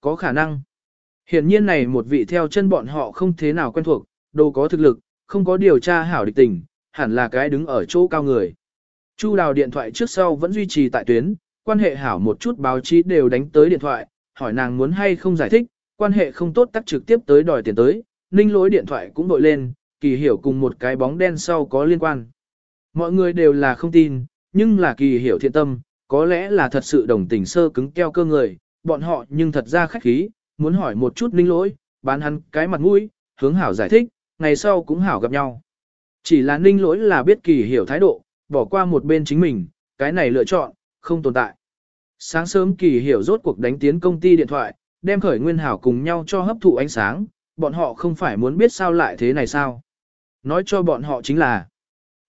có khả năng. Hiển nhiên này một vị theo chân bọn họ không thế nào quen thuộc, đồ có thực lực, không có điều tra hảo địch tình, hẳn là cái đứng ở chỗ cao người. Chu đào điện thoại trước sau vẫn duy trì tại tuyến, quan hệ hảo một chút báo chí đều đánh tới điện thoại, hỏi nàng muốn hay không giải thích, quan hệ không tốt tắt trực tiếp tới đòi tiền tới, ninh lối điện thoại cũng đội lên, kỳ hiểu cùng một cái bóng đen sau có liên quan. Mọi người đều là không tin, nhưng là kỳ hiểu thiện tâm, có lẽ là thật sự đồng tình sơ cứng keo cơ người, bọn họ nhưng thật ra khách khí, muốn hỏi một chút ninh lỗi, bán hắn cái mặt mũi, hướng hảo giải thích, ngày sau cũng hảo gặp nhau. Chỉ là ninh lỗi là biết kỳ hiểu thái độ, bỏ qua một bên chính mình, cái này lựa chọn, không tồn tại. Sáng sớm kỳ hiểu rốt cuộc đánh tiến công ty điện thoại, đem khởi nguyên hảo cùng nhau cho hấp thụ ánh sáng, bọn họ không phải muốn biết sao lại thế này sao. Nói cho bọn họ chính là,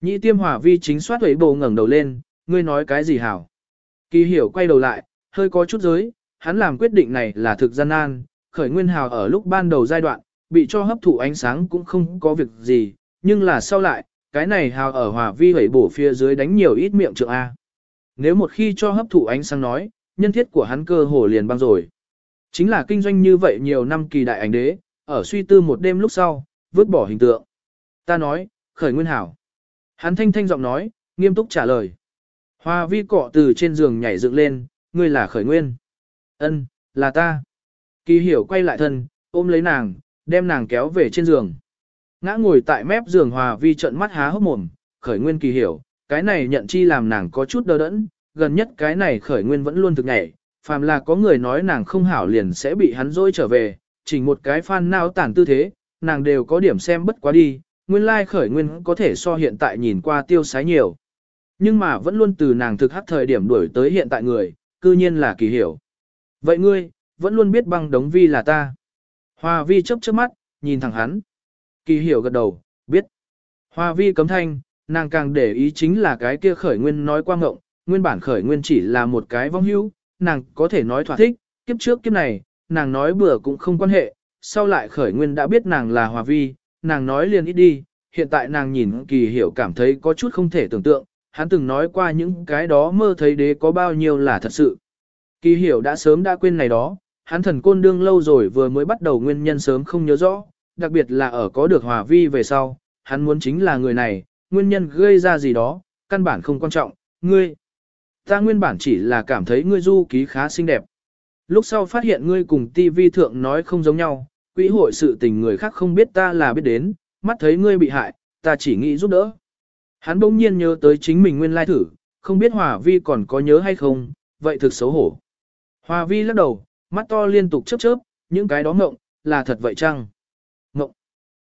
nhị tiêm hỏa vi chính soát ấy bồ ngẩng đầu lên, ngươi nói cái gì hảo. Kỳ hiểu quay đầu lại, hơi có chút giới, hắn làm quyết định này là thực gian nan, khởi nguyên hào ở lúc ban đầu giai đoạn, bị cho hấp thụ ánh sáng cũng không có việc gì, nhưng là sau lại, cái này hào ở hòa vi hủy bổ phía dưới đánh nhiều ít miệng trượng A. Nếu một khi cho hấp thụ ánh sáng nói, nhân thiết của hắn cơ hồ liền băng rồi. Chính là kinh doanh như vậy nhiều năm kỳ đại ảnh đế, ở suy tư một đêm lúc sau, vứt bỏ hình tượng. Ta nói, khởi nguyên hảo. Hắn thanh thanh giọng nói, nghiêm túc trả lời. Hoa vi cọ từ trên giường nhảy dựng lên, ngươi là khởi nguyên. Ân, là ta. Kỳ hiểu quay lại thân, ôm lấy nàng, đem nàng kéo về trên giường. Ngã ngồi tại mép giường hòa vi trận mắt há hốc mồm, khởi nguyên kỳ hiểu, cái này nhận chi làm nàng có chút đơ đẫn, gần nhất cái này khởi nguyên vẫn luôn thực nhảy, phàm là có người nói nàng không hảo liền sẽ bị hắn dối trở về, chỉ một cái phan nao tản tư thế, nàng đều có điểm xem bất quá đi, nguyên lai khởi nguyên có thể so hiện tại nhìn qua tiêu sái nhiều. Nhưng mà vẫn luôn từ nàng thực hắc thời điểm đuổi tới hiện tại người, cư nhiên là kỳ hiểu. Vậy ngươi, vẫn luôn biết băng đống vi là ta. Hoa vi chớp chớp mắt, nhìn thẳng hắn. Kỳ hiểu gật đầu, biết. Hoa vi cấm thanh, nàng càng để ý chính là cái kia khởi nguyên nói qua ngộng, nguyên bản khởi nguyên chỉ là một cái vong hữu, nàng có thể nói thỏa thích, kiếp trước kiếp này, nàng nói bừa cũng không quan hệ, sau lại khởi nguyên đã biết nàng là Hoa vi, nàng nói liền ít đi, hiện tại nàng nhìn kỳ hiểu cảm thấy có chút không thể tưởng tượng, hắn từng nói qua những cái đó mơ thấy đế có bao nhiêu là thật sự. Kỳ hiểu đã sớm đã quên này đó, hắn thần côn đương lâu rồi vừa mới bắt đầu nguyên nhân sớm không nhớ rõ, đặc biệt là ở có được hòa vi về sau, hắn muốn chính là người này, nguyên nhân gây ra gì đó, căn bản không quan trọng, ngươi. Ta nguyên bản chỉ là cảm thấy ngươi du ký khá xinh đẹp. Lúc sau phát hiện ngươi cùng TV thượng nói không giống nhau, quỹ hội sự tình người khác không biết ta là biết đến, mắt thấy ngươi bị hại, ta chỉ nghĩ giúp đỡ. Hắn bỗng nhiên nhớ tới chính mình nguyên lai thử, không biết Hòa Vi còn có nhớ hay không, vậy thực xấu hổ. Hòa Vi lắc đầu, mắt to liên tục chớp chớp, những cái đó ngộng, là thật vậy chăng? Ngộng.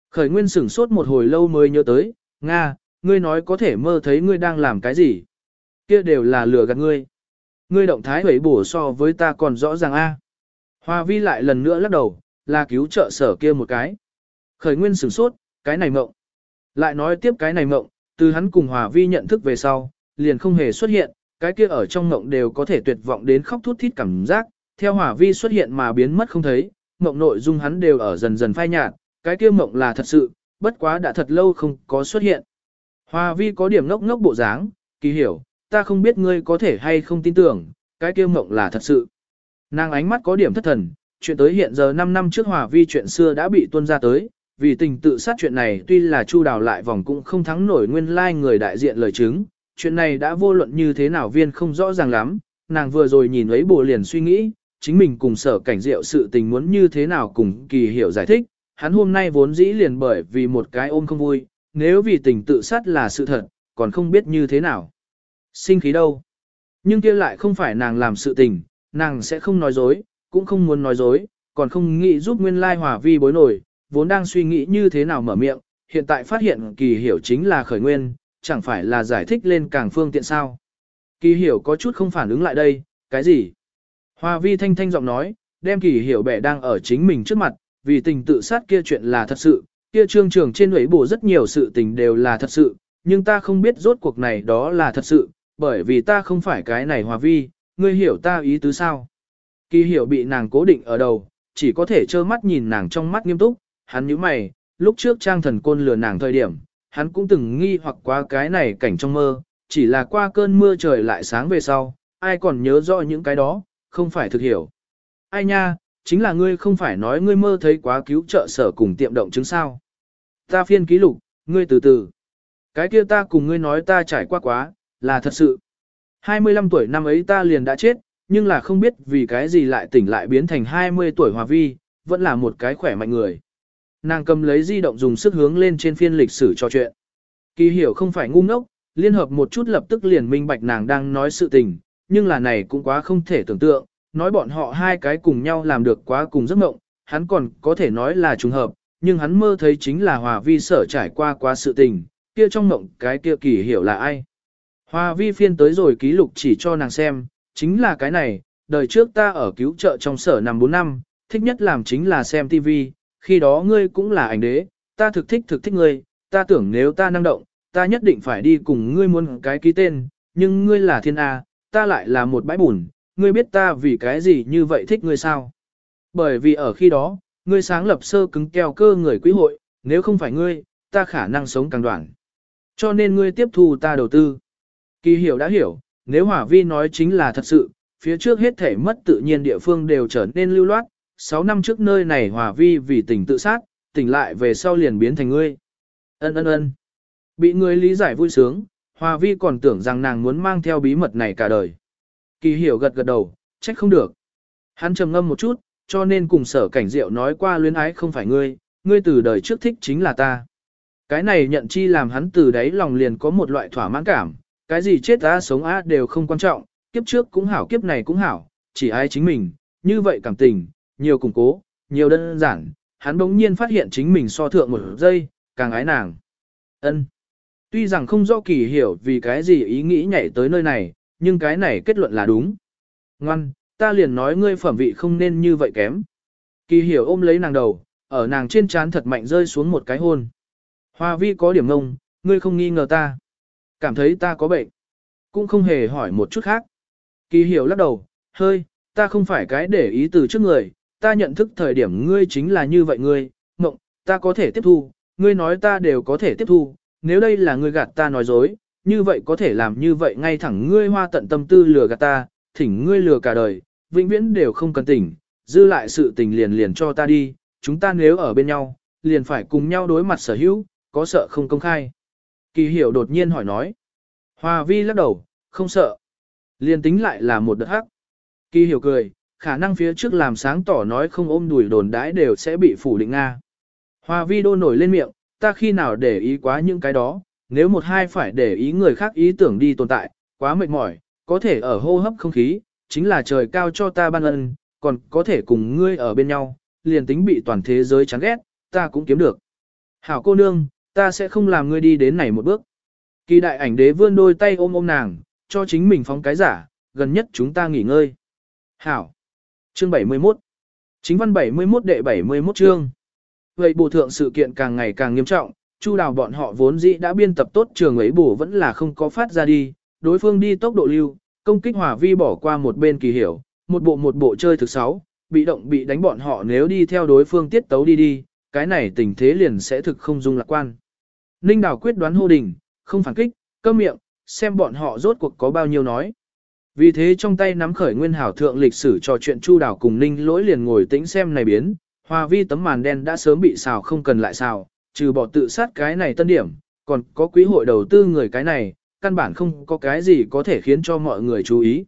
Khởi nguyên sửng sốt một hồi lâu mới nhớ tới, Nga, ngươi nói có thể mơ thấy ngươi đang làm cái gì? Kia đều là lừa gạt ngươi. Ngươi động thái hủy bổ so với ta còn rõ ràng a. Hòa Vi lại lần nữa lắc đầu, là cứu trợ sở kia một cái. Khởi nguyên sửng sốt, cái này mộng. Lại nói tiếp cái này mộng, từ hắn cùng Hòa Vi nhận thức về sau, liền không hề xuất hiện, cái kia ở trong mộng đều có thể tuyệt vọng đến khóc thút thít cảm giác, theo hỏa Vi xuất hiện mà biến mất không thấy, mộng nội dung hắn đều ở dần dần phai nhạt, cái kia mộng là thật sự, bất quá đã thật lâu không có xuất hiện. Hòa Vi có điểm ngốc ngốc bộ dáng, kỳ hiểu, ta không biết ngươi có thể hay không tin tưởng, cái kia mộng là thật sự. Nàng ánh mắt có điểm thất thần, chuyện tới hiện giờ 5 năm trước Hòa Vi chuyện xưa đã bị tuôn ra tới, vì tình tự sát chuyện này tuy là chu đào lại vòng cũng không thắng nổi nguyên lai like người đại diện lời chứng, chuyện này đã vô luận như thế nào viên không rõ ràng lắm, nàng vừa rồi nhìn ấy bộ liền suy nghĩ, chính mình cùng sở cảnh diệu sự tình muốn như thế nào cùng kỳ hiểu giải thích, hắn hôm nay vốn dĩ liền bởi vì một cái ôm không vui, nếu vì tình tự sát là sự thật, còn không biết như thế nào. Sinh khí đâu? Nhưng kia lại không phải nàng làm sự tình, nàng sẽ không nói dối, cũng không muốn nói dối, còn không nghĩ giúp nguyên lai hòa vi bối nổi, vốn đang suy nghĩ như thế nào mở miệng, hiện tại phát hiện kỳ hiểu chính là khởi nguyên, chẳng phải là giải thích lên càng phương tiện sao. Kỳ hiểu có chút không phản ứng lại đây, cái gì? Hoa vi thanh thanh giọng nói, đem kỳ hiểu bẻ đang ở chính mình trước mặt, vì tình tự sát kia chuyện là thật sự, kia trương trường trên ấy bổ rất nhiều sự tình đều là thật sự, nhưng ta không biết rốt cuộc này đó là thật sự, bởi vì ta không phải cái này hòa vi, ngươi hiểu ta ý tứ sao. Kỳ hiểu bị nàng cố định ở đầu, chỉ có thể trơ mắt nhìn nàng trong mắt nghiêm túc, hắn nhíu mày, lúc trước trang thần côn lừa nàng thời điểm, hắn cũng từng nghi hoặc qua cái này cảnh trong mơ, chỉ là qua cơn mưa trời lại sáng về sau, ai còn nhớ rõ những cái đó, không phải thực hiểu. Ai nha, chính là ngươi không phải nói ngươi mơ thấy quá cứu trợ sở cùng tiệm động chứng sao. Ta phiên ký lục, ngươi từ từ. Cái kia ta cùng ngươi nói ta trải qua quá, là thật sự. 25 tuổi năm ấy ta liền đã chết, nhưng là không biết vì cái gì lại tỉnh lại biến thành 20 tuổi hòa vi, vẫn là một cái khỏe mạnh người. Nàng cầm lấy di động dùng sức hướng lên trên phiên lịch sử trò chuyện. Kỳ hiểu không phải ngu ngốc, liên hợp một chút lập tức liền minh bạch nàng đang nói sự tình, nhưng là này cũng quá không thể tưởng tượng, nói bọn họ hai cái cùng nhau làm được quá cùng giấc mộng, hắn còn có thể nói là trùng hợp, nhưng hắn mơ thấy chính là hòa vi sở trải qua quá sự tình, kia trong mộng cái kia kỳ hiểu là ai. Hòa vi phiên tới rồi ký lục chỉ cho nàng xem, chính là cái này, đời trước ta ở cứu trợ trong sở nằm 4 năm, thích nhất làm chính là xem TV, khi đó ngươi cũng là ảnh đế, ta thực thích thực thích ngươi, ta tưởng nếu ta năng động, ta nhất định phải đi cùng ngươi muốn cái ký tên, nhưng ngươi là thiên A, ta lại là một bãi bùn, ngươi biết ta vì cái gì như vậy thích ngươi sao? Bởi vì ở khi đó, ngươi sáng lập sơ cứng keo cơ người quý hội, nếu không phải ngươi, ta khả năng sống càng đoạn. Cho nên ngươi tiếp thu ta đầu tư. Kỳ hiểu đã hiểu, nếu hỏa vi nói chính là thật sự, phía trước hết thể mất tự nhiên địa phương đều trở nên lưu loát, 6 năm trước nơi này Hòa vi vì tình tự sát, tỉnh lại về sau liền biến thành ngươi. Ân ân ân. Bị người lý giải vui sướng, Hòa Vi còn tưởng rằng nàng muốn mang theo bí mật này cả đời. Kỳ hiểu gật gật đầu, trách không được. Hắn trầm ngâm một chút, cho nên cùng sở cảnh diệu nói qua luyến ái không phải ngươi, ngươi từ đời trước thích chính là ta. Cái này nhận chi làm hắn từ đấy lòng liền có một loại thỏa mãn cảm, cái gì chết ta sống á đều không quan trọng, kiếp trước cũng hảo kiếp này cũng hảo, chỉ ai chính mình, như vậy cảm tình, nhiều củng cố, nhiều đơn giản, hắn bỗng nhiên phát hiện chính mình so thượng một giây, càng ái nàng. ân Tuy rằng không rõ kỳ hiểu vì cái gì ý nghĩ nhảy tới nơi này, nhưng cái này kết luận là đúng. Ngoan, ta liền nói ngươi phẩm vị không nên như vậy kém. Kỳ hiểu ôm lấy nàng đầu, ở nàng trên trán thật mạnh rơi xuống một cái hôn. Hoa vi có điểm ngông, ngươi không nghi ngờ ta. Cảm thấy ta có bệnh. Cũng không hề hỏi một chút khác. Kỳ hiểu lắc đầu, hơi, ta không phải cái để ý từ trước người, ta nhận thức thời điểm ngươi chính là như vậy ngươi, mộng, ta có thể tiếp thu, ngươi nói ta đều có thể tiếp thu, nếu đây là ngươi gạt ta nói dối, như vậy có thể làm như vậy ngay thẳng ngươi hoa tận tâm tư lừa gạt ta, thỉnh ngươi lừa cả đời, vĩnh viễn đều không cần tỉnh, dư lại sự tình liền liền cho ta đi, chúng ta nếu ở bên nhau, liền phải cùng nhau đối mặt sở hữu, có sợ không công khai. Kỳ hiểu đột nhiên hỏi nói. Hoa vi lắc đầu, không sợ. Liền tính lại là một đợt hắc. Kỳ hiểu cười, khả năng phía trước làm sáng tỏ nói không ôm đùi đồn đãi đều sẽ bị phủ định Nga. Hoa vi đô nổi lên miệng, ta khi nào để ý quá những cái đó, nếu một hai phải để ý người khác ý tưởng đi tồn tại, quá mệt mỏi, có thể ở hô hấp không khí, chính là trời cao cho ta ban ân, còn có thể cùng ngươi ở bên nhau, liền tính bị toàn thế giới chán ghét, ta cũng kiếm được. Hảo cô nương, ta sẽ không làm ngươi đi đến này một bước. Kỳ đại ảnh đế vươn đôi tay ôm ôm nàng, cho chính mình phóng cái giả, gần nhất chúng ta nghỉ ngơi. Hảo. Chương 71. Chính văn 71 đệ 71 chương. Vậy bổ thượng sự kiện càng ngày càng nghiêm trọng, Chu đào bọn họ vốn dĩ đã biên tập tốt trường ấy bổ vẫn là không có phát ra đi, đối phương đi tốc độ lưu, công kích hỏa vi bỏ qua một bên kỳ hiểu, một bộ một bộ chơi thực sáu, bị động bị đánh bọn họ nếu đi theo đối phương tiết tấu đi đi, cái này tình thế liền sẽ thực không dung lạc quan. Ninh đào quyết đoán hô đình, không phản kích, câm miệng, xem bọn họ rốt cuộc có bao nhiêu nói. Vì thế trong tay nắm khởi nguyên hảo thượng lịch sử trò chuyện Chu Đào cùng Ninh Lỗi liền ngồi tĩnh xem này biến, Hòa vi tấm màn đen đã sớm bị xào không cần lại xào, trừ bỏ tự sát cái này tân điểm, còn có quý hội đầu tư người cái này, căn bản không có cái gì có thể khiến cho mọi người chú ý.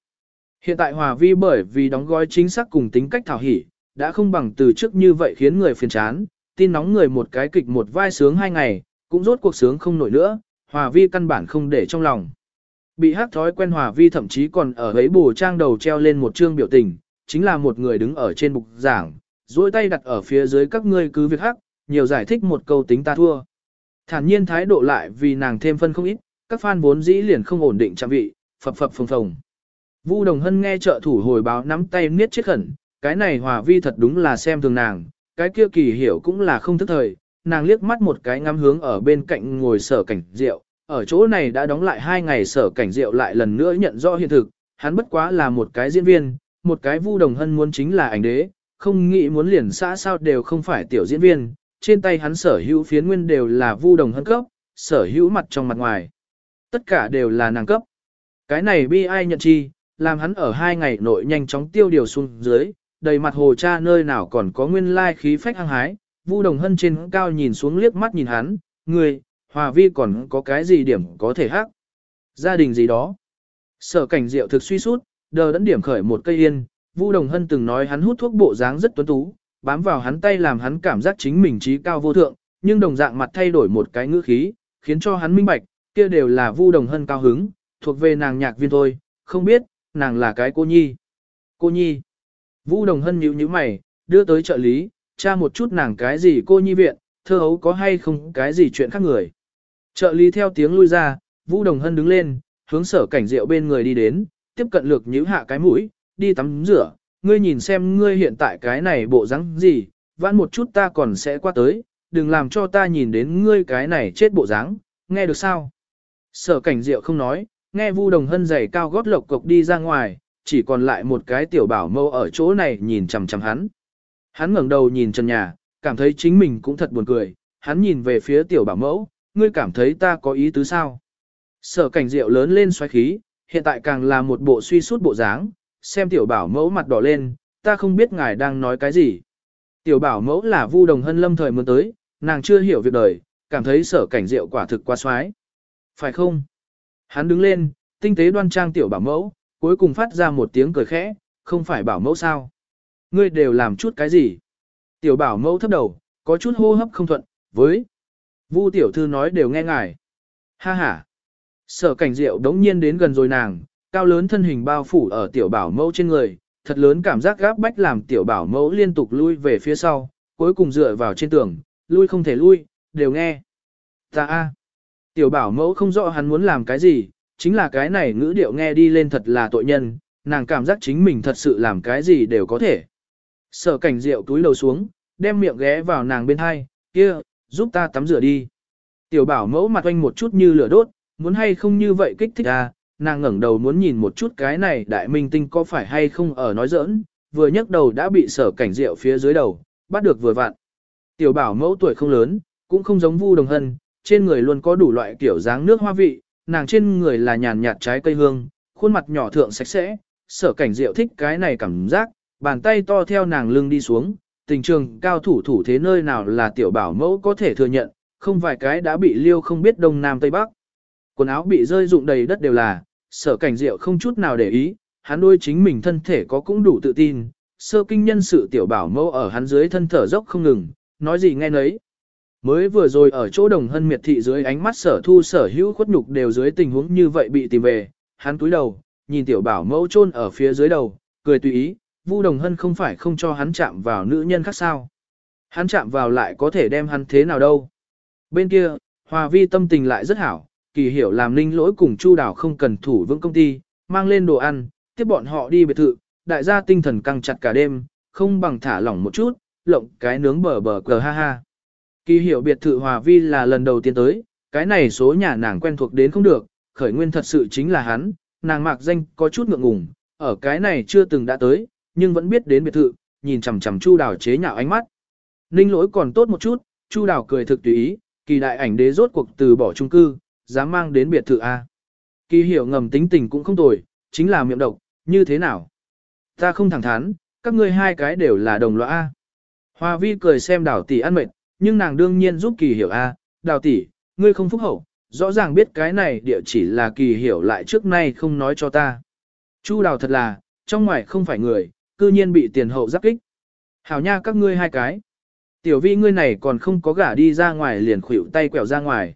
Hiện tại Hòa vi bởi vì đóng gói chính xác cùng tính cách thảo hỉ, đã không bằng từ trước như vậy khiến người phiền chán, tin nóng người một cái kịch một vai sướng hai ngày, cũng rốt cuộc sướng không nổi nữa, Hòa vi căn bản không để trong lòng. Bị hát thói quen Hòa vi thậm chí còn ở ấy bù trang đầu treo lên một chương biểu tình, chính là một người đứng ở trên bục giảng, duỗi tay đặt ở phía dưới các ngươi cứ việc hắc, nhiều giải thích một câu tính ta thua. Thản nhiên thái độ lại vì nàng thêm phân không ít, các fan vốn dĩ liền không ổn định trạng vị, phập phập phồng phồng. Vu Đồng Hân nghe trợ thủ hồi báo nắm tay niết chết khẩn, cái này hòa vi thật đúng là xem thường nàng, cái kia kỳ hiểu cũng là không thức thời, nàng liếc mắt một cái ngắm hướng ở bên cạnh ngồi sở cảnh rượu, ở chỗ này đã đóng lại hai ngày sở cảnh rượu lại lần nữa nhận rõ hiện thực, hắn bất quá là một cái diễn viên, một cái Vu Đồng Hân muốn chính là ảnh đế, không nghĩ muốn liền xã sao đều không phải tiểu diễn viên, trên tay hắn sở hữu phiến nguyên đều là vu đồng hân cấp, sở hữu mặt trong mặt ngoài. Tất cả đều là nàng cấp. Cái này bi ai nhận chi, làm hắn ở hai ngày nội nhanh chóng tiêu điều xuống dưới, đầy mặt hồ cha nơi nào còn có nguyên lai khí phách hăng hái, Vu Đồng Hân trên cao nhìn xuống liếc mắt nhìn hắn, người, hòa vi còn có cái gì điểm có thể hắc. Gia đình gì đó. Sở cảnh diệu thực suy sút, đờ đẫn điểm khởi một cây yên, Vu Đồng Hân từng nói hắn hút thuốc bộ dáng rất tuấn tú, bám vào hắn tay làm hắn cảm giác chính mình trí cao vô thượng, nhưng đồng dạng mặt thay đổi một cái ngữ khí, khiến cho hắn minh bạch, kia đều là Vu Đồng Hân cao hứng, thuộc về nàng nhạc viên thôi, không biết, nàng là cái cô nhi. Cô nhi. Vu Đồng Hân nhíu nhíu mày, đưa tới trợ lý, tra một chút nàng cái gì cô nhi viện, thơ hấu có hay không cái gì chuyện khác người. Trợ lý theo tiếng lui ra, Vu Đồng Hân đứng lên, hướng sở cảnh rượu bên người đi đến, tiếp cận lược nhíu hạ cái mũi, đi tắm rửa, ngươi nhìn xem ngươi hiện tại cái này bộ dáng gì, vãn một chút ta còn sẽ qua tới, đừng làm cho ta nhìn đến ngươi cái này chết bộ dáng, nghe được sao? Sở cảnh rượu không nói, nghe Vu Đồng Hân giày cao gót lộc cộc đi ra ngoài, chỉ còn lại một cái tiểu bảo mâu ở chỗ này nhìn chằm chằm hắn. Hắn ngẩng đầu nhìn trần nhà, cảm thấy chính mình cũng thật buồn cười, hắn nhìn về phía tiểu bảo mẫu, ngươi cảm thấy ta có ý tứ sao? Sở cảnh rượu lớn lên xoáy khí, hiện tại càng là một bộ suy sút bộ dáng, xem tiểu bảo mẫu mặt đỏ lên, ta không biết ngài đang nói cái gì. Tiểu bảo mẫu là vu đồng hân lâm thời muốn tới, nàng chưa hiểu việc đời, cảm thấy sở cảnh rượu quả thực quá xoái. Phải không? Hắn đứng lên, tinh tế đoan trang tiểu bảo mẫu, cuối cùng phát ra một tiếng cười khẽ, không phải bảo mẫu sao? Ngươi đều làm chút cái gì? Tiểu bảo mẫu thấp đầu, có chút hô hấp không thuận, với. Vu tiểu thư nói đều nghe ngài. Ha ha. Sở cảnh diệu đống nhiên đến gần rồi nàng, cao lớn thân hình bao phủ ở tiểu bảo mẫu trên người, thật lớn cảm giác gáp bách làm tiểu bảo mẫu liên tục lui về phía sau, cuối cùng dựa vào trên tường, lui không thể lui, đều nghe. Ta a. Tiểu bảo mẫu không rõ hắn muốn làm cái gì, chính là cái này ngữ điệu nghe đi lên thật là tội nhân, nàng cảm giác chính mình thật sự làm cái gì đều có thể. Sở cảnh rượu túi lầu xuống, đem miệng ghé vào nàng bên hai, kia, giúp ta tắm rửa đi. Tiểu bảo mẫu mặt oanh một chút như lửa đốt, muốn hay không như vậy kích thích à, nàng ngẩng đầu muốn nhìn một chút cái này đại minh tinh có phải hay không ở nói giỡn, vừa nhấc đầu đã bị sở cảnh rượu phía dưới đầu, bắt được vừa vặn. Tiểu bảo mẫu tuổi không lớn, cũng không giống vu đồng hân, trên người luôn có đủ loại kiểu dáng nước hoa vị, nàng trên người là nhàn nhạt trái cây hương, khuôn mặt nhỏ thượng sạch sẽ, sở cảnh rượu thích cái này cảm giác, bàn tay to theo nàng lưng đi xuống, tình trường cao thủ thủ thế nơi nào là tiểu bảo mẫu có thể thừa nhận, không vài cái đã bị liêu không biết đông nam tây bắc. Quần áo bị rơi rụng đầy đất đều là, sở cảnh diệu không chút nào để ý, hắn đôi chính mình thân thể có cũng đủ tự tin, sơ kinh nhân sự tiểu bảo mẫu ở hắn dưới thân thở dốc không ngừng, nói gì nghe nấy. Mới vừa rồi ở chỗ đồng hân miệt thị dưới ánh mắt sở thu sở hữu khuất nhục đều dưới tình huống như vậy bị tìm về, hắn túi đầu, nhìn tiểu bảo mẫu chôn ở phía dưới đầu, cười tùy ý, vu đồng hân không phải không cho hắn chạm vào nữ nhân khác sao. Hắn chạm vào lại có thể đem hắn thế nào đâu. Bên kia, hòa vi tâm tình lại rất hảo, kỳ hiểu làm ninh lỗi cùng chu đảo không cần thủ vững công ty, mang lên đồ ăn, tiếp bọn họ đi biệt thự, đại gia tinh thần căng chặt cả đêm, không bằng thả lỏng một chút, lộng cái nướng bờ bờ cờ ha ha. Kỳ hiểu biệt thự hòa vi là lần đầu tiên tới, cái này số nhà nàng quen thuộc đến không được, khởi nguyên thật sự chính là hắn, nàng mạc danh có chút ngượng ngùng, ở cái này chưa từng đã tới, nhưng vẫn biết đến biệt thự, nhìn chằm chằm chu Đào chế nhạo ánh mắt. Ninh lỗi còn tốt một chút, chu Đào cười thực tùy ý, kỳ đại ảnh đế rốt cuộc từ bỏ trung cư, dám mang đến biệt thự A. Kỳ hiểu ngầm tính tình cũng không tồi, chính là miệng độc, như thế nào? Ta không thẳng thắn, các ngươi hai cái đều là đồng loại A. Hoa vi cười xem đào tỷ ăn mệt, nhưng nàng đương nhiên giúp kỳ hiểu A, đào tỷ, ngươi không phúc hậu, rõ ràng biết cái này địa chỉ là kỳ hiểu lại trước nay không nói cho ta. Chu đào thật là, trong ngoài không phải người, cư nhiên bị tiền hậu giáp kích. Hảo nha các ngươi hai cái. Tiểu vi ngươi này còn không có gả đi ra ngoài liền khuỷu tay quẹo ra ngoài.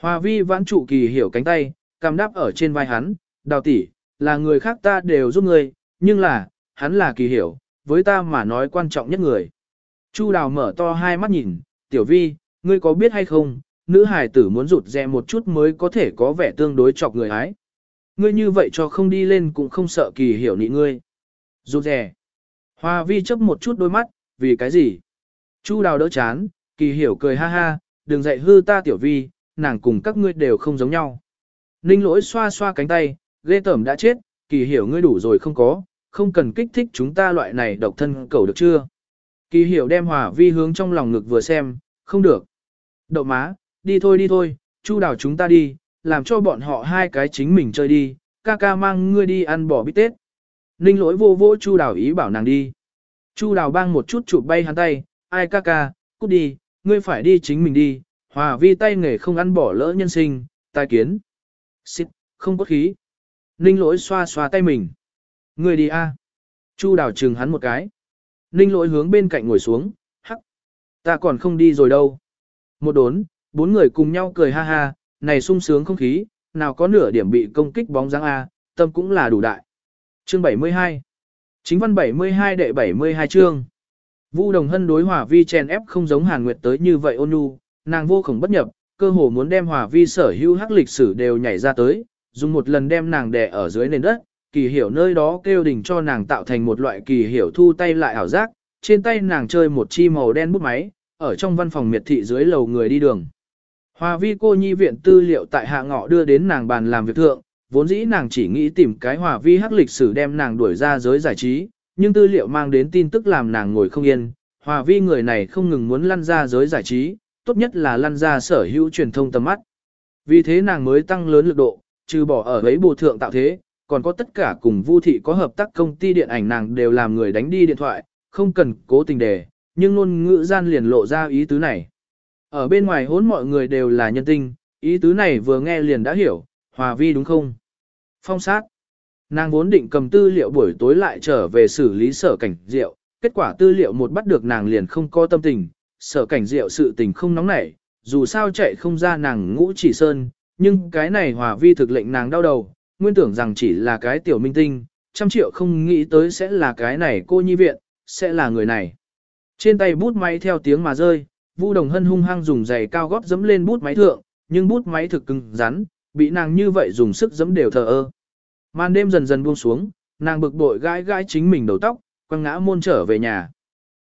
Hoa vi vãn trụ kỳ hiểu cánh tay, cầm đáp ở trên vai hắn, đào tỷ, là người khác ta đều giúp ngươi, nhưng là, hắn là kỳ hiểu, với ta mà nói quan trọng nhất người. Chu đào mở to hai mắt nhìn, tiểu vi, ngươi có biết hay không, nữ hài tử muốn rụt rè một chút mới có thể có vẻ tương đối chọc người ái. Ngươi như vậy cho không đi lên cũng không sợ kỳ hiểu nị ngươi. Rụt rè. Hoa vi chấp một chút đôi mắt, vì cái gì? Chu đào đỡ chán, kỳ hiểu cười ha ha, đừng dạy hư ta tiểu vi, nàng cùng các ngươi đều không giống nhau. Ninh lỗi xoa xoa cánh tay, ghê tởm đã chết, kỳ hiểu ngươi đủ rồi không có, không cần kích thích chúng ta loại này độc thân cầu được chưa. Kỳ hiểu đem hòa vi hướng trong lòng ngực vừa xem, không được. Đậu má, đi thôi đi thôi, chu đào chúng ta đi, làm cho bọn họ hai cái chính mình chơi đi, ca ca mang ngươi đi ăn bò bít tết. Ninh lỗi vô vô chu đào ý bảo nàng đi. Chu đào bang một chút chụp bay hắn tay, ai ca ca, cút đi, ngươi phải đi chính mình đi, hòa vi tay nghề không ăn bỏ lỡ nhân sinh, tai kiến. Xịt, không có khí. Ninh lỗi xoa xoa tay mình. Ngươi đi a. Chu đào chừng hắn một cái. Ninh lỗi hướng bên cạnh ngồi xuống, hắc. Ta còn không đi rồi đâu. Một đốn, bốn người cùng nhau cười ha ha, này sung sướng không khí, nào có nửa điểm bị công kích bóng dáng A, tâm cũng là đủ đại. Chương 72 Chính văn 72 đệ 72 chương Vu Đồng Hân đối Hòa Vi chèn ép không giống Hàn Nguyệt tới như vậy ôn nhu, nàng vô cùng bất nhập, cơ hồ muốn đem Hòa Vi sở hữu hắc lịch sử đều nhảy ra tới, dùng một lần đem nàng đè ở dưới nền đất, kỳ hiểu nơi đó kêu đỉnh cho nàng tạo thành một loại kỳ hiểu thu tay lại ảo giác, trên tay nàng chơi một chi màu đen bút máy, ở trong văn phòng miệt thị dưới lầu người đi đường. Hòa vi cô nhi viện tư liệu tại hạ ngọ đưa đến nàng bàn làm việc thượng, vốn dĩ nàng chỉ nghĩ tìm cái hòa vi hắc lịch sử đem nàng đuổi ra giới giải trí, nhưng tư liệu mang đến tin tức làm nàng ngồi không yên. Hòa vi người này không ngừng muốn lăn ra giới giải trí, tốt nhất là lăn ra sở hữu truyền thông tầm mắt. Vì thế nàng mới tăng lớn lực độ, trừ bỏ ở ấy bù thượng tạo thế, còn có tất cả cùng Vu thị có hợp tác công ty điện ảnh nàng đều làm người đánh đi điện thoại, không cần cố tình đề, nhưng luôn ngữ gian liền lộ ra ý tứ này. Ở bên ngoài hốn mọi người đều là nhân tinh, ý tứ này vừa nghe liền đã hiểu, hòa vi đúng không? Phong sát. Nàng vốn định cầm tư liệu buổi tối lại trở về xử lý sở cảnh rượu, kết quả tư liệu một bắt được nàng liền không có tâm tình, sở cảnh rượu sự tình không nóng nảy, dù sao chạy không ra nàng ngũ chỉ sơn, nhưng cái này hòa vi thực lệnh nàng đau đầu, nguyên tưởng rằng chỉ là cái tiểu minh tinh, trăm triệu không nghĩ tới sẽ là cái này cô nhi viện, sẽ là người này. Trên tay bút máy theo tiếng mà rơi, Vu Đồng Hân hung hăng dùng giày cao gót dẫm lên bút máy thượng, nhưng bút máy thực cứng rắn, bị nàng như vậy dùng sức dẫm đều thờ ơ. Màn đêm dần dần buông xuống, nàng bực bội gãi gãi chính mình đầu tóc, quăng ngã môn trở về nhà.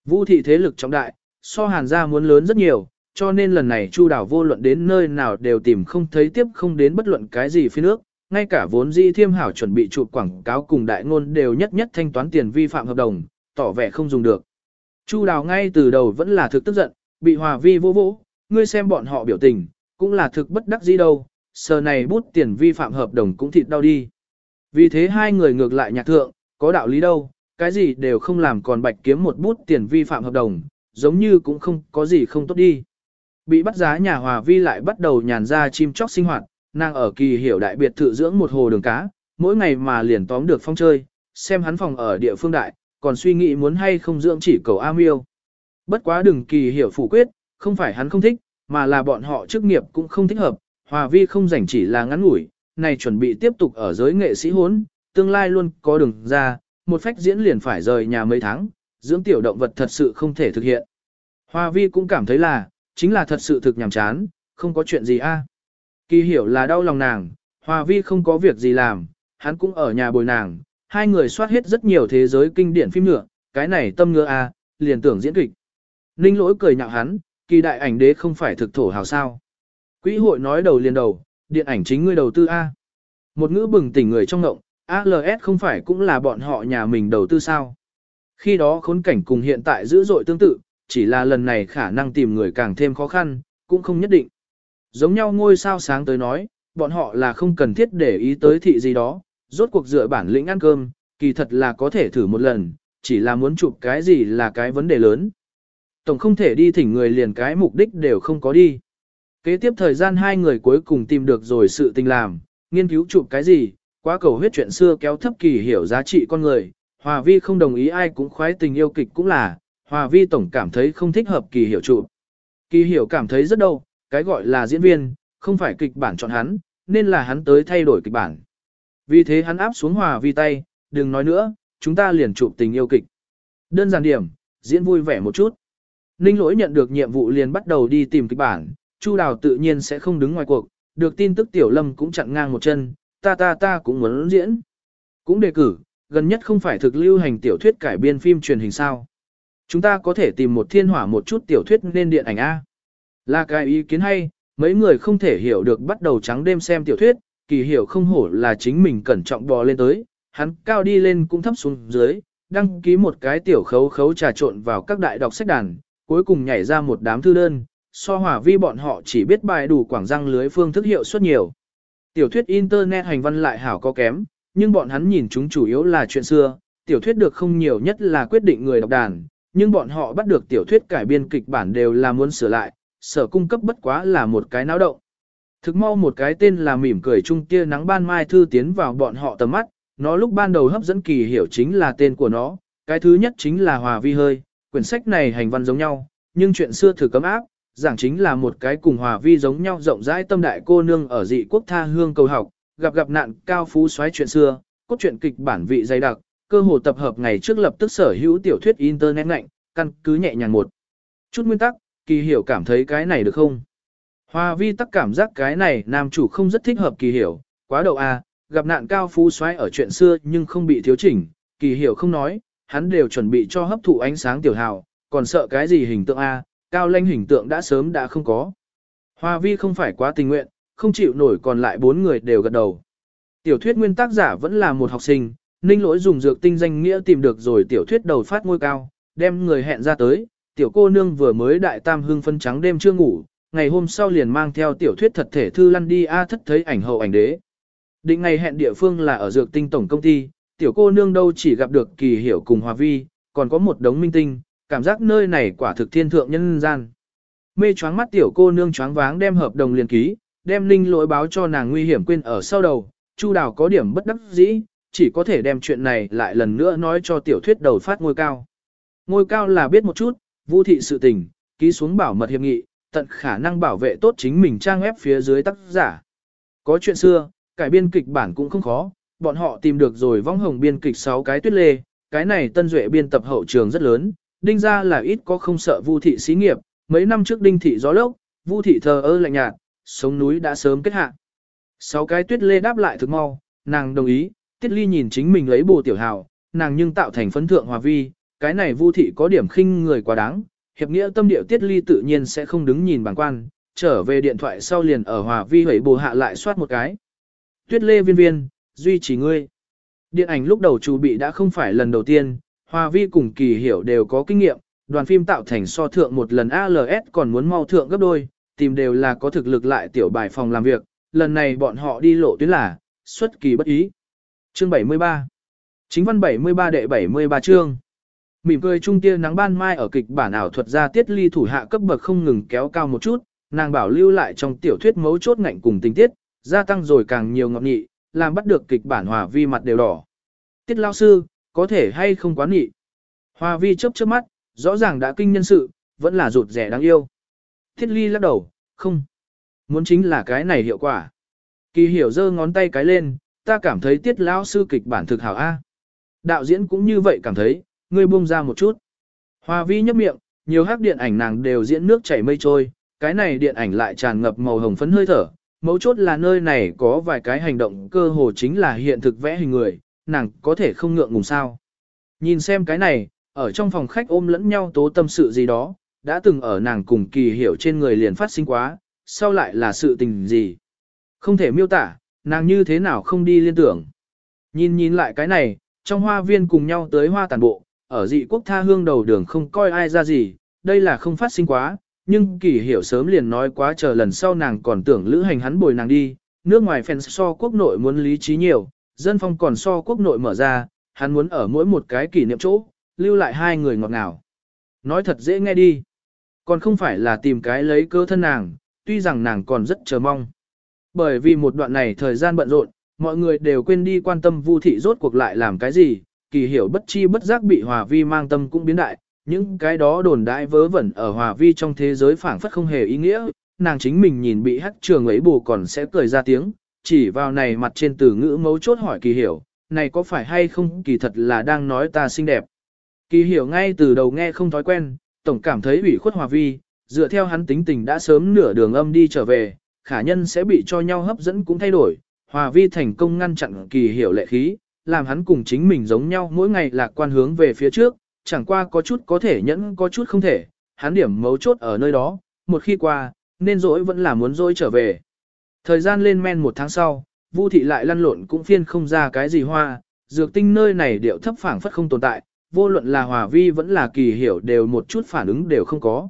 vũ thị thế lực trọng đại, so hàn gia muốn lớn rất nhiều, cho nên lần này Chu đảo vô luận đến nơi nào đều tìm không thấy tiếp không đến bất luận cái gì phi nước, ngay cả vốn di thiêm hảo chuẩn bị chụp quảng cáo cùng đại ngôn đều nhất nhất thanh toán tiền vi phạm hợp đồng, tỏ vẻ không dùng được. Chu đào ngay từ đầu vẫn là thực tức giận, bị hòa vi vô vỗ, ngươi xem bọn họ biểu tình, cũng là thực bất đắc dĩ đâu, sờ này bút tiền vi phạm hợp đồng cũng thịt đau đi. Vì thế hai người ngược lại nhạc thượng, có đạo lý đâu, cái gì đều không làm còn bạch kiếm một bút tiền vi phạm hợp đồng, giống như cũng không có gì không tốt đi. Bị bắt giá nhà hòa vi lại bắt đầu nhàn ra chim chóc sinh hoạt, nàng ở kỳ hiểu đại biệt thự dưỡng một hồ đường cá, mỗi ngày mà liền tóm được phong chơi, xem hắn phòng ở địa phương đại, còn suy nghĩ muốn hay không dưỡng chỉ cầu A. Bất quá đừng kỳ hiểu phủ quyết, không phải hắn không thích, mà là bọn họ chức nghiệp cũng không thích hợp, hòa vi không rảnh chỉ là ngắn ngủi, này chuẩn bị tiếp tục ở giới nghệ sĩ hốn, tương lai luôn có đường ra, một phách diễn liền phải rời nhà mấy tháng, dưỡng tiểu động vật thật sự không thể thực hiện. Hòa vi cũng cảm thấy là, chính là thật sự thực nhàm chán, không có chuyện gì a. Kỳ hiểu là đau lòng nàng, hòa vi không có việc gì làm, hắn cũng ở nhà bồi nàng, hai người soát hết rất nhiều thế giới kinh điển phim nữa, cái này tâm ngựa a, liền tưởng diễn kịch. Ninh lỗi cười nhạo hắn, kỳ đại ảnh đế không phải thực thổ hào sao. Quỹ hội nói đầu liền đầu, điện ảnh chính ngươi đầu tư A. Một ngữ bừng tỉnh người trong ngộng, ALS không phải cũng là bọn họ nhà mình đầu tư sao. Khi đó khốn cảnh cùng hiện tại dữ dội tương tự, chỉ là lần này khả năng tìm người càng thêm khó khăn, cũng không nhất định. Giống nhau ngôi sao sáng tới nói, bọn họ là không cần thiết để ý tới thị gì đó, rốt cuộc dựa bản lĩnh ăn cơm, kỳ thật là có thể thử một lần, chỉ là muốn chụp cái gì là cái vấn đề lớn. Tổng không thể đi thỉnh người liền cái mục đích đều không có đi. Kế tiếp thời gian hai người cuối cùng tìm được rồi sự tình làm, nghiên cứu chụp cái gì, quá cầu huyết chuyện xưa kéo thấp kỳ hiểu giá trị con người. Hòa vi không đồng ý ai cũng khoái tình yêu kịch cũng là, Hòa vi tổng cảm thấy không thích hợp kỳ hiểu chụp. Kỳ hiểu cảm thấy rất đâu, cái gọi là diễn viên, không phải kịch bản chọn hắn, nên là hắn tới thay đổi kịch bản. Vì thế hắn áp xuống Hòa vi tay, đừng nói nữa, chúng ta liền chụp tình yêu kịch. Đơn giản điểm, diễn vui vẻ một chút. Ninh lỗi nhận được nhiệm vụ liền bắt đầu đi tìm kịch bản, Chu Đào tự nhiên sẽ không đứng ngoài cuộc, được tin tức Tiểu Lâm cũng chặn ngang một chân, ta ta ta cũng muốn diễn. Cũng đề cử, gần nhất không phải thực lưu hành tiểu thuyết cải biên phim truyền hình sao. Chúng ta có thể tìm một thiên hỏa một chút tiểu thuyết nên điện ảnh A. Là cái ý kiến hay, mấy người không thể hiểu được bắt đầu trắng đêm xem tiểu thuyết, kỳ hiểu không hổ là chính mình cẩn trọng bò lên tới, hắn cao đi lên cũng thấp xuống dưới, đăng ký một cái tiểu khấu khấu trà trộn vào các đại đọc sách đàn, cuối cùng nhảy ra một đám thư đơn, so hỏa vi bọn họ chỉ biết bài đủ quảng răng lưới phương thức hiệu suất nhiều. Tiểu thuyết Internet hành văn lại hảo có kém, nhưng bọn hắn nhìn chúng chủ yếu là chuyện xưa, tiểu thuyết được không nhiều nhất là quyết định người đọc đàn, nhưng bọn họ bắt được tiểu thuyết cải biên kịch bản đều là muốn sửa lại, sở cung cấp bất quá là một cái náo động. Thực mau một cái tên là mỉm cười trung kia nắng ban mai thư tiến vào bọn họ tầm mắt, nó lúc ban đầu hấp dẫn kỳ hiểu chính là tên của nó, cái thứ nhất chính là Hòa Vi hơi, quyển sách này hành văn giống nhau, nhưng chuyện xưa thử cấm áp, giảng chính là một cái cùng Hòa Vi giống nhau rộng rãi tâm đại cô nương ở dị quốc tha hương cầu học, gặp gặp nạn cao phú xoáy chuyện xưa, cốt truyện kịch bản vị dày đặc, cơ hồ tập hợp ngày trước lập tức sở hữu tiểu thuyết internet ngạnh, căn cứ nhẹ nhàng một chút nguyên tắc, kỳ hiểu cảm thấy cái này được không? Hòa vi tắc cảm giác cái này nam chủ không rất thích hợp kỳ hiểu, quá đầu a, à, gặp nạn cao phú xoáy ở chuyện xưa nhưng không bị thiếu chỉnh, kỳ hiểu không nói, hắn đều chuẩn bị cho hấp thụ ánh sáng tiểu hào, còn sợ cái gì hình tượng a, cao lanh hình tượng đã sớm đã không có. Hòa vi không phải quá tình nguyện, không chịu nổi còn lại bốn người đều gật đầu. Tiểu thuyết nguyên tác giả vẫn là một học sinh, ninh lỗi dùng dược tinh danh nghĩa tìm được rồi tiểu thuyết đầu phát ngôi cao, đem người hẹn ra tới, tiểu cô nương vừa mới đại tam hương phân trắng đêm chưa ngủ, ngày hôm sau liền mang theo tiểu thuyết thật thể thư lăn đi A thất thấy ảnh hậu ảnh đế. Định ngày hẹn địa phương là ở dược tinh tổng công ty, tiểu cô nương đâu chỉ gặp được kỳ hiểu cùng hòa vi, còn có một đống minh tinh, cảm giác nơi này quả thực thiên thượng nhân gian. Mê choáng mắt tiểu cô nương choáng váng đem hợp đồng liền ký, đem ninh lỗi báo cho nàng nguy hiểm quên ở sau đầu, Chu Đào có điểm bất đắc dĩ, chỉ có thể đem chuyện này lại lần nữa nói cho tiểu thuyết đầu phát ngôi cao. Ngôi cao là biết một chút, vu thị sự tình, ký xuống bảo mật hiệp nghị, tận khả năng bảo vệ tốt chính mình trang ép phía dưới tác giả. Có chuyện xưa, cải biên kịch bản cũng không khó, bọn họ tìm được rồi vong hồng biên kịch 6 cái tuyết lê, cái này tân duệ biên tập hậu trường rất lớn, đinh ra là ít có không sợ vu thị xí nghiệp, mấy năm trước đinh thị gió lốc, vu thị thờ ơ lạnh nhạt, sống núi đã sớm kết hạ. Sáu cái tuyết lê đáp lại thực mau, nàng đồng ý, tiết ly nhìn chính mình lấy bồ tiểu hào, nàng nhưng tạo thành phấn thượng hòa vi, cái này vu thị có điểm khinh người quá đáng, hiệp nghĩa tâm điệu tiết ly tự nhiên sẽ không đứng nhìn bằng quan, trở về điện thoại sau liền ở hòa vi hủy bồ hạ lại soát một cái. Tuyết lê viên viên, duy trì ngươi. Điện ảnh lúc đầu chủ bị đã không phải lần đầu tiên, hòa vi cùng kỳ hiểu đều có kinh nghiệm, đoàn phim tạo thành so thượng một lần ALS còn muốn mau thượng gấp đôi, tìm đều là có thực lực lại tiểu bài phòng làm việc, lần này bọn họ đi lộ tuyến là, xuất kỳ bất ý. Chương 73 Chính văn 73 đệ 73 chương Mỉm cười trung tia nắng ban mai ở kịch bản ảo thuật ra tiết ly thủ hạ cấp bậc không ngừng kéo cao một chút, nàng bảo lưu lại trong tiểu thuyết mấu chốt ngạnh cùng tình tiết, gia tăng rồi càng nhiều ngọc nhị, làm bắt được kịch bản hòa vi mặt đều đỏ. Tiết lao sư, có thể hay không quá nghị. Hoa vi chớp chớp mắt, rõ ràng đã kinh nhân sự, vẫn là rụt rẻ đáng yêu. Thiết ly lắc đầu, không. Muốn chính là cái này hiệu quả. Kỳ hiểu giơ ngón tay cái lên, ta cảm thấy tiết lão sư kịch bản thực hảo A. Đạo diễn cũng như vậy cảm thấy, ngươi buông ra một chút. Hoa vi nhấp miệng, nhiều hát điện ảnh nàng đều diễn nước chảy mây trôi, cái này điện ảnh lại tràn ngập màu hồng phấn hơi thở. Mấu chốt là nơi này có vài cái hành động cơ hồ chính là hiện thực vẽ hình người, nàng có thể không ngượng ngùng sao. Nhìn xem cái này, ở trong phòng khách ôm lẫn nhau tố tâm sự gì đó, đã từng ở nàng cùng kỳ hiểu trên người liền phát sinh quá, sau lại là sự tình gì. Không thể miêu tả, nàng như thế nào không đi liên tưởng. Nhìn nhìn lại cái này, trong hoa viên cùng nhau tới hoa tàn bộ, ở dị quốc tha hương đầu đường không coi ai ra gì, đây là không phát sinh quá, nhưng kỳ hiểu sớm liền nói quá chờ lần sau nàng còn tưởng lữ hành hắn bồi nàng đi, nước ngoài fans so quốc nội muốn lý trí nhiều, dân phong còn so quốc nội mở ra, hắn muốn ở mỗi một cái kỷ niệm chỗ, lưu lại hai người ngọt ngào. Nói thật dễ nghe đi, còn không phải là tìm cái lấy cơ thân nàng, tuy rằng nàng còn rất chờ mong. Bởi vì một đoạn này thời gian bận rộn, mọi người đều quên đi quan tâm Vu thị rốt cuộc lại làm cái gì, kỳ hiểu bất chi bất giác bị Hòa Vi mang tâm cũng biến đại, những cái đó đồn đại vớ vẩn ở Hòa Vi trong thế giới phảng phất không hề ý nghĩa, nàng chính mình nhìn bị hắc trường ấy bù còn sẽ cười ra tiếng, chỉ vào này mặt trên từ ngữ mấu chốt hỏi kỳ hiểu, này có phải hay không kỳ thật là đang nói ta xinh đẹp. Kỳ hiểu ngay từ đầu nghe không thói quen, tổng cảm thấy ủy khuất Hòa Vi, dựa theo hắn tính tình đã sớm nửa đường âm đi trở về, khả nhân sẽ bị cho nhau hấp dẫn cũng thay đổi. Hòa vi thành công ngăn chặn kỳ hiểu lệ khí, làm hắn cùng chính mình giống nhau mỗi ngày lạc quan hướng về phía trước, chẳng qua có chút có thể nhẫn có chút không thể, hắn điểm mấu chốt ở nơi đó, một khi qua, nên dỗi vẫn là muốn dỗi trở về. Thời gian lên men một tháng sau, Vu thị lại lăn lộn cũng phiên không ra cái gì hoa, dược tinh nơi này điệu thấp phảng phất không tồn tại, vô luận là hòa vi vẫn là kỳ hiểu đều một chút phản ứng đều không có.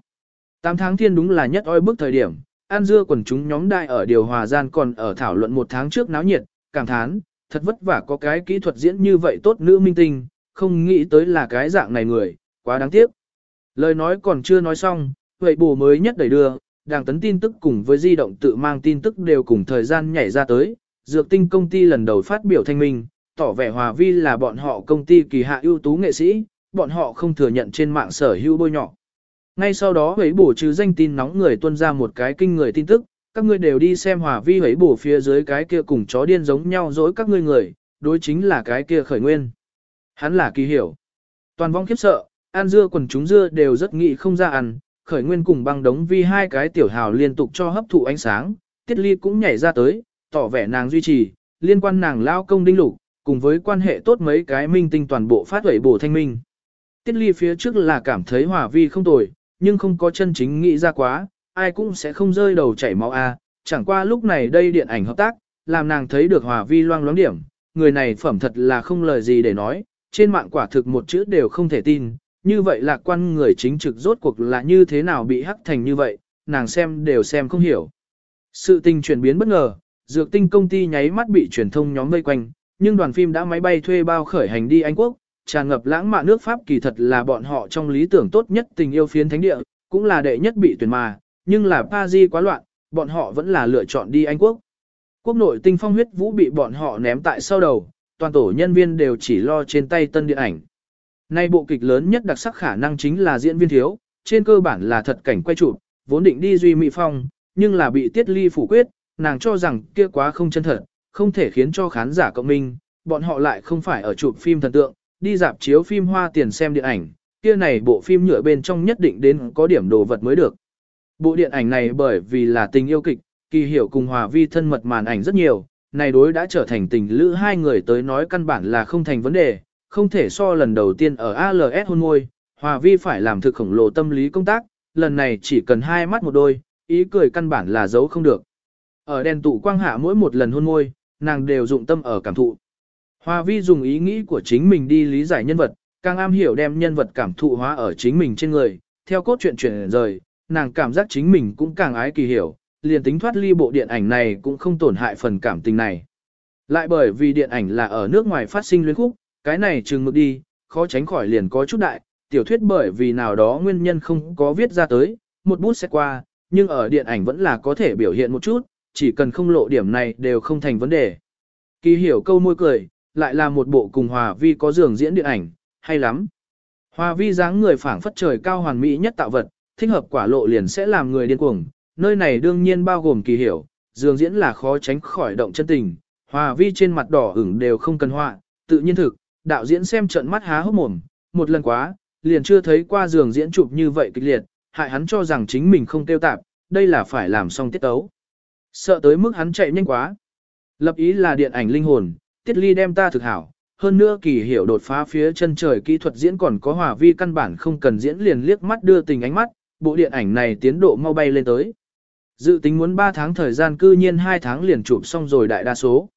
Tám tháng thiên đúng là nhất oi bức thời điểm, An dưa quần chúng nhóm đại ở điều hòa gian còn ở thảo luận một tháng trước náo nhiệt, cảm thán, thật vất vả có cái kỹ thuật diễn như vậy tốt nữ minh tinh, không nghĩ tới là cái dạng này người, quá đáng tiếc. Lời nói còn chưa nói xong, vậy bù mới nhất đẩy đưa, đàng tấn tin tức cùng với di động tự mang tin tức đều cùng thời gian nhảy ra tới, dược tinh công ty lần đầu phát biểu thanh minh, tỏ vẻ hòa vi là bọn họ công ty kỳ hạ ưu tú nghệ sĩ, bọn họ không thừa nhận trên mạng sở hữu bôi nhọ. Ngay sau đó hấy bổ trừ danh tin nóng người tuân ra một cái kinh người tin tức, các ngươi đều đi xem hòa vi hấy bổ phía dưới cái kia cùng chó điên giống nhau dối các ngươi người, đối chính là cái kia khởi nguyên. Hắn là kỳ hiểu. Toàn vong khiếp sợ, ăn dưa quần chúng dưa đều rất nghị không ra ăn, khởi nguyên cùng băng đống vi hai cái tiểu hào liên tục cho hấp thụ ánh sáng, tiết ly cũng nhảy ra tới, tỏ vẻ nàng duy trì, liên quan nàng lao công đinh lục, cùng với quan hệ tốt mấy cái minh tinh toàn bộ phát huẩy bổ thanh minh. Tiết ly phía trước là cảm thấy hòa vi không tồi, nhưng không có chân chính nghĩ ra quá, ai cũng sẽ không rơi đầu chảy máu a. chẳng qua lúc này đây điện ảnh hợp tác, làm nàng thấy được hòa vi loang loáng điểm, người này phẩm thật là không lời gì để nói, trên mạng quả thực một chữ đều không thể tin, như vậy lạc quan người chính trực rốt cuộc là như thế nào bị hắc thành như vậy, nàng xem đều xem không hiểu. Sự tình chuyển biến bất ngờ, dược tinh công ty nháy mắt bị truyền thông nhóm vây quanh, nhưng đoàn phim đã máy bay thuê bao khởi hành đi Anh Quốc, tràn ngập lãng mạn nước Pháp kỳ thật là bọn họ trong lý tưởng tốt nhất tình yêu phiến thánh địa, cũng là đệ nhất bị tuyển mà, nhưng là Paris quá loạn, bọn họ vẫn là lựa chọn đi Anh Quốc. Quốc nội tinh phong huyết vũ bị bọn họ ném tại sau đầu, toàn tổ nhân viên đều chỉ lo trên tay tân điện ảnh. Nay bộ kịch lớn nhất đặc sắc khả năng chính là diễn viên thiếu, trên cơ bản là thật cảnh quay chụp, vốn định đi duy mỹ phong, nhưng là bị tiết ly phủ quyết, nàng cho rằng kia quá không chân thật, không thể khiến cho khán giả cộng minh, bọn họ lại không phải ở chụp phim thần tượng, đi dạp chiếu phim hoa tiền xem điện ảnh, kia này bộ phim nhựa bên trong nhất định đến có điểm đồ vật mới được. Bộ điện ảnh này bởi vì là tình yêu kịch, kỳ hiểu cùng hòa vi thân mật màn ảnh rất nhiều, này đối đã trở thành tình lữ hai người tới nói căn bản là không thành vấn đề, không thể so lần đầu tiên ở ALS hôn môi, hòa vi phải làm thực khổng lồ tâm lý công tác, lần này chỉ cần hai mắt một đôi, ý cười căn bản là giấu không được. Ở đèn tụ quang hạ mỗi một lần hôn môi, nàng đều dụng tâm ở cảm thụ. Hòa vi dùng ý nghĩ của chính mình đi lý giải nhân vật, càng am hiểu đem nhân vật cảm thụ hóa ở chính mình trên người, theo cốt truyện chuyển rời, nàng cảm giác chính mình cũng càng ái kỳ hiểu, liền tính thoát ly bộ điện ảnh này cũng không tổn hại phần cảm tình này. Lại bởi vì điện ảnh là ở nước ngoài phát sinh luyến khúc, cái này chừng mực đi, khó tránh khỏi liền có chút đại, tiểu thuyết bởi vì nào đó nguyên nhân không có viết ra tới, một bút sẽ qua, nhưng ở điện ảnh vẫn là có thể biểu hiện một chút, chỉ cần không lộ điểm này đều không thành vấn đề. Kỳ hiểu câu môi cười, lại là một bộ cùng Hòa Vi có dường diễn điện ảnh, hay lắm. Hòa Vi dáng người phảng phất trời cao hoàn mỹ nhất tạo vật, thích hợp quả lộ liền sẽ làm người điên cuồng, nơi này đương nhiên bao gồm kỳ hiểu, dường diễn là khó tránh khỏi động chân tình, Hòa Vi trên mặt đỏ ửng đều không cần họa, tự nhiên thực, đạo diễn xem trận mắt há hốc mồm, một lần quá, liền chưa thấy qua dường diễn chụp như vậy kịch liệt, hại hắn cho rằng chính mình không tiêu tạp, đây là phải làm xong tiết tấu. Sợ tới mức hắn chạy nhanh quá. Lập ý là điện ảnh linh hồn, tiết ly đem ta thực hảo, hơn nữa kỳ hiểu đột phá phía chân trời kỹ thuật diễn còn có hòa vi căn bản không cần diễn liền liếc mắt đưa tình ánh mắt, bộ điện ảnh này tiến độ mau bay lên tới. Dự tính muốn 3 tháng thời gian cư nhiên 2 tháng liền chụp xong rồi đại đa số.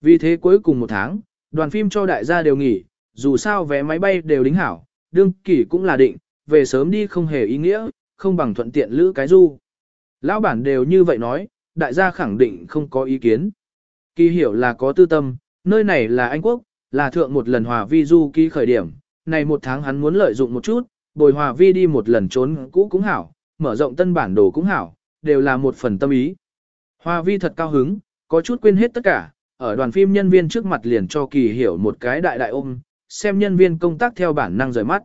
Vì thế cuối cùng một tháng, đoàn phim cho đại gia đều nghỉ, dù sao vé máy bay đều đính hảo, đương kỷ cũng là định, về sớm đi không hề ý nghĩa, không bằng thuận tiện lữ cái du. Lão bản đều như vậy nói, đại gia khẳng định không có ý kiến. Kỳ hiểu là có tư tâm, nơi này là Anh Quốc, là thượng một lần hòa vi du ký khởi điểm, này một tháng hắn muốn lợi dụng một chút, bồi hòa vi đi một lần trốn cũ cũng hảo, mở rộng tân bản đồ cũng hảo, đều là một phần tâm ý. Hòa vi thật cao hứng, có chút quên hết tất cả, ở đoàn phim nhân viên trước mặt liền cho kỳ hiểu một cái đại đại ôm, xem nhân viên công tác theo bản năng rời mắt.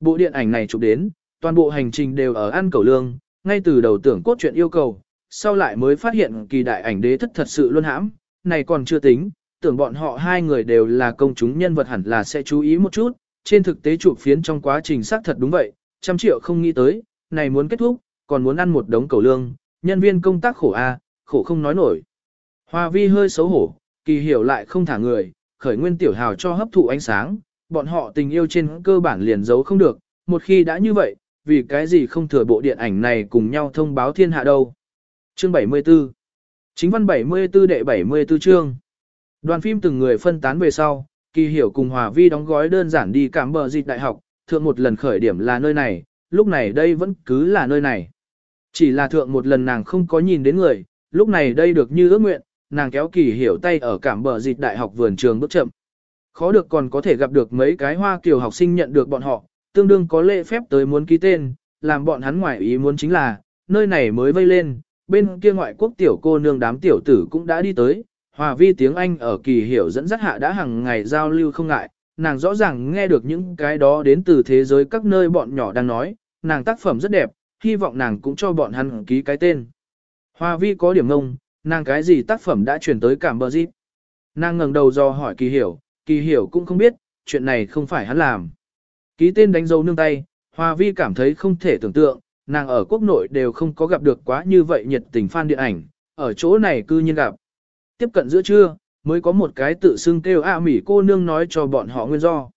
Bộ điện ảnh này chụp đến, toàn bộ hành trình đều ở ăn cầu lương, ngay từ đầu tưởng cốt truyện yêu cầu, sau lại mới phát hiện kỳ đại ảnh đế thất thật sự luôn hãm, này còn chưa tính, tưởng bọn họ hai người đều là công chúng nhân vật hẳn là sẽ chú ý một chút, trên thực tế chụp phiến trong quá trình xác thật đúng vậy, trăm triệu không nghĩ tới, này muốn kết thúc, còn muốn ăn một đống cầu lương, nhân viên công tác khổ a, khổ không nói nổi. Hoa vi hơi xấu hổ, kỳ hiểu lại không thả người, khởi nguyên tiểu hào cho hấp thụ ánh sáng, bọn họ tình yêu trên cơ bản liền giấu không được, một khi đã như vậy, vì cái gì không thừa bộ điện ảnh này cùng nhau thông báo thiên hạ đâu. Chương 74 Chính văn 74 đệ 74 chương Đoàn phim từng người phân tán về sau, kỳ hiểu cùng Hòa Vi đóng gói đơn giản đi cảm bờ dịch đại học, thượng một lần khởi điểm là nơi này, lúc này đây vẫn cứ là nơi này. Chỉ là thượng một lần nàng không có nhìn đến người, lúc này đây được như ước nguyện, nàng kéo kỳ hiểu tay ở cảm bờ dịch đại học vườn trường bước chậm. Khó được còn có thể gặp được mấy cái hoa kiều học sinh nhận được bọn họ, tương đương có lễ phép tới muốn ký tên, làm bọn hắn ngoại ý muốn chính là, nơi này mới vây lên, bên kia ngoại quốc tiểu cô nương đám tiểu tử cũng đã đi tới, hòa vi tiếng Anh ở kỳ hiểu dẫn dắt hạ đã hàng ngày giao lưu không ngại, nàng rõ ràng nghe được những cái đó đến từ thế giới các nơi bọn nhỏ đang nói, nàng tác phẩm rất đẹp, hy vọng nàng cũng cho bọn hắn ký cái tên. Hòa vi có điểm ngông, nàng cái gì tác phẩm đã chuyển tới cảm bờ gì? Nàng ngẩng đầu do hỏi kỳ hiểu, kỳ hiểu cũng không biết, chuyện này không phải hắn làm. Ký tên đánh dấu nương tay, Hoa vi cảm thấy không thể tưởng tượng, nàng ở quốc nội đều không có gặp được quá như vậy nhiệt tình fan điện ảnh, ở chỗ này cư nhiên gặp. Tiếp cận giữa trưa, mới có một cái tự xưng kêu A Mỹ cô nương nói cho bọn họ nguyên do.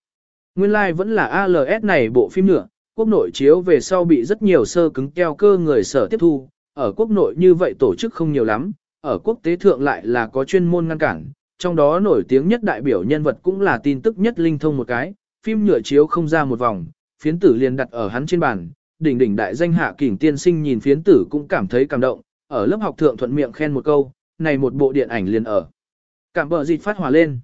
Nguyên lai like vẫn là ALS này bộ phim nữa, quốc nội chiếu về sau bị rất nhiều sơ cứng keo cơ người sở tiếp thu, ở quốc nội như vậy tổ chức không nhiều lắm, ở quốc tế thượng lại là có chuyên môn ngăn cản, trong đó nổi tiếng nhất đại biểu nhân vật cũng là tin tức nhất linh thông một cái, phim nhựa chiếu không ra một vòng, phiến tử liền đặt ở hắn trên bàn, đỉnh đỉnh đại danh hạ kỉnh tiên sinh nhìn phiến tử cũng cảm thấy cảm động, ở lớp học thượng thuận miệng khen một câu, này một bộ điện ảnh liền ở. Cảm bờ dịch phát hòa lên.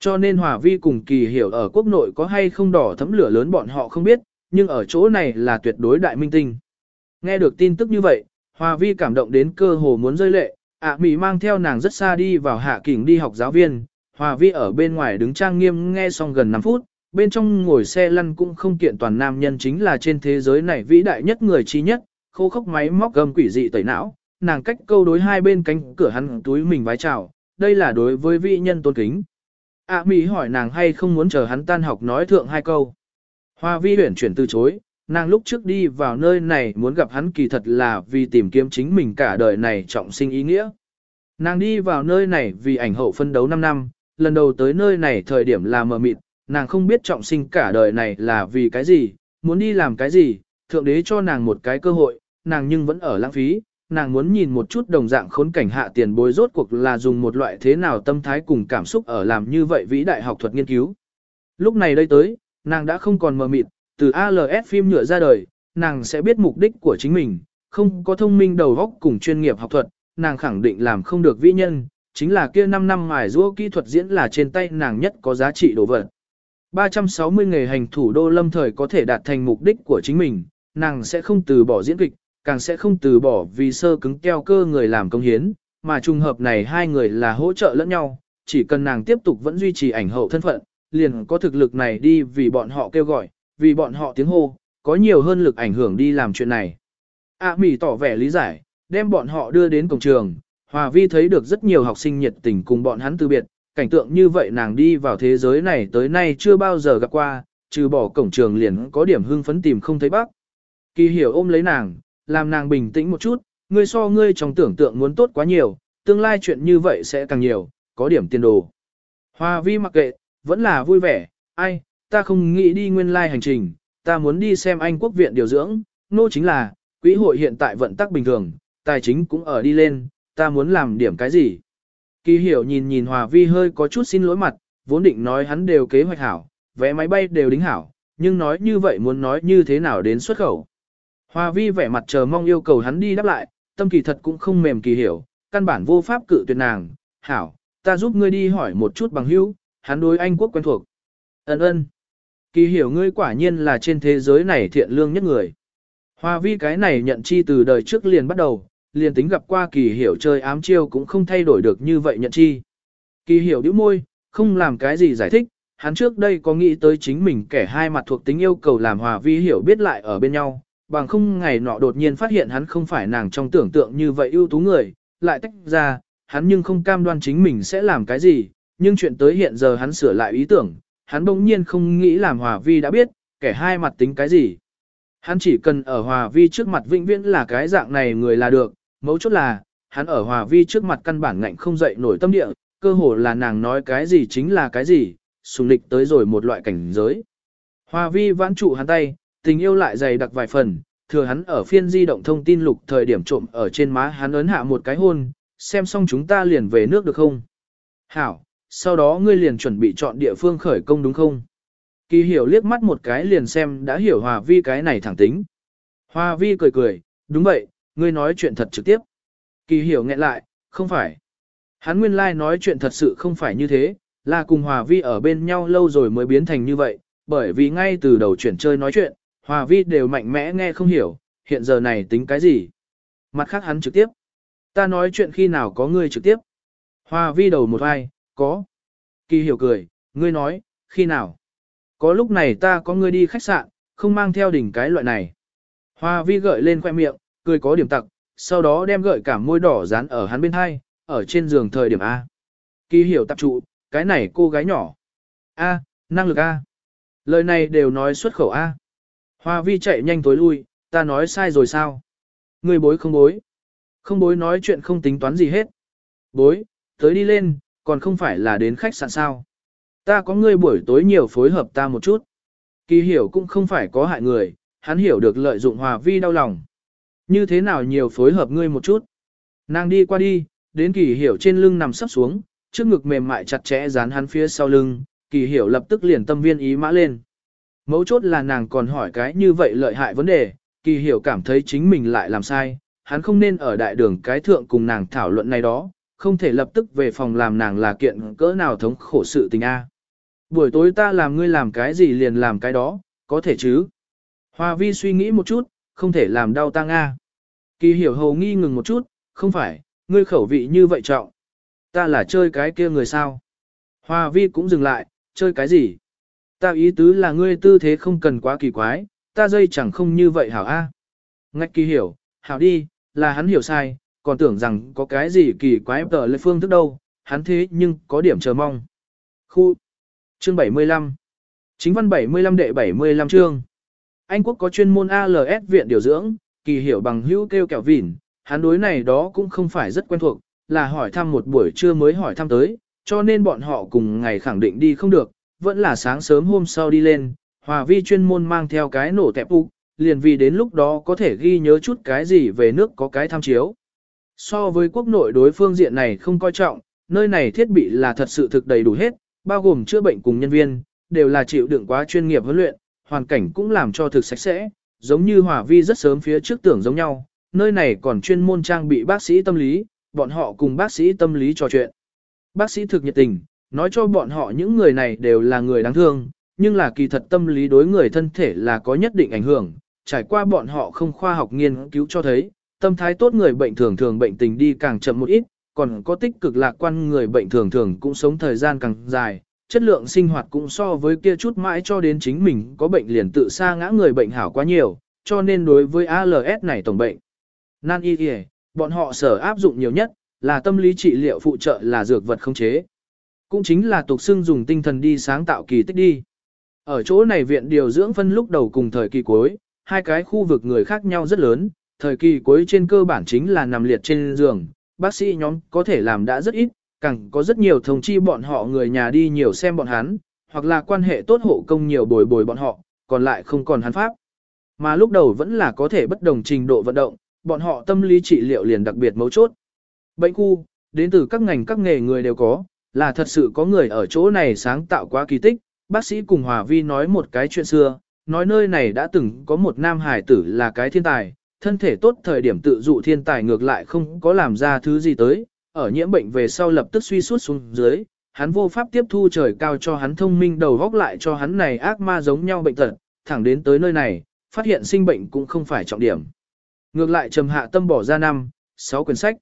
Cho nên hòa vi cùng kỳ hiểu ở quốc nội có hay không đỏ thấm lửa lớn bọn họ không biết, nhưng ở chỗ này là tuyệt đối đại minh tinh. Nghe được tin tức như vậy, hòa vi cảm động đến cơ hồ muốn rơi lệ, ạ à, mang theo nàng rất xa đi vào hạ kỉnh đi học giáo viên, hòa vi ở bên ngoài đứng trang nghiêm nghe xong gần 5 phút, bên trong ngồi xe lăn cũng không kiện toàn nam nhân chính là trên thế giới này vĩ đại nhất người trí nhất, khô khốc máy móc gầm quỷ dị tẩy não, nàng cách câu đối hai bên cánh cửa hắn túi mình vái chào, đây là đối với vị nhân tôn kính. ạ mỹ hỏi nàng hay không muốn chờ hắn tan học nói thượng hai câu. Hoa vi huyển chuyển từ chối, nàng lúc trước đi vào nơi này muốn gặp hắn kỳ thật là vì tìm kiếm chính mình cả đời này trọng sinh ý nghĩa. Nàng đi vào nơi này vì ảnh hậu phân đấu 5 năm, lần đầu tới nơi này thời điểm là mờ mịt, nàng không biết trọng sinh cả đời này là vì cái gì, muốn đi làm cái gì, thượng đế cho nàng một cái cơ hội, nàng nhưng vẫn ở lãng phí, nàng muốn nhìn một chút đồng dạng khốn cảnh hạ tiền bối rốt cuộc là dùng một loại thế nào tâm thái cùng cảm xúc ở làm như vậy vĩ đại học thuật nghiên cứu. Lúc này đây tới, nàng đã không còn mờ mịt, từ ALS phim nhựa ra đời, nàng sẽ biết mục đích của chính mình, không có thông minh đầu óc cùng chuyên nghiệp học thuật, nàng khẳng định làm không được vĩ nhân, chính là kia 5 năm mài giũa kỹ thuật diễn là trên tay nàng nhất có giá trị đồ vật. 360 nghề hành thủ đô lâm thời có thể đạt thành mục đích của chính mình, nàng sẽ không từ bỏ diễn kịch, càng sẽ không từ bỏ vì sơ cứng keo cơ người làm công hiến, mà trùng hợp này hai người là hỗ trợ lẫn nhau, chỉ cần nàng tiếp tục vẫn duy trì ảnh hậu thân phận, liền có thực lực này đi vì bọn họ kêu gọi, vì bọn họ tiếng hô, có nhiều hơn lực ảnh hưởng đi làm chuyện này. A à, Mỹ tỏ vẻ lý giải, đem bọn họ đưa đến cổng trường, Hòa Vi thấy được rất nhiều học sinh nhiệt tình cùng bọn hắn từ biệt, cảnh tượng như vậy nàng đi vào thế giới này tới nay chưa bao giờ gặp qua, trừ bỏ cổng trường liền có điểm hưng phấn tìm không thấy bác. Kỳ hiểu ôm lấy nàng, làm nàng bình tĩnh một chút, ngươi so ngươi trong tưởng tượng muốn tốt quá nhiều, tương lai chuyện như vậy sẽ càng nhiều, có điểm tiền đồ. Hoa vi mặc kệ, vẫn là vui vẻ, ai, ta không nghĩ đi nguyên lai hành trình, ta muốn đi xem Anh quốc viện điều dưỡng, nô chính là, quỹ hội hiện tại vận tắc bình thường, tài chính cũng ở đi lên, ta muốn làm điểm cái gì. Kỳ hiểu nhìn nhìn Hòa Vi hơi có chút xin lỗi mặt, vốn định nói hắn đều kế hoạch hảo, vé máy bay đều đính hảo, nhưng nói như vậy muốn nói như thế nào đến xuất khẩu. Hòa Vi vẻ mặt chờ mong yêu cầu hắn đi đáp lại, tâm kỳ thật cũng không mềm kỳ hiểu, căn bản vô pháp cự tuyệt nàng, hảo, ta giúp ngươi đi hỏi một chút bằng hữu, hắn đối Anh quốc quen thuộc. Ấn ơn. Kỳ hiểu ngươi quả nhiên là trên thế giới này thiện lương nhất người. Hoa Vi cái này nhận chi từ đời trước liền bắt đầu, liền tính gặp qua kỳ hiểu chơi ám chiêu cũng không thay đổi được như vậy nhận chi. Kỳ hiểu điếu môi, không làm cái gì giải thích, hắn trước đây có nghĩ tới chính mình kẻ hai mặt thuộc tính yêu cầu làm hòa vi hiểu biết lại ở bên nhau, bằng không ngày nọ đột nhiên phát hiện hắn không phải nàng trong tưởng tượng như vậy ưu tú người, lại tách ra, hắn nhưng không cam đoan chính mình sẽ làm cái gì, nhưng chuyện tới hiện giờ hắn sửa lại ý tưởng, hắn bỗng nhiên không nghĩ làm hòa vi đã biết, kẻ hai mặt tính cái gì. Hắn chỉ cần ở hòa vi trước mặt vĩnh viễn là cái dạng này người là được, mấu chốt là, hắn ở hòa vi trước mặt căn bản ngạnh không dậy nổi tâm địa, cơ hồ là nàng nói cái gì chính là cái gì, sùng lịch tới rồi một loại cảnh giới. Hòa vi vãn trụ hắn tay, tình yêu lại dày đặc vài phần, thừa hắn ở phiên di động thông tin lục thời điểm trộm ở trên má hắn ấn hạ một cái hôn, xem xong chúng ta liền về nước được không? Hảo, sau đó ngươi liền chuẩn bị chọn địa phương khởi công đúng không? Kỳ hiểu liếc mắt một cái liền xem đã hiểu hòa vi cái này thẳng tính. Hòa vi cười cười, đúng vậy, ngươi nói chuyện thật trực tiếp. Kỳ hiểu nghẹn lại, không phải. Hắn nguyên lai like nói chuyện thật sự không phải như thế, Là cùng Hòa Vi ở bên nhau lâu rồi mới biến thành như vậy, bởi vì ngay từ đầu chuyển chơi nói chuyện, Hòa Vi đều mạnh mẽ nghe không hiểu, hiện giờ này tính cái gì. Mặt khác hắn trực tiếp. Ta nói chuyện khi nào có ngươi trực tiếp. Hòa Vi đầu một vai, có. Kỳ hiểu cười, ngươi nói, khi nào. Có lúc này ta có ngươi đi khách sạn, không mang theo đỉnh cái loại này. Hoa Vi gợi lên khoe miệng, cười có điểm tặc, sau đó đem gợi cả môi đỏ dán ở hắn bên hai, ở trên giường thời điểm A. Kỳ hiểu tập trụ, cái này cô gái nhỏ. A, năng lực A. Lời này đều nói xuất khẩu A. Hoa vi chạy nhanh tối lui, ta nói sai rồi sao? Người bối không bối. Không bối nói chuyện không tính toán gì hết. Bối, tới đi lên, còn không phải là đến khách sạn sao. Ta có ngươi buổi tối nhiều phối hợp ta một chút. Kỳ hiểu cũng không phải có hại người, hắn hiểu được lợi dụng hòa vi đau lòng. Như thế nào nhiều phối hợp ngươi một chút. Nàng đi qua đi, đến kỳ hiểu trên lưng nằm sắp xuống, trước ngực mềm mại chặt chẽ dán hắn phía sau lưng, kỳ hiểu lập tức liền tâm viên ý mã lên. Mấu chốt là nàng còn hỏi cái như vậy lợi hại vấn đề, kỳ hiểu cảm thấy chính mình lại làm sai, hắn không nên ở đại đường cái thượng cùng nàng thảo luận này đó, không thể lập tức về phòng làm nàng là kiện cỡ nào thống khổ sự tình a. Buổi tối ta làm ngươi làm cái gì liền làm cái đó, có thể chứ. Hoa vi suy nghĩ một chút, không thể làm đau ta nga. Kỳ hiểu hầu nghi ngừng một chút, không phải, ngươi khẩu vị như vậy trọng. Ta là chơi cái kia người sao? Hoa vi cũng dừng lại, chơi cái gì? Ta ý tứ là ngươi tư thế không cần quá kỳ quái, ta dây chẳng không như vậy hảo a. Ngạch kỳ hiểu, hảo đi, là hắn hiểu sai, còn tưởng rằng có cái gì kỳ quái tờ lệ phương thức đâu, hắn thế nhưng có điểm chờ mong. Khu Chương 75 Chính văn 75 đệ 75 chương Anh quốc có chuyên môn ALS viện điều dưỡng, kỳ hiểu bằng hữu kêu kẹo vỉn, hắn đối này đó cũng không phải rất quen thuộc, là hỏi thăm một buổi trưa mới hỏi thăm tới, cho nên bọn họ cùng ngày khẳng định đi không được, vẫn là sáng sớm hôm sau đi lên, hòa vi chuyên môn mang theo cái nổ tẹp ụ, liền vì đến lúc đó có thể ghi nhớ chút cái gì về nước có cái tham chiếu. So với quốc nội đối phương diện này không coi trọng, nơi này thiết bị là thật sự thực đầy đủ hết, bao gồm chữa bệnh cùng nhân viên, đều là chịu đựng quá chuyên nghiệp huấn luyện, hoàn cảnh cũng làm cho thực sạch sẽ, giống như hòa vi rất sớm phía trước tưởng giống nhau, nơi này còn chuyên môn trang bị bác sĩ tâm lý, bọn họ cùng bác sĩ tâm lý trò chuyện. Bác sĩ thực nhiệt tình, nói cho bọn họ những người này đều là người đáng thương, nhưng là kỳ thật tâm lý đối người thân thể là có nhất định ảnh hưởng, trải qua bọn họ không khoa học nghiên cứu cho thấy, tâm thái tốt người bệnh thường thường bệnh tình đi càng chậm một ít, còn có tích cực lạc quan người bệnh thường thường cũng sống thời gian càng dài, chất lượng sinh hoạt cũng so với kia chút mãi cho đến chính mình có bệnh liền tự xa ngã người bệnh hảo quá nhiều, cho nên đối với ALS này tổng bệnh. Nan y kìa, bọn họ sở áp dụng nhiều nhất, là tâm lý trị liệu phụ trợ là dược vật không chế. Cũng chính là tục xưng dùng tinh thần đi sáng tạo kỳ tích đi. Ở chỗ này viện điều dưỡng phân lúc đầu cùng thời kỳ cuối, hai cái khu vực người khác nhau rất lớn, thời kỳ cuối trên cơ bản chính là nằm liệt trên giường, bác sĩ nhóm có thể làm đã rất ít, càng có rất nhiều thông chi bọn họ người nhà đi nhiều xem bọn hắn, hoặc là quan hệ tốt hộ công nhiều bồi bồi bọn họ, còn lại không còn hắn pháp. Mà lúc đầu vẫn là có thể bất đồng trình độ vận động, bọn họ tâm lý trị liệu liền đặc biệt mấu chốt. Bệnh khu, đến từ các ngành các nghề người đều có, là thật sự có người ở chỗ này sáng tạo quá kỳ tích. Bác sĩ cùng Hòa Vi nói một cái chuyện xưa, nói nơi này đã từng có một nam hải tử là cái thiên tài, thân thể tốt thời điểm tự dụ thiên tài ngược lại không có làm ra thứ gì tới, ở nhiễm bệnh về sau lập tức suy suốt xuống dưới, hắn vô pháp tiếp thu trời cao cho hắn thông minh đầu góc lại cho hắn này ác ma giống nhau bệnh tật, thẳng đến tới nơi này, phát hiện sinh bệnh cũng không phải trọng điểm. Ngược lại trầm hạ tâm bỏ ra năm, 6 quyển sách.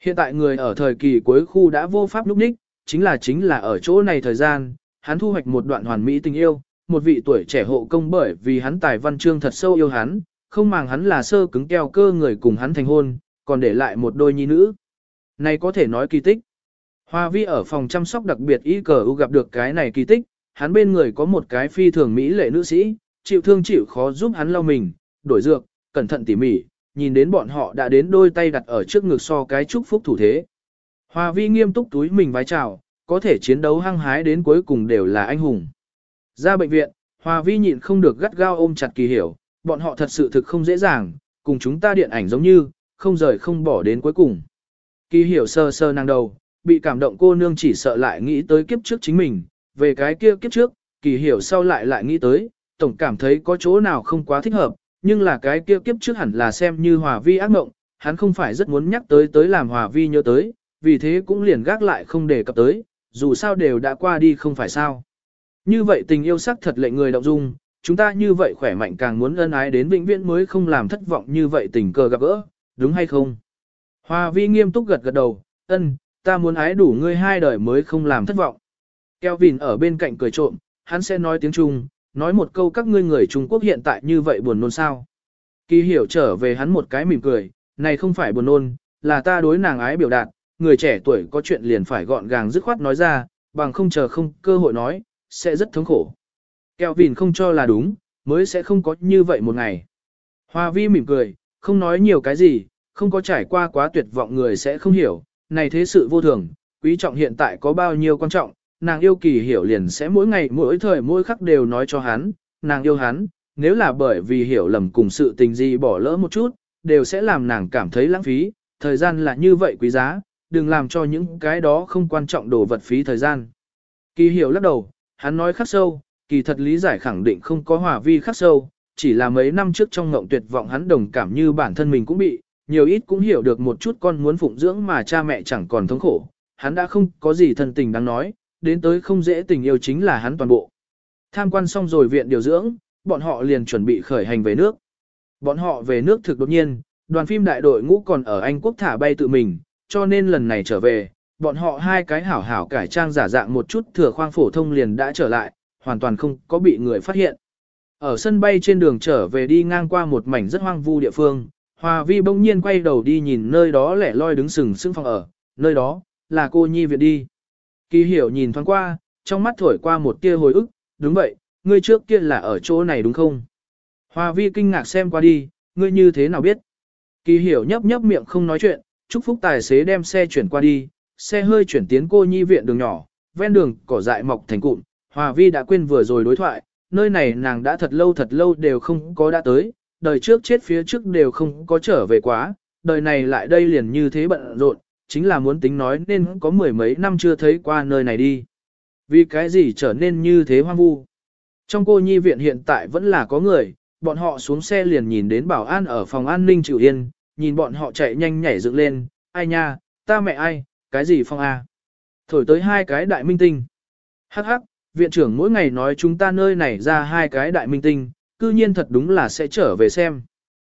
Hiện tại người ở thời kỳ cuối khu đã vô pháp lúc ních, chính là chính là ở chỗ này thời gian, hắn thu hoạch một đoạn hoàn mỹ tình yêu, một vị tuổi trẻ hộ công bởi vì hắn tài văn chương thật sâu yêu hắn, không màng hắn là sơ cứng keo cơ người cùng hắn thành hôn, còn để lại một đôi nhi nữ. Này có thể nói kỳ tích. Hoa vi ở phòng chăm sóc đặc biệt y cờ u gặp được cái này kỳ tích, hắn bên người có một cái phi thường mỹ lệ nữ sĩ, chịu thương chịu khó giúp hắn lau mình, đổi dược, cẩn thận tỉ mỉ, nhìn đến bọn họ đã đến đôi tay đặt ở trước ngực so cái chúc phúc thủ thế. Hoa vi nghiêm túc túi mình vái chào, có thể chiến đấu hăng hái đến cuối cùng đều là anh hùng. Ra bệnh viện, Hoa vi nhịn không được gắt gao ôm chặt kỳ hiểu, bọn họ thật sự thực không dễ dàng, cùng chúng ta điện ảnh giống như, không rời không bỏ đến cuối cùng. Kỳ hiểu sơ sơ năng đầu, bị cảm động cô nương chỉ sợ lại nghĩ tới kiếp trước chính mình, về cái kia kiếp trước, kỳ hiểu sau lại lại nghĩ tới, tổng cảm thấy có chỗ nào không quá thích hợp, nhưng là cái kia kiếp trước hẳn là xem như hòa vi ác mộng, hắn không phải rất muốn nhắc tới tới làm hòa vi nhớ tới, vì thế cũng liền gác lại không đề cập tới, dù sao đều đã qua đi không phải sao. Như vậy tình yêu sắc thật lệnh người động dung, chúng ta như vậy khỏe mạnh càng muốn ân ái đến vĩnh viễn mới không làm thất vọng như vậy tình cờ gặp gỡ, đúng hay không? Hoa vi nghiêm túc gật gật đầu, ân, ta muốn ái đủ ngươi hai đời mới không làm thất vọng. Kelvin ở bên cạnh cười trộm, hắn sẽ nói tiếng Trung, nói một câu các ngươi người Trung Quốc hiện tại như vậy buồn nôn sao. Kỳ hiểu trở về hắn một cái mỉm cười, này không phải buồn nôn, là ta đối nàng ái biểu đạt, người trẻ tuổi có chuyện liền phải gọn gàng dứt khoát nói ra, bằng không chờ không cơ hội nói, sẽ rất thống khổ. Kelvin không cho là đúng, mới sẽ không có như vậy một ngày. Hoa vi mỉm cười, không nói nhiều cái gì, không có trải qua quá tuyệt vọng người sẽ không hiểu, này thế sự vô thường, quý trọng hiện tại có bao nhiêu quan trọng, nàng yêu kỳ hiểu liền sẽ mỗi ngày mỗi thời mỗi khắc đều nói cho hắn, nàng yêu hắn, nếu là bởi vì hiểu lầm cùng sự tình gì bỏ lỡ một chút, đều sẽ làm nàng cảm thấy lãng phí, thời gian là như vậy quý giá, đừng làm cho những cái đó không quan trọng đồ vật phí thời gian. Kỳ hiểu lắc đầu, hắn nói khắc sâu, kỳ thật lý giải khẳng định không có hòa vi khắc sâu, chỉ là mấy năm trước trong ngộng tuyệt vọng hắn đồng cảm như bản thân mình cũng bị, nhiều ít cũng hiểu được một chút con muốn phụng dưỡng mà cha mẹ chẳng còn thống khổ, hắn đã không có gì thân tình đáng nói, đến tới không dễ tình yêu chính là hắn toàn bộ. Tham quan xong rồi viện điều dưỡng, bọn họ liền chuẩn bị khởi hành về nước. Bọn họ về nước thực đột nhiên, đoàn phim đại đội ngũ còn ở Anh Quốc thả bay tự mình, cho nên lần này trở về, bọn họ hai cái hảo hảo cải trang giả dạng một chút thừa khoang phổ thông liền đã trở lại, hoàn toàn không có bị người phát hiện. Ở sân bay trên đường trở về đi ngang qua một mảnh rất hoang vu địa phương, Hòa Vi bỗng nhiên quay đầu đi nhìn nơi đó lẻ loi đứng sừng sững phòng ở, nơi đó, là cô nhi viện đi. Kỳ hiểu nhìn thoáng qua, trong mắt thổi qua một tia hồi ức, đúng vậy, ngươi trước kia là ở chỗ này đúng không? Hòa Vi kinh ngạc xem qua đi, ngươi như thế nào biết? Kỳ hiểu nhấp nhấp miệng không nói chuyện, chúc phúc tài xế đem xe chuyển qua đi, xe hơi chuyển tiến cô nhi viện đường nhỏ, ven đường cỏ dại mọc thành cụm, Hòa Vi đã quên vừa rồi đối thoại, nơi này nàng đã thật lâu thật lâu đều không có đã tới, đời trước chết phía trước đều không có trở về quá, đời này lại đây liền như thế bận rộn, chính là muốn tính nói nên có mười mấy năm chưa thấy qua nơi này đi. Vì cái gì trở nên như thế hoang vu? Trong cô nhi viện hiện tại vẫn là có người, bọn họ xuống xe liền nhìn đến bảo an ở phòng an ninh chịu yên, nhìn bọn họ chạy nhanh nhảy dựng lên, ai nha, ta mẹ ai, cái gì phong A. Thổi tới hai cái đại minh tinh. Hắc hắc, viện trưởng mỗi ngày nói chúng ta nơi này ra hai cái đại minh tinh, cư nhiên thật đúng là sẽ trở về xem.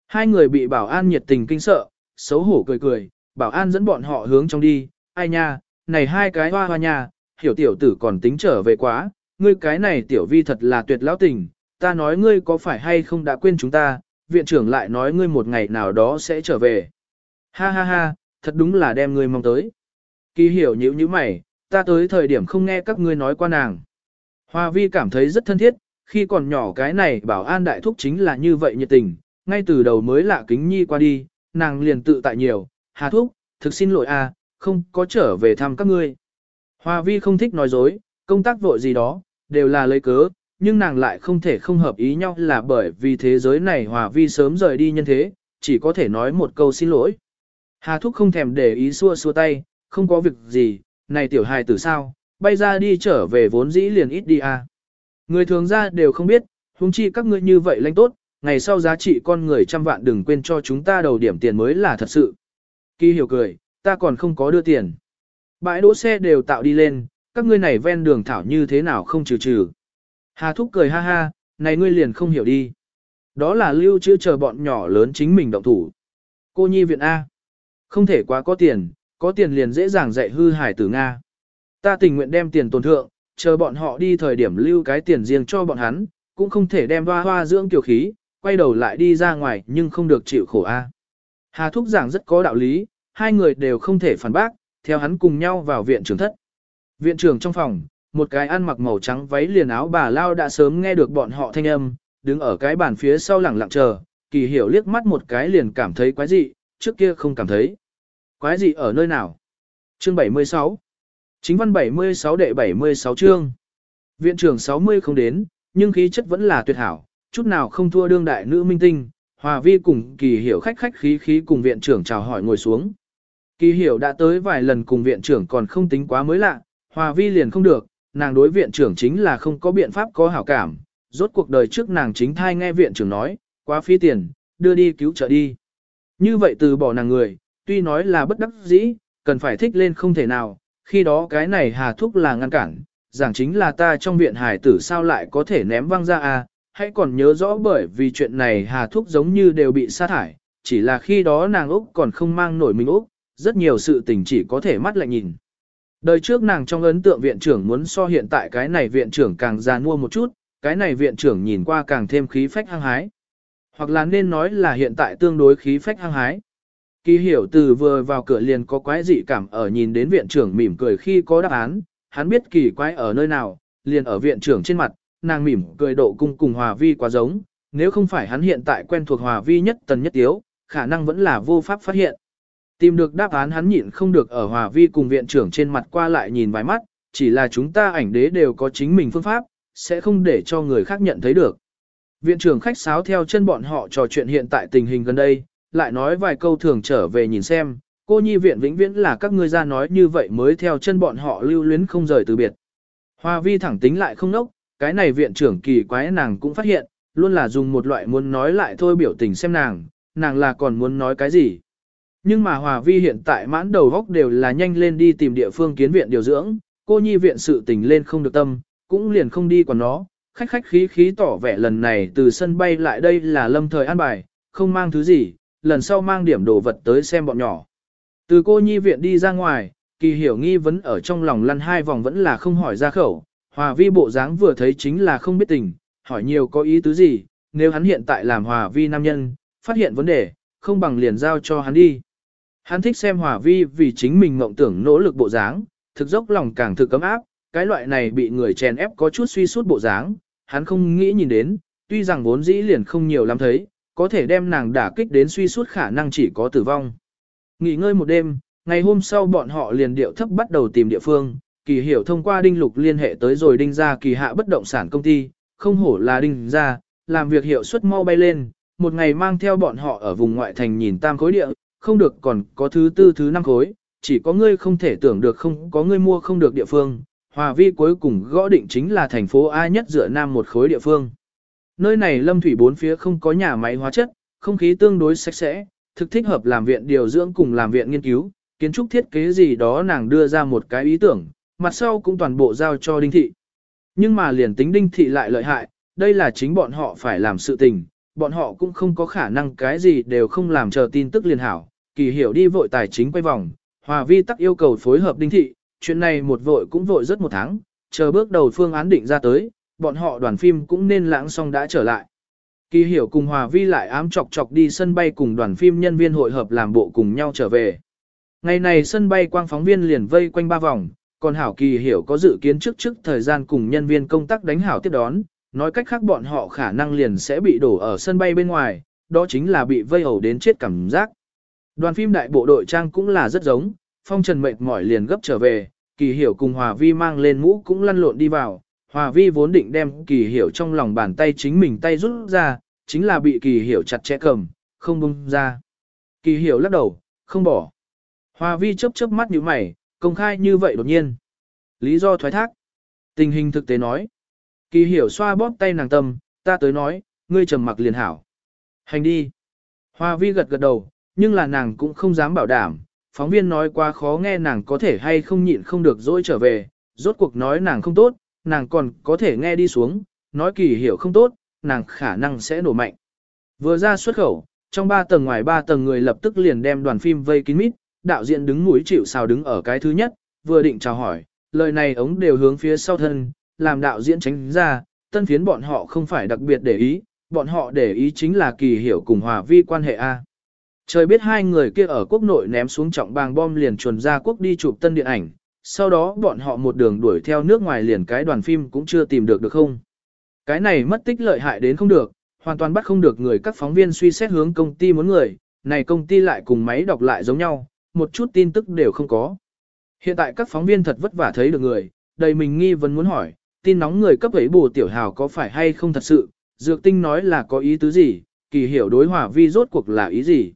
Hai người bị bảo an nhiệt tình kinh sợ, xấu hổ cười cười, bảo an dẫn bọn họ hướng trong đi, ai nha, này hai cái hoa hoa nha, hiểu tiểu tử còn tính trở về quá, ngươi cái này tiểu vi thật là tuyệt lão tình, ta nói ngươi có phải hay không đã quên chúng ta, viện trưởng lại nói ngươi một ngày nào đó sẽ trở về. Ha ha ha, thật đúng là đem ngươi mong tới. Kỳ hiểu nhữ như mày, ta tới thời điểm không nghe các ngươi nói qua nàng. Hoa vi cảm thấy rất thân thiết, khi còn nhỏ cái này bảo an đại thúc chính là như vậy nhiệt tình, ngay từ đầu mới lạ kính nhi qua đi, nàng liền tự tại nhiều, hà thúc, thực xin lỗi a, không có trở về thăm các ngươi. Hoa vi không thích nói dối, công tác vội gì đó, đều là lấy cớ, nhưng nàng lại không thể không hợp ý nhau là bởi vì thế giới này Hòa vi sớm rời đi nhân thế, chỉ có thể nói một câu xin lỗi. Hà thúc không thèm để ý xua xua tay, không có việc gì, này tiểu hài tử sao, bay ra đi trở về vốn dĩ liền ít đi à? Người thường ra đều không biết, huống chi các ngươi như vậy lãnh tốt, ngày sau giá trị con người trăm vạn đừng quên cho chúng ta đầu điểm tiền mới là thật sự. Kỳ hiểu cười, ta còn không có đưa tiền. Bãi đỗ xe đều tạo đi lên, các ngươi này ven đường thảo như thế nào không trừ trừ. Hà Thúc cười ha ha, này ngươi liền không hiểu đi. Đó là lưu chữ chờ bọn nhỏ lớn chính mình động thủ. Cô nhi viện A. Không thể quá có tiền, có tiền liền dễ dàng dạy hư hải tử Nga. Ta tình nguyện đem tiền tồn thượng, chờ bọn họ đi thời điểm lưu cái tiền riêng cho bọn hắn, cũng không thể đem hoa hoa dưỡng tiểu khí, quay đầu lại đi ra ngoài nhưng không được chịu khổ a. Hà Thúc giảng rất có đạo lý, hai người đều không thể phản bác, theo hắn cùng nhau vào viện trưởng thất. Viện trưởng trong phòng, một cái ăn mặc màu trắng váy liền áo bà Lao đã sớm nghe được bọn họ thanh âm, đứng ở cái bàn phía sau lẳng lặng chờ, kỳ hiểu liếc mắt một cái liền cảm thấy quái dị, trước kia không cảm thấy. Quái dị ở nơi nào? Chương 76 Chính văn 76 đệ 76 chương. Viện trưởng 60 không đến, nhưng khí chất vẫn là tuyệt hảo, chút nào không thua đương đại nữ minh tinh. Hòa vi cùng kỳ hiểu khách khách khí khí cùng viện trưởng chào hỏi ngồi xuống. Kỳ hiểu đã tới vài lần cùng viện trưởng còn không tính quá mới lạ, hòa vi liền không được, nàng đối viện trưởng chính là không có biện pháp có hảo cảm. Rốt cuộc đời trước nàng chính thai nghe viện trưởng nói, quá phí tiền, đưa đi cứu trợ đi. Như vậy từ bỏ nàng người, tuy nói là bất đắc dĩ, cần phải thích lên không thể nào, khi đó cái này hà thúc là ngăn cản, giảng chính là ta trong viện hải tử sao lại có thể ném văng ra à, hãy còn nhớ rõ bởi vì chuyện này hà thúc giống như đều bị sa thải, chỉ là khi đó nàng Úc còn không mang nổi mình Úc, rất nhiều sự tình chỉ có thể mắt lại nhìn. Đời trước nàng trong ấn tượng viện trưởng muốn so hiện tại cái này viện trưởng càng già nua một chút, cái này viện trưởng nhìn qua càng thêm khí phách hăng hái. Hoặc là nên nói là hiện tại tương đối khí phách hăng hái. Kỳ hiểu từ vừa vào cửa liền có quái dị cảm ở nhìn đến viện trưởng mỉm cười khi có đáp án, hắn biết kỳ quái ở nơi nào, liền ở viện trưởng trên mặt, nàng mỉm cười độ cung cùng hòa vi quá giống, nếu không phải hắn hiện tại quen thuộc hòa vi nhất tần nhất tiếu, khả năng vẫn là vô pháp phát hiện. Tìm được đáp án hắn nhịn không được ở hòa vi cùng viện trưởng trên mặt qua lại nhìn vài mắt, chỉ là chúng ta ảnh đế đều có chính mình phương pháp, sẽ không để cho người khác nhận thấy được. Viện trưởng khách sáo theo chân bọn họ trò chuyện hiện tại tình hình gần đây, lại nói vài câu thường trở về nhìn xem, cô nhi viện vĩnh viễn là các ngươi ra nói như vậy mới theo chân bọn họ lưu luyến không rời từ biệt. Hoa vi thẳng tính lại không nốc, cái này viện trưởng kỳ quái nàng cũng phát hiện, luôn là dùng một loại muốn nói lại thôi biểu tình xem nàng, nàng là còn muốn nói cái gì. Nhưng mà Hòa Vi hiện tại mãn đầu góc đều là nhanh lên đi tìm địa phương kiến viện điều dưỡng, cô nhi viện sự tình lên không được tâm, cũng liền không đi còn nó, khách khách khí khí tỏ vẻ lần này từ sân bay lại đây là lâm thời an bài, không mang thứ gì, lần sau mang điểm đồ vật tới xem bọn nhỏ. Từ cô nhi viện đi ra ngoài, kỳ hiểu nghi vấn ở trong lòng lăn hai vòng vẫn là không hỏi ra khẩu, hòa vi bộ dáng vừa thấy chính là không biết tình, hỏi nhiều có ý tứ gì, nếu hắn hiện tại làm hòa vi nam nhân, phát hiện vấn đề, không bằng liền giao cho hắn đi. Hắn thích xem hòa vi vì chính mình mộng tưởng nỗ lực bộ dáng, thực dốc lòng càng thực cấm áp, cái loại này bị người chèn ép có chút suy suốt bộ dáng, hắn không nghĩ nhìn đến, tuy rằng vốn dĩ liền không nhiều lắm thấy, có thể đem nàng đả kích đến suy suốt khả năng chỉ có tử vong. Nghỉ ngơi một đêm, ngày hôm sau bọn họ liền điệu thấp bắt đầu tìm địa phương, kỳ hiểu thông qua đinh lục liên hệ tới rồi đinh ra kỳ hạ bất động sản công ty, không hổ là đinh ra, làm việc hiệu suất mau bay lên, một ngày mang theo bọn họ ở vùng ngoại thành nhìn tam khối địa, không được còn có thứ tư thứ năm khối, chỉ có ngươi không thể tưởng được không có ngươi mua không được địa phương. Hòa vi cuối cùng gõ định chính là thành phố A nhất dựa nam một khối địa phương. Nơi này lâm thủy bốn phía không có nhà máy hóa chất, không khí tương đối sạch sẽ, thực thích hợp làm viện điều dưỡng cùng làm viện nghiên cứu, kiến trúc thiết kế gì đó nàng đưa ra một cái ý tưởng, mặt sau cũng toàn bộ giao cho đinh thị. Nhưng mà liền tính đinh thị lại lợi hại, đây là chính bọn họ phải làm sự tình, bọn họ cũng không có khả năng cái gì đều không làm chờ tin tức liền hảo, kỳ hiểu đi vội tài chính quay vòng, hòa vi tắc yêu cầu phối hợp đinh thị, chuyện này một vội cũng vội rất một tháng, chờ bước đầu phương án định ra tới, bọn họ đoàn phim cũng nên lãng xong đã trở lại. Kỳ hiểu cùng hòa vi lại ám chọc chọc đi sân bay cùng đoàn phim nhân viên hội hợp làm bộ cùng nhau trở về. Ngày này sân bay quang phóng viên liền vây quanh ba vòng, còn hảo kỳ hiểu có dự kiến trước trước thời gian cùng nhân viên công tác đánh hảo tiếp đón, nói cách khác bọn họ khả năng liền sẽ bị đổ ở sân bay bên ngoài, đó chính là bị vây ẩu đến chết cảm giác. Đoàn phim đại bộ đội trang cũng là rất giống, phong trần mệt mỏi liền gấp trở về, kỳ hiểu cùng Hòa Vi mang lên mũ cũng lăn lộn đi vào, Hòa Vi vốn định đem kỳ hiểu trong lòng bàn tay chính mình tay rút ra, chính là bị kỳ hiểu chặt chẽ cầm, không bung ra. Kỳ hiểu lắc đầu, không bỏ. Hòa Vi chớp chớp mắt như mày, công khai như vậy đột nhiên. Lý do thoái thác. Tình hình thực tế nói. Kỳ hiểu xoa bóp tay nàng tâm, ta tới nói, ngươi trầm mặc liền hảo. Hành đi. Hoa vi gật gật đầu, nhưng là nàng cũng không dám bảo đảm, phóng viên nói quá khó nghe nàng có thể hay không nhịn không được dỗi trở về, rốt cuộc nói nàng không tốt, nàng còn có thể nghe đi xuống, nói kỳ hiểu không tốt, nàng khả năng sẽ nổ mạnh. Vừa ra xuất khẩu, trong ba tầng ngoài ba tầng người lập tức liền đem đoàn phim vây kín mít, đạo diễn đứng mũi chịu sào đứng ở cái thứ nhất, vừa định chào hỏi, lời này ống đều hướng phía sau thân, làm đạo diễn tránh ra, tân phiến bọn họ không phải đặc biệt để ý, bọn họ để ý chính là kỳ hiểu cùng hòa vi quan hệ A. Trời biết hai người kia ở quốc nội ném xuống trọng bàng bom liền chuồn ra quốc đi chụp tân điện ảnh, sau đó bọn họ một đường đuổi theo nước ngoài liền cái đoàn phim cũng chưa tìm được được không. Cái này mất tích lợi hại đến không được, hoàn toàn bắt không được người các phóng viên suy xét hướng công ty muốn người, này công ty lại cùng máy đọc lại giống nhau, một chút tin tức đều không có. Hiện tại các phóng viên thật vất vả thấy được người, đầy mình nghi vấn muốn hỏi, tin nóng người cấp ấy bù tiểu hào có phải hay không thật sự, dược tinh nói là có ý tứ gì, kỳ hiểu đối hỏa vi rốt cuộc là ý gì.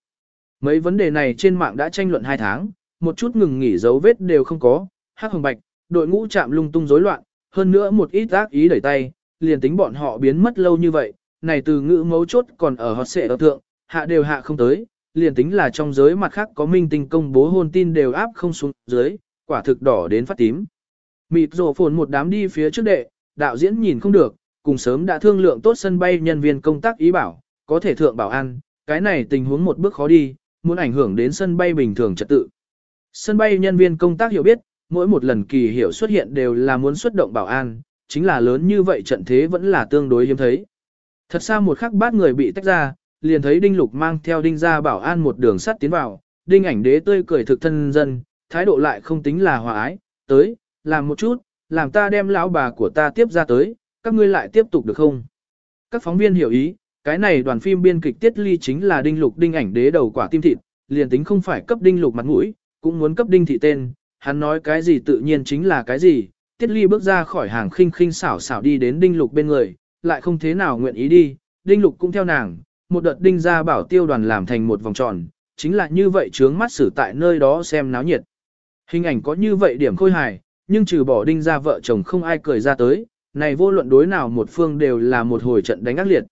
Mấy vấn đề này trên mạng đã tranh luận 2 tháng, một chút ngừng nghỉ dấu vết đều không có, hắc hồng bạch, đội ngũ chạm lung tung rối loạn, hơn nữa một ít ác ý đẩy tay, liền tính bọn họ biến mất lâu như vậy, này từ ngữ mấu chốt còn ở hot xệ ở thượng, hạ đều hạ không tới, liền tính là trong giới mặt khác có minh tinh công bố hôn tin đều áp không xuống dưới, quả thực đỏ đến phát tím. Mịt rổ phồn một đám đi phía trước đệ, đạo diễn nhìn không được, cùng sớm đã thương lượng tốt sân bay nhân viên công tác ý bảo, có thể thượng bảo an, cái này tình huống một bước khó đi, muốn ảnh hưởng đến sân bay bình thường trật tự. Sân bay nhân viên công tác hiểu biết, mỗi một lần kỳ hiểu xuất hiện đều là muốn xuất động bảo an, chính là lớn như vậy trận thế vẫn là tương đối hiếm thấy. Thật xa một khắc bát người bị tách ra, liền thấy Đinh Lục mang theo Đinh ra bảo an một đường sắt tiến vào, Đinh ảnh đế tươi cười thực thân dân, thái độ lại không tính là hòa ái, tới, làm một chút, làm ta đem lão bà của ta tiếp ra tới, các ngươi lại tiếp tục được không? Các phóng viên hiểu ý, cái này đoàn phim biên kịch tiết ly chính là Đinh Lục Đinh ảnh đế đầu quả tim thịt, liền tính không phải cấp Đinh Lục mặt mũi, cũng muốn cấp Đinh thị tên, hắn nói cái gì tự nhiên chính là cái gì, tiết ly bước ra khỏi hàng khinh khinh xảo xảo đi đến Đinh Lục bên người, lại không thế nào nguyện ý đi, Đinh Lục cũng theo nàng, một đợt Đinh ra bảo tiêu đoàn làm thành một vòng tròn, chính là như vậy trướng mắt xử tại nơi đó xem náo nhiệt. Hình ảnh có như vậy điểm khôi hài, nhưng trừ bỏ Đinh ra vợ chồng không ai cười ra tới, này vô luận đối nào một phương đều là một hồi trận đánh ác liệt.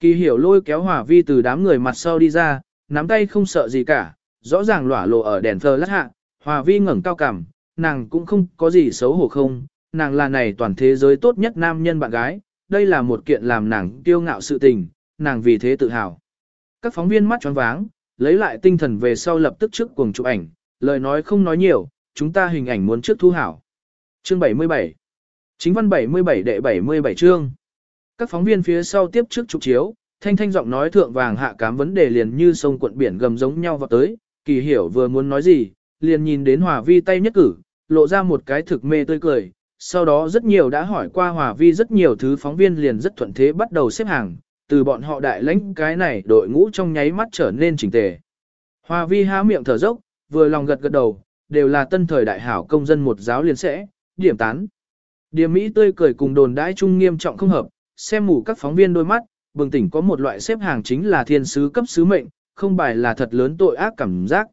Kỳ hiểu lôi kéo hỏa vi từ đám người mặt sau đi ra, nắm tay không sợ gì cả, rõ ràng lỏa lộ ở đèn thơ lát hạ, hòa vi ngẩng cao cằm, nàng cũng không có gì xấu hổ không, nàng là này toàn thế giới tốt nhất nam nhân bạn gái, đây là một kiện làm nàng kiêu ngạo sự tình, nàng vì thế tự hào. Các phóng viên mắt tròn váng, lấy lại tinh thần về sau lập tức trước cuồng chụp ảnh, lời nói không nói nhiều, chúng ta hình ảnh muốn trước thu hảo. Chương 77 Chính văn 77 đệ 77 chương Các phóng viên phía sau tiếp trước chụp chiếu, thanh thanh giọng nói thượng vàng hạ cám vấn đề liền như sông cuộn biển gầm giống nhau vào tới, kỳ hiểu vừa muốn nói gì, liền nhìn đến hòa vi tay nhất cử, lộ ra một cái thực mê tươi cười. Sau đó rất nhiều đã hỏi qua hòa vi rất nhiều thứ phóng viên liền rất thuận thế bắt đầu xếp hàng, từ bọn họ đại lãnh cái này đội ngũ trong nháy mắt trở nên chỉnh tề. Hòa vi há miệng thở dốc, vừa lòng gật gật đầu, đều là tân thời đại hảo công dân một giáo liền sẽ, điểm tán. Điểm Mỹ tươi cười cùng đồn đãi trung nghiêm trọng không hợp, xem mù các phóng viên đôi mắt, bừng tỉnh có một loại xếp hàng chính là thiên sứ cấp sứ mệnh, không bài là thật lớn tội ác cảm giác.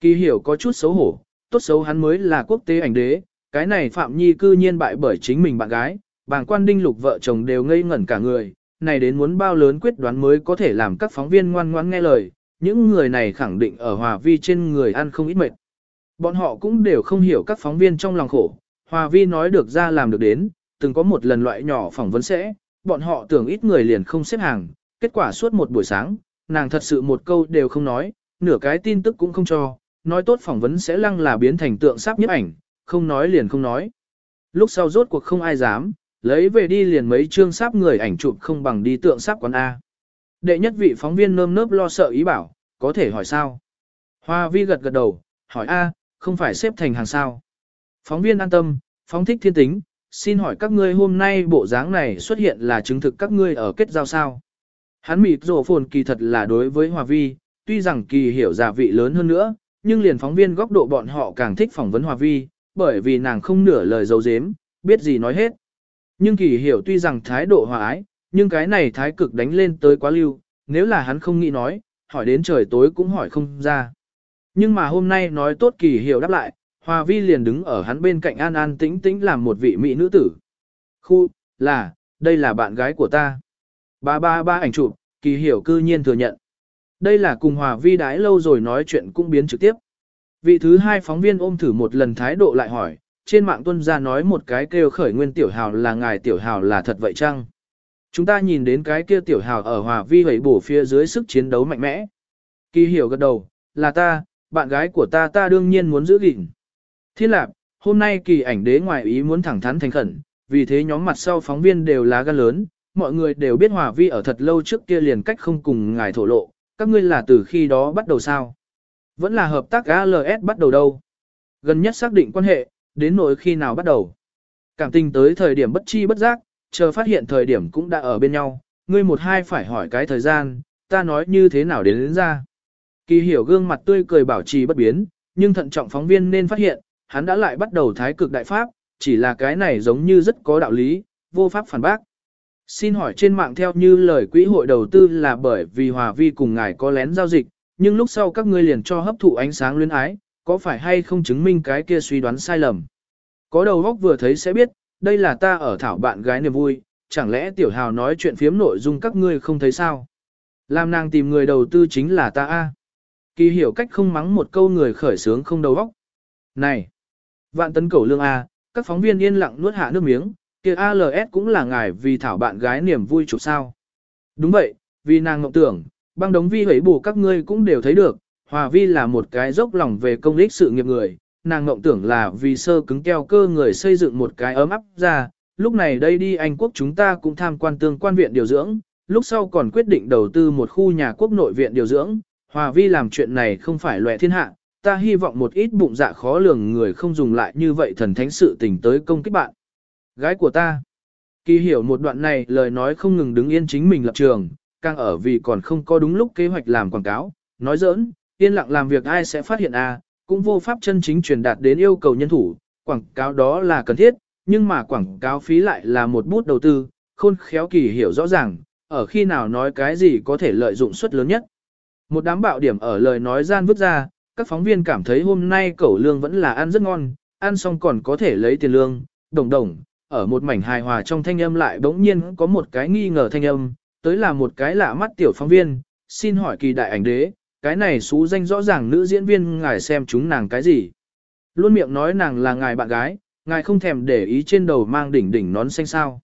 Kỳ hiểu có chút xấu hổ, tốt xấu hắn mới là quốc tế ảnh đế, cái này Phạm Nhi cư nhiên bại bởi chính mình bạn gái, bàng quan đinh lục vợ chồng đều ngây ngẩn cả người, này đến muốn bao lớn quyết đoán mới có thể làm các phóng viên ngoan ngoãn nghe lời, những người này khẳng định ở Hòa Vi trên người ăn không ít mệt. Bọn họ cũng đều không hiểu các phóng viên trong lòng khổ, Hòa Vi nói được ra làm được đến, từng có một lần loại nhỏ phỏng vấn sẽ, bọn họ tưởng ít người liền không xếp hàng, kết quả suốt một buổi sáng, nàng thật sự một câu đều không nói, nửa cái tin tức cũng không cho, nói tốt phỏng vấn sẽ lăng là biến thành tượng sáp nhiếp ảnh, không nói liền không nói. Lúc sau rốt cuộc không ai dám, lấy về đi liền mấy chương sáp người ảnh chụp không bằng đi tượng sáp quán A. Đệ nhất vị phóng viên nơm nớp lo sợ ý bảo, có thể hỏi sao? Hoa vi gật gật đầu, hỏi A, không phải xếp thành hàng sao? Phóng viên an tâm, phóng thích thiên tính, xin hỏi các ngươi hôm nay bộ dáng này xuất hiện là chứng thực các ngươi ở kết giao sao? Hắn mịt rổ phồn kỳ thật là đối với Hòa Vi, tuy rằng kỳ hiểu giả vị lớn hơn nữa, nhưng liền phóng viên góc độ bọn họ càng thích phỏng vấn Hòa Vi, bởi vì nàng không nửa lời dấu dếm, biết gì nói hết. Nhưng kỳ hiểu tuy rằng thái độ hòa ái, nhưng cái này thái cực đánh lên tới quá lưu, nếu là hắn không nghĩ nói, hỏi đến trời tối cũng hỏi không ra. Nhưng mà hôm nay nói tốt kỳ hiểu đáp lại, Hòa Vi liền đứng ở hắn bên cạnh an an tĩnh tĩnh làm một vị mỹ nữ tử. Khu, là, đây là bạn gái của ta. Ba ba ba ảnh chụp, kỳ hiểu cư nhiên thừa nhận. Đây là cùng Hòa Vi đái lâu rồi nói chuyện cũng biến trực tiếp. Vị thứ hai phóng viên ôm thử một lần thái độ lại hỏi, trên mạng tuân ra nói một cái kêu khởi nguyên tiểu hào là ngài tiểu hào là thật vậy chăng? Chúng ta nhìn đến cái kia tiểu hào ở Hòa Vi hầy bổ phía dưới sức chiến đấu mạnh mẽ. Kỳ hiểu gật đầu, là ta, bạn gái của ta ta đương nhiên muốn giữ gìn. Thiên lạc, hôm nay kỳ ảnh đế ngoài ý muốn thẳng thắn thành khẩn, vì thế nhóm mặt sau phóng viên đều lá gan lớn, mọi người đều biết Hòa Vi ở thật lâu trước kia liền cách không cùng ngài thổ lộ, các ngươi là từ khi đó bắt đầu sao? Vẫn là hợp tác ALS bắt đầu đâu? Gần nhất xác định quan hệ, đến nỗi khi nào bắt đầu? Cảm tình tới thời điểm bất chi bất giác, chờ phát hiện thời điểm cũng đã ở bên nhau, ngươi một hai phải hỏi cái thời gian, ta nói như thế nào đến, đến ra. Kỳ hiểu gương mặt tươi cười bảo trì bất biến, nhưng thận trọng phóng viên nên phát hiện, hắn đã lại bắt đầu thái cực đại pháp, chỉ là cái này giống như rất có đạo lý, vô pháp phản bác. Xin hỏi trên mạng theo như lời quỹ hội đầu tư là bởi vì Hòa Vi cùng ngài có lén giao dịch, nhưng lúc sau các ngươi liền cho hấp thụ ánh sáng luyến ái, có phải hay không chứng minh cái kia suy đoán sai lầm. Có đầu góc vừa thấy sẽ biết, đây là ta ở thảo bạn gái niềm vui, chẳng lẽ tiểu hào nói chuyện phiếm nội dung các ngươi không thấy sao? Làm nàng tìm người đầu tư chính là ta a. Kỳ hiểu cách không mắng một câu người khởi sướng không đầu óc. Này, Vạn tấn cầu lương A, các phóng viên yên lặng nuốt hạ nước miếng, kia ALS cũng là ngài vì thảo bạn gái niềm vui chụp sao. Đúng vậy, vì nàng ngộng tưởng, băng đống vi hấy bù các ngươi cũng đều thấy được, Hòa Vi là một cái dốc lòng về công ích sự nghiệp người, nàng ngộng tưởng là vì sơ cứng keo cơ người xây dựng một cái ấm áp ra, lúc này đây đi Anh quốc chúng ta cũng tham quan tương quan viện điều dưỡng, lúc sau còn quyết định đầu tư một khu nhà quốc nội viện điều dưỡng, Hòa Vi làm chuyện này không phải loại thiên hạ, ta hy vọng một ít bụng dạ khó lường người không dùng lại như vậy thần thánh sự tình tới công kích bạn. Gái của ta. Kỳ hiểu một đoạn này lời nói không ngừng đứng yên chính mình lập trường, càng ở vì còn không có đúng lúc kế hoạch làm quảng cáo, nói giỡn, yên lặng làm việc ai sẽ phát hiện a, à, cũng vô pháp chân chính truyền đạt đến yêu cầu nhân thủ, quảng cáo đó là cần thiết, nhưng mà quảng cáo phí lại là một bút đầu tư, khôn khéo kỳ hiểu rõ ràng, ở khi nào nói cái gì có thể lợi dụng suất lớn nhất. Một đám bạo điểm ở lời nói gian vứt ra, các phóng viên cảm thấy hôm nay cẩu lương vẫn là ăn rất ngon, ăn xong còn có thể lấy tiền lương, đồng đồng, ở một mảnh hài hòa trong thanh âm lại bỗng nhiên có một cái nghi ngờ thanh âm, tới là một cái lạ mắt tiểu phóng viên, xin hỏi kỳ đại ảnh đế, cái này xú danh rõ ràng nữ diễn viên ngài xem chúng nàng cái gì. Luôn miệng nói nàng là ngài bạn gái, ngài không thèm để ý trên đầu mang đỉnh đỉnh nón xanh sao.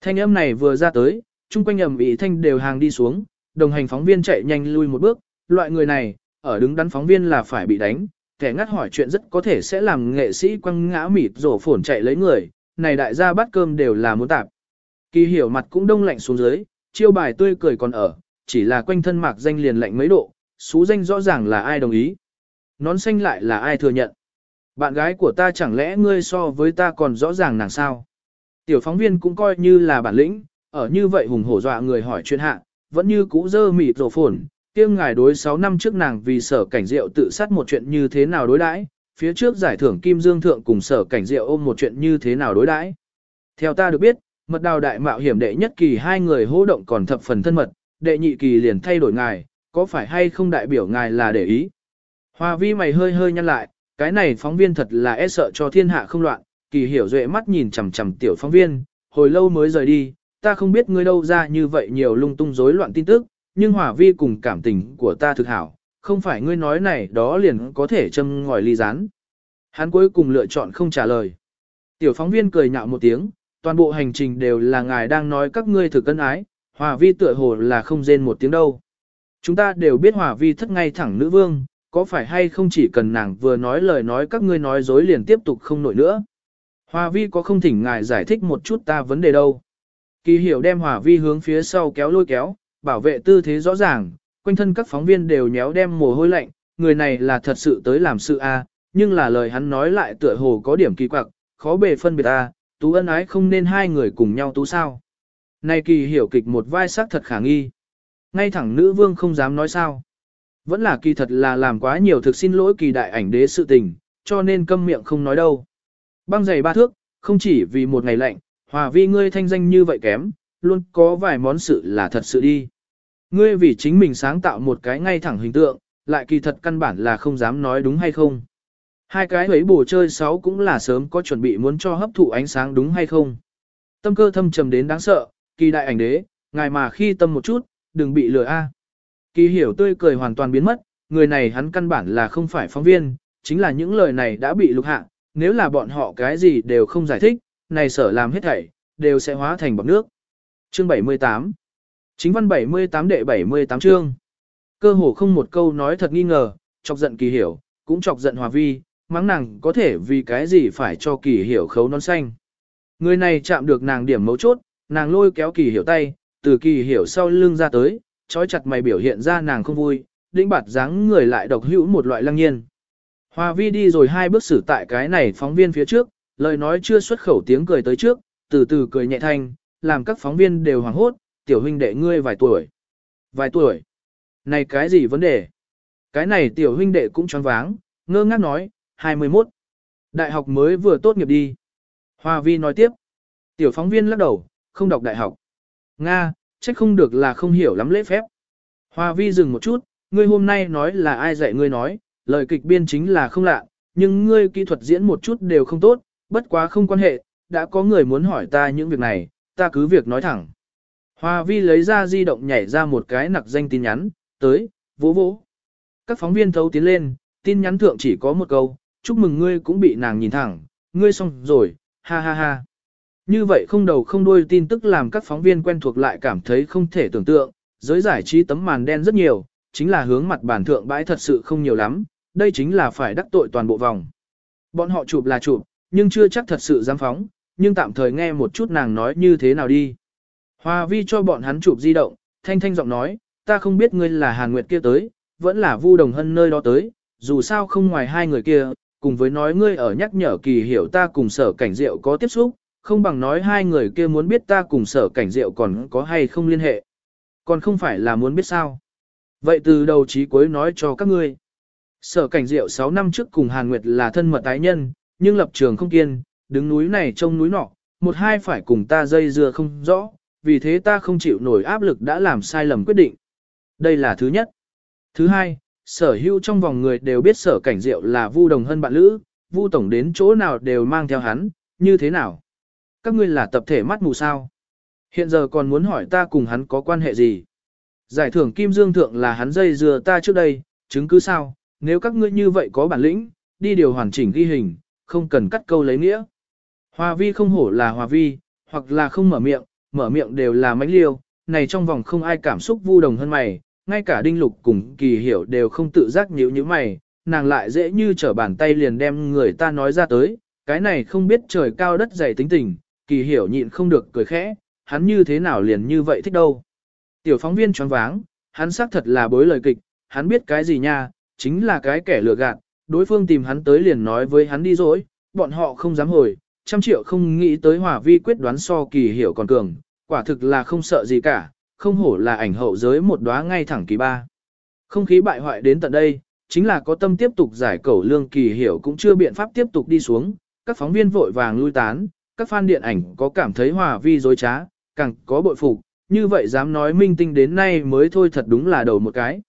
Thanh âm này vừa ra tới, chung quanh ầm ĩ thanh đều hàng đi xuống, đồng hành phóng viên chạy nhanh lui một bước, loại người này, ở đứng đắn phóng viên là phải bị đánh, kẻ ngắt hỏi chuyện rất có thể sẽ làm nghệ sĩ quăng ngã mịt rổ phổn chạy lấy người, này đại gia bắt cơm đều là muốn tạp. Kỳ hiểu mặt cũng đông lạnh xuống dưới, chiêu bài tươi cười còn ở, chỉ là quanh thân mạc danh liền lạnh mấy độ, xú danh rõ ràng là ai đồng ý. Nón xanh lại là ai thừa nhận. Bạn gái của ta chẳng lẽ ngươi so với ta còn rõ ràng nàng sao? Tiểu phóng viên cũng coi như là bản lĩnh, ở như vậy hùng hổ dọa người hỏi chuyện hạ, vẫn như cũ dơ mịt rổ phồn, kiêng ngài đối 6 năm trước nàng vì sở cảnh rượu tự sát một chuyện như thế nào đối đãi, phía trước giải thưởng Kim Dương Thượng cùng sở cảnh rượu ôm một chuyện như thế nào đối đãi. Theo ta được biết, mật đào đại mạo hiểm đệ nhất kỳ hai người hô động còn thập phần thân mật, đệ nhị kỳ liền thay đổi ngài, có phải hay không đại biểu ngài là để ý. Hoa vi mày hơi hơi nhăn lại, cái này phóng viên thật là e sợ cho thiên hạ không loạn, kỳ hiểu duệ mắt nhìn chằm chằm tiểu phóng viên, hồi lâu mới rời đi, ta không biết ngươi đâu ra như vậy nhiều lung tung rối loạn tin tức, nhưng hòa vi cùng cảm tình của ta thực hảo, không phải ngươi nói này đó liền có thể châm ngòi ly rán. Hắn cuối cùng lựa chọn không trả lời. Tiểu phóng viên cười nhạo một tiếng, toàn bộ hành trình đều là ngài đang nói các ngươi thực cân ái, hòa vi tựa hồ là không rên một tiếng đâu. Chúng ta đều biết hòa vi thất ngay thẳng nữ vương, có phải hay không chỉ cần nàng vừa nói lời nói các ngươi nói dối liền tiếp tục không nổi nữa. Hòa vi có không thỉnh ngài giải thích một chút ta vấn đề đâu. Kỳ hiểu đem hòa vi hướng phía sau kéo lôi kéo, bảo vệ tư thế rõ ràng, quanh thân các phóng viên đều nhéo đem mồ hôi lạnh, người này là thật sự tới làm sự a, nhưng là lời hắn nói lại tựa hồ có điểm kỳ quặc, khó bề phân biệt a, tú ân ái không nên hai người cùng nhau tú sao. Nay kỳ hiểu kịch một vai sắc thật khả nghi. Ngay thẳng nữ vương không dám nói sao. Vẫn là kỳ thật là làm quá nhiều thực xin lỗi kỳ đại ảnh đế sự tình, cho nên câm miệng không nói đâu. Băng giày ba thước, không chỉ vì một ngày lạnh, hòa vi ngươi thanh danh như vậy kém, luôn có vài món sự là thật sự đi. Ngươi vì chính mình sáng tạo một cái ngay thẳng hình tượng, lại kỳ thật căn bản là không dám nói đúng hay không. Hai cái ấy bổ chơi sáu cũng là sớm có chuẩn bị muốn cho hấp thụ ánh sáng đúng hay không. Tâm cơ thâm trầm đến đáng sợ, kỳ đại ảnh đế, ngài mà khi tâm một chút, đừng bị lừa a. Kỳ hiểu tươi cười hoàn toàn biến mất, người này hắn căn bản là không phải phóng viên, chính là những lời này đã bị lục hạ, nếu là bọn họ cái gì đều không giải thích, này sở làm hết thảy, đều sẽ hóa thành bọc nước. Chương 78 Chính văn 78 đệ 78 chương Cơ hồ không một câu nói thật nghi ngờ, chọc giận kỳ hiểu, cũng chọc giận hòa vi, mắng nàng có thể vì cái gì phải cho kỳ hiểu khấu non xanh. Người này chạm được nàng điểm mấu chốt, nàng lôi kéo kỳ hiểu tay, từ kỳ hiểu sau lưng ra tới, trói chặt mày biểu hiện ra nàng không vui, đĩnh bạt dáng người lại độc hữu một loại lăng nhiên. Hòa vi đi rồi hai bước xử tại cái này phóng viên phía trước, lời nói chưa xuất khẩu tiếng cười tới trước, từ từ cười nhẹ thanh, làm các phóng viên đều hoảng hốt, tiểu huynh đệ ngươi vài tuổi. Vài tuổi? Này cái gì vấn đề? Cái này tiểu huynh đệ cũng choáng váng, ngơ ngác nói, 21. Đại học mới vừa tốt nghiệp đi. Hoa vi nói tiếp. Tiểu phóng viên lắc đầu, không đọc đại học. Nga, trách không được là không hiểu lắm lễ phép. Hoa vi dừng một chút, ngươi hôm nay nói là ai dạy ngươi nói, lời kịch biên chính là không lạ, nhưng ngươi kỹ thuật diễn một chút đều không tốt, bất quá không quan hệ, đã có người muốn hỏi ta những việc này, ta cứ việc nói thẳng. Hoa vi lấy ra di động nhảy ra một cái nặc danh tin nhắn, tới, vỗ vỗ. Các phóng viên thấu tiến lên, tin nhắn thượng chỉ có một câu, chúc mừng ngươi cũng bị nàng nhìn thẳng, ngươi xong rồi, ha ha ha. Như vậy không đầu không đuôi tin tức làm các phóng viên quen thuộc lại cảm thấy không thể tưởng tượng, giới giải trí tấm màn đen rất nhiều, chính là hướng mặt bản thượng bãi thật sự không nhiều lắm, đây chính là phải đắc tội toàn bộ vòng. Bọn họ chụp là chụp, nhưng chưa chắc thật sự dám phóng, nhưng tạm thời nghe một chút nàng nói như thế nào đi. Hoa vi cho bọn hắn chụp di động, thanh thanh giọng nói, ta không biết ngươi là Hàn Nguyệt kia tới, vẫn là Vu Đồng Hân nơi đó tới, dù sao không ngoài hai người kia, cùng với nói ngươi ở nhắc nhở kỳ hiểu ta cùng sở cảnh diệu có tiếp xúc, không bằng nói hai người kia muốn biết ta cùng sở cảnh diệu còn có hay không liên hệ. Còn không phải là muốn biết sao. Vậy từ đầu chí cuối nói cho các ngươi. Sở cảnh diệu 6 năm trước cùng Hàn Nguyệt là thân mật tái nhân, nhưng lập trường không kiên, đứng núi này trông núi nọ, một hai phải cùng ta dây dưa không rõ, vì thế ta không chịu nổi áp lực đã làm sai lầm quyết định. Đây là thứ nhất. Thứ hai, sở hữu trong vòng người đều biết sở cảnh diệu là vu đồng hơn bạn lữ, vu tổng đến chỗ nào đều mang theo hắn, như thế nào? Các ngươi là tập thể mắt mù sao? Hiện giờ còn muốn hỏi ta cùng hắn có quan hệ gì? Giải thưởng Kim Dương Thượng là hắn dây dừa ta trước đây, chứng cứ sao? Nếu các ngươi như vậy có bản lĩnh, đi điều hoàn chỉnh ghi hình, không cần cắt câu lấy nghĩa. Hòa vi không hổ là hòa vi, hoặc là không mở miệng, mở miệng đều là mánh liêu, này trong vòng không ai cảm xúc vu đồng hơn mày, ngay cả đinh lục cùng kỳ hiểu đều không tự giác nhíu như mày, nàng lại dễ như trở bàn tay liền đem người ta nói ra tới, cái này không biết trời cao đất dày tính tình, kỳ hiểu nhịn không được cười khẽ, hắn như thế nào liền như vậy thích đâu. Tiểu phóng viên choáng váng, hắn xác thật là bối lời kịch, hắn biết cái gì nha, chính là cái kẻ lừa gạt, đối phương tìm hắn tới liền nói với hắn đi rồi, bọn họ không dám hồi, trăm triệu không nghĩ tới hòa vi quyết đoán so kỳ hiểu còn cường, quả thực là không sợ gì cả, không hổ là ảnh hậu giới một đóa ngay thẳng kỳ ba. Không khí bại hoại đến tận đây, chính là có tâm tiếp tục giải cẩu lương kỳ hiểu cũng chưa biện pháp tiếp tục đi xuống, các phóng viên vội vàng lui tán, các fan điện ảnh có cảm thấy hòa vi dối trá, càng có bội phục, như vậy dám nói minh tinh đến nay mới thôi thật đúng là đầu một cái.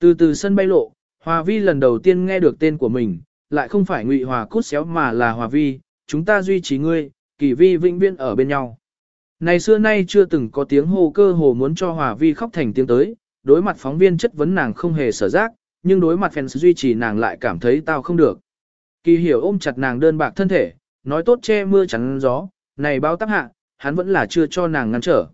Từ từ sân bay lộ, hòa vi lần đầu tiên nghe được tên của mình, lại không phải ngụy hòa cút xéo mà là hòa vi, chúng ta duy trì ngươi, kỳ vi vĩnh viễn ở bên nhau. Này xưa nay chưa từng có tiếng hô cơ hồ muốn cho Hòa Vi khóc thành tiếng tới, đối mặt phóng viên chất vấn nàng không hề sở giác, nhưng đối mặt fans duy trì nàng lại cảm thấy tao không được. Kỳ hiểu ôm chặt nàng đơn bạc thân thể, nói tốt che mưa chắn gió, này bao tác hạ, hắn vẫn là chưa cho nàng ngăn trở.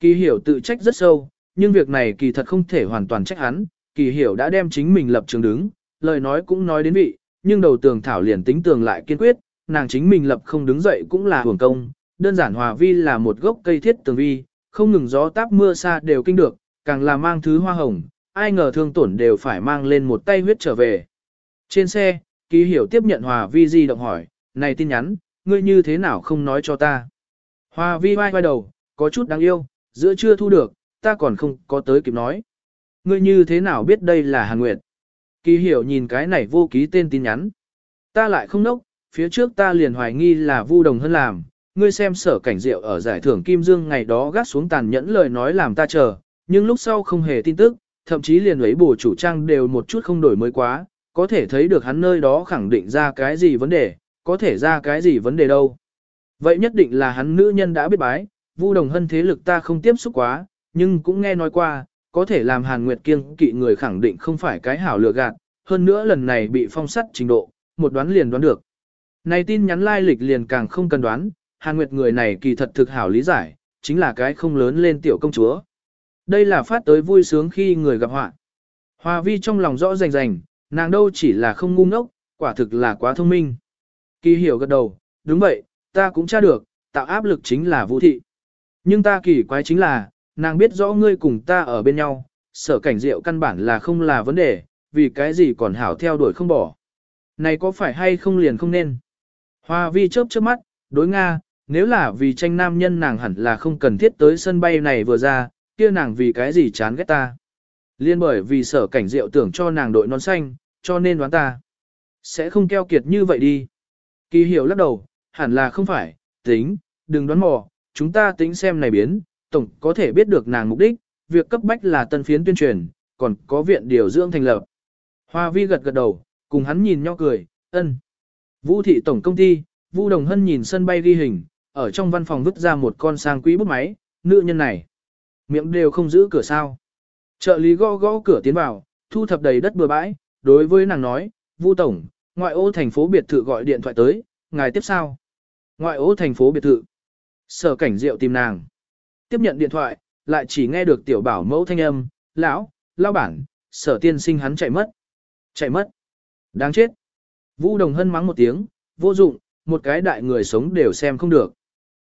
Kỳ hiểu tự trách rất sâu, nhưng việc này kỳ thật không thể hoàn toàn trách hắn, kỳ hiểu đã đem chính mình lập trường đứng, lời nói cũng nói đến vị, nhưng đầu tường thảo liền tính tường lại kiên quyết, nàng chính mình lập không đứng dậy cũng là hưởng công, đơn giản hòa vi là một gốc cây thiết tường vi, không ngừng gió táp mưa xa đều kinh được, càng là mang thứ hoa hồng, ai ngờ thương tổn đều phải mang lên một tay huyết trở về. Trên xe, ký hiểu tiếp nhận hòa vi di động hỏi, này tin nhắn, ngươi như thế nào không nói cho ta. Hòa vi vai vai đầu, có chút đáng yêu, giữa chưa thu được, ta còn không có tới kịp nói. Ngươi như thế nào biết đây là Hàn Nguyệt? Kỳ hiểu nhìn cái này vô ký tên tin nhắn. Ta lại không nốc, phía trước ta liền hoài nghi là vu đồng Hân làm, ngươi xem sở cảnh diệu ở giải thưởng Kim Dương ngày đó gác xuống tàn nhẫn lời nói làm ta chờ, nhưng lúc sau không hề tin tức, thậm chí liền ấy bổ chủ trang đều một chút không đổi mới quá, có thể thấy được hắn nơi đó khẳng định ra cái gì vấn đề, có thể ra cái gì vấn đề đâu. Vậy nhất định là hắn nữ nhân đã biết bái, Vu Đồng Hân thế lực ta không tiếp xúc quá, nhưng cũng nghe nói qua, có thể làm Hàn Nguyệt kiêng kỵ người khẳng định không phải cái hảo lừa gạt, hơn nữa lần này bị phong sắt trình độ, một đoán liền đoán được. Này tin nhắn lai lịch liền càng không cần đoán, Hàn Nguyệt người này kỳ thật thực hảo lý giải, chính là cái không lớn lên tiểu công chúa. Đây là phát tới vui sướng khi người gặp họa. Hoa vi trong lòng rõ rành rành, nàng đâu chỉ là không ngu ngốc, quả thực là quá thông minh. Kỳ hiểu gật đầu, đúng vậy, ta cũng tra được, tạo áp lực chính là vũ thị. Nhưng ta kỳ quái chính là, nàng biết rõ ngươi cùng ta ở bên nhau, sở cảnh diệu căn bản là không là vấn đề, vì cái gì còn hảo theo đuổi không bỏ. Này có phải hay không liền không nên? Hoa vi chớp chớp mắt, đối Nga, nếu là vì tranh nam nhân nàng hẳn là không cần thiết tới sân bay này vừa ra, kia nàng vì cái gì chán ghét ta. Liên bởi vì sở cảnh diệu tưởng cho nàng đội nón xanh, cho nên đoán ta. Sẽ không keo kiệt như vậy đi. Kỳ hiểu lắc đầu, hẳn là không phải, tính, đừng đoán mò, chúng ta tính xem này biến, tổng có thể biết được nàng mục đích, việc cấp bách là tân phiến tuyên truyền, còn có viện điều dưỡng thành lập. Hoa vi gật gật đầu, cùng hắn nhìn nhau cười, ân. Vũ thị tổng công ty, Vu Đồng Hân nhìn sân bay ghi hình, ở trong văn phòng vứt ra một con sang quý bút máy, nữ nhân này. Miệng đều không giữ cửa sao. Trợ lý gõ gõ cửa tiến vào, thu thập đầy đất bừa bãi, đối với nàng nói, Vu Tổng, ngoại ô thành phố biệt thự gọi điện thoại tới, ngài tiếp sao? Ngoại ô thành phố biệt thự. Sở cảnh diệu tìm nàng. Tiếp nhận điện thoại, lại chỉ nghe được tiểu bảo mẫu thanh âm, lão, lao bản, sở tiên sinh hắn chạy mất. Chạy mất. Đáng chết. Vũ Đồng Hân mắng một tiếng, vô dụng, một cái đại người sống đều xem không được.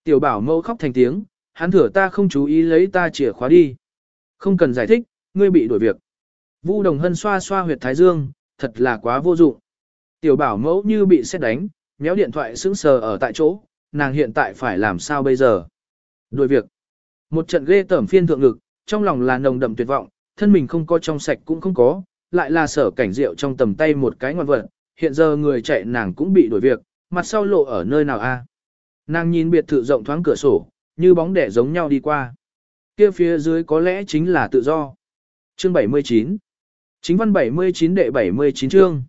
Tiểu bảo mẫu khóc thành tiếng, hắn thửa ta không chú ý lấy ta chìa khóa đi. Không cần giải thích, ngươi bị đổi việc. Vu Đồng Hân xoa xoa huyệt thái dương, thật là quá vô dụng. Tiểu bảo mẫu như bị xét đánh, méo điện thoại sững sờ ở tại chỗ, nàng hiện tại phải làm sao bây giờ? Đổi việc. Một trận ghê tởm phiên thượng lực, trong lòng là nồng đậm tuyệt vọng, thân mình không có trong sạch cũng không có, lại là sở cảnh rượu trong tầm tay một cái ngoan vật, hiện giờ người chạy nàng cũng bị đổi việc, mặt sau lộ ở nơi nào a? Nàng nhìn biệt thự rộng thoáng cửa sổ, như bóng đẻ giống nhau đi qua. Kia phía dưới có lẽ chính là tự do. Chương 79 Chính văn 79 đệ 79 chương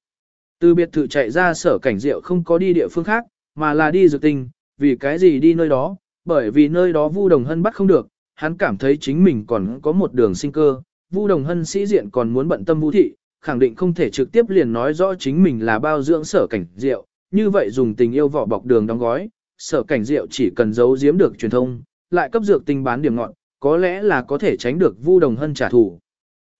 Từ biệt thự chạy ra sở cảnh rượu không có đi địa phương khác, mà là đi dược tinh, vì cái gì đi nơi đó, bởi vì nơi đó Vu Đồng Hân bắt không được, hắn cảm thấy chính mình còn có một đường sinh cơ, Vu Đồng Hân sĩ diện còn muốn bận tâm Vu thị, khẳng định không thể trực tiếp liền nói rõ chính mình là bao dưỡng sở cảnh rượu, như vậy dùng tình yêu vỏ bọc đường đóng gói, sở cảnh rượu chỉ cần giấu giếm được truyền thông, lại cấp dược tinh bán điểm ngọn, có lẽ là có thể tránh được Vu Đồng Hân trả thù.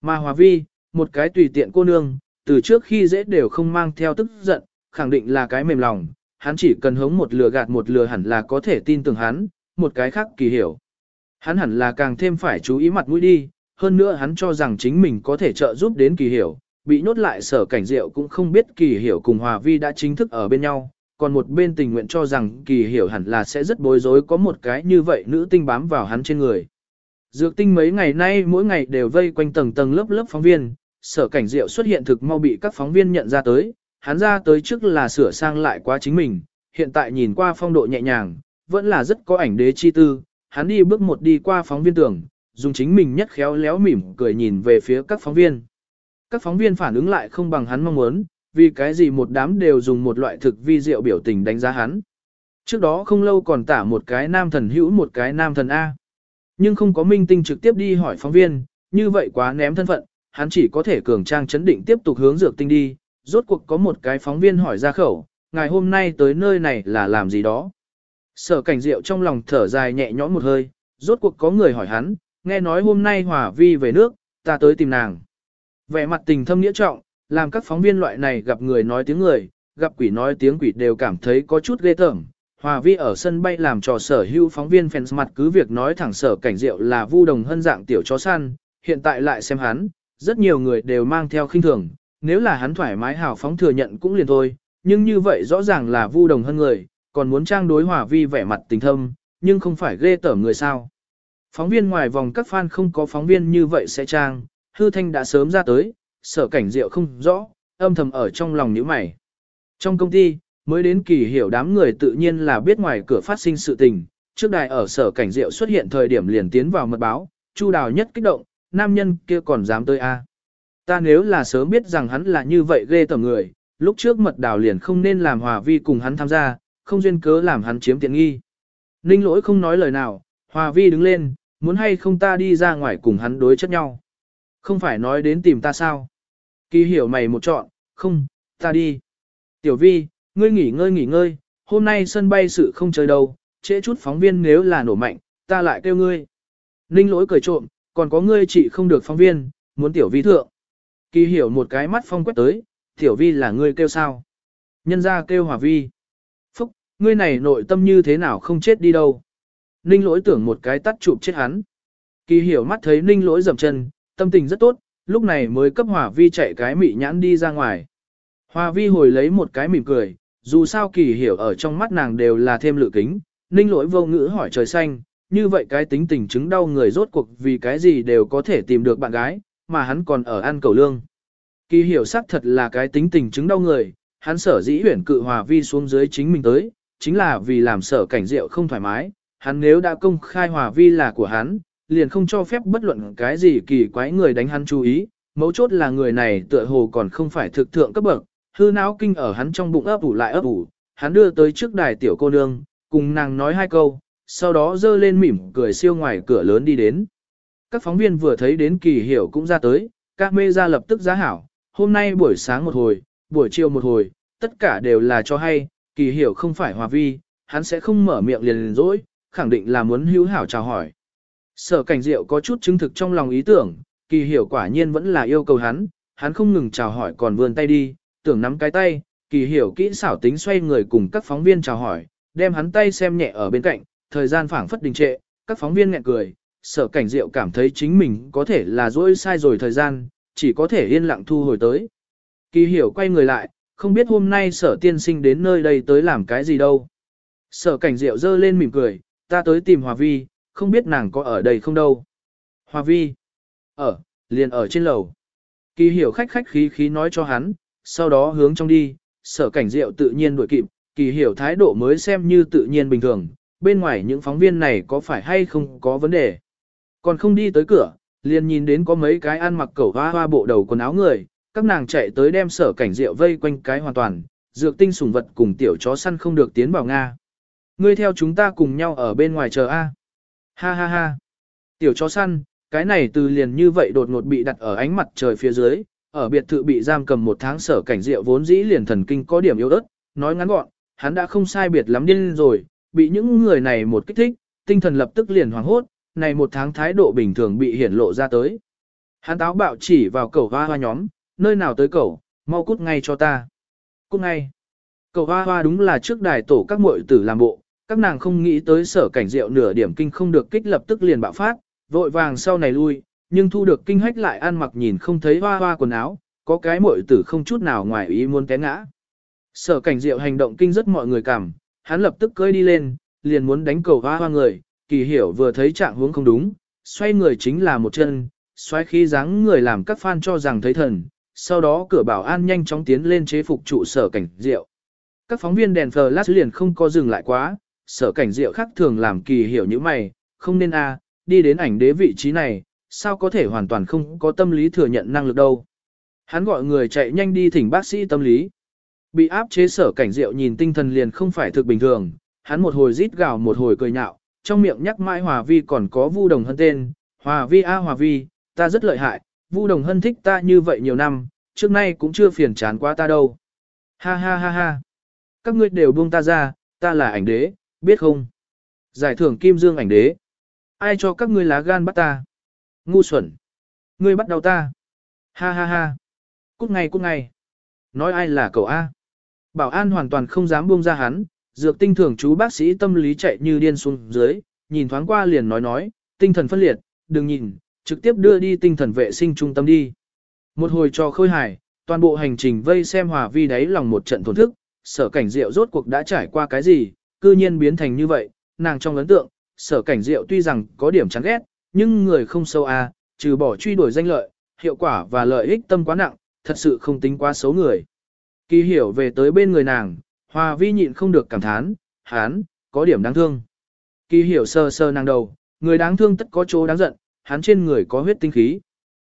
Mà Hòa Vi, một cái tùy tiện cô nương, từ trước khi dễ đều không mang theo tức giận, khẳng định là cái mềm lòng, hắn chỉ cần hống một lừa gạt một lừa hẳn là có thể tin tưởng hắn, một cái khác kỳ hiểu. Hắn hẳn là càng thêm phải chú ý mặt mũi đi, hơn nữa hắn cho rằng chính mình có thể trợ giúp đến kỳ hiểu, bị nhốt lại sở cảnh diệu cũng không biết kỳ hiểu cùng Hòa Vi đã chính thức ở bên nhau, còn một bên tình nguyện cho rằng kỳ hiểu hẳn là sẽ rất bối rối có một cái như vậy nữ tinh bám vào hắn trên người. Dược tinh mấy ngày nay mỗi ngày đều vây quanh tầng tầng lớp lớp phóng viên, sở cảnh diệu xuất hiện thực mau bị các phóng viên nhận ra tới, hắn ra tới trước là sửa sang lại quá chính mình, hiện tại nhìn qua phong độ nhẹ nhàng, vẫn là rất có ảnh đế chi tư, hắn đi bước một đi qua phóng viên tưởng, dùng chính mình nhất khéo léo mỉm cười nhìn về phía các phóng viên. Các phóng viên phản ứng lại không bằng hắn mong muốn, vì cái gì một đám đều dùng một loại thực vi diệu biểu tình đánh giá hắn. Trước đó không lâu còn tả một cái nam thần hữu một cái nam thần A. Nhưng không có minh tinh trực tiếp đi hỏi phóng viên, như vậy quá ném thân phận, hắn chỉ có thể cường trang chấn định tiếp tục hướng dược tinh đi. Rốt cuộc có một cái phóng viên hỏi ra khẩu, ngày hôm nay tới nơi này là làm gì đó. Sở cảnh diệu trong lòng thở dài nhẹ nhõm một hơi, rốt cuộc có người hỏi hắn, nghe nói hôm nay hòa vi về nước, ta tới tìm nàng. Vẻ mặt tình thâm nghĩa trọng, làm các phóng viên loại này gặp người nói tiếng người, gặp quỷ nói tiếng quỷ đều cảm thấy có chút ghê tởm. Hòa vi ở sân bay làm trò sở hữu phóng viên fans mặt cứ việc nói thẳng sở cảnh diệu là vu đồng hân dạng tiểu chó săn, hiện tại lại xem hắn, rất nhiều người đều mang theo khinh thường, nếu là hắn thoải mái hào phóng thừa nhận cũng liền thôi, nhưng như vậy rõ ràng là vu đồng hơn người, còn muốn trang đối hòa vi vẻ mặt tình thâm, nhưng không phải ghê tởm người sao. Phóng viên ngoài vòng các fan không có phóng viên như vậy sẽ trang, hư thanh đã sớm ra tới, sở cảnh diệu không rõ, âm thầm ở trong lòng nhíu mày. Trong công ty, mới đến kỳ hiểu đám người tự nhiên là biết ngoài cửa phát sinh sự tình, trước đài ở sở cảnh diệu xuất hiện thời điểm liền tiến vào mật báo, chu đào nhất kích động, nam nhân kia còn dám tới a Ta nếu là sớm biết rằng hắn là như vậy ghê tởm người, lúc trước mật đào liền không nên làm hòa vi cùng hắn tham gia, không duyên cớ làm hắn chiếm tiện nghi. Ninh lỗi không nói lời nào, hòa vi đứng lên, muốn hay không ta đi ra ngoài cùng hắn đối chất nhau. Không phải nói đến tìm ta sao? Kỳ hiểu mày một chọn, không, ta đi. Tiểu vi, ngươi nghỉ ngơi nghỉ ngơi, hôm nay sân bay sự không chơi đâu, trễ chút phóng viên nếu là nổ mạnh, ta lại kêu ngươi. Ninh lỗi cười trộm, còn có ngươi chị không được phóng viên, muốn tiểu vi thượng. Kỳ hiểu một cái mắt phong quét tới, tiểu vi là ngươi kêu sao? Nhân ra kêu hòa vi. Phúc, ngươi này nội tâm như thế nào không chết đi đâu? Ninh lỗi tưởng một cái tắt chụp chết hắn. Kỳ hiểu mắt thấy ninh lỗi dầm chân, tâm tình rất tốt, lúc này mới cấp hòa vi chạy cái mị nhãn đi ra ngoài. Hòa vi hồi lấy một cái mỉm cười, dù sao kỳ hiểu ở trong mắt nàng đều là thêm lự kính, ninh lỗi vô ngữ hỏi trời xanh, như vậy cái tính tình chứng đau người rốt cuộc vì cái gì đều có thể tìm được bạn gái, mà hắn còn ở ăn cầu lương. Kỳ hiểu xác thật là cái tính tình chứng đau người, hắn sở dĩ huyển cự hòa vi xuống dưới chính mình tới, chính là vì làm sở cảnh rượu không thoải mái, hắn nếu đã công khai hòa vi là của hắn, liền không cho phép bất luận cái gì kỳ quái người đánh hắn chú ý, mấu chốt là người này tựa hồ còn không phải thực thượng cấp bậc, hư não kinh ở hắn trong bụng ấp ủ lại ấp ủ, hắn đưa tới trước đài tiểu cô nương, cùng nàng nói hai câu, sau đó dơ lên mỉm cười siêu ngoài cửa lớn đi đến. Các phóng viên vừa thấy đến kỳ hiểu cũng ra tới, các mê ra lập tức giá hảo, hôm nay buổi sáng một hồi, buổi chiều một hồi, tất cả đều là cho hay, kỳ hiểu không phải hòa vi, hắn sẽ không mở miệng liền liền dối, khẳng định là muốn hữu hảo chào hỏi. Sở cảnh diệu có chút chứng thực trong lòng ý tưởng, kỳ hiểu quả nhiên vẫn là yêu cầu hắn, hắn không ngừng chào hỏi còn vươn tay đi, tưởng nắm cái tay, kỳ hiểu kỹ xảo tính xoay người cùng các phóng viên chào hỏi, đem hắn tay xem nhẹ ở bên cạnh, thời gian phảng phất đình trệ, các phóng viên nghẹn cười, sở cảnh diệu cảm thấy chính mình có thể là dỗi sai rồi thời gian, chỉ có thể yên lặng thu hồi tới. Kỳ hiểu quay người lại, không biết hôm nay sở tiên sinh đến nơi đây tới làm cái gì đâu. Sở cảnh diệu dơ lên mỉm cười, ta tới tìm Hòa Vi, không biết nàng có ở đây không đâu. Hoa Vi, ở, liền ở trên lầu. Kỳ hiểu khách khách khí khí nói cho hắn, sau đó hướng trong đi, sở cảnh diệu tự nhiên đuổi kịp, kỳ hiểu thái độ mới xem như tự nhiên bình thường, bên ngoài những phóng viên này có phải hay không có vấn đề. Còn không đi tới cửa, liền nhìn đến có mấy cái ăn mặc cẩu hoa hoa bộ đầu quần áo người, các nàng chạy tới đem sở cảnh rượu vây quanh cái hoàn toàn, dược tinh sùng vật cùng tiểu chó săn không được tiến vào Nga. Ngươi theo chúng ta cùng nhau ở bên ngoài chờ A. Ha ha ha. Tiểu chó săn, cái này từ liền như vậy đột ngột bị đặt ở ánh mặt trời phía dưới, ở biệt thự bị giam cầm một tháng sở cảnh rượu vốn dĩ liền thần kinh có điểm yếu ớt, nói ngắn gọn, hắn đã không sai biệt lắm điên rồi, bị những người này một kích thích, tinh thần lập tức liền hoảng hốt, này một tháng thái độ bình thường bị hiển lộ ra tới. Hắn táo bạo chỉ vào cẩu hoa hoa nhóm, nơi nào tới cẩu, mau cút ngay cho ta. Cút ngay. Cẩu hoa hoa đúng là trước đài tổ các muội tử làm bộ, các nàng không nghĩ tới sở cảnh rượu nửa điểm kinh không được kích lập tức liền bạo phát, vội vàng sau này lui, nhưng thu được kinh hách lại ăn mặc nhìn không thấy hoa hoa quần áo, có cái muội tử không chút nào ngoài ý muốn té ngã. Sở cảnh diệu hành động kinh rất mọi người cảm, hắn lập tức cơi đi lên, liền muốn đánh cầu hoa hoa người, kỳ hiểu vừa thấy trạng huống không đúng, xoay người chính là một chân, xoay khí dáng người làm các fan cho rằng thấy thần, sau đó cửa bảo an nhanh chóng tiến lên chế phục trụ sở cảnh diệu. Các phóng viên đèn flash liền không có dừng lại quá, sở cảnh diệu khác thường làm kỳ hiểu như mày, không nên a à, đi đến ảnh đế vị trí này, sao có thể hoàn toàn không có tâm lý thừa nhận năng lực đâu. Hắn gọi người chạy nhanh đi thỉnh bác sĩ tâm lý. Bị áp chế sở cảnh diệu nhìn tinh thần liền không phải thực bình thường, hắn một hồi rít gào một hồi cười nhạo, trong miệng nhắc mãi Hòa Vi còn có Vu Đồng Hân tên, Hòa Vi a Hòa Vi, ta rất lợi hại, Vu Đồng Hân thích ta như vậy nhiều năm, trước nay cũng chưa phiền chán qua ta đâu. Ha ha ha ha. Các ngươi đều buông ta ra, ta là ảnh đế, biết không? Giải thưởng Kim Dương ảnh đế. Ai cho các ngươi lá gan bắt ta? Ngu xuẩn. Ngươi bắt đầu ta. Ha ha ha. Cút ngay cút ngay. Nói ai là cậu A. Bảo an hoàn toàn không dám buông ra hắn, dược tinh thường chú bác sĩ tâm lý chạy như điên xuống dưới, nhìn thoáng qua liền nói nói, tinh thần phân liệt, đừng nhìn, trực tiếp đưa đi tinh thần vệ sinh trung tâm đi. Một hồi cho khôi hài, toàn bộ hành trình vây xem hòa vi đáy lòng một trận thổn thức, sở cảnh diệu rốt cuộc đã trải qua cái gì, cư nhiên biến thành như vậy, nàng trong ấn tượng, sở cảnh diệu tuy rằng có điểm chán ghét, nhưng người không sâu à, trừ bỏ truy đuổi danh lợi, hiệu quả và lợi ích tâm quá nặng, thật sự không tính quá xấu người. Kỳ hiểu về tới bên người nàng, hòa vi nhịn không được cảm thán, hán, có điểm đáng thương. Kỳ hiểu sơ sơ nàng đầu, người đáng thương tất có chỗ đáng giận, hắn trên người có huyết tinh khí.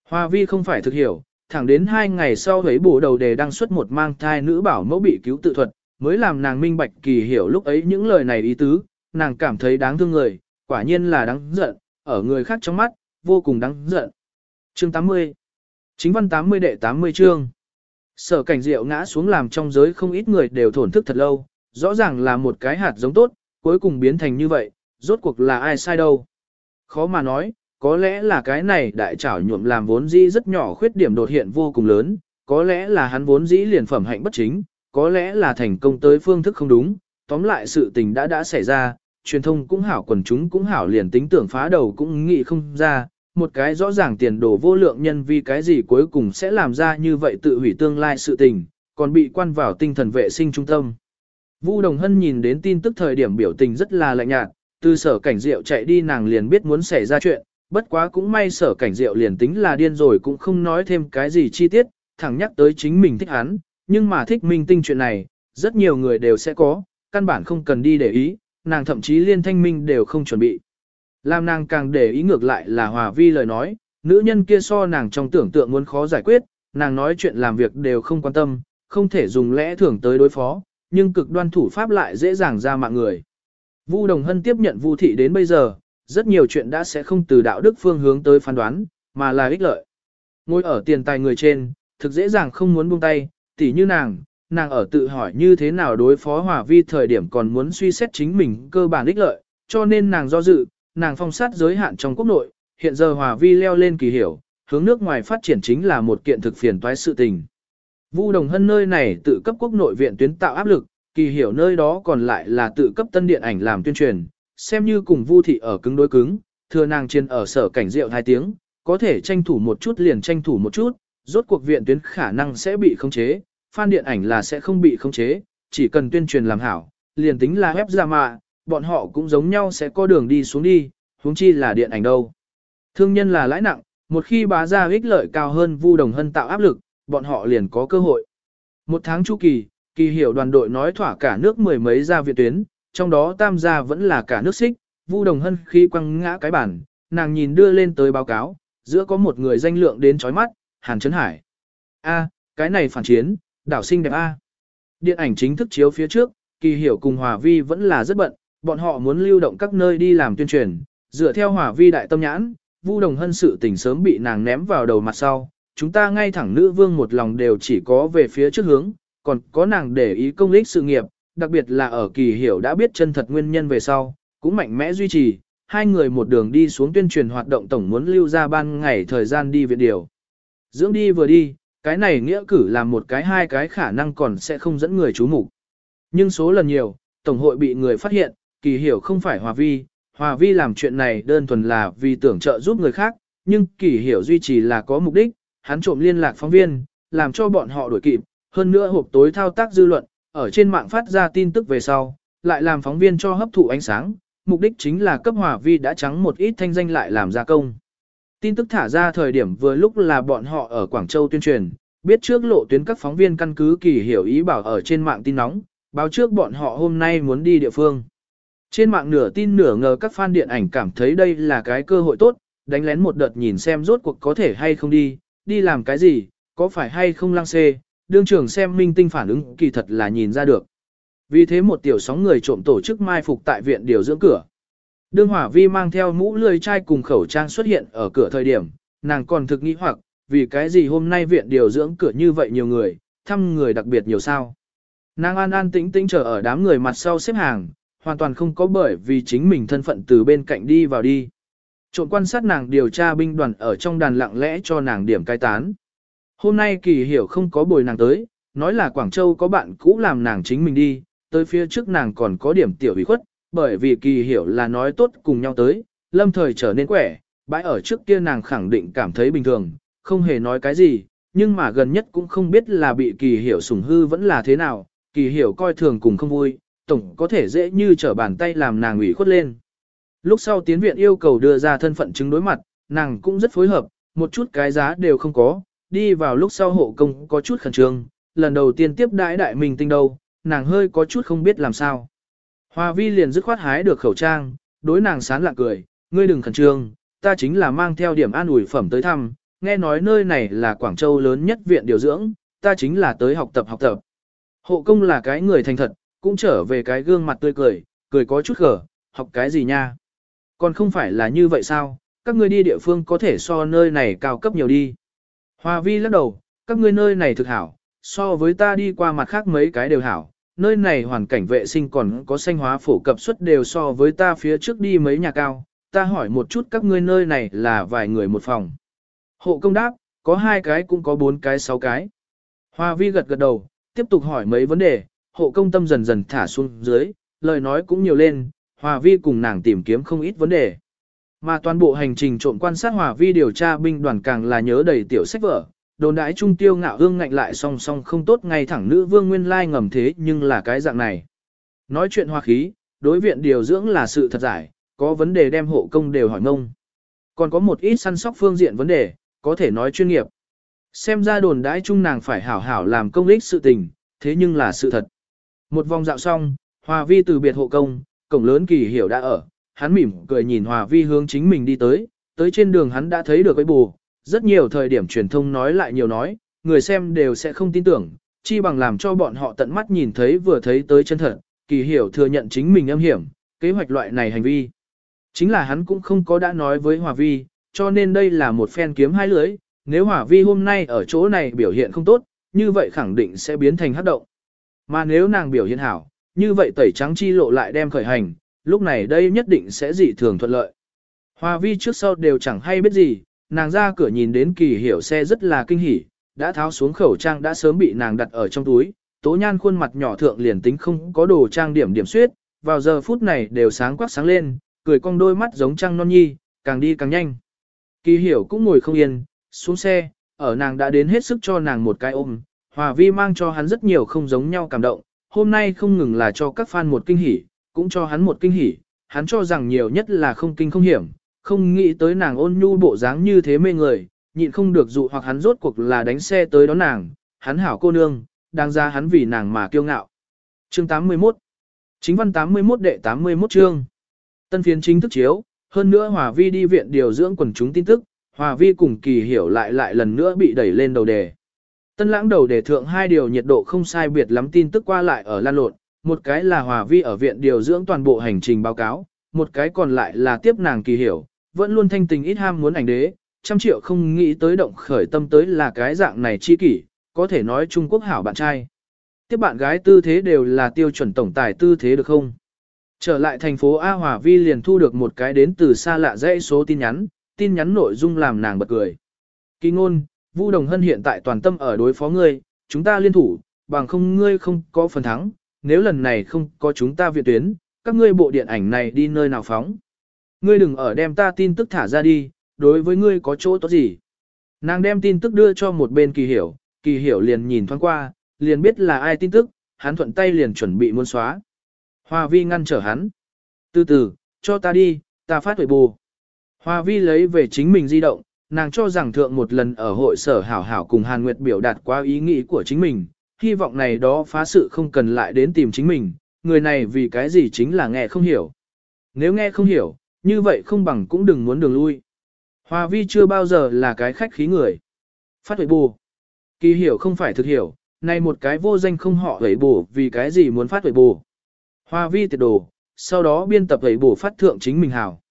Hòa vi không phải thực hiểu, thẳng đến hai ngày sau thấy bổ đầu đề đăng xuất một mang thai nữ bảo mẫu bị cứu tự thuật, mới làm nàng minh bạch kỳ hiểu lúc ấy những lời này ý tứ, nàng cảm thấy đáng thương người, quả nhiên là đáng giận, ở người khác trong mắt, vô cùng đáng giận. Chương 80 Chính văn 80 đệ 80 chương Sở cảnh rượu ngã xuống làm trong giới không ít người đều thổn thức thật lâu, rõ ràng là một cái hạt giống tốt, cuối cùng biến thành như vậy, rốt cuộc là ai sai đâu. Khó mà nói, có lẽ là cái này đại trảo nhuộm làm vốn dĩ rất nhỏ khuyết điểm đột hiện vô cùng lớn, có lẽ là hắn vốn dĩ liền phẩm hạnh bất chính, có lẽ là thành công tới phương thức không đúng, tóm lại sự tình đã đã xảy ra, truyền thông cũng hảo quần chúng cũng hảo liền tính tưởng phá đầu cũng nghĩ không ra, một cái rõ ràng tiền đồ vô lượng nhân vì cái gì cuối cùng sẽ làm ra như vậy tự hủy tương lai sự tình, còn bị quan vào tinh thần vệ sinh trung tâm. Vu Đồng Hân nhìn đến tin tức thời điểm biểu tình rất là lạnh nhạt, từ sở cảnh diệu chạy đi nàng liền biết muốn xảy ra chuyện, bất quá cũng may sở cảnh diệu liền tính là điên rồi cũng không nói thêm cái gì chi tiết, thẳng nhắc tới chính mình thích hắn, nhưng mà thích minh tinh chuyện này, rất nhiều người đều sẽ có, căn bản không cần đi để ý, nàng thậm chí liên thanh minh đều không chuẩn bị. Làm nàng càng để ý ngược lại là hòa vi lời nói, nữ nhân kia so nàng trong tưởng tượng muốn khó giải quyết, nàng nói chuyện làm việc đều không quan tâm, không thể dùng lẽ thường tới đối phó, nhưng cực đoan thủ pháp lại dễ dàng ra mạng người. Vu Đồng Hân tiếp nhận Vu thị đến bây giờ, rất nhiều chuyện đã sẽ không từ đạo đức phương hướng tới phán đoán, mà là ích lợi. Ngồi ở tiền tài người trên, thực dễ dàng không muốn buông tay, tỉ như nàng, nàng ở tự hỏi như thế nào đối phó hòa vi thời điểm còn muốn suy xét chính mình cơ bản ích lợi, cho nên nàng do dự, nàng phong sát giới hạn trong quốc nội, hiện giờ hòa vi leo lên kỳ hiểu, hướng nước ngoài phát triển chính là một kiện thực phiền toái sự tình. Vu Đồng Hân nơi này tự cấp quốc nội viện tuyến tạo áp lực, kỳ hiểu nơi đó còn lại là tự cấp tân điện ảnh làm tuyên truyền, xem như cùng Vu thị ở cứng đối cứng, thừa nàng trên ở sở cảnh rượu hai tiếng, có thể tranh thủ một chút liền tranh thủ một chút, rốt cuộc viện tuyến khả năng sẽ bị khống chế, fan điện ảnh là sẽ không bị khống chế, chỉ cần tuyên truyền làm hảo, liền tính là web ra mà, bọn họ cũng giống nhau sẽ có đường đi xuống đi, huống chi là điện ảnh đâu. Thương nhân là lãi nặng, một khi bá ra ích lợi cao hơn Vu Đồng Hân tạo áp lực, bọn họ liền có cơ hội. Một tháng chu kỳ, kỳ hiểu đoàn đội nói thỏa cả nước mười mấy gia viện tuyến, trong đó tam gia vẫn là cả nước xích, Vu Đồng Hân khi quăng ngã cái bản, nàng nhìn đưa lên tới báo cáo, giữa có một người danh lượng đến chói mắt, Hàn Trấn Hải. A, cái này phản chiến, đảo sinh đẹp A. Điện ảnh chính thức chiếu phía trước, kỳ hiểu cùng Hòa Vi vẫn là rất bận, bọn họ muốn lưu động các nơi đi làm tuyên truyền, dựa theo Hòa Vi đại tâm nhãn, Vu Đồng Hân sự tình sớm bị nàng ném vào đầu mặt sau, chúng ta ngay thẳng nữ vương một lòng đều chỉ có về phía trước hướng, còn có nàng để ý công lý sự nghiệp, đặc biệt là ở kỳ hiểu đã biết chân thật nguyên nhân về sau, cũng mạnh mẽ duy trì, hai người một đường đi xuống tuyên truyền hoạt động tổng muốn lưu ra ban ngày thời gian đi viện điều. Dưỡng đi vừa đi, cái này nghĩa cử làm một cái hai cái khả năng còn sẽ không dẫn người chú mục. Nhưng số lần nhiều, Tổng hội bị người phát hiện, kỳ hiểu không phải Hòa Vi, Hòa Vi làm chuyện này đơn thuần là vì tưởng trợ giúp người khác, nhưng kỳ hiểu duy trì là có mục đích, hắn trộm liên lạc phóng viên, làm cho bọn họ đuổi kịp, hơn nữa hộp tối thao tác dư luận, ở trên mạng phát ra tin tức về sau, lại làm phóng viên cho hấp thụ ánh sáng, mục đích chính là cấp Hòa Vi đã trắng một ít thanh danh lại làm gia công. Tin tức thả ra thời điểm vừa lúc là bọn họ ở Quảng Châu tuyên truyền, biết trước lộ tuyến các phóng viên căn cứ kỳ hiểu ý bảo ở trên mạng tin nóng, báo trước bọn họ hôm nay muốn đi địa phương. Trên mạng nửa tin nửa ngờ các fan điện ảnh cảm thấy đây là cái cơ hội tốt, đánh lén một đợt nhìn xem rốt cuộc có thể hay không đi, đi làm cái gì, có phải hay không lăng xê, đương trưởng xem minh tinh phản ứng kỳ thật là nhìn ra được. Vì thế một tiểu sóng người trộm tổ chức mai phục tại viện điều dưỡng cửa. Đương Hỏa Vi mang theo mũ lười chai cùng khẩu trang xuất hiện ở cửa thời điểm, nàng còn thực nghĩ hoặc, vì cái gì hôm nay viện điều dưỡng cửa như vậy nhiều người, thăm người đặc biệt nhiều sao. Nàng an an tĩnh tĩnh chờ ở đám người mặt sau xếp hàng, hoàn toàn không có bởi vì chính mình thân phận từ bên cạnh đi vào đi. Trộn quan sát nàng điều tra binh đoàn ở trong đàn lặng lẽ cho nàng điểm cai tán. Hôm nay kỳ hiểu không có bồi nàng tới, nói là Quảng Châu có bạn cũ làm nàng chính mình đi, tới phía trước nàng còn có điểm tiểu ủy khuất, bởi vì kỳ hiểu là nói tốt cùng nhau tới, lâm thời trở nên quẻ, bãi ở trước kia nàng khẳng định cảm thấy bình thường, không hề nói cái gì, nhưng mà gần nhất cũng không biết là bị kỳ hiểu sủng hư vẫn là thế nào, kỳ hiểu coi thường cùng không vui, tổng có thể dễ như trở bàn tay làm nàng ủy khuất lên. Lúc sau tiến viện yêu cầu đưa ra thân phận chứng đối mặt, nàng cũng rất phối hợp, một chút cái giá đều không có, đi vào lúc sau hộ công có chút khẩn trương, lần đầu tiên tiếp đãi đại mình tinh đâu, nàng hơi có chút không biết làm sao. Hoa vi liền dứt khoát hái được khẩu trang, đối nàng sán lạ cười, ngươi đừng khẩn trương, ta chính là mang theo điểm an ủi phẩm tới thăm, nghe nói nơi này là Quảng Châu lớn nhất viện điều dưỡng, ta chính là tới học tập học tập. Hộ công là cái người thành thật, cũng trở về cái gương mặt tươi cười, cười có chút gở, học cái gì nha. Còn không phải là như vậy sao, các ngươi đi địa phương có thể so nơi này cao cấp nhiều đi. Hoa vi lắc đầu, các ngươi nơi này thực hảo, so với ta đi qua mặt khác mấy cái đều hảo, nơi này hoàn cảnh vệ sinh còn có xanh hóa phổ cập suất đều so với ta phía trước đi mấy nhà cao, ta hỏi một chút các ngươi nơi này là vài người một phòng. Hộ công đáp, có hai cái cũng có bốn cái sáu cái. Hoa vi gật gật đầu, tiếp tục hỏi mấy vấn đề, hộ công tâm dần dần thả xuống dưới, lời nói cũng nhiều lên, Hòa vi cùng nàng tìm kiếm không ít vấn đề. Mà toàn bộ hành trình trộm quan sát Hòa vi điều tra binh đoàn càng là nhớ đầy tiểu sách vở, đồn đãi trung tiêu ngạo hương ngạnh lại song song không tốt ngay thẳng nữ vương nguyên lai ngầm thế nhưng là cái dạng này. Nói chuyện hoa khí, đối viện điều dưỡng là sự thật giải, có vấn đề đem hộ công đều hỏi ngông. Còn có một ít săn sóc phương diện vấn đề, có thể nói chuyên nghiệp. Xem ra đồn đãi chung nàng phải hảo hảo làm công lích sự tình, thế nhưng là sự thật. Một vòng dạo xong, Hòa Vi từ biệt hộ công, cổng lớn kỳ hiểu đã ở, hắn mỉm cười nhìn Hòa Vi hướng chính mình đi tới, tới trên đường hắn đã thấy được cái bù, rất nhiều thời điểm truyền thông nói lại nhiều nói, người xem đều sẽ không tin tưởng, chi bằng làm cho bọn họ tận mắt nhìn thấy vừa thấy tới chân thật, kỳ hiểu thừa nhận chính mình âm hiểm, kế hoạch loại này hành vi. Chính là hắn cũng không có đã nói với Hòa Vi, cho nên đây là một phen kiếm hai lưới, nếu Hòa Vi hôm nay ở chỗ này biểu hiện không tốt, như vậy khẳng định sẽ biến thành hấp động. Mà nếu nàng biểu hiện hảo, như vậy tẩy trắng chi lộ lại đem khởi hành, lúc này đây nhất định sẽ dị thường thuận lợi. Hoa vi trước sau đều chẳng hay biết gì, nàng ra cửa nhìn đến kỳ hiểu xe rất là kinh hỉ, đã tháo xuống khẩu trang đã sớm bị nàng đặt ở trong túi, tố nhan khuôn mặt nhỏ thượng liền tính không có đồ trang điểm điểm suyết, vào giờ phút này đều sáng quắc sáng lên, cười cong đôi mắt giống trăng non nhi, càng đi càng nhanh. Kỳ hiểu cũng ngồi không yên, xuống xe, ở nàng đã đến hết sức cho nàng một cái ôm, hòa vi mang cho hắn rất nhiều không giống nhau cảm động, hôm nay không ngừng là cho các fan một kinh hỉ, cũng cho hắn một kinh hỉ, hắn cho rằng nhiều nhất là không kinh không hiểm, không nghĩ tới nàng ôn nhu bộ dáng như thế mê người, nhịn không được dụ hoặc hắn rốt cuộc là đánh xe tới đón nàng, hắn hảo cô nương, đang ra hắn vì nàng mà kiêu ngạo. Chương 81 Chính văn 81 đệ 81 chương Tân phiến chính thức chiếu, hơn nữa Hòa Vi đi viện điều dưỡng quần chúng tin tức, Hòa Vi cùng kỳ hiểu lại lại lần nữa bị đẩy lên đầu đề. Tân lãng đầu đề thượng hai điều nhiệt độ không sai biệt lắm tin tức qua lại ở lan lộn, một cái là Hòa Vi ở viện điều dưỡng toàn bộ hành trình báo cáo, một cái còn lại là tiếp nàng kỳ hiểu, vẫn luôn thanh tình ít ham muốn ảnh đế, trăm triệu không nghĩ tới động khởi tâm tới là cái dạng này chi kỷ, có thể nói Trung Quốc hảo bạn trai. Tiếp bạn gái tư thế đều là tiêu chuẩn tổng tài tư thế được không? Trở lại thành phố A Hòa Vi liền thu được một cái đến từ xa lạ dãy số tin nhắn, tin nhắn nội dung làm nàng bật cười. Kỳ ngôn, Vu Đồng Hân hiện tại toàn tâm ở đối phó ngươi, chúng ta liên thủ, bằng không ngươi không có phần thắng, nếu lần này không có chúng ta viện tuyến, các ngươi bộ điện ảnh này đi nơi nào phóng. Ngươi đừng ở đem ta tin tức thả ra đi, đối với ngươi có chỗ tốt gì. Nàng đem tin tức đưa cho một bên kỳ hiểu, kỳ hiểu liền nhìn thoáng qua, liền biết là ai tin tức, hắn thuận tay liền chuẩn bị muốn xóa. Hoa vi ngăn trở hắn. Từ từ, cho ta đi, ta phát huệ bù. Hoa vi lấy về chính mình di động, nàng cho rằng thượng một lần ở hội sở hảo hảo cùng Hàn Nguyệt biểu đạt qua ý nghĩ của chính mình, hy vọng này đó phá sự không cần lại đến tìm chính mình, người này vì cái gì chính là nghe không hiểu. Nếu nghe không hiểu, như vậy không bằng cũng đừng muốn đường lui. Hoa vi chưa bao giờ là cái khách khí người. Phát huệ bù. Kỳ hiểu không phải thực hiểu, này một cái vô danh không họ huệ bù vì cái gì muốn phát huệ bù. Hoa vi tiệt đồ, sau đó biên tập huệ bù phát thượng chính mình hảo.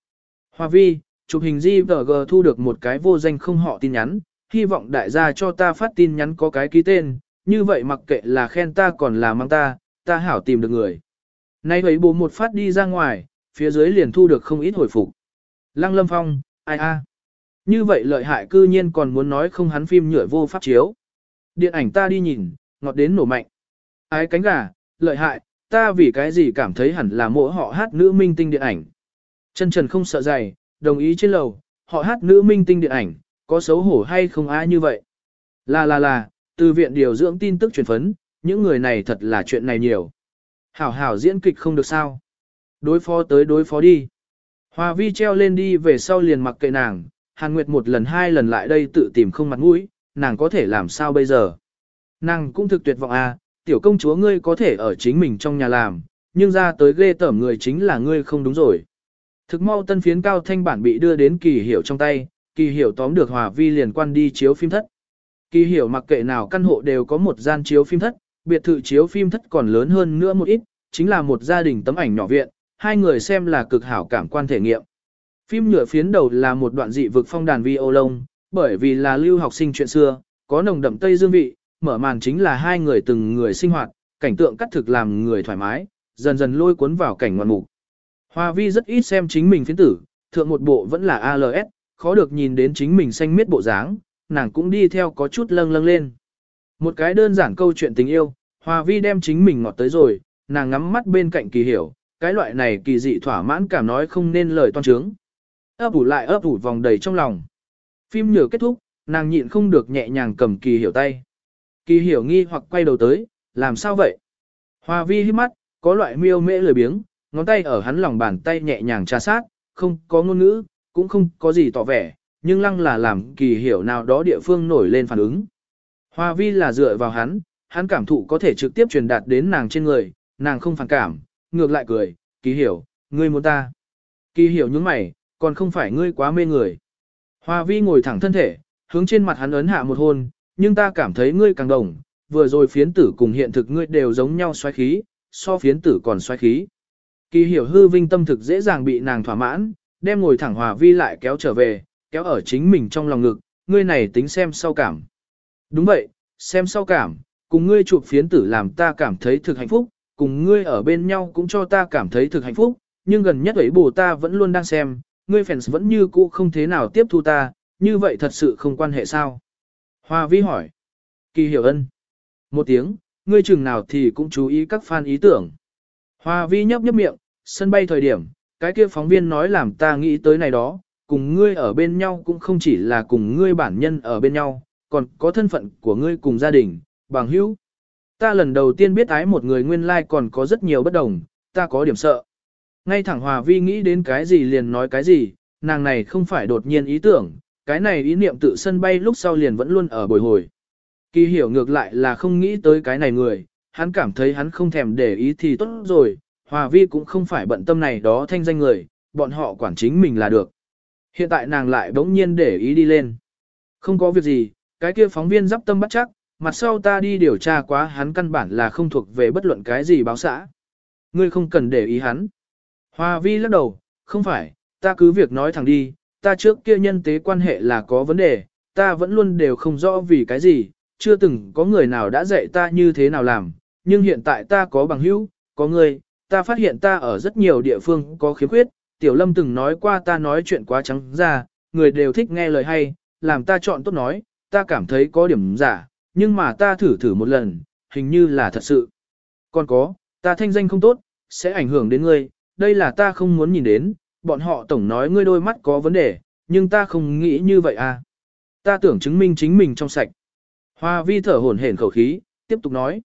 Hoa vi, chụp hình di g thu được một cái vô danh không họ tin nhắn, hy vọng đại gia cho ta phát tin nhắn có cái ký tên, như vậy mặc kệ là khen ta còn là mang ta, ta hảo tìm được người. Nay huệ bù một phát đi ra ngoài, phía dưới liền thu được không ít hồi phục. Lăng Lâm Phong, ai a? Như vậy lợi hại cư nhiên còn muốn nói không hắn phim nhựa vô pháp chiếu. Điện ảnh ta đi nhìn, ngọt đến nổ mạnh. Ái cánh gà, lợi hại, ta vì cái gì cảm thấy hẳn là mỗi họ hát nữ minh tinh điện ảnh. Chân trần không sợ dày, đồng ý trên lầu, họ hát nữ minh tinh điện ảnh, có xấu hổ hay không ai như vậy. Là là là, từ viện điều dưỡng tin tức truyền phấn, những người này thật là chuyện này nhiều. Hảo hảo diễn kịch không được sao. Đối phó tới đối phó đi. Hòa vi treo lên đi về sau liền mặc kệ nàng, Hàn Nguyệt một lần hai lần lại đây tự tìm không mặt mũi, nàng có thể làm sao bây giờ. Nàng cũng thực tuyệt vọng à, tiểu công chúa ngươi có thể ở chính mình trong nhà làm, nhưng ra tới ghê tởm người chính là ngươi không đúng rồi. Thực mau tân phiến cao thanh bản bị đưa đến kỳ hiểu trong tay, kỳ hiểu tóm được hòa vi liền quan đi chiếu phim thất. Kỳ hiểu mặc kệ nào căn hộ đều có một gian chiếu phim thất, biệt thự chiếu phim thất còn lớn hơn nữa một ít, chính là một gia đình tấm ảnh nhỏ viện, hai người xem là cực hảo cảm quan thể nghiệm. Phim nhựa phiến đầu là một đoạn dị vực phong đàn vi ô lông, bởi vì là lưu học sinh chuyện xưa, có nồng đậm tây dương vị, mở màn chính là hai người từng người sinh hoạt, cảnh tượng cắt thực làm người thoải mái, dần dần lôi cuốn vào cảnh ngoạn mục. Hoa vi rất ít xem chính mình phiến tử, thượng một bộ vẫn là ALS, khó được nhìn đến chính mình xanh miết bộ dáng, nàng cũng đi theo có chút lâng lâng lên. Một cái đơn giản câu chuyện tình yêu, Hoa vi đem chính mình ngọt tới rồi, nàng ngắm mắt bên cạnh kỳ hiểu, cái loại này kỳ dị thỏa mãn cảm nói không nên lời toan trướng. Ấp ủ lại ấp ủ vòng đầy trong lòng. Phim nhờ kết thúc, nàng nhịn không được nhẹ nhàng cầm kỳ hiểu tay. Kỳ hiểu nghi hoặc quay đầu tới, làm sao vậy? Hoa vi hít mắt, có loại miêu mễ lười biếng, ngón tay ở hắn lòng bàn tay nhẹ nhàng tra sát, không có ngôn ngữ, cũng không có gì tỏ vẻ, nhưng lăng là làm kỳ hiểu nào đó địa phương nổi lên phản ứng. Hoa vi là dựa vào hắn, hắn cảm thụ có thể trực tiếp truyền đạt đến nàng trên người, nàng không phản cảm, ngược lại cười, kỳ hiểu, ngươi muốn ta. Kỳ hiểu những mày, còn không phải ngươi quá mê người. Hoa vi ngồi thẳng thân thể, hướng trên mặt hắn ấn hạ một hôn, nhưng ta cảm thấy ngươi càng đồng, vừa rồi phiến tử cùng hiện thực ngươi đều giống nhau xoáy khí, so phiến tử còn xoáy khí. Kỳ hiểu hư vinh tâm thực dễ dàng bị nàng thỏa mãn, đem ngồi thẳng hòa vi lại kéo trở về, kéo ở chính mình trong lòng ngực, ngươi này tính xem sau cảm. Đúng vậy, xem sau cảm, cùng ngươi chụp phiến tử làm ta cảm thấy thực hạnh phúc, cùng ngươi ở bên nhau cũng cho ta cảm thấy thực hạnh phúc, nhưng gần nhất ấy bù ta vẫn luôn đang xem, ngươi fans vẫn như cũ không thế nào tiếp thu ta, như vậy thật sự không quan hệ sao? Hoa vi hỏi. Kỳ hiểu ân. Một tiếng, ngươi chừng nào thì cũng chú ý các fan ý tưởng. Hoa vi nhấp nhấp miệng, sân bay thời điểm, cái kia phóng viên nói làm ta nghĩ tới này đó, cùng ngươi ở bên nhau cũng không chỉ là cùng ngươi bản nhân ở bên nhau, còn có thân phận của ngươi cùng gia đình, bằng hữu. Ta lần đầu tiên biết ái một người nguyên lai like còn có rất nhiều bất đồng, ta có điểm sợ. Ngay thẳng Hòa Vi nghĩ đến cái gì liền nói cái gì, nàng này không phải đột nhiên ý tưởng, cái này ý niệm tự sân bay lúc sau liền vẫn luôn ở bồi hồi. Kỳ hiểu ngược lại là không nghĩ tới cái này người, hắn cảm thấy hắn không thèm để ý thì tốt rồi, Hòa Vi cũng không phải bận tâm này đó thanh danh người, bọn họ quản chính mình là được. Hiện tại nàng lại bỗng nhiên để ý đi lên. Không có việc gì, cái kia phóng viên dắp tâm bắt chắc, mặt sau ta đi điều tra quá hắn căn bản là không thuộc về bất luận cái gì báo xã. Ngươi không cần để ý hắn. Hòa Vi lắc đầu, không phải, ta cứ việc nói thẳng đi, ta trước kia nhân tế quan hệ là có vấn đề, ta vẫn luôn đều không rõ vì cái gì, chưa từng có người nào đã dạy ta như thế nào làm, nhưng hiện tại ta có bằng hữu, có người, ta phát hiện ta ở rất nhiều địa phương có khiếm khuyết, Tiểu Lâm từng nói qua ta nói chuyện quá trắng ra, người đều thích nghe lời hay, làm ta chọn tốt nói, ta cảm thấy có điểm giả, nhưng mà ta thử thử một lần, hình như là thật sự. Còn có, ta thanh danh không tốt, sẽ ảnh hưởng đến ngươi, đây là ta không muốn nhìn đến, bọn họ tổng nói ngươi đôi mắt có vấn đề, nhưng ta không nghĩ như vậy à. Ta tưởng chứng minh chính mình trong sạch. Hoa vi thở hổn hển khẩu khí, tiếp tục nói.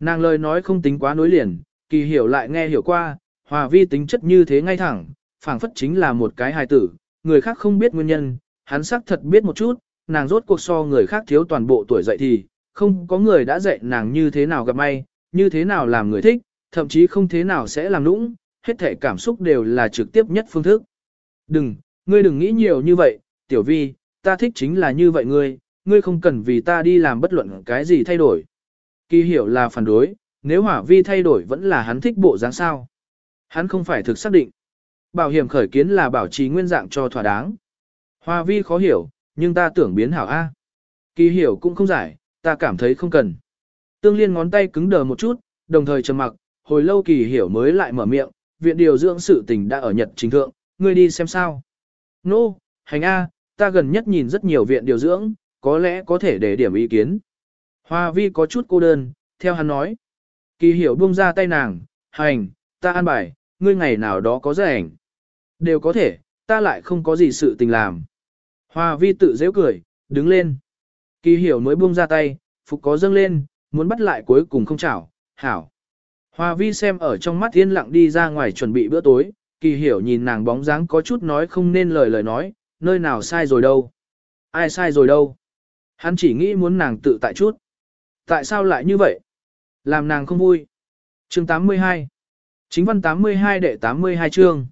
Nàng lời nói không tính quá nối liền, kỳ hiểu lại nghe hiểu qua, hòa vi tính chất như thế ngay thẳng, phảng phất chính là một cái hài tử, người khác không biết nguyên nhân, hắn xác thật biết một chút, nàng rốt cuộc so người khác thiếu toàn bộ tuổi dậy thì, không có người đã dạy nàng như thế nào gặp may, như thế nào làm người thích, thậm chí không thế nào sẽ làm nũng, hết thể cảm xúc đều là trực tiếp nhất phương thức. Đừng, ngươi đừng nghĩ nhiều như vậy, tiểu vi, ta thích chính là như vậy ngươi, ngươi không cần vì ta đi làm bất luận cái gì thay đổi. Kỳ hiểu là phản đối, nếu hỏa vi thay đổi vẫn là hắn thích bộ dáng sao. Hắn không phải thực xác định. Bảo hiểm khởi kiến là bảo trì nguyên dạng cho thỏa đáng. Hoa vi khó hiểu, nhưng ta tưởng biến hảo A. Kỳ hiểu cũng không giải, ta cảm thấy không cần. Tương liên ngón tay cứng đờ một chút, đồng thời trầm mặc, hồi lâu kỳ hiểu mới lại mở miệng, viện điều dưỡng sự tình đã ở Nhật chính thượng, ngươi đi xem sao. Nô, no, hành A, ta gần nhất nhìn rất nhiều viện điều dưỡng, có lẽ có thể để điểm ý kiến. Hoa vi có chút cô đơn, theo hắn nói. Kỳ hiểu buông ra tay nàng, hành, ta an bài, ngươi ngày nào đó có rảnh. Đều có thể, ta lại không có gì sự tình làm. Hoa vi tự dễ cười, đứng lên. Kỳ hiểu mới buông ra tay, phục có dâng lên, muốn bắt lại cuối cùng không chảo, hảo. Hoa vi xem ở trong mắt yên lặng đi ra ngoài chuẩn bị bữa tối, kỳ hiểu nhìn nàng bóng dáng có chút nói không nên lời lời nói, nơi nào sai rồi đâu. Ai sai rồi đâu. Hắn chỉ nghĩ muốn nàng tự tại chút. Tại sao lại như vậy? Làm nàng không vui. Chương 82 Chính văn 82 đệ 82 chương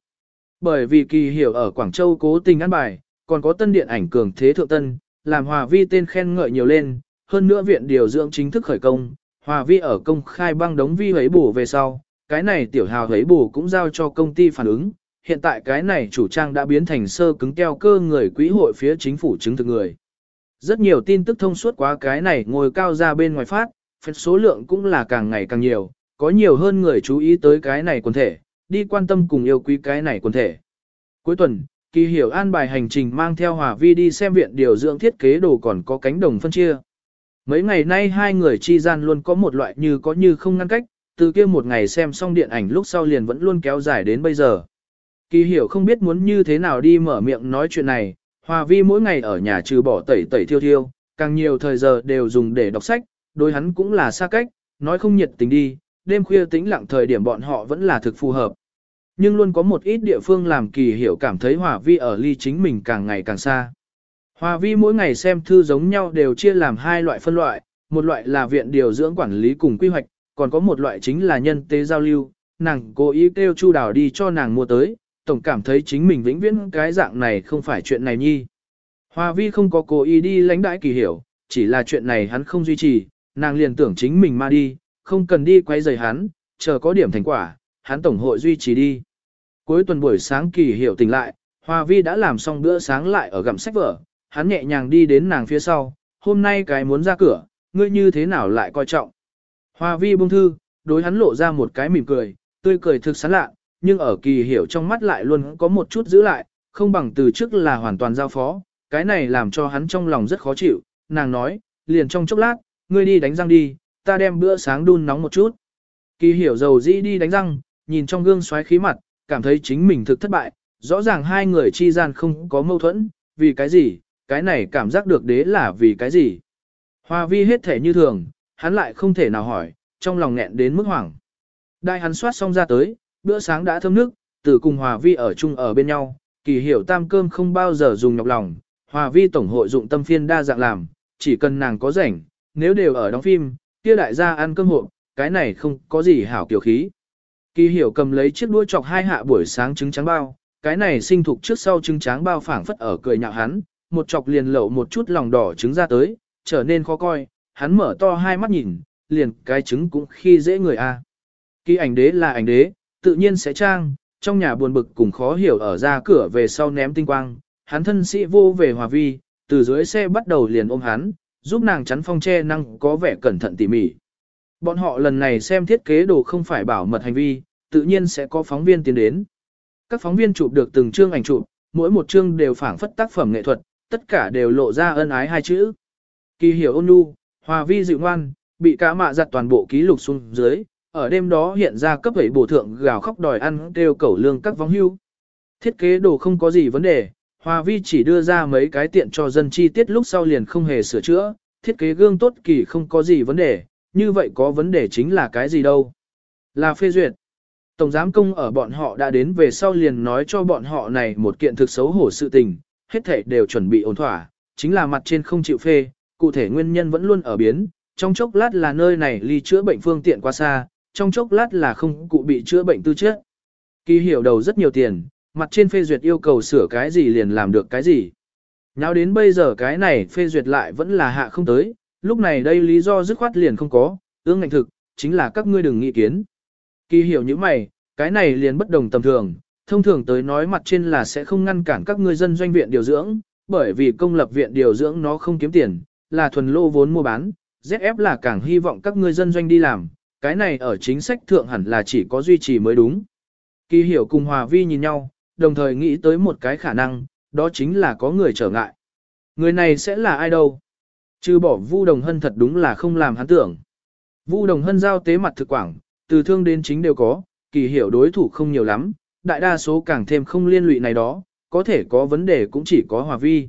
Bởi vì kỳ hiểu ở Quảng Châu cố tình ăn bài, còn có tân điện ảnh cường thế thượng tân, làm Hòa Vi tên khen ngợi nhiều lên, hơn nữa viện điều dưỡng chính thức khởi công, Hòa Vi ở công khai băng đống vi hấy bổ về sau, cái này tiểu hào hấy bổ cũng giao cho công ty phản ứng, hiện tại cái này chủ trang đã biến thành sơ cứng keo cơ người quỹ hội phía chính phủ chứng thực người. Rất nhiều tin tức thông suốt quá cái này ngồi cao ra bên ngoài phát, phép số lượng cũng là càng ngày càng nhiều, có nhiều hơn người chú ý tới cái này quần thể, đi quan tâm cùng yêu quý cái này quần thể. Cuối tuần, kỳ hiểu an bài hành trình mang theo Hòa Vi đi xem viện điều dưỡng thiết kế đồ còn có cánh đồng phân chia. Mấy ngày nay hai người chi gian luôn có một loại như có như không ngăn cách, từ kia một ngày xem xong điện ảnh lúc sau liền vẫn luôn kéo dài đến bây giờ. Kỳ hiểu không biết muốn như thế nào đi mở miệng nói chuyện này, Hòa Vi mỗi ngày ở nhà trừ bỏ tẩy tẩy thiêu thiêu, càng nhiều thời giờ đều dùng để đọc sách, đối hắn cũng là xa cách, nói không nhiệt tình đi, đêm khuya tĩnh lặng thời điểm bọn họ vẫn là thực phù hợp. Nhưng luôn có một ít địa phương làm kỳ hiểu cảm thấy Hòa Vi ở ly chính mình càng ngày càng xa. Hòa Vi mỗi ngày xem thư giống nhau đều chia làm hai loại phân loại, một loại là viện điều dưỡng quản lý cùng quy hoạch, còn có một loại chính là nhân tế giao lưu, nàng cố ý kêu Chu Đào đi cho nàng mua tới, tổng cảm thấy chính mình vĩnh viễn cái dạng này không phải chuyện này nhi. Hòa vi không có cố ý đi lãnh đãi kỳ hiểu, chỉ là chuyện này hắn không duy trì, nàng liền tưởng chính mình ma đi, không cần đi quay rời hắn, chờ có điểm thành quả, hắn tổng hội duy trì đi. Cuối tuần buổi sáng kỳ hiểu tỉnh lại, Hoa vi đã làm xong bữa sáng lại ở gặm sách vở, hắn nhẹ nhàng đi đến nàng phía sau, hôm nay cái muốn ra cửa, ngươi như thế nào lại coi trọng. Hòa vi buông thư, đối hắn lộ ra một cái mỉm cười, tươi cười thực sán lạ, nhưng ở kỳ hiểu trong mắt lại luôn có một chút giữ lại, không bằng từ trước là hoàn toàn giao phó, cái này làm cho hắn trong lòng rất khó chịu, nàng nói, liền trong chốc lát, ngươi đi đánh răng đi, ta đem bữa sáng đun nóng một chút. Kỳ hiểu dầu dĩ đi đánh răng, nhìn trong gương xoáy khí mặt, cảm thấy chính mình thực thất bại, rõ ràng hai người chi gian không có mâu thuẫn, vì cái gì, cái này cảm giác được đế là vì cái gì. Hoa vi hết thể như thường, hắn lại không thể nào hỏi, trong lòng nghẹn đến mức hoảng. Đại hắn soát xong ra tới, bữa sáng đã thơm nước, từ cùng Hòa vi ở chung ở bên nhau, kỳ hiểu tam cơm không bao giờ dùng nhọc lòng, Hòa vi tổng hội dụng tâm phiên đa dạng làm, chỉ cần nàng có rảnh, nếu đều ở đóng phim, kia đại gia ăn cơm hộ, cái này không có gì hảo kiểu khí. Kỳ hiểu cầm lấy chiếc đuôi chọc hai hạ buổi sáng trứng trắng bao, cái này sinh thục trước sau trứng trắng bao phảng phất ở cười nhạo hắn, một chọc liền lậu một chút lòng đỏ trứng ra tới, trở nên khó coi, hắn mở to hai mắt nhìn, liền cái trứng cũng khi dễ người a. Kỳ ảnh đế là ảnh đế, tự nhiên sẽ trang, trong nhà buồn bực cùng khó hiểu ở ra cửa về sau ném tinh quang, hắn thân sĩ vô về hòa vi, từ dưới xe bắt đầu liền ôm hắn, giúp nàng chắn phong che năng có vẻ cẩn thận tỉ mỉ. Bọn họ lần này xem thiết kế đồ không phải bảo mật hành vi, tự nhiên sẽ có phóng viên tiến đến. Các phóng viên chụp được từng chương ảnh chụp, mỗi một chương đều phảng phất tác phẩm nghệ thuật, tất cả đều lộ ra ân ái hai chữ. Kỳ hiểu ôn nhu, hòa vi dịu ngoan, bị cả mạ giặt toàn bộ ký lục xuống dưới, ở đêm đó hiện ra cấp ấy bổ thượng gào khóc đòi ăn kêu cẩu lương các vong hưu. Thiết kế đồ không có gì vấn đề, Hòa vi chỉ đưa ra mấy cái tiện cho dân chi tiết lúc sau liền không hề sửa chữa, thiết kế gương tốt kỳ không có gì vấn đề, như vậy có vấn đề chính là cái gì đâu. Là phê duyệt. Tổng giám công ở bọn họ đã đến về sau liền nói cho bọn họ này một kiện thực xấu hổ sự tình, hết thảy đều chuẩn bị ổn thỏa, chính là mặt trên không chịu phê, cụ thể nguyên nhân vẫn luôn ở biến, trong chốc lát là nơi này ly chữa bệnh phương tiện quá xa, trong chốc lát là không cụ bị chữa bệnh tư chất. Kỳ hiểu đầu rất nhiều tiền, mặt trên phê duyệt yêu cầu sửa cái gì liền làm được cái gì. Nào đến bây giờ cái này phê duyệt lại vẫn là hạ không tới, lúc này đây lý do dứt khoát liền không có, ương ngạnh thực, chính là các ngươi đừng nghĩ kiến. Kỳ hiểu như mày, cái này liền bất đồng tầm thường, thông thường tới nói mặt trên là sẽ không ngăn cản các ngươi dân doanh viện điều dưỡng, bởi vì công lập viện điều dưỡng nó không kiếm tiền, là thuần lô vốn mua bán, ZF là càng hy vọng các ngươi dân doanh đi làm, cái này ở chính sách thượng hẳn là chỉ có duy trì mới đúng. Kỳ hiểu cùng Hòa Vi nhìn nhau, đồng thời nghĩ tới một cái khả năng, đó chính là có người trở ngại. Người này sẽ là ai đâu? Trừ bỏ Vu Đồng Hân thật đúng là không làm hắn tưởng. Vu Đồng Hân giao tế mặt thực quảng, từ thương đến chính đều có, kỳ hiểu đối thủ không nhiều lắm, đại đa số càng thêm không liên lụy này đó, có thể có vấn đề cũng chỉ có Hòa Vi.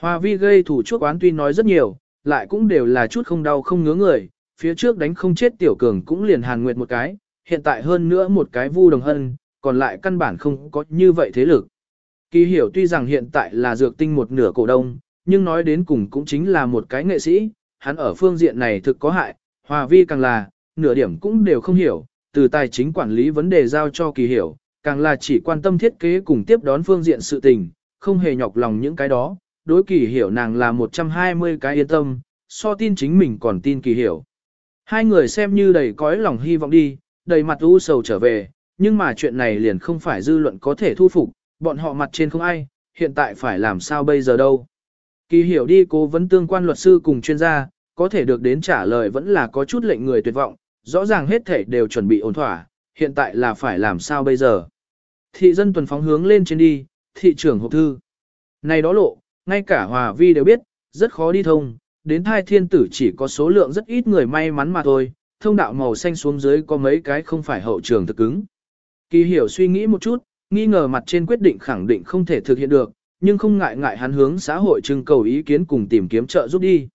Hòa Vi gây thủ chuốc oán tuy nói rất nhiều, lại cũng đều là chút không đau không ngứa người, phía trước đánh không chết tiểu cường cũng liền hàn nguyệt một cái, hiện tại hơn nữa một cái Vu Đồng Hân, còn lại căn bản không có như vậy thế lực. Kỳ hiểu tuy rằng hiện tại là dược tinh một nửa cổ đông, nhưng nói đến cùng cũng chính là một cái nghệ sĩ, hắn ở phương diện này thực có hại, hòa vi càng là, nửa điểm cũng đều không hiểu, từ tài chính quản lý vấn đề giao cho kỳ hiểu, càng là chỉ quan tâm thiết kế cùng tiếp đón phương diện sự tình, không hề nhọc lòng những cái đó, đối kỳ hiểu nàng là 120 cái yên tâm, so tin chính mình còn tin kỳ hiểu. Hai người xem như đầy cõi lòng hy vọng đi, đầy mặt u sầu trở về, nhưng mà chuyện này liền không phải dư luận có thể thu phục, bọn họ mặt trên không ai, hiện tại phải làm sao bây giờ đâu. Kỳ hiểu đi cố vấn tương quan luật sư cùng chuyên gia, có thể được đến trả lời vẫn là có chút lệnh người tuyệt vọng, rõ ràng hết thể đều chuẩn bị ổn thỏa, hiện tại là phải làm sao bây giờ. Thị dân tuần phóng hướng lên trên đi, thị trưởng hộp thư. Này đó lộ, ngay cả hòa vi đều biết, rất khó đi thông, đến thai thiên tử chỉ có số lượng rất ít người may mắn mà thôi, thông đạo màu xanh xuống dưới có mấy cái không phải hậu trường thực cứng. Kỳ hiểu suy nghĩ một chút, nghi ngờ mặt trên quyết định khẳng định không thể thực hiện được, nhưng không ngại ngại hắn hướng xã hội trưng cầu ý kiến cùng tìm kiếm trợ giúp đi.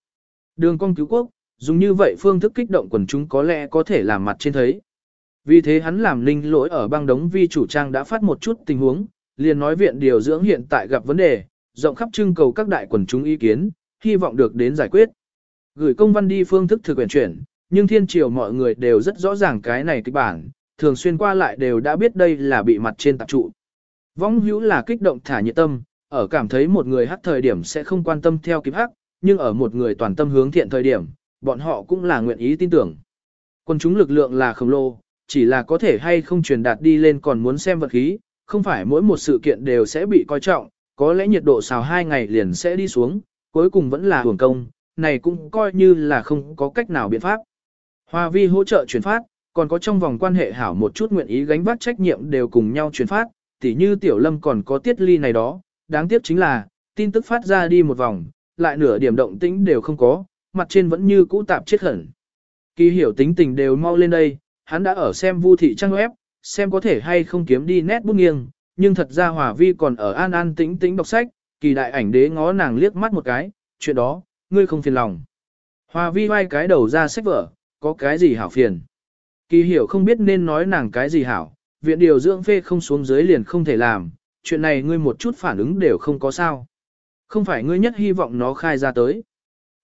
Đường công cứu quốc, dùng như vậy phương thức kích động quần chúng có lẽ có thể làm mặt trên thấy. Vì thế hắn làm linh lỗi ở băng đống vi chủ trang đã phát một chút tình huống, liền nói viện điều dưỡng hiện tại gặp vấn đề, rộng khắp trưng cầu các đại quần chúng ý kiến, hy vọng được đến giải quyết. Gửi công văn đi phương thức thực quyền chuyển, nhưng thiên triều mọi người đều rất rõ ràng cái này kịch bản, thường xuyên qua lại đều đã biết đây là bị mặt trên tạp trụ. Vong hữu là kích động thả nhiệt tâm, ở cảm thấy một người hắc thời điểm sẽ không quan tâm theo kịp hắc, nhưng ở một người toàn tâm hướng thiện thời điểm, bọn họ cũng là nguyện ý tin tưởng. Quân chúng lực lượng là khổng lồ, chỉ là có thể hay không truyền đạt đi lên còn muốn xem vật khí, không phải mỗi một sự kiện đều sẽ bị coi trọng, có lẽ nhiệt độ xào hai ngày liền sẽ đi xuống, cuối cùng vẫn là hưởng công, này cũng coi như là không có cách nào biện pháp. Hoa vi hỗ trợ chuyển phát, còn có trong vòng quan hệ hảo một chút nguyện ý gánh vác trách nhiệm đều cùng nhau chuyển phát, tỉ như tiểu lâm còn có tiết ly này đó, đáng tiếc chính là, tin tức phát ra đi một vòng, lại nửa điểm động tĩnh đều không có, mặt trên vẫn như cũ tạp chết hẳn. Kỳ hiểu tính tình đều mau lên đây, hắn đã ở xem vu thị trang web, xem có thể hay không kiếm đi nét bút nghiêng, nhưng thật ra Hòa Vi còn ở an an tĩnh tĩnh đọc sách, kỳ đại ảnh đế ngó nàng liếc mắt một cái, chuyện đó, ngươi không phiền lòng. Hòa Vi vai cái đầu ra sách vở, có cái gì hảo phiền. Kỳ hiểu không biết nên nói nàng cái gì hảo, viện điều dưỡng phê không xuống dưới liền không thể làm, chuyện này ngươi một chút phản ứng đều không có sao. Không phải ngươi nhất hy vọng nó khai ra tới.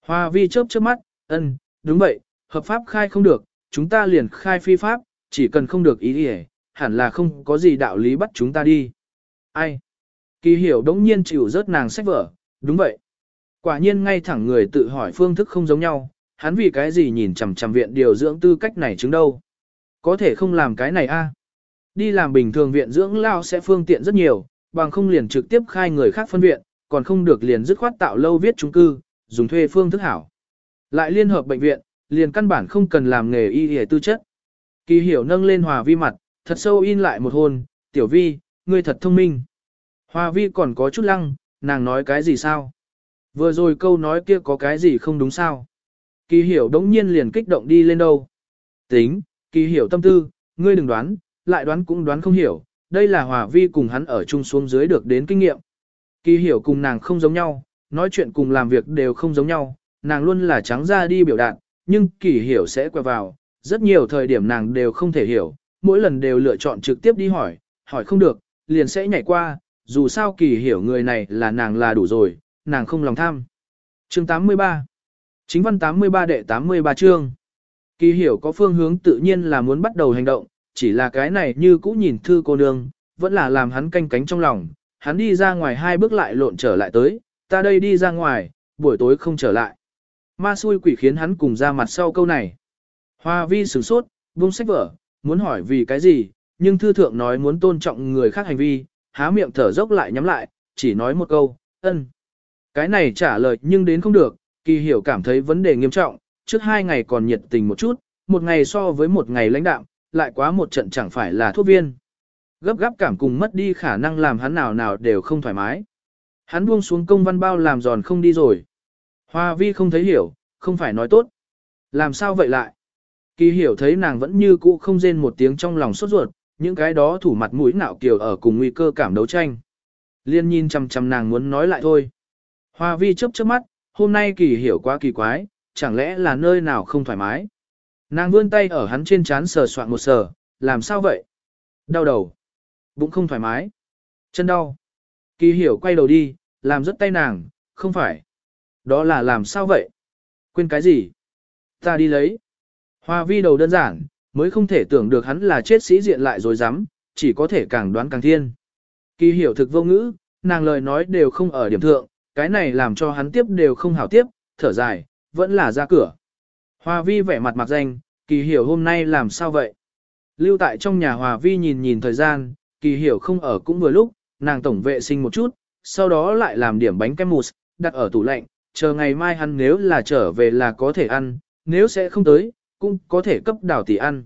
Hoa Vi chớp chớp mắt, ân, đúng vậy, hợp pháp khai không được, chúng ta liền khai phi pháp, chỉ cần không được ý đi hẳn là không có gì đạo lý bắt chúng ta đi. Ai? Kỳ hiểu đống nhiên chịu rớt nàng sách vở, đúng vậy. Quả nhiên ngay thẳng người tự hỏi phương thức không giống nhau, hắn vì cái gì nhìn chằm chằm viện điều dưỡng tư cách này chứng đâu. Có thể không làm cái này a? Đi làm bình thường viện dưỡng lao sẽ phương tiện rất nhiều, bằng không liền trực tiếp khai người khác phân viện, còn không được liền dứt khoát tạo lâu viết chung cư, dùng thuê phương thức hảo. Lại liên hợp bệnh viện, liền căn bản không cần làm nghề y y tư chất. Kỳ hiểu nâng lên hòa vi mặt, thật sâu in lại một hôn, tiểu vi, ngươi thật thông minh. Hòa vi còn có chút lăng, nàng nói cái gì sao? Vừa rồi câu nói kia có cái gì không đúng sao? Kỳ hiểu đống nhiên liền kích động đi lên đâu. Tính, kỳ hiểu tâm tư, ngươi đừng đoán, lại đoán cũng đoán không hiểu, đây là hòa vi cùng hắn ở chung xuống dưới được đến kinh nghiệm. Kỳ hiểu cùng nàng không giống nhau, nói chuyện cùng làm việc đều không giống nhau, nàng luôn là trắng ra đi biểu đạt, nhưng kỳ hiểu sẽ quẹo vào, rất nhiều thời điểm nàng đều không thể hiểu, mỗi lần đều lựa chọn trực tiếp đi hỏi, hỏi không được, liền sẽ nhảy qua, dù sao kỳ hiểu người này là nàng là đủ rồi, nàng không lòng tham. Chương 83 Chính văn 83 đệ 83 chương Kỳ hiểu có phương hướng tự nhiên là muốn bắt đầu hành động, chỉ là cái này như cũ nhìn thư cô nương, vẫn là làm hắn canh cánh trong lòng, hắn đi ra ngoài hai bước lại lộn trở lại tới, ta đây đi ra ngoài, buổi tối không trở lại. Ma xui quỷ khiến hắn cùng ra mặt sau câu này. Hoa vi sửng sốt, buông sách vở, muốn hỏi vì cái gì, nhưng thư thượng nói muốn tôn trọng người khác hành vi, há miệng thở dốc lại nhắm lại, chỉ nói một câu, ân. Cái này trả lời nhưng đến không được, kỳ hiểu cảm thấy vấn đề nghiêm trọng, trước hai ngày còn nhiệt tình một chút, một ngày so với một ngày lãnh đạm, lại quá một trận chẳng phải là thuốc viên. Gấp gáp cảm cùng mất đi khả năng làm hắn nào nào đều không thoải mái. Hắn buông xuống công văn bao làm giòn không đi rồi. Hoa vi không thấy hiểu, không phải nói tốt. Làm sao vậy lại? Kỳ hiểu thấy nàng vẫn như cũ không rên một tiếng trong lòng sốt ruột, những cái đó thủ mặt mũi nạo kiều ở cùng nguy cơ cảm đấu tranh. Liên nhìn chăm chăm nàng muốn nói lại thôi. Hoa vi chớp chớp mắt, hôm nay kỳ hiểu quá kỳ quái, chẳng lẽ là nơi nào không thoải mái. Nàng vươn tay ở hắn trên chán sờ soạn một sờ, làm sao vậy? Đau đầu. Bụng không thoải mái. Chân đau. Kỳ hiểu quay đầu đi, làm rất tay nàng, không phải. Đó là làm sao vậy? Quên cái gì? Ta đi lấy. Hoa vi đầu đơn giản, mới không thể tưởng được hắn là chết sĩ diện lại rồi dám, chỉ có thể càng đoán càng thiên. Kỳ hiểu thực vô ngữ, nàng lời nói đều không ở điểm thượng, cái này làm cho hắn tiếp đều không hảo tiếp, thở dài, vẫn là ra cửa. Hoa vi vẻ mặt mặt danh, kỳ hiểu hôm nay làm sao vậy? Lưu tại trong nhà Hòa vi nhìn nhìn thời gian, kỳ hiểu không ở cũng vừa lúc, nàng tổng vệ sinh một chút, sau đó lại làm điểm bánh kem mousse, đặt ở tủ lạnh, chờ ngày mai hắn nếu là trở về là có thể ăn, nếu sẽ không tới, cũng có thể cấp đảo tỷ ăn.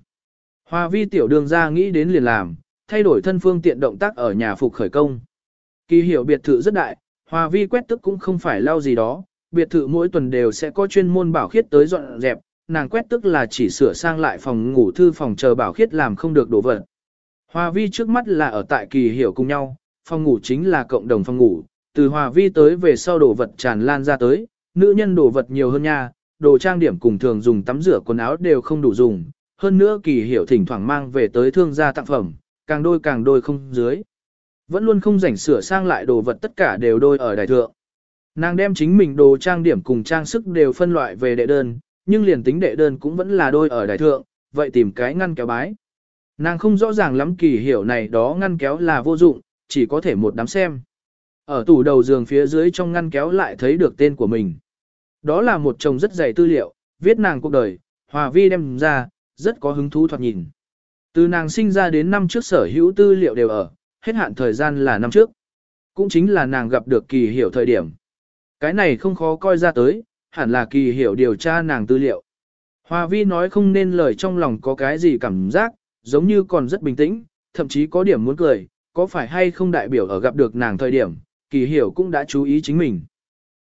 Hòa vi tiểu đường ra nghĩ đến liền làm, thay đổi thân phương tiện động tác ở nhà phục khởi công. Kỳ hiểu biệt thự rất đại, hòa vi quét tức cũng không phải lau gì đó, biệt thự mỗi tuần đều sẽ có chuyên môn bảo khiết tới dọn dẹp, nàng quét tức là chỉ sửa sang lại phòng ngủ thư phòng chờ bảo khiết làm không được đổ vật. Hòa vi trước mắt là ở tại kỳ hiểu cùng nhau, phòng ngủ chính là cộng đồng phòng ngủ, từ hòa vi tới về sau đồ vật tràn lan ra tới, nữ nhân đồ vật nhiều hơn nha, đồ trang điểm cùng thường dùng tắm rửa quần áo đều không đủ dùng, hơn nữa kỳ hiểu thỉnh thoảng mang về tới thương gia tặng phẩm, càng đôi càng đôi không dưới. Vẫn luôn không rảnh sửa sang lại đồ vật tất cả đều đôi ở đại thượng. Nàng đem chính mình đồ trang điểm cùng trang sức đều phân loại về đệ đơn, nhưng liền tính đệ đơn cũng vẫn là đôi ở đại thượng, vậy tìm cái ngăn kéo bái. Nàng không rõ ràng lắm kỳ hiểu này đó ngăn kéo là vô dụng, chỉ có thể một đám xem. Ở tủ đầu giường phía dưới trong ngăn kéo lại thấy được tên của mình. Đó là một chồng rất dày tư liệu, viết nàng cuộc đời, Hòa Vi đem ra, rất có hứng thú thoạt nhìn. Từ nàng sinh ra đến năm trước sở hữu tư liệu đều ở, hết hạn thời gian là năm trước. Cũng chính là nàng gặp được kỳ hiểu thời điểm. Cái này không khó coi ra tới, hẳn là kỳ hiểu điều tra nàng tư liệu. Hòa vi nói không nên lời trong lòng có cái gì cảm giác, giống như còn rất bình tĩnh, thậm chí có điểm muốn cười, có phải hay không đại biểu ở gặp được nàng thời điểm, kỳ hiểu cũng đã chú ý chính mình.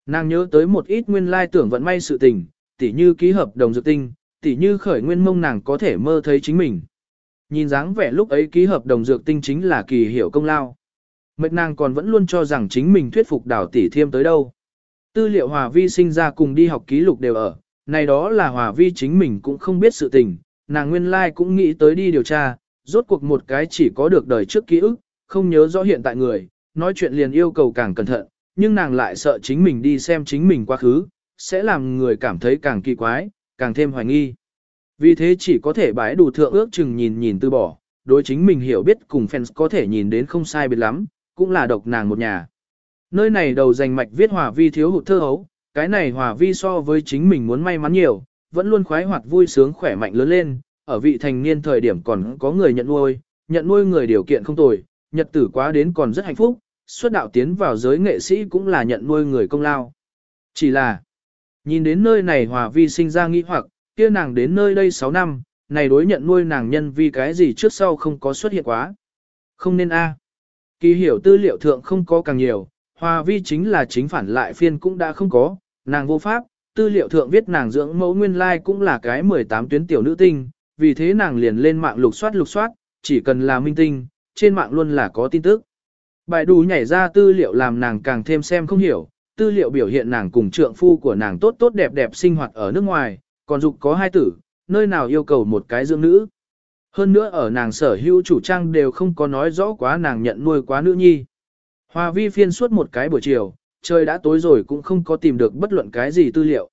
Nàng nhớ tới một ít nguyên lai tưởng vận may sự tình, tỉ như ký hợp đồng dược tinh, tỉ như khởi nguyên mông nàng có thể mơ thấy chính mình. Nhìn dáng vẻ lúc ấy ký hợp đồng dược tinh chính là kỳ hiểu công lao. Mệt nàng còn vẫn luôn cho rằng chính mình thuyết phục đảo tỷ thiêm tới đâu. Tư liệu hòa vi sinh ra cùng đi học ký lục đều ở, này đó là hòa vi chính mình cũng không biết sự tình, nàng nguyên lai cũng nghĩ tới đi điều tra, rốt cuộc một cái chỉ có được đời trước ký ức, không nhớ rõ hiện tại người, nói chuyện liền yêu cầu càng cẩn thận, nhưng nàng lại sợ chính mình đi xem chính mình quá khứ, sẽ làm người cảm thấy càng kỳ quái, càng thêm hoài nghi. Vì thế chỉ có thể bái đủ thượng ước chừng nhìn nhìn từ bỏ, đối chính mình hiểu biết cùng fans có thể nhìn đến không sai biệt lắm, cũng là độc nàng một nhà. Nơi này đầu dành mạch viết hòa vi thiếu hụt thơ hấu, cái này hòa vi so với chính mình muốn may mắn nhiều, vẫn luôn khoái hoạt vui sướng khỏe mạnh lớn lên, ở vị thành niên thời điểm còn có người nhận nuôi, nhận nuôi người điều kiện không tồi, nhật tử quá đến còn rất hạnh phúc, xuất đạo tiến vào giới nghệ sĩ cũng là nhận nuôi người công lao. Chỉ là, nhìn đến nơi này hòa vi sinh ra nghi hoặc, kia nàng đến nơi đây 6 năm, này đối nhận nuôi nàng nhân vì cái gì trước sau không có xuất hiện quá. Không nên a. Kỳ hiểu tư liệu thượng không có càng nhiều, hòa vi chính là chính phản lại phiên cũng đã không có, nàng vô pháp, tư liệu thượng viết nàng dưỡng mẫu nguyên lai cũng là cái 18 tuyến tiểu nữ tinh, vì thế nàng liền lên mạng lục soát lục soát, chỉ cần là minh tinh, trên mạng luôn là có tin tức. Bài đủ nhảy ra tư liệu làm nàng càng thêm xem không hiểu, tư liệu biểu hiện nàng cùng trượng phu của nàng tốt tốt đẹp đẹp sinh hoạt ở nước ngoài, còn dục có hai tử, nơi nào yêu cầu một cái dưỡng nữ. Hơn nữa ở nàng sở hữu chủ trang đều không có nói rõ quá nàng nhận nuôi quá nữ nhi. Hoa vi phiên suốt một cái buổi chiều, trời đã tối rồi cũng không có tìm được bất luận cái gì tư liệu.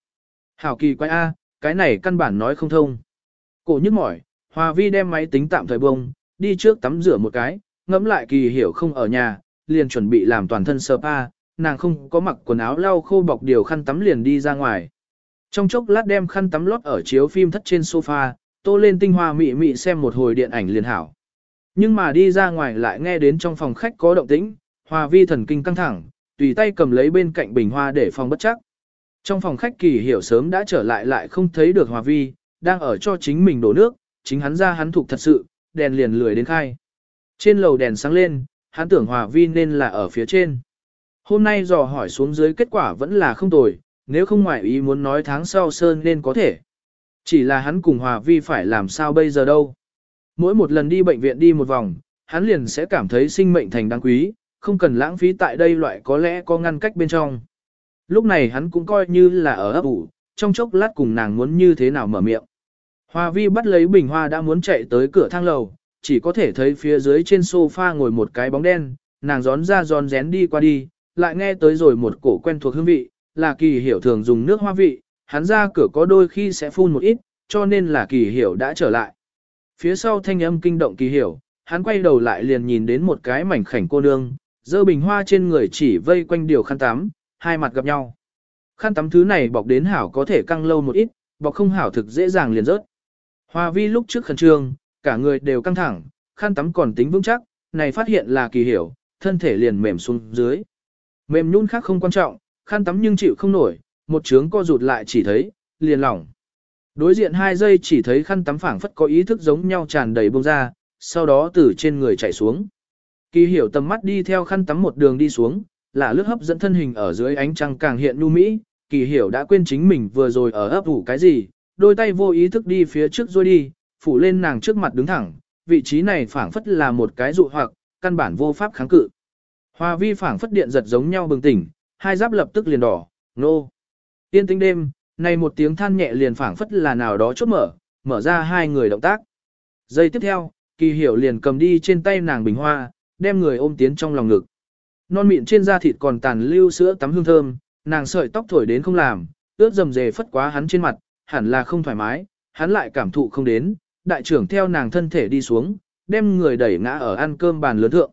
Hảo kỳ quay A, cái này căn bản nói không thông. Cổ nhức mỏi, Hòa vi đem máy tính tạm thời bông, đi trước tắm rửa một cái, ngẫm lại kỳ hiểu không ở nhà, liền chuẩn bị làm toàn thân spa, nàng không có mặc quần áo lau khô bọc điều khăn tắm liền đi ra ngoài. Trong chốc lát đem khăn tắm lót ở chiếu phim thất trên sofa, tô lên tinh hoa mị mị xem một hồi điện ảnh liền hảo. Nhưng mà đi ra ngoài lại nghe đến trong phòng khách có động tĩnh, hòa vi thần kinh căng thẳng, tùy tay cầm lấy bên cạnh bình hoa để phòng bất chắc. Trong phòng khách kỳ hiểu sớm đã trở lại lại không thấy được hòa vi, đang ở cho chính mình đổ nước, chính hắn ra hắn thuộc thật sự, đèn liền lười đến khai. Trên lầu đèn sáng lên, hắn tưởng hòa vi nên là ở phía trên. Hôm nay dò hỏi xuống dưới kết quả vẫn là không tồi, nếu không ngoại ý muốn nói tháng sau Sơn nên có thể. Chỉ là hắn cùng Hòa Vi phải làm sao bây giờ đâu. Mỗi một lần đi bệnh viện đi một vòng, hắn liền sẽ cảm thấy sinh mệnh thành đáng quý, không cần lãng phí tại đây loại có lẽ có ngăn cách bên trong. Lúc này hắn cũng coi như là ở ấp ủ, trong chốc lát cùng nàng muốn như thế nào mở miệng. Hoa Vi bắt lấy bình hoa đã muốn chạy tới cửa thang lầu, chỉ có thể thấy phía dưới trên sofa ngồi một cái bóng đen, nàng gión ra giòn rén đi qua đi, lại nghe tới rồi một cổ quen thuộc hương vị, là kỳ hiểu thường dùng nước hoa vị, hắn ra cửa có đôi khi sẽ phun một ít, cho nên là kỳ hiểu đã trở lại. Phía sau thanh âm kinh động kỳ hiểu, hắn quay đầu lại liền nhìn đến một cái mảnh khảnh cô nương, dơ bình hoa trên người chỉ vây quanh điều khăn tắm, hai mặt gặp nhau. Khăn tắm thứ này bọc đến hảo có thể căng lâu một ít, bọc không hảo thực dễ dàng liền rớt. Hoa vi lúc trước khẩn trương, cả người đều căng thẳng, khăn tắm còn tính vững chắc, này phát hiện là kỳ hiểu, thân thể liền mềm xuống dưới. Mềm nhún khác không quan trọng, khăn tắm nhưng chịu không nổi, một trướng co rụt lại chỉ thấy, liền lỏng. Đối diện hai giây chỉ thấy khăn tắm phảng phất có ý thức giống nhau tràn đầy bông ra, sau đó từ trên người chảy xuống. Kỳ hiểu tầm mắt đi theo khăn tắm một đường đi xuống, là lướt hấp dẫn thân hình ở dưới ánh trăng càng hiện nhu mỹ, kỳ hiểu đã quên chính mình vừa rồi ở ấp ủ cái gì, đôi tay vô ý thức đi phía trước rồi đi, phủ lên nàng trước mặt đứng thẳng, vị trí này phảng phất là một cái dụ hoặc, căn bản vô pháp kháng cự. Hoa vi phảng phất điện giật giống nhau bừng tỉnh, hai giáp lập tức liền đỏ, nô. Tiên tinh đêm, này một tiếng than nhẹ liền phảng phất là nào đó chốt mở, mở ra hai người động tác. Giây tiếp theo, kỳ hiểu liền cầm đi trên tay nàng bình hoa, đem người ôm tiến trong lòng ngực. Non mịn trên da thịt còn tàn lưu sữa tắm hương thơm, nàng sợi tóc thổi đến không làm, ướt dầm dề phất quá hắn trên mặt, hẳn là không thoải mái, hắn lại cảm thụ không đến, đại trưởng theo nàng thân thể đi xuống, đem người đẩy ngã ở ăn cơm bàn lớn thượng.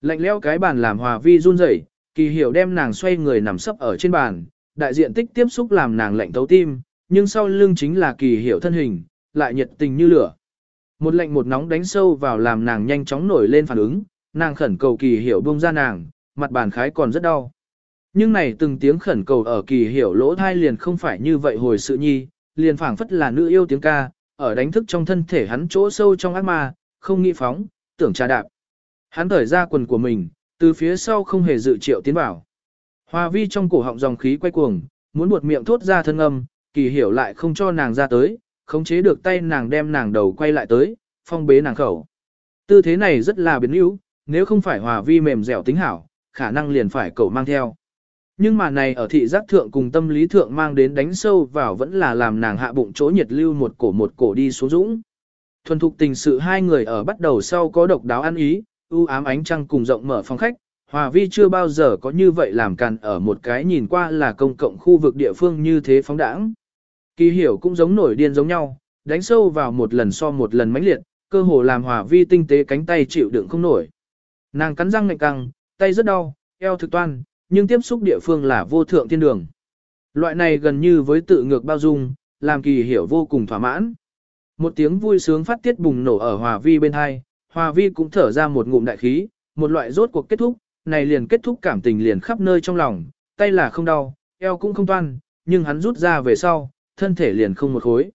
Lạnh leo cái bàn làm hòa vi run rẩy, kỳ hiểu đem nàng xoay người nằm sấp ở trên bàn, đại diện tích tiếp xúc làm nàng lạnh thấu tim, nhưng sau lưng chính là kỳ hiểu thân hình, lại nhiệt tình như lửa. Một lạnh một nóng đánh sâu vào làm nàng nhanh chóng nổi lên phản ứng, nàng khẩn cầu kỳ hiểu buông ra nàng, mặt bàn khái còn rất đau. Nhưng này từng tiếng khẩn cầu ở kỳ hiểu lỗ thai liền không phải như vậy hồi sự nhi, liền phảng phất là nữ yêu tiếng ca, ở đánh thức trong thân thể hắn chỗ sâu trong ác ma, không nghĩ phóng, tưởng trà đạp. Hắn thởi ra quần của mình, từ phía sau không hề dự triệu tiến vào. Hoa vi trong cổ họng dòng khí quay cuồng, muốn buột miệng thốt ra thân âm, kỳ hiểu lại không cho nàng ra tới, khống chế được tay nàng đem nàng đầu quay lại tới, phong bế nàng khẩu. Tư thế này rất là biến yếu, nếu không phải hòa vi mềm dẻo tính hảo, khả năng liền phải cậu mang theo. Nhưng mà này ở thị giác thượng cùng tâm lý thượng mang đến đánh sâu vào vẫn là làm nàng hạ bụng chỗ nhiệt lưu một cổ một cổ đi xuống dũng. Thuần thục tình sự hai người ở bắt đầu sau có độc đáo ăn ý, ưu ám ánh trăng cùng rộng mở phòng khách, Hòa Vi chưa bao giờ có như vậy làm càn ở một cái nhìn qua là công cộng khu vực địa phương như thế phóng đãng. Kỳ hiểu cũng giống nổi điên giống nhau, đánh sâu vào một lần so một lần mãnh liệt, cơ hồ làm Hòa Vi tinh tế cánh tay chịu đựng không nổi. Nàng cắn răng ngạnh căng, tay rất đau, eo thực toan, nhưng tiếp xúc địa phương là vô thượng thiên đường. Loại này gần như với tự ngược bao dung, làm kỳ hiểu vô cùng thỏa mãn. Một tiếng vui sướng phát tiết bùng nổ ở Hòa Vi bên hai, Hòa Vi cũng thở ra một ngụm đại khí, một loại rốt cuộc kết thúc, này liền kết thúc cảm tình liền khắp nơi trong lòng, tay là không đau, eo cũng không toan, nhưng hắn rút ra về sau, thân thể liền không một khối.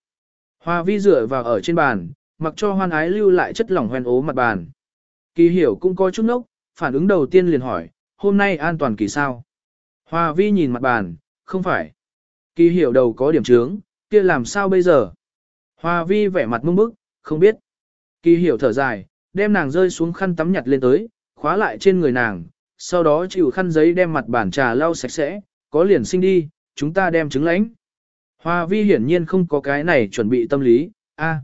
Hòa Vi dựa vào ở trên bàn, mặc cho hoan ái lưu lại chất lỏng hoen ố mặt bàn. Kỳ hiểu cũng có chút nốc, phản ứng đầu tiên liền hỏi, hôm nay an toàn kỳ sao? Hòa Vi nhìn mặt bàn, không phải. Kỳ hiểu đầu có điểm trướng, kia làm sao bây giờ? Hòa Vi vẻ mặt mông bức, không biết. Kỳ hiểu thở dài, đem nàng rơi xuống khăn tắm nhặt lên tới, khóa lại trên người nàng, sau đó chịu khăn giấy đem mặt bàn trà lau sạch sẽ, có liền sinh đi, chúng ta đem trứng lãnh. Hoa vi hiển nhiên không có cái này chuẩn bị tâm lý, a.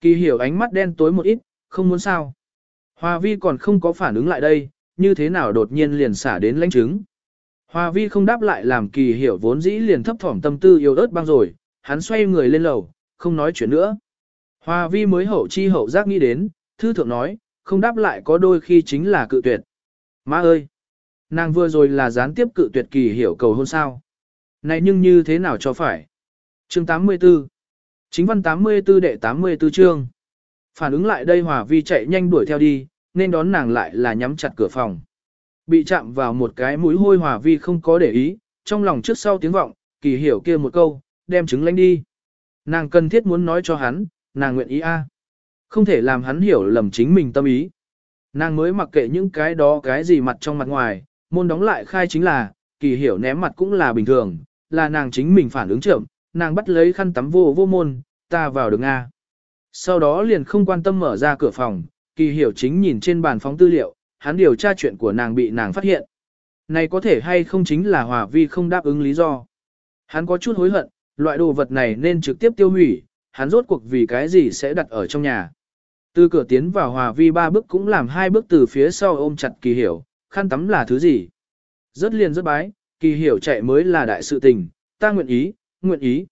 Kỳ hiểu ánh mắt đen tối một ít, không muốn sao. Hoa vi còn không có phản ứng lại đây, như thế nào đột nhiên liền xả đến lãnh chứng? Hoa vi không đáp lại làm kỳ hiểu vốn dĩ liền thấp thỏm tâm tư yêu ớt băng rồi, hắn xoay người lên lầu, không nói chuyện nữa. Hoa vi mới hậu chi hậu giác nghĩ đến, thư thượng nói, không đáp lại có đôi khi chính là cự tuyệt. Má ơi! Nàng vừa rồi là gián tiếp cự tuyệt kỳ hiểu cầu hôn sao. Này nhưng như thế nào cho phải? Chương 84 Chính văn 84 đệ 84 chương Phản ứng lại đây Hòa Vi chạy nhanh đuổi theo đi, nên đón nàng lại là nhắm chặt cửa phòng. Bị chạm vào một cái mũi hôi Hòa Vi không có để ý, trong lòng trước sau tiếng vọng, kỳ hiểu kia một câu, đem trứng lánh đi. Nàng cần thiết muốn nói cho hắn, nàng nguyện ý a. Không thể làm hắn hiểu lầm chính mình tâm ý. Nàng mới mặc kệ những cái đó cái gì mặt trong mặt ngoài, môn đóng lại khai chính là, kỳ hiểu ném mặt cũng là bình thường, là nàng chính mình phản ứng chậm, nàng bắt lấy khăn tắm vô vô môn, ta vào được a. Sau đó liền không quan tâm mở ra cửa phòng, kỳ hiểu chính nhìn trên bàn phóng tư liệu, hắn điều tra chuyện của nàng bị nàng phát hiện. Này có thể hay không chính là hòa vi không đáp ứng lý do. Hắn có chút hối hận, loại đồ vật này nên trực tiếp tiêu hủy, hắn rốt cuộc vì cái gì sẽ đặt ở trong nhà. Từ cửa tiến vào hòa vi ba bước cũng làm hai bước từ phía sau ôm chặt kỳ hiểu, khăn tắm là thứ gì? Rất liền rất bái, kỳ hiểu chạy mới là đại sự tình, ta nguyện ý, nguyện ý.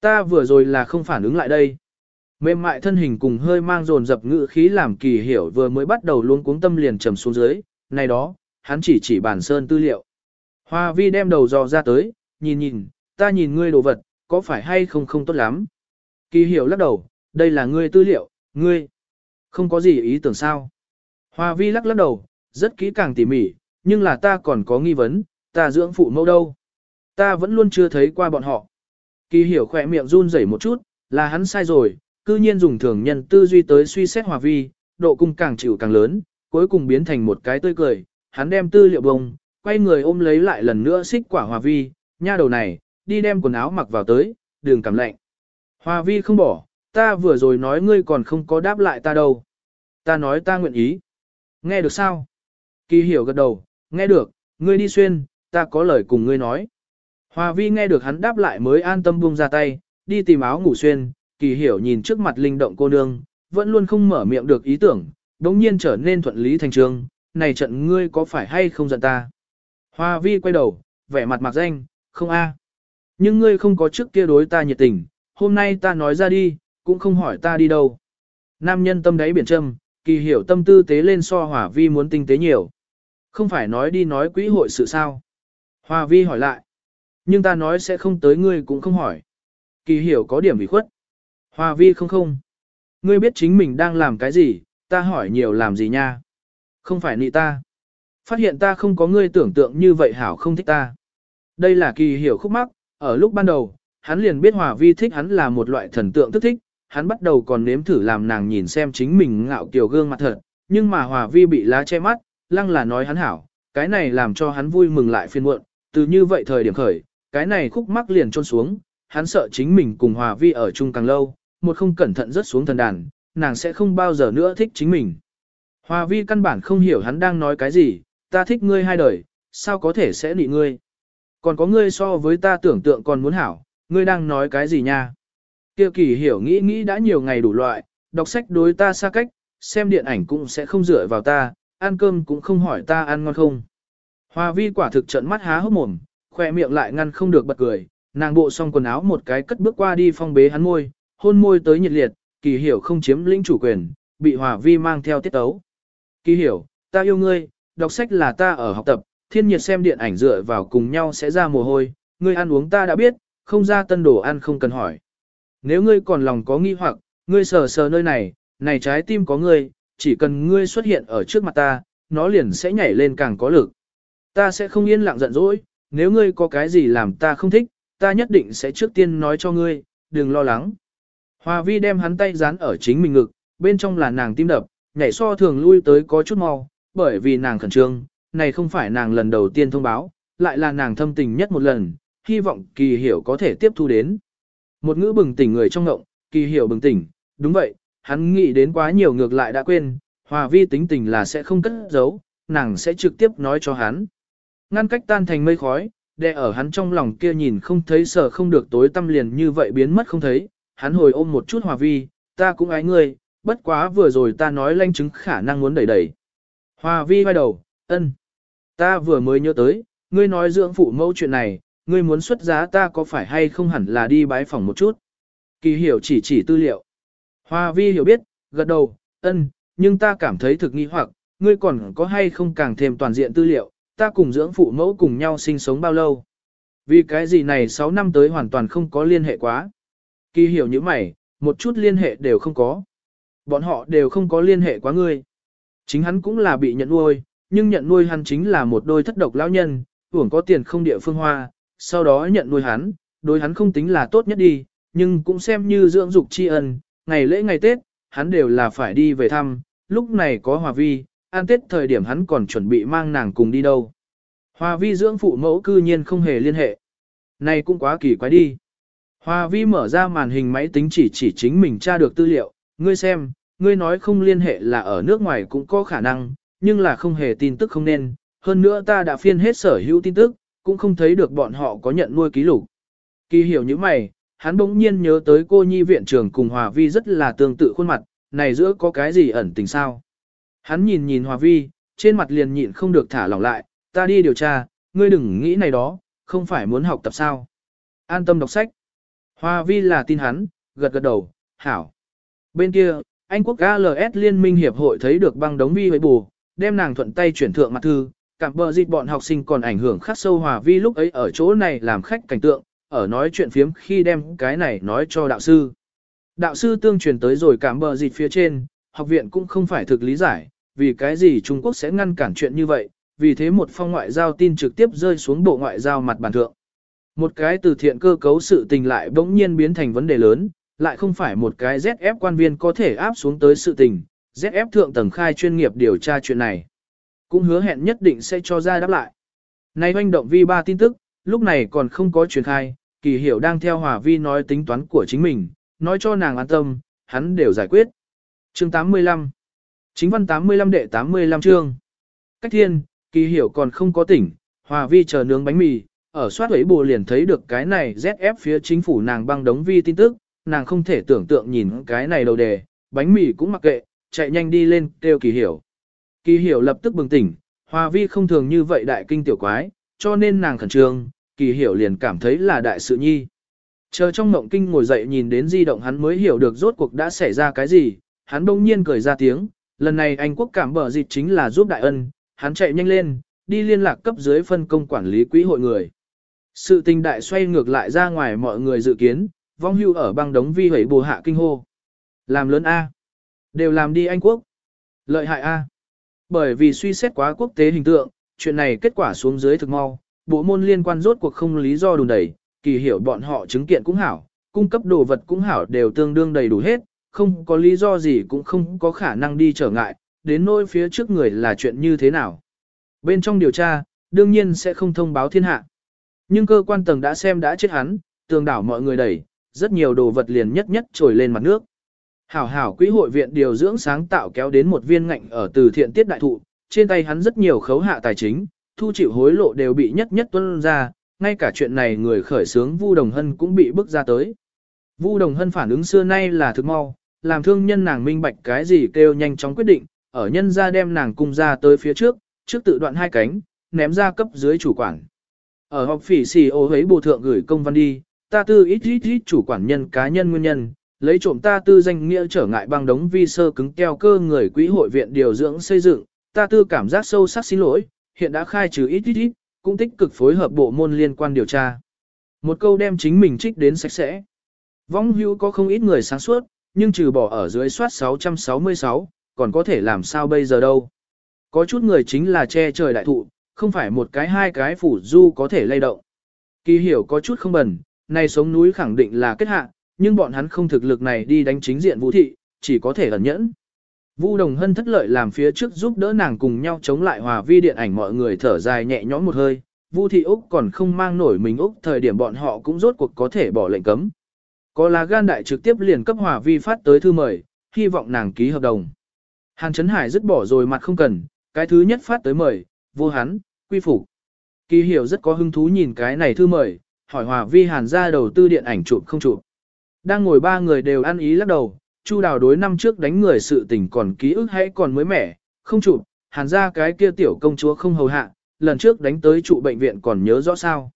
Ta vừa rồi là không phản ứng lại đây. Mềm mại thân hình cùng hơi mang dồn dập ngữ khí làm kỳ hiểu vừa mới bắt đầu luôn cuống tâm liền trầm xuống dưới, này đó, hắn chỉ chỉ bản sơn tư liệu. Hoa vi đem đầu dò ra tới, nhìn nhìn, ta nhìn ngươi đồ vật, có phải hay không không tốt lắm. Kỳ hiểu lắc đầu, đây là ngươi tư liệu, ngươi. Không có gì ý tưởng sao. Hoa vi lắc lắc đầu, rất kỹ càng tỉ mỉ, nhưng là ta còn có nghi vấn, ta dưỡng phụ mẫu đâu. Ta vẫn luôn chưa thấy qua bọn họ. Kỳ hiểu khỏe miệng run rẩy một chút, là hắn sai rồi, cư nhiên dùng thường nhân tư duy tới suy xét hòa vi, độ cung càng chịu càng lớn, cuối cùng biến thành một cái tươi cười, hắn đem tư liệu bông, quay người ôm lấy lại lần nữa xích quả hòa vi, nha đầu này, đi đem quần áo mặc vào tới, đường cảm lạnh. Hòa vi không bỏ, ta vừa rồi nói ngươi còn không có đáp lại ta đâu. Ta nói ta nguyện ý. Nghe được sao? Kỳ hiểu gật đầu, nghe được, ngươi đi xuyên, ta có lời cùng ngươi nói. Hòa vi nghe được hắn đáp lại mới an tâm buông ra tay, đi tìm áo ngủ xuyên, kỳ hiểu nhìn trước mặt linh động cô nương, vẫn luôn không mở miệng được ý tưởng, đống nhiên trở nên thuận lý thành trường, này trận ngươi có phải hay không giận ta. Hoa vi quay đầu, vẻ mặt mặc danh, không a. Nhưng ngươi không có trước kia đối ta nhiệt tình, hôm nay ta nói ra đi, cũng không hỏi ta đi đâu. Nam nhân tâm đáy biển trâm, kỳ hiểu tâm tư tế lên so hỏa vi muốn tinh tế nhiều. Không phải nói đi nói quỹ hội sự sao. Hòa vi hỏi lại. Nhưng ta nói sẽ không tới ngươi cũng không hỏi. Kỳ hiểu có điểm bị khuất. Hòa vi không không. Ngươi biết chính mình đang làm cái gì, ta hỏi nhiều làm gì nha. Không phải nị ta. Phát hiện ta không có ngươi tưởng tượng như vậy hảo không thích ta. Đây là kỳ hiểu khúc mắc, ở lúc ban đầu, hắn liền biết Hòa Vi thích hắn là một loại thần tượng thức thích, hắn bắt đầu còn nếm thử làm nàng nhìn xem chính mình ngạo kiều gương mặt thật, nhưng mà Hòa Vi bị lá che mắt, lăng là nói hắn hảo, cái này làm cho hắn vui mừng lại phiền muộn, từ như vậy thời điểm khởi, cái này khúc mắc liền trôn xuống, hắn sợ chính mình cùng Hòa Vi ở chung càng lâu, một không cẩn thận rớt xuống thần đàn, nàng sẽ không bao giờ nữa thích chính mình. Hòa Vi căn bản không hiểu hắn đang nói cái gì, ta thích ngươi hai đời, sao có thể sẽ nị ngươi. Còn có ngươi so với ta tưởng tượng còn muốn hảo, ngươi đang nói cái gì nha? Kia kỳ hiểu nghĩ nghĩ đã nhiều ngày đủ loại, đọc sách đối ta xa cách, xem điện ảnh cũng sẽ không dựa vào ta, ăn cơm cũng không hỏi ta ăn ngon không. hòa vi quả thực trận mắt há hốc mồm, khoe miệng lại ngăn không được bật cười, nàng bộ xong quần áo một cái cất bước qua đi phong bế hắn môi, hôn môi tới nhiệt liệt, kỳ hiểu không chiếm lĩnh chủ quyền, bị hòa vi mang theo tiết tấu. Kỳ hiểu, ta yêu ngươi, đọc sách là ta ở học tập, thiên nhiệt xem điện ảnh dựa vào cùng nhau sẽ ra mồ hôi, ngươi ăn uống ta đã biết, không ra tân đồ ăn không cần hỏi. Nếu ngươi còn lòng có nghi hoặc, ngươi sờ sờ nơi này, này trái tim có ngươi, chỉ cần ngươi xuất hiện ở trước mặt ta, nó liền sẽ nhảy lên càng có lực. Ta sẽ không yên lặng giận dỗi, nếu ngươi có cái gì làm ta không thích, ta nhất định sẽ trước tiên nói cho ngươi, đừng lo lắng. Hòa vi đem hắn tay dán ở chính mình ngực, bên trong là nàng tim đập, nhảy so thường lui tới có chút mau, bởi vì nàng khẩn trương, này không phải nàng lần đầu tiên thông báo, lại là nàng thâm tình nhất một lần, hy vọng kỳ hiểu có thể tiếp thu đến. Một ngữ bừng tỉnh người trong ngộng, kỳ hiểu bừng tỉnh, đúng vậy, hắn nghĩ đến quá nhiều ngược lại đã quên, hòa vi tính tình là sẽ không cất giấu, nàng sẽ trực tiếp nói cho hắn. Ngăn cách tan thành mây khói, đè ở hắn trong lòng kia nhìn không thấy sợ không được tối tâm liền như vậy biến mất không thấy, hắn hồi ôm một chút hòa vi, ta cũng ái ngươi, bất quá vừa rồi ta nói lanh chứng khả năng muốn đẩy đẩy. Hòa vi vai đầu, ân, ta vừa mới nhớ tới, ngươi nói dưỡng phụ mẫu chuyện này, ngươi muốn xuất giá ta có phải hay không hẳn là đi bái phòng một chút. Kỳ hiểu chỉ chỉ tư liệu. hòa vi hiểu biết, gật đầu, ân, nhưng ta cảm thấy thực nghi hoặc, ngươi còn có hay không càng thêm toàn diện tư liệu, ta cùng dưỡng phụ mẫu cùng nhau sinh sống bao lâu. Vì cái gì này 6 năm tới hoàn toàn không có liên hệ quá. Kỳ hiểu như mày, một chút liên hệ đều không có. Bọn họ đều không có liên hệ quá ngươi. Chính hắn cũng là bị nhận nuôi, nhưng nhận nuôi hắn chính là một đôi thất độc lão nhân, hưởng có tiền không địa phương hoa, sau đó nhận nuôi hắn, đối hắn không tính là tốt nhất đi, nhưng cũng xem như dưỡng dục tri ân, ngày lễ ngày Tết, hắn đều là phải đi về thăm, lúc này có Hòa Vi, an Tết thời điểm hắn còn chuẩn bị mang nàng cùng đi đâu. Hòa Vi dưỡng phụ mẫu cư nhiên không hề liên hệ. Này cũng quá kỳ quái đi. Hòa Vi mở ra màn hình máy tính chỉ chỉ chính mình tra được tư liệu, ngươi xem, ngươi nói không liên hệ là ở nước ngoài cũng có khả năng, nhưng là không hề tin tức không nên, hơn nữa ta đã phiên hết sở hữu tin tức, cũng không thấy được bọn họ có nhận nuôi ký lục. Kỳ hiểu như mày, hắn bỗng nhiên nhớ tới cô nhi viện trưởng cùng Hòa Vi rất là tương tự khuôn mặt, này giữa có cái gì ẩn tình sao. Hắn nhìn nhìn Hòa Vi, trên mặt liền nhịn không được thả lỏng lại, ta đi điều tra, ngươi đừng nghĩ này đó, không phải muốn học tập sao. An tâm đọc sách. Hoa Vi là tin hắn, gật gật đầu, hảo. Bên kia, Anh quốc ALS Liên minh Hiệp hội thấy được băng đống vi với bù, đem nàng thuận tay chuyển thượng mặt thư, cảm bờ dịch bọn học sinh còn ảnh hưởng khắc sâu hòa vi lúc ấy ở chỗ này làm khách cảnh tượng, ở nói chuyện phiếm khi đem cái này nói cho đạo sư. Đạo sư tương truyền tới rồi cảm bờ dịch phía trên, học viện cũng không phải thực lý giải, vì cái gì Trung Quốc sẽ ngăn cản chuyện như vậy, vì thế một phong ngoại giao tin trực tiếp rơi xuống bộ ngoại giao mặt bàn thượng. Một cái từ thiện cơ cấu sự tình lại bỗng nhiên biến thành vấn đề lớn, lại không phải một cái ZF quan viên có thể áp xuống tới sự tình, ZF thượng tầng khai chuyên nghiệp điều tra chuyện này. Cũng hứa hẹn nhất định sẽ cho ra đáp lại. Nay hoành động vi ba tin tức, lúc này còn không có truyền khai, kỳ hiểu đang theo hòa vi nói tính toán của chính mình, nói cho nàng an tâm, hắn đều giải quyết. Chương 85 Chính văn 85 đệ 85 chương Cách thiên, kỳ hiểu còn không có tỉnh, hòa vi chờ nướng bánh mì, ở soát ấy bù liền thấy được cái này ZF phía chính phủ nàng băng đống vi tin tức, nàng không thể tưởng tượng nhìn cái này đầu đề, bánh mì cũng mặc kệ, chạy nhanh đi lên, kêu kỳ hiểu. Kỳ hiểu lập tức bừng tỉnh, hòa vi không thường như vậy đại kinh tiểu quái, cho nên nàng khẩn trương, kỳ hiểu liền cảm thấy là đại sự nhi. Chờ trong mộng kinh ngồi dậy nhìn đến di động hắn mới hiểu được rốt cuộc đã xảy ra cái gì, hắn đông nhiên cười ra tiếng, lần này anh quốc cảm bở dịch chính là giúp đại ân, hắn chạy nhanh lên, đi liên lạc cấp dưới phân công quản lý quỹ hội người. Sự tình đại xoay ngược lại ra ngoài mọi người dự kiến, vong hưu ở băng đống vi hủy bù hạ kinh hô. Làm lớn A. Đều làm đi Anh Quốc. Lợi hại A. Bởi vì suy xét quá quốc tế hình tượng, chuyện này kết quả xuống dưới thực mau, bộ môn liên quan rốt cuộc không lý do đùn đẩy, kỳ hiểu bọn họ chứng kiện cũng hảo, cung cấp đồ vật cũng hảo đều tương đương đầy đủ hết, không có lý do gì cũng không có khả năng đi trở ngại, đến nỗi phía trước người là chuyện như thế nào. Bên trong điều tra, đương nhiên sẽ không thông báo thiên hạ. Nhưng cơ quan tầng đã xem đã chết hắn, tường đảo mọi người đẩy, rất nhiều đồ vật liền nhất nhất trồi lên mặt nước. Hảo hảo quỹ hội viện điều dưỡng sáng tạo kéo đến một viên ngạnh ở từ thiện tiết đại thụ, trên tay hắn rất nhiều khấu hạ tài chính, thu chịu hối lộ đều bị nhất nhất tuân ra, ngay cả chuyện này người khởi sướng Vu Đồng Hân cũng bị bức ra tới. Vu Đồng Hân phản ứng xưa nay là thực mau, làm thương nhân nàng minh bạch cái gì kêu nhanh chóng quyết định, ở nhân ra đem nàng cung ra tới phía trước, trước tự đoạn hai cánh, ném ra cấp dưới chủ quản. Ở họp phỉ xì ô ấy bộ thượng gửi công văn đi, ta tư ít ít ít chủ quản nhân cá nhân nguyên nhân, lấy trộm ta tư danh nghĩa trở ngại băng đống vi sơ cứng keo cơ người quỹ hội viện điều dưỡng xây dựng, ta tư cảm giác sâu sắc xin lỗi, hiện đã khai trừ ít ít ít, cũng tích cực phối hợp bộ môn liên quan điều tra. Một câu đem chính mình trích đến sạch sẽ. Vong hữu có không ít người sáng suốt, nhưng trừ bỏ ở dưới soát 666, còn có thể làm sao bây giờ đâu. Có chút người chính là che trời đại thụ, không phải một cái hai cái phủ du có thể lay động. Kỳ hiểu có chút không bẩn, này sống núi khẳng định là kết hạ, nhưng bọn hắn không thực lực này đi đánh chính diện vũ thị, chỉ có thể ẩn nhẫn. Vu Đồng Hân thất lợi làm phía trước giúp đỡ nàng cùng nhau chống lại hòa vi điện ảnh mọi người thở dài nhẹ nhõm một hơi, Vu Thị Úc còn không mang nổi mình Úc thời điểm bọn họ cũng rốt cuộc có thể bỏ lệnh cấm. Có là gan đại trực tiếp liền cấp hòa vi phát tới thư mời, hy vọng nàng ký hợp đồng. Hàn Trấn Hải dứt bỏ rồi mặt không cần, cái thứ nhất phát tới mời, vô hắn, quy phục. Kỳ hiểu rất có hứng thú nhìn cái này thư mời, hỏi hòa vi hàn ra đầu tư điện ảnh chụp không chụp. Đang ngồi ba người đều ăn ý lắc đầu, Chu đào đối năm trước đánh người sự tình còn ký ức hay còn mới mẻ, không chụp, hàn ra cái kia tiểu công chúa không hầu hạ, lần trước đánh tới trụ bệnh viện còn nhớ rõ sao.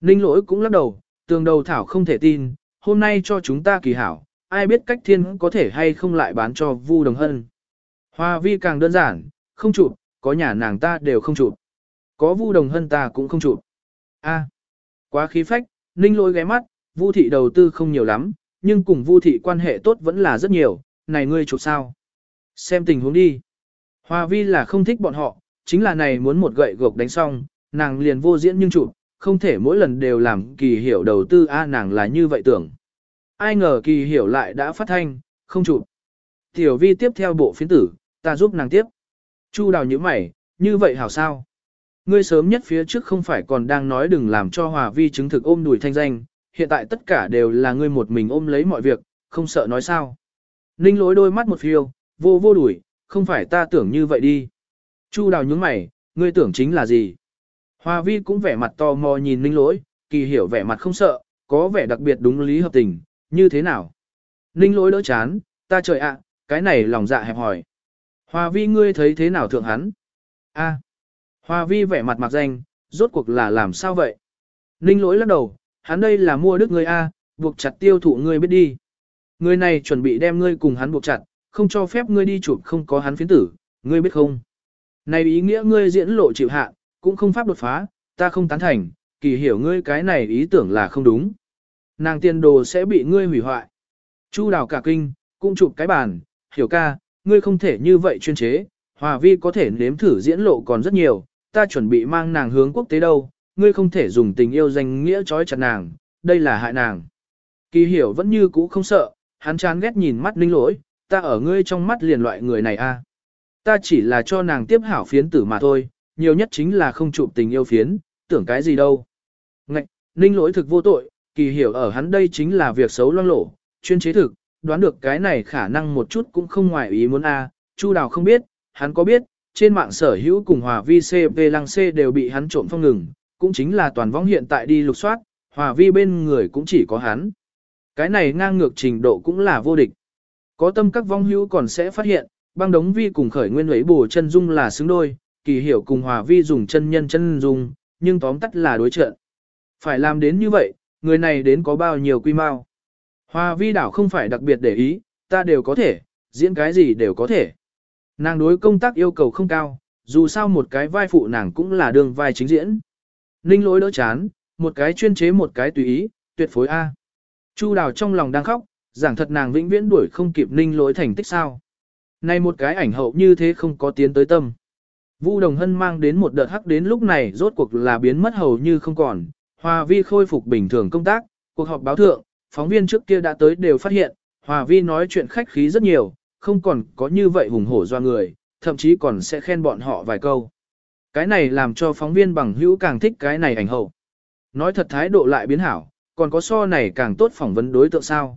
Ninh lỗi cũng lắc đầu, tường đầu thảo không thể tin, hôm nay cho chúng ta kỳ hảo, ai biết cách thiên có thể hay không lại bán cho Vu Đồng Hân. Hoa vi càng đơn giản, không chụp, có nhà nàng ta đều không chụp. Có Vu Đồng Hân ta cũng không chụp. A, quá khí phách, Ninh lỗi ghé mắt, Vu thị đầu tư không nhiều lắm, nhưng cùng Vu thị quan hệ tốt vẫn là rất nhiều, này ngươi chụp sao? Xem tình huống đi. Hoa vi là không thích bọn họ, chính là này muốn một gậy gộc đánh xong, nàng liền vô diễn nhưng chụp, không thể mỗi lần đều làm kỳ hiểu đầu tư a nàng là như vậy tưởng. Ai ngờ kỳ hiểu lại đã phát thanh, không chụp. Tiểu vi tiếp theo bộ phiến tử, ta giúp nàng tiếp. Chu đào như mày, như vậy hảo sao? Ngươi sớm nhất phía trước không phải còn đang nói đừng làm cho hòa vi chứng thực ôm đùi thanh danh, hiện tại tất cả đều là ngươi một mình ôm lấy mọi việc, không sợ nói sao. Ninh lối đôi mắt một phiêu, vô vô đuổi, không phải ta tưởng như vậy đi. Chu đào nhướng mày, ngươi tưởng chính là gì? Hoa vi cũng vẻ mặt to mò nhìn ninh lỗi, kỳ hiểu vẻ mặt không sợ, có vẻ đặc biệt đúng lý hợp tình, như thế nào? Ninh lỗi đỡ chán, ta trời ạ, cái này lòng dạ hẹp hỏi. Hoa vi ngươi thấy thế nào thượng hắn? A. Hoa vi vẻ mặt mặc danh, rốt cuộc là làm sao vậy? Ninh lỗi lắc đầu, hắn đây là mua đức ngươi A, buộc chặt tiêu thụ ngươi biết đi. Người này chuẩn bị đem ngươi cùng hắn buộc chặt, không cho phép ngươi đi chụp không có hắn phiến tử, ngươi biết không? Này ý nghĩa ngươi diễn lộ chịu hạ, cũng không pháp đột phá, ta không tán thành, kỳ hiểu ngươi cái này ý tưởng là không đúng. Nàng tiền đồ sẽ bị ngươi hủy hoại. Chu đào cả kinh, cũng chụp cái bàn, hiểu ca, ngươi không thể như vậy chuyên chế, hòa vi có thể nếm thử diễn lộ còn rất nhiều, ta chuẩn bị mang nàng hướng quốc tế đâu, ngươi không thể dùng tình yêu danh nghĩa trói chặt nàng, đây là hại nàng. Kỳ hiểu vẫn như cũ không sợ, hắn chán ghét nhìn mắt ninh lỗi, ta ở ngươi trong mắt liền loại người này a. Ta chỉ là cho nàng tiếp hảo phiến tử mà thôi, nhiều nhất chính là không chụp tình yêu phiến, tưởng cái gì đâu. Ngạch, ninh lỗi thực vô tội, kỳ hiểu ở hắn đây chính là việc xấu loang lổ, chuyên chế thực, đoán được cái này khả năng một chút cũng không ngoài ý muốn a. Chu đào không biết, hắn có biết, trên mạng sở hữu cùng hòa vi CP lăng C đều bị hắn trộm phong ngừng, cũng chính là toàn võng hiện tại đi lục soát, hòa vi bên người cũng chỉ có hắn. Cái này ngang ngược trình độ cũng là vô địch. Có tâm các vong hữu còn sẽ phát hiện, băng đống vi cùng khởi nguyên ấy bổ chân dung là xứng đôi, kỳ hiểu cùng hòa vi dùng chân nhân chân dung, nhưng tóm tắt là đối trận. Phải làm đến như vậy, người này đến có bao nhiêu quy mau. Hòa vi đảo không phải đặc biệt để ý, ta đều có thể, diễn cái gì đều có thể. Nàng đối công tác yêu cầu không cao, dù sao một cái vai phụ nàng cũng là đường vai chính diễn. Ninh lỗi đỡ chán, một cái chuyên chế một cái tùy ý, tuyệt phối A. Chu đào trong lòng đang khóc, giảng thật nàng vĩnh viễn đuổi không kịp ninh lỗi thành tích sao. Này một cái ảnh hậu như thế không có tiến tới tâm. Vu Đồng Hân mang đến một đợt hắc đến lúc này rốt cuộc là biến mất hầu như không còn, Hòa Vi khôi phục bình thường công tác, cuộc họp báo thượng, phóng viên trước kia đã tới đều phát hiện, Hòa Vi nói chuyện khách khí rất nhiều, không còn có như vậy hùng hổ do người, thậm chí còn sẽ khen bọn họ vài câu. Cái này làm cho phóng viên bằng hữu càng thích cái này ảnh hậu. Nói thật thái độ lại biến hảo, còn có so này càng tốt phỏng vấn đối tượng sao.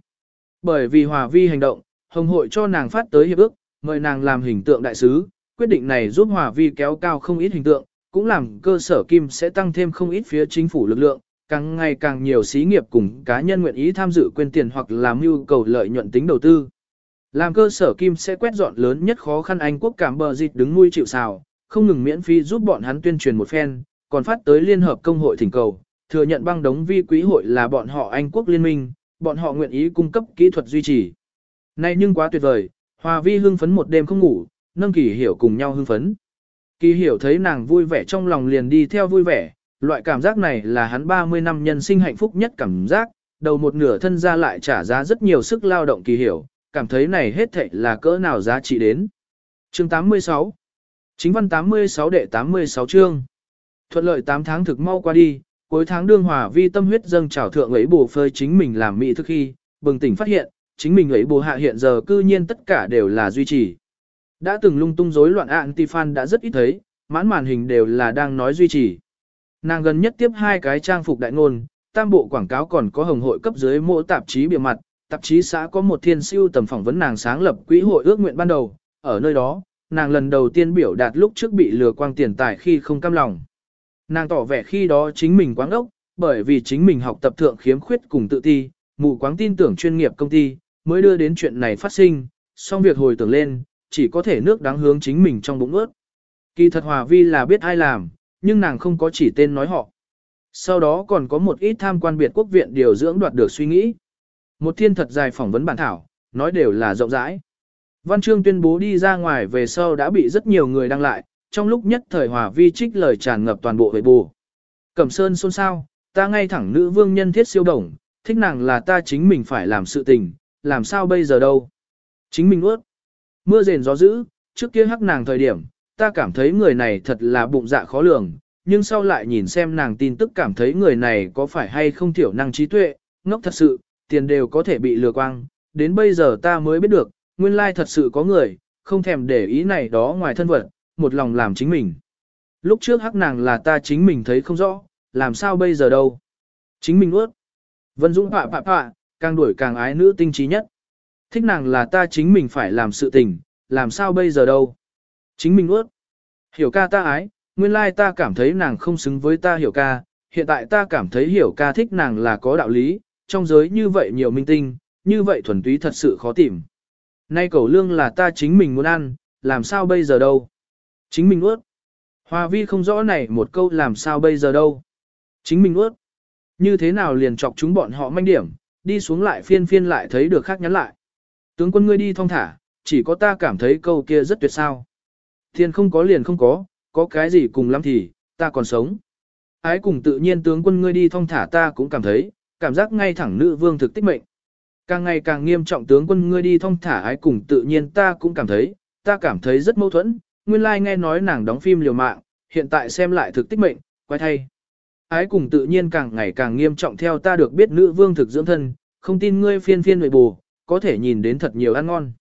Bởi vì Hòa Vi hành động, Hồng hội cho nàng phát tới hiệp ước, mời nàng làm hình tượng đại sứ, quyết định này giúp Hòa Vi kéo cao không ít hình tượng, cũng làm cơ sở kim sẽ tăng thêm không ít phía chính phủ lực lượng, càng ngày càng nhiều xí nghiệp cùng cá nhân nguyện ý tham dự quyên tiền hoặc làm mưu cầu lợi nhuận tính đầu tư. Làm cơ sở kim sẽ quét dọn lớn nhất khó khăn Anh quốc cảm bờ dịch đứng nuôi chịu xào, không ngừng miễn phí giúp bọn hắn tuyên truyền một phen, còn phát tới Liên hợp Công hội thỉnh cầu, thừa nhận băng đống vi quý hội là bọn họ Anh quốc liên minh, bọn họ nguyện ý cung cấp kỹ thuật duy trì. nay nhưng quá tuyệt vời, Hòa Vi hưng phấn một đêm không ngủ, nâng kỳ hiểu cùng nhau hưng phấn. Kỳ hiểu thấy nàng vui vẻ trong lòng liền đi theo vui vẻ, loại cảm giác này là hắn 30 năm nhân sinh hạnh phúc nhất cảm giác, đầu một nửa thân ra lại trả giá rất nhiều sức lao động kỳ hiểu, cảm thấy này hết thệ là cỡ nào giá trị đến. Chương 86 Chính văn 86 đệ 86 chương Thuận lợi 8 tháng thực mau qua đi, cuối tháng đương hòa vi tâm huyết dâng trào thượng ấy bù phơi chính mình làm mỹ thức khi, bừng tỉnh phát hiện, chính mình ấy bù hạ hiện giờ cư nhiên tất cả đều là duy trì. Đã từng lung tung rối loạn anti-fan đã rất ít thấy, mãn màn hình đều là đang nói duy trì. Nàng gần nhất tiếp hai cái trang phục đại ngôn, tam bộ quảng cáo còn có hồng hội cấp dưới mỗi tạp chí bìa mặt, tạp chí xã có một thiên siêu tầm phỏng vấn nàng sáng lập quỹ hội ước nguyện ban đầu, ở nơi đó, nàng lần đầu tiên biểu đạt lúc trước bị lừa quang tiền tài khi không cam lòng. Nàng tỏ vẻ khi đó chính mình quáng ốc, bởi vì chính mình học tập thượng khiếm khuyết cùng tự ti, mù quáng tin tưởng chuyên nghiệp công ty, mới đưa đến chuyện này phát sinh, xong việc hồi tưởng lên, chỉ có thể nước đáng hướng chính mình trong bụng ướt. Kỳ thật Hòa Vi là biết ai làm, nhưng nàng không có chỉ tên nói họ. Sau đó còn có một ít tham quan biệt quốc viện điều dưỡng đoạt được suy nghĩ. Một thiên thật dài phỏng vấn bản thảo, nói đều là rộng rãi. Văn chương tuyên bố đi ra ngoài về sau đã bị rất nhiều người đăng lại, trong lúc nhất thời hòa vi trích lời tràn ngập toàn bộ về bù. Cẩm sơn xôn xao, ta ngay thẳng nữ vương nhân thiết siêu đồng, thích nàng là ta chính mình phải làm sự tình, làm sao bây giờ đâu. Chính mình ướt. Mưa rền gió dữ, trước kia hắc nàng thời điểm, ta cảm thấy người này thật là bụng dạ khó lường, nhưng sau lại nhìn xem nàng tin tức cảm thấy người này có phải hay không thiểu năng trí tuệ, ngốc thật sự, tiền đều có thể bị lừa quang, đến bây giờ ta mới biết được, nguyên lai thật sự có người, không thèm để ý này đó ngoài thân vật, một lòng làm chính mình. Lúc trước hắc nàng là ta chính mình thấy không rõ, làm sao bây giờ đâu. Chính mình ướt. Vân Dũng họa họa họa, càng đuổi càng ái nữ tinh trí nhất. Thích nàng là ta chính mình phải làm sự tình, làm sao bây giờ đâu. Chính mình ướt. Hiểu ca ta ái, nguyên lai ta cảm thấy nàng không xứng với ta hiểu ca, hiện tại ta cảm thấy hiểu ca thích nàng là có đạo lý, trong giới như vậy nhiều minh tinh, như vậy thuần túy thật sự khó tìm. Nay cẩu lương là ta chính mình muốn ăn, làm sao bây giờ đâu. Chính mình ướt. Hoa vi không rõ này một câu làm sao bây giờ đâu. Chính mình ướt. Như thế nào liền chọc chúng bọn họ manh điểm, đi xuống lại phiên phiên lại thấy được khác nhắn lại. Tướng quân ngươi đi thong thả, chỉ có ta cảm thấy câu kia rất tuyệt sao. Thiên không có liền không có, có cái gì cùng lắm thì, ta còn sống. Ái cùng tự nhiên tướng quân ngươi đi thong thả ta cũng cảm thấy, cảm giác ngay thẳng nữ vương thực tích mệnh. Càng ngày càng nghiêm trọng tướng quân ngươi đi thong thả ái cùng tự nhiên ta cũng cảm thấy, ta cảm thấy rất mâu thuẫn, nguyên lai like nghe nói nàng đóng phim liều mạng, hiện tại xem lại thực tích mệnh, quay thay. Ái cùng tự nhiên càng ngày càng nghiêm trọng theo ta được biết nữ vương thực dưỡng thân, không tin ngươi phiên phiên nội bù, có thể nhìn đến thật nhiều ăn ngon.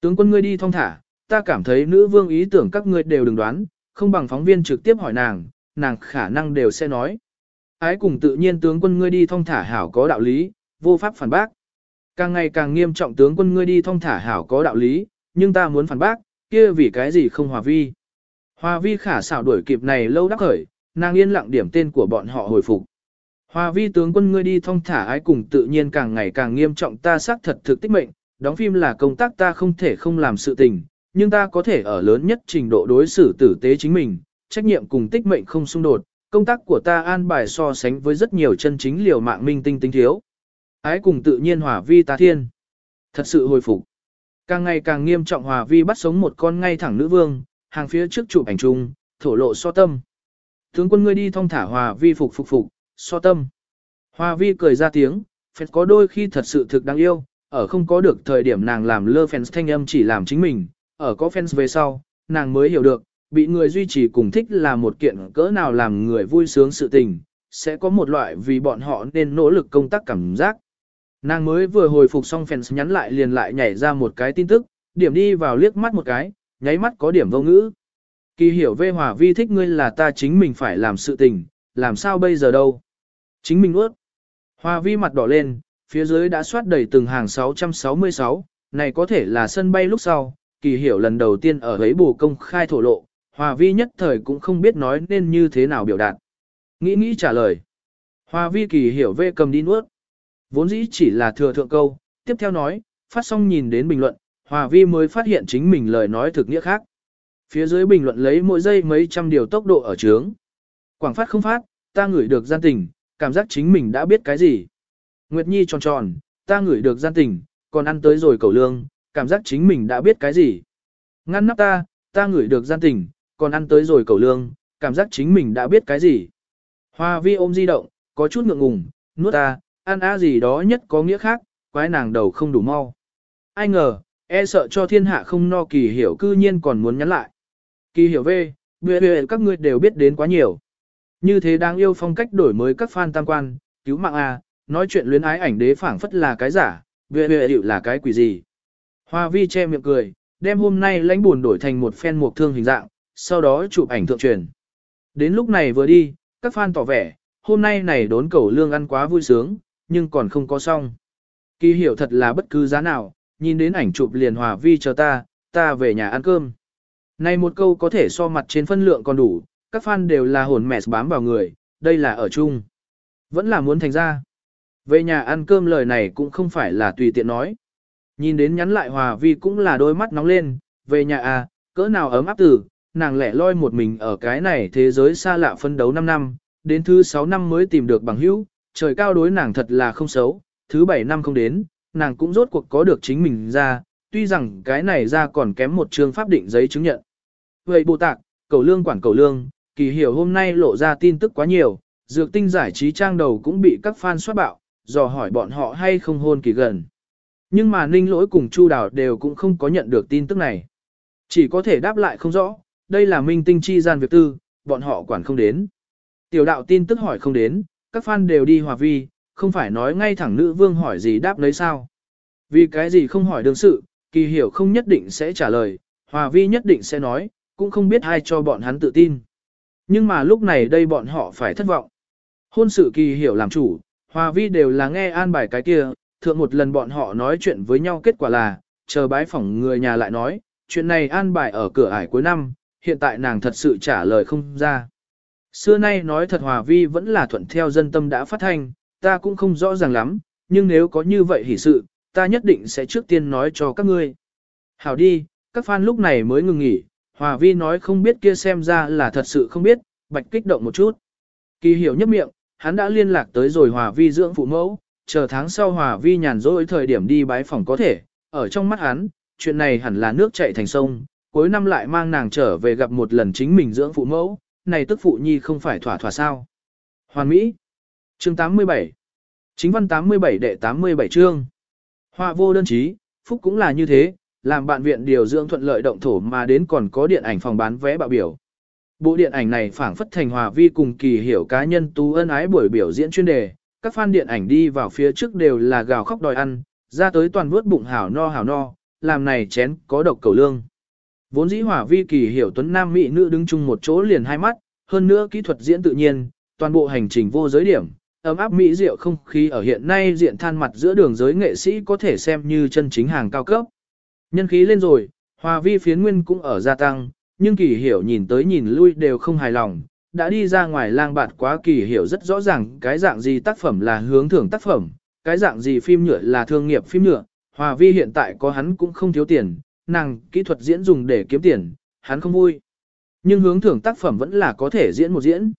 Tướng quân ngươi đi thong thả, ta cảm thấy nữ vương ý tưởng các ngươi đều đừng đoán, không bằng phóng viên trực tiếp hỏi nàng, nàng khả năng đều sẽ nói. Ái cùng tự nhiên tướng quân ngươi đi thong thả hảo có đạo lý, vô pháp phản bác. Càng ngày càng nghiêm trọng tướng quân ngươi đi thong thả hảo có đạo lý, nhưng ta muốn phản bác, kia vì cái gì không hòa vi. Hòa vi khả xảo đuổi kịp này lâu đắc khởi, nàng yên lặng điểm tên của bọn họ hồi phục. Hòa vi tướng quân ngươi đi thong thả ái cùng tự nhiên càng ngày càng nghiêm trọng ta xác thật thực tích mệnh, đóng phim là công tác ta không thể không làm sự tình, nhưng ta có thể ở lớn nhất trình độ đối xử tử tế chính mình, trách nhiệm cùng tích mệnh không xung đột, công tác của ta an bài so sánh với rất nhiều chân chính liều mạng minh tinh tinh thiếu. Ái cùng tự nhiên hòa vi ta thiên. Thật sự hồi phục. Càng ngày càng nghiêm trọng hòa vi bắt sống một con ngay thẳng nữ vương, hàng phía trước chụp ảnh chung, thổ lộ so tâm. Tướng quân ngươi đi thong thả hòa vi phục phục phục, so tâm. Hòa vi cười ra tiếng, phép có đôi khi thật sự thực đáng yêu, ở không có được thời điểm nàng làm lơ fans thanh âm chỉ làm chính mình, ở có fans về sau, nàng mới hiểu được, bị người duy trì cùng thích là một kiện cỡ nào làm người vui sướng sự tình, sẽ có một loại vì bọn họ nên nỗ lực công tác cảm giác. Nàng mới vừa hồi phục xong fans nhắn lại liền lại nhảy ra một cái tin tức, điểm đi vào liếc mắt một cái, nháy mắt có điểm vô ngữ. Kỳ hiểu vê hòa vi thích ngươi là ta chính mình phải làm sự tình, làm sao bây giờ đâu. Chính mình nuốt Hòa vi mặt đỏ lên, phía dưới đã soát đầy từng hàng 666, này có thể là sân bay lúc sau, kỳ hiểu lần đầu tiên ở ấy bù công khai thổ lộ, hòa vi nhất thời cũng không biết nói nên như thế nào biểu đạt. Nghĩ nghĩ trả lời. Hòa vi kỳ hiểu vê cầm đi nuốt. Vốn dĩ chỉ là thừa thượng câu, tiếp theo nói, phát xong nhìn đến bình luận, hòa vi mới phát hiện chính mình lời nói thực nghĩa khác. Phía dưới bình luận lấy mỗi giây mấy trăm điều tốc độ ở trướng. Quảng phát không phát, ta ngửi được gian tình, cảm giác chính mình đã biết cái gì. Nguyệt Nhi tròn tròn, ta ngửi được gian tình, còn ăn tới rồi cầu lương, cảm giác chính mình đã biết cái gì. Ngăn nắp ta, ta ngửi được gian tình, còn ăn tới rồi cầu lương, cảm giác chính mình đã biết cái gì. Hoa vi ôm di động, có chút ngượng ngùng, nuốt ta, ăn á gì đó nhất có nghĩa khác, quái nàng đầu không đủ mau. Ai ngờ, e sợ cho thiên hạ không no kỳ hiểu cư nhiên còn muốn nhắn lại. Kỳ hiểu về, về về các ngươi đều biết đến quá nhiều. Như thế đang yêu phong cách đổi mới các fan tam quan, cứu mạng A, nói chuyện luyến ái ảnh đế phảng phất là cái giả, về về hiệu là cái quỷ gì. Hoa vi che miệng cười, đem hôm nay lãnh buồn đổi thành một phen mục thương hình dạng, sau đó chụp ảnh thượng truyền. Đến lúc này vừa đi, các fan tỏ vẻ, hôm nay này đốn cầu lương ăn quá vui sướng, nhưng còn không có xong. Kỳ hiểu thật là bất cứ giá nào, nhìn đến ảnh chụp liền hòa vi chờ ta, ta về nhà ăn cơm. Này một câu có thể so mặt trên phân lượng còn đủ, các fan đều là hồn mẹ bám vào người, đây là ở chung. Vẫn là muốn thành ra. Về nhà ăn cơm lời này cũng không phải là tùy tiện nói. Nhìn đến nhắn lại hòa vi cũng là đôi mắt nóng lên, về nhà à, cỡ nào ấm áp tử, nàng lẻ loi một mình ở cái này thế giới xa lạ phân đấu 5 năm, đến thứ 6 năm mới tìm được bằng hữu, trời cao đối nàng thật là không xấu, thứ 7 năm không đến, nàng cũng rốt cuộc có được chính mình ra, tuy rằng cái này ra còn kém một chương pháp định giấy chứng nhận. Vậy Bồ tạc, cầu lương quản cầu lương, kỳ hiểu hôm nay lộ ra tin tức quá nhiều, dược tinh giải trí trang đầu cũng bị các fan soát bạo, dò hỏi bọn họ hay không hôn kỳ gần. Nhưng mà ninh lỗi cùng Chu Đào đều cũng không có nhận được tin tức này. Chỉ có thể đáp lại không rõ, đây là minh tinh chi gian việc tư, bọn họ quản không đến. Tiểu đạo tin tức hỏi không đến, các fan đều đi hòa vi, không phải nói ngay thẳng nữ vương hỏi gì đáp lấy sao. Vì cái gì không hỏi đương sự, kỳ hiểu không nhất định sẽ trả lời, hòa vi nhất định sẽ nói, cũng không biết ai cho bọn hắn tự tin. Nhưng mà lúc này đây bọn họ phải thất vọng. Hôn sự kỳ hiểu làm chủ, hòa vi đều là nghe an bài cái kia, thượng một lần bọn họ nói chuyện với nhau kết quả là, chờ bái phỏng người nhà lại nói, chuyện này an bài ở cửa ải cuối năm, hiện tại nàng thật sự trả lời không ra. Xưa nay nói thật hòa vi vẫn là thuận theo dân tâm đã phát thanh, ta cũng không rõ ràng lắm, nhưng nếu có như vậy hỷ sự, ta nhất định sẽ trước tiên nói cho các ngươi. Hảo đi, các fan lúc này mới ngừng nghỉ, hòa vi nói không biết kia xem ra là thật sự không biết, bạch kích động một chút. Kỳ hiểu nhấp miệng, hắn đã liên lạc tới rồi hòa vi dưỡng phụ mẫu, chờ tháng sau hòa vi nhàn rỗi thời điểm đi bái phòng có thể, ở trong mắt hắn, chuyện này hẳn là nước chảy thành sông, cuối năm lại mang nàng trở về gặp một lần chính mình dưỡng phụ mẫu, này tức phụ nhi không phải thỏa thỏa sao. Hoàn Mỹ Chương 87 Chính văn 87 đệ 87 chương Họa vô đơn chí, Phúc cũng là như thế, làm bạn viện điều dưỡng thuận lợi động thổ mà đến còn có điện ảnh phòng bán vé bạo biểu. Bộ điện ảnh này phảng phất thành hòa vi cùng kỳ hiểu cá nhân tú ân ái buổi biểu diễn chuyên đề, các fan điện ảnh đi vào phía trước đều là gào khóc đòi ăn, ra tới toàn vớt bụng hảo no hảo no, làm này chén có độc cầu lương. Vốn dĩ hỏa vi kỳ hiểu tuấn nam mỹ nữ đứng chung một chỗ liền hai mắt, hơn nữa kỹ thuật diễn tự nhiên, toàn bộ hành trình vô giới điểm, ấm áp mỹ diệu không khí ở hiện nay diện than mặt giữa đường giới nghệ sĩ có thể xem như chân chính hàng cao cấp. Nhân khí lên rồi, hòa vi phiến nguyên cũng ở gia tăng, nhưng kỳ hiểu nhìn tới nhìn lui đều không hài lòng, đã đi ra ngoài lang bạt quá kỳ hiểu rất rõ ràng cái dạng gì tác phẩm là hướng thưởng tác phẩm, cái dạng gì phim nhựa là thương nghiệp phim nhựa, hòa vi hiện tại có hắn cũng không thiếu tiền, nàng kỹ thuật diễn dùng để kiếm tiền, hắn không vui. Nhưng hướng thưởng tác phẩm vẫn là có thể diễn một diễn.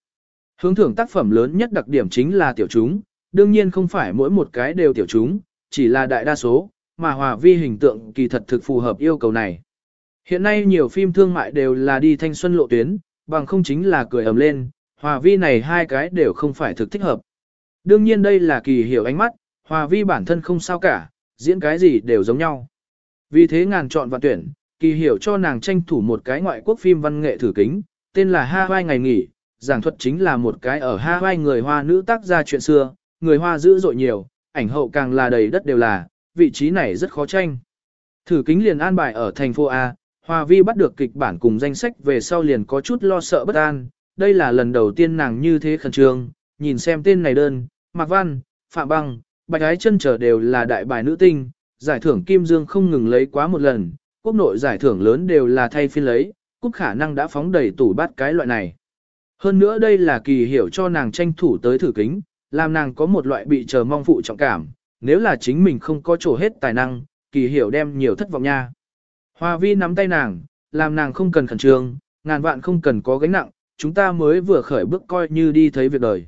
Hướng thưởng tác phẩm lớn nhất đặc điểm chính là tiểu chúng, đương nhiên không phải mỗi một cái đều tiểu chúng, chỉ là đại đa số, mà hòa vi hình tượng kỳ thật thực phù hợp yêu cầu này. Hiện nay nhiều phim thương mại đều là đi thanh xuân lộ tuyến, bằng không chính là cười ầm lên, hòa vi này hai cái đều không phải thực thích hợp. Đương nhiên đây là kỳ hiểu ánh mắt, hòa vi bản thân không sao cả, diễn cái gì đều giống nhau. Vì thế ngàn chọn và tuyển, kỳ hiểu cho nàng tranh thủ một cái ngoại quốc phim văn nghệ thử kính, tên là Hawaii ngày nghỉ, giảng thuật chính là một cái ở Hawaii người Hoa nữ tác gia chuyện xưa, người Hoa dữ dội nhiều, ảnh hậu càng là đầy đất đều là, vị trí này rất khó tranh. Thử kính liền an bài ở thành phố A, Hoa Vi bắt được kịch bản cùng danh sách về sau liền có chút lo sợ bất an, đây là lần đầu tiên nàng như thế khẩn trương, nhìn xem tên này đơn, Mạc Văn, Phạm Băng, Bạch Ái chân trở đều là đại bài nữ tinh, giải thưởng Kim Dương không ngừng lấy quá một lần, quốc nội giải thưởng lớn đều là thay phiên lấy, cúp khả năng đã phóng đầy tủ bát cái loại này. Hơn nữa đây là kỳ hiểu cho nàng tranh thủ tới thử kính, làm nàng có một loại bị chờ mong phụ trọng cảm, nếu là chính mình không có chỗ hết tài năng, kỳ hiểu đem nhiều thất vọng nha. Hoa vi nắm tay nàng, làm nàng không cần khẩn trương, ngàn vạn không cần có gánh nặng, chúng ta mới vừa khởi bước coi như đi thấy việc đời.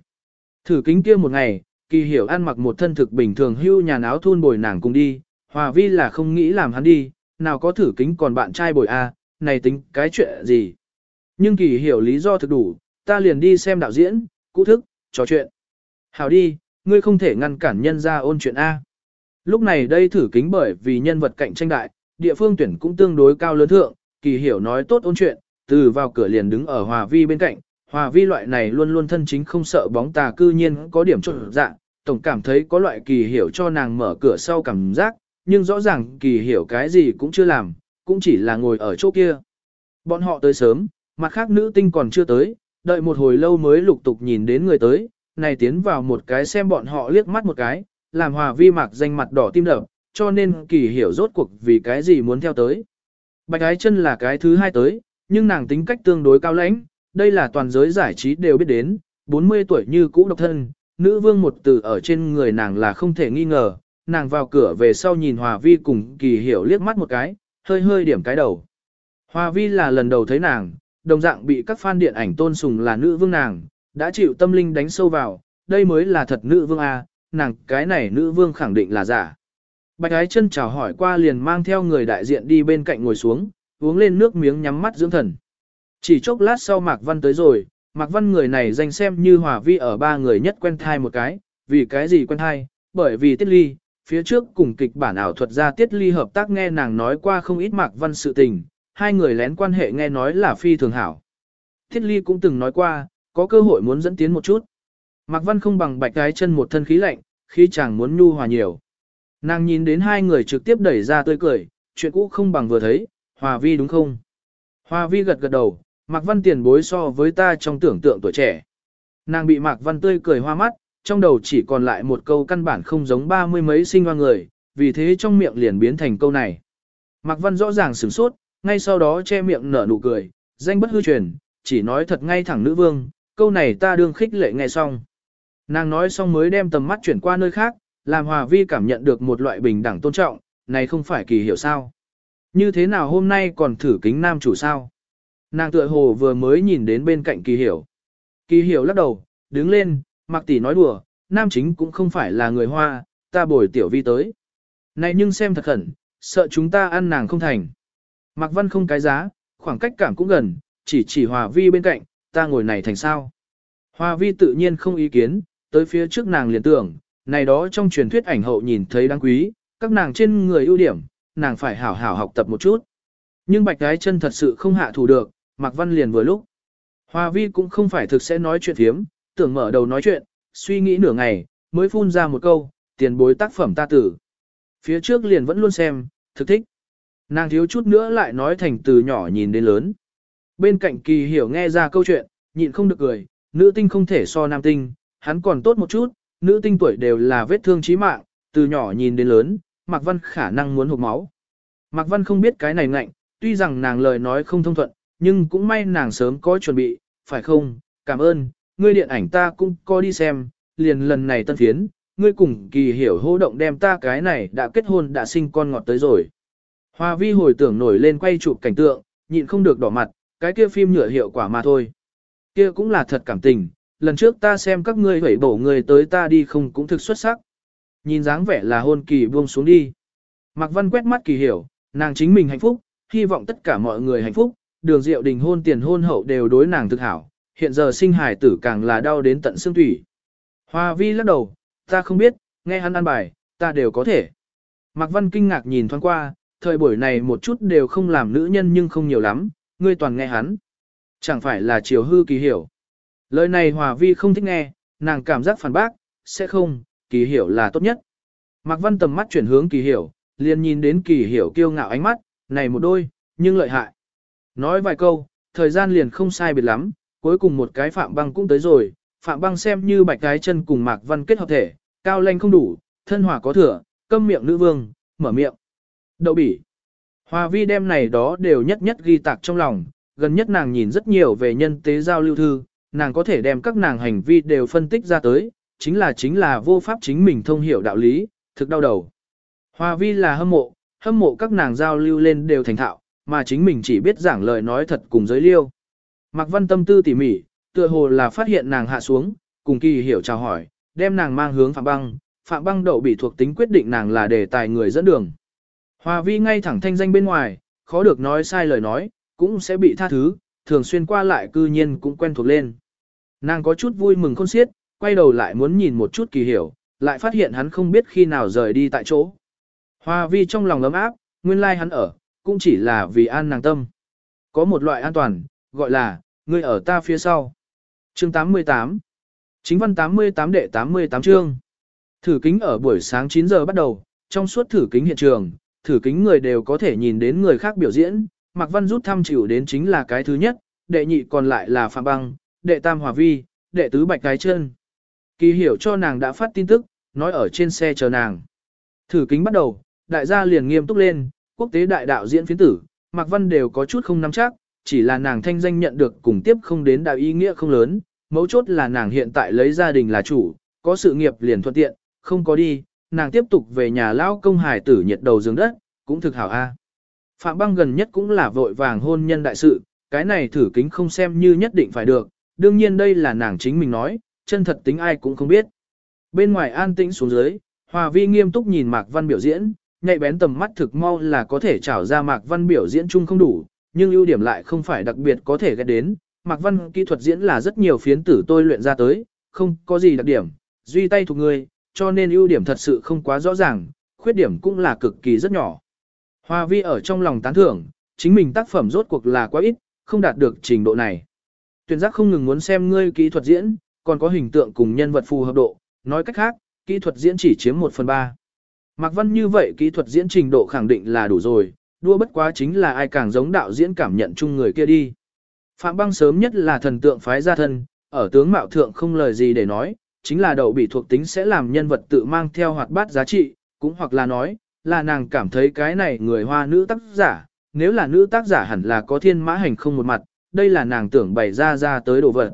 Thử kính kia một ngày, kỳ hiểu ăn mặc một thân thực bình thường hưu nhà áo thun bồi nàng cùng đi, hòa vi là không nghĩ làm hắn đi, nào có thử kính còn bạn trai bồi a, này tính cái chuyện gì. Nhưng kỳ hiểu lý do thực đủ, ta liền đi xem đạo diễn, cũ thức, trò chuyện. Hảo đi, ngươi không thể ngăn cản nhân ra ôn chuyện A. Lúc này đây thử kính bởi vì nhân vật cạnh tranh đại, địa phương tuyển cũng tương đối cao lớn thượng, kỳ hiểu nói tốt ôn chuyện, từ vào cửa liền đứng ở hòa vi bên cạnh, hòa vi loại này luôn luôn thân chính không sợ bóng tà cư nhiên có điểm trộn dạng, tổng cảm thấy có loại kỳ hiểu cho nàng mở cửa sau cảm giác, nhưng rõ ràng kỳ hiểu cái gì cũng chưa làm, cũng chỉ là ngồi ở chỗ kia. Bọn họ tới sớm, mặt khác nữ tinh còn chưa tới, đợi một hồi lâu mới lục tục nhìn đến người tới, này tiến vào một cái xem bọn họ liếc mắt một cái, làm hòa vi mạc danh mặt đỏ tim đập, cho nên kỳ hiểu rốt cuộc vì cái gì muốn theo tới. Bạch ái chân là cái thứ hai tới, nhưng nàng tính cách tương đối cao lãnh, đây là toàn giới giải trí đều biết đến, 40 tuổi như cũ độc thân, nữ vương một từ ở trên người nàng là không thể nghi ngờ, nàng vào cửa về sau nhìn Hòa Vi cùng kỳ hiểu liếc mắt một cái, hơi hơi điểm cái đầu. Hòa Vi là lần đầu thấy nàng, đồng dạng bị các fan điện ảnh tôn sùng là nữ vương nàng, đã chịu tâm linh đánh sâu vào, đây mới là thật nữ vương A, nàng cái này nữ vương khẳng định là giả. Bạch ái chân chào hỏi qua liền mang theo người đại diện đi bên cạnh ngồi xuống, uống lên nước miếng nhắm mắt dưỡng thần. Chỉ chốc lát sau Mạc Văn tới rồi, Mạc Văn người này danh xem như hòa vi ở ba người nhất quen thai một cái, vì cái gì quen thai, bởi vì tiết ly, phía trước cùng kịch bản ảo thuật ra tiết ly hợp tác nghe nàng nói qua không ít Mạc Văn sự tình, hai người lén quan hệ nghe nói là phi thường hảo. Tiết ly cũng từng nói qua, có cơ hội muốn dẫn tiến một chút. Mạc Văn không bằng bạch cái chân một thân khí lạnh, khi chàng muốn nhu hòa nhiều. Nàng nhìn đến hai người trực tiếp đẩy ra tươi cười, chuyện cũ không bằng vừa thấy, hòa vi đúng không? Hòa vi gật gật đầu, Mạc Văn tiền bối so với ta trong tưởng tượng tuổi trẻ. Nàng bị Mạc Văn tươi cười hoa mắt, trong đầu chỉ còn lại một câu căn bản không giống ba mươi mấy sinh hoa người, vì thế trong miệng liền biến thành câu này. Mạc Văn rõ ràng sửng sốt, ngay sau đó che miệng nở nụ cười, danh bất hư truyền, chỉ nói thật ngay thẳng nữ vương, câu này ta đương khích lệ nghe xong. Nàng nói xong mới đem tầm mắt chuyển qua nơi khác, làm Hòa Vi cảm nhận được một loại bình đẳng tôn trọng, này không phải kỳ hiểu sao. Như thế nào hôm nay còn thử kính nam chủ sao? Nàng tựa hồ vừa mới nhìn đến bên cạnh kỳ hiểu. Kỳ hiểu lắc đầu, đứng lên, mặc tỷ nói đùa, nam chính cũng không phải là người hoa, ta bồi tiểu vi tới. Này nhưng xem thật khẩn, sợ chúng ta ăn nàng không thành. Mạc Văn không cái giá, khoảng cách cảm cũng gần, chỉ chỉ Hòa Vi bên cạnh, ta ngồi này thành sao. Hòa Vi tự nhiên không ý kiến, tới phía trước nàng liền tưởng, này đó trong truyền thuyết ảnh hậu nhìn thấy đáng quý, các nàng trên người ưu điểm, nàng phải hảo hảo học tập một chút. Nhưng bạch gái chân thật sự không hạ thủ được, Mạc Văn liền vừa lúc. Hòa Vi cũng không phải thực sẽ nói chuyện thiếm, tưởng mở đầu nói chuyện, suy nghĩ nửa ngày, mới phun ra một câu, tiền bối tác phẩm ta tử. Phía trước liền vẫn luôn xem, thực thích. Nàng thiếu chút nữa lại nói thành từ nhỏ nhìn đến lớn. Bên cạnh kỳ hiểu nghe ra câu chuyện, nhịn không được cười, nữ tinh không thể so nam tinh, hắn còn tốt một chút, nữ tinh tuổi đều là vết thương chí mạng, từ nhỏ nhìn đến lớn, Mạc Văn khả năng muốn hụt máu. Mạc Văn không biết cái này ngạnh, tuy rằng nàng lời nói không thông thuận, nhưng cũng may nàng sớm có chuẩn bị, phải không, cảm ơn, ngươi điện ảnh ta cũng có đi xem, liền lần này tân phiến, ngươi cùng kỳ hiểu hô động đem ta cái này đã kết hôn đã sinh con ngọt tới rồi. Hoa vi hồi tưởng nổi lên quay chụp cảnh tượng, nhịn không được đỏ mặt, cái kia phim nhựa hiệu quả mà thôi. Kia cũng là thật cảm tình, lần trước ta xem các ngươi hủy bổ người tới ta đi không cũng thực xuất sắc. Nhìn dáng vẻ là hôn kỳ buông xuống đi. Mạc Văn quét mắt kỳ hiểu, nàng chính mình hạnh phúc, hy vọng tất cả mọi người hạnh phúc, đường diệu đình hôn tiền hôn hậu đều đối nàng thực hảo, hiện giờ sinh hải tử càng là đau đến tận xương thủy. Hoa vi lắc đầu, ta không biết, nghe hắn ăn bài, ta đều có thể. Mạc Văn kinh ngạc nhìn thoáng qua, thời buổi này một chút đều không làm nữ nhân nhưng không nhiều lắm, ngươi toàn nghe hắn. Chẳng phải là chiều hư kỳ hiểu. Lời này Hòa Vi không thích nghe, nàng cảm giác phản bác, sẽ không, kỳ hiểu là tốt nhất. Mạc Văn tầm mắt chuyển hướng kỳ hiểu, liền nhìn đến kỳ hiểu kiêu ngạo ánh mắt, này một đôi, nhưng lợi hại. Nói vài câu, thời gian liền không sai biệt lắm, cuối cùng một cái phạm băng cũng tới rồi, phạm băng xem như bạch cái chân cùng Mạc Văn kết hợp thể, cao lanh không đủ, thân hỏa có thừa, câm miệng nữ vương, mở miệng. Đậu bỉ. Hòa vi đem này đó đều nhất nhất ghi tạc trong lòng, gần nhất nàng nhìn rất nhiều về nhân tế giao lưu thư, nàng có thể đem các nàng hành vi đều phân tích ra tới, chính là chính là vô pháp chính mình thông hiểu đạo lý, thực đau đầu. Hòa vi là hâm mộ, hâm mộ các nàng giao lưu lên đều thành thạo, mà chính mình chỉ biết giảng lời nói thật cùng giới liêu. Mạc Văn tâm tư tỉ mỉ, tựa hồ là phát hiện nàng hạ xuống, cùng kỳ hiểu chào hỏi, đem nàng mang hướng Phạm Băng, Phạm Băng đậu bị thuộc tính quyết định nàng là đề tài người dẫn đường. Hòa vi ngay thẳng thanh danh bên ngoài, khó được nói sai lời nói, cũng sẽ bị tha thứ, thường xuyên qua lại cư nhiên cũng quen thuộc lên. Nàng có chút vui mừng khôn xiết, quay đầu lại muốn nhìn một chút kỳ hiểu, lại phát hiện hắn không biết khi nào rời đi tại chỗ. Hoa vi trong lòng ấm áp, nguyên lai hắn ở, cũng chỉ là vì an nàng tâm. Có một loại an toàn, gọi là, ngươi ở ta phía sau. Chương 88 Chính văn 88 đệ 88 chương Thử kính ở buổi sáng 9 giờ bắt đầu, trong suốt thử kính hiện trường, thử kính người đều có thể nhìn đến người khác biểu diễn, Mạc Văn rút thăm chịu đến chính là cái thứ nhất, đệ nhị còn lại là Phạm Băng, đệ tam Hòa Vi, đệ tứ Bạch Cái Chân. Kỳ hiểu cho nàng đã phát tin tức, nói ở trên xe chờ nàng. Thử kính bắt đầu, đại gia liền nghiêm túc lên, quốc tế đại đạo diễn phiến tử, Mạc Văn đều có chút không nắm chắc, chỉ là nàng thanh danh nhận được cùng tiếp không đến đạo ý nghĩa không lớn, mấu chốt là nàng hiện tại lấy gia đình là chủ, có sự nghiệp liền thuận tiện, không có đi, nàng tiếp tục về nhà lao công hải tử nhiệt đầu giường đất, cũng thực hảo a. Phạm băng gần nhất cũng là vội vàng hôn nhân đại sự, cái này thử kính không xem như nhất định phải được, đương nhiên đây là nàng chính mình nói, chân thật tính ai cũng không biết. Bên ngoài an tĩnh xuống dưới, Hòa Vi nghiêm túc nhìn Mạc Văn biểu diễn, nhạy bén tầm mắt thực mau là có thể trảo ra Mạc Văn biểu diễn chung không đủ, nhưng ưu điểm lại không phải đặc biệt có thể ghét đến. Mạc Văn kỹ thuật diễn là rất nhiều phiến tử tôi luyện ra tới, không có gì đặc điểm, duy tay thuộc người, cho nên ưu điểm thật sự không quá rõ ràng, khuyết điểm cũng là cực kỳ rất nhỏ. Hoa vi ở trong lòng tán thưởng, chính mình tác phẩm rốt cuộc là quá ít, không đạt được trình độ này. Tuyển giác không ngừng muốn xem ngươi kỹ thuật diễn, còn có hình tượng cùng nhân vật phù hợp độ, nói cách khác, kỹ thuật diễn chỉ chiếm 1 phần 3. Mạc Văn như vậy kỹ thuật diễn trình độ khẳng định là đủ rồi, đua bất quá chính là ai càng giống đạo diễn cảm nhận chung người kia đi. Phạm băng sớm nhất là thần tượng phái gia thân, ở tướng mạo thượng không lời gì để nói, chính là đậu bị thuộc tính sẽ làm nhân vật tự mang theo hoạt bát giá trị, cũng hoặc là nói, là nàng cảm thấy cái này người hoa nữ tác giả, nếu là nữ tác giả hẳn là có thiên mã hành không một mặt, đây là nàng tưởng bày ra ra tới đồ vật.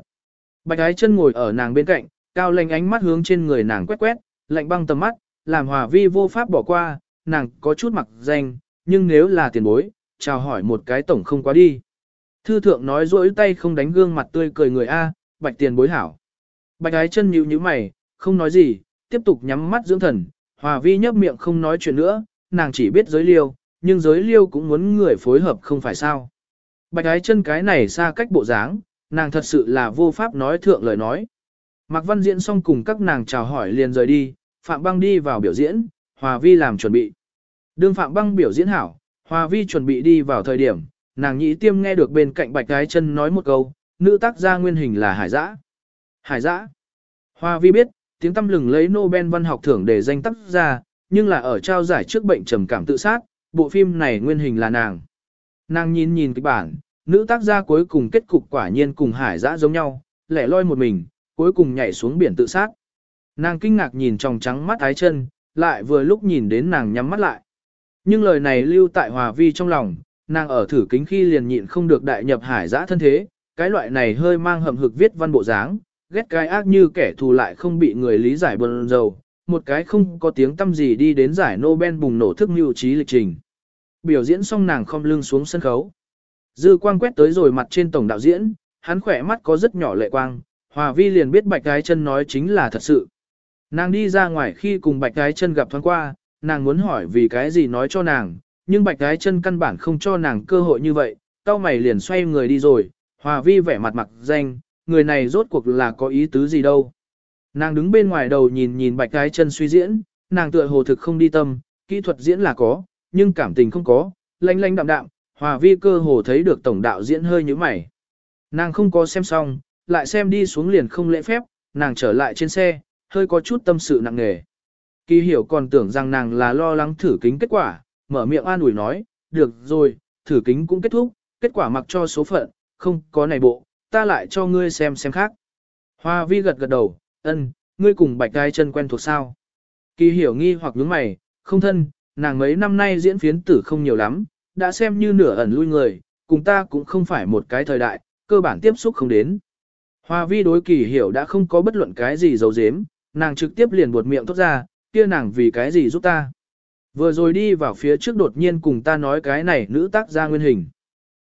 Bạch ái chân ngồi ở nàng bên cạnh, cao lệnh ánh mắt hướng trên người nàng quét quét, lạnh băng tầm mắt, làm hòa vi vô pháp bỏ qua, nàng có chút mặc danh, nhưng nếu là tiền bối, chào hỏi một cái tổng không quá đi. Thư thượng nói rỗi tay không đánh gương mặt tươi cười người A, bạch tiền bối hảo. Bạch ái chân nhíu nhíu mày, không nói gì, tiếp tục nhắm mắt dưỡng thần, hòa vi nhấp miệng không nói chuyện nữa, nàng chỉ biết giới liêu, nhưng giới liêu cũng muốn người phối hợp không phải sao. Bạch ái chân cái này xa cách bộ dáng, nàng thật sự là vô pháp nói thượng lời nói. Mạc Văn diễn xong cùng các nàng chào hỏi liền rời đi, Phạm Băng đi vào biểu diễn, Hòa Vi làm chuẩn bị. Đương Phạm Băng biểu diễn hảo, Hòa Vi chuẩn bị đi vào thời điểm, nàng nhĩ tiêm nghe được bên cạnh bạch gái chân nói một câu, nữ tác gia nguyên hình là Hải Dã. Hải Dã. Hoa Vi biết, tiếng tâm lừng lấy Nobel văn học thưởng để danh tác gia, nhưng là ở trao giải trước bệnh trầm cảm tự sát, bộ phim này nguyên hình là nàng. Nàng nhìn nhìn kịch bản, nữ tác gia cuối cùng kết cục quả nhiên cùng Hải Dã giống nhau, lẻ loi một mình, cuối cùng nhảy xuống biển tự sát. Nàng kinh ngạc nhìn trong trắng mắt ái chân, lại vừa lúc nhìn đến nàng nhắm mắt lại. Nhưng lời này lưu tại hòa vi trong lòng, nàng ở thử kính khi liền nhịn không được đại nhập hải giã thân thế, cái loại này hơi mang hầm hực viết văn bộ dáng, ghét cái ác như kẻ thù lại không bị người lý giải bần dầu, một cái không có tiếng tâm gì đi đến giải Nobel bùng nổ thức mưu trí lịch trình. Biểu diễn xong nàng không lưng xuống sân khấu. Dư quang quét tới rồi mặt trên tổng đạo diễn, hắn khỏe mắt có rất nhỏ lệ quang, hòa vi liền biết bạch cái chân nói chính là thật sự. Nàng đi ra ngoài khi cùng bạch cái chân gặp thoáng qua, nàng muốn hỏi vì cái gì nói cho nàng, nhưng bạch cái chân căn bản không cho nàng cơ hội như vậy, cao mày liền xoay người đi rồi, hòa vi vẻ mặt mặc danh, người này rốt cuộc là có ý tứ gì đâu. Nàng đứng bên ngoài đầu nhìn nhìn bạch cái chân suy diễn, nàng tựa hồ thực không đi tâm, kỹ thuật diễn là có, nhưng cảm tình không có, lanh lanh đạm đạm, hòa vi cơ hồ thấy được tổng đạo diễn hơi như mày. Nàng không có xem xong, lại xem đi xuống liền không lễ phép, nàng trở lại trên xe, hơi có chút tâm sự nặng nề. Kỳ hiểu còn tưởng rằng nàng là lo lắng thử kính kết quả, mở miệng an ủi nói, được rồi, thử kính cũng kết thúc, kết quả mặc cho số phận, không có này bộ, ta lại cho ngươi xem xem khác. Hoa vi gật gật đầu, ân, ngươi cùng bạch gai chân quen thuộc sao. Kỳ hiểu nghi hoặc nhướng mày, không thân, nàng mấy năm nay diễn phiến tử không nhiều lắm, đã xem như nửa ẩn lui người, cùng ta cũng không phải một cái thời đại, cơ bản tiếp xúc không đến. Hoa vi đối kỳ hiểu đã không có bất luận cái gì giấu giếm, nàng trực tiếp liền buột miệng thốt ra, kia nàng vì cái gì giúp ta. Vừa rồi đi vào phía trước đột nhiên cùng ta nói cái này nữ tác gia nguyên hình.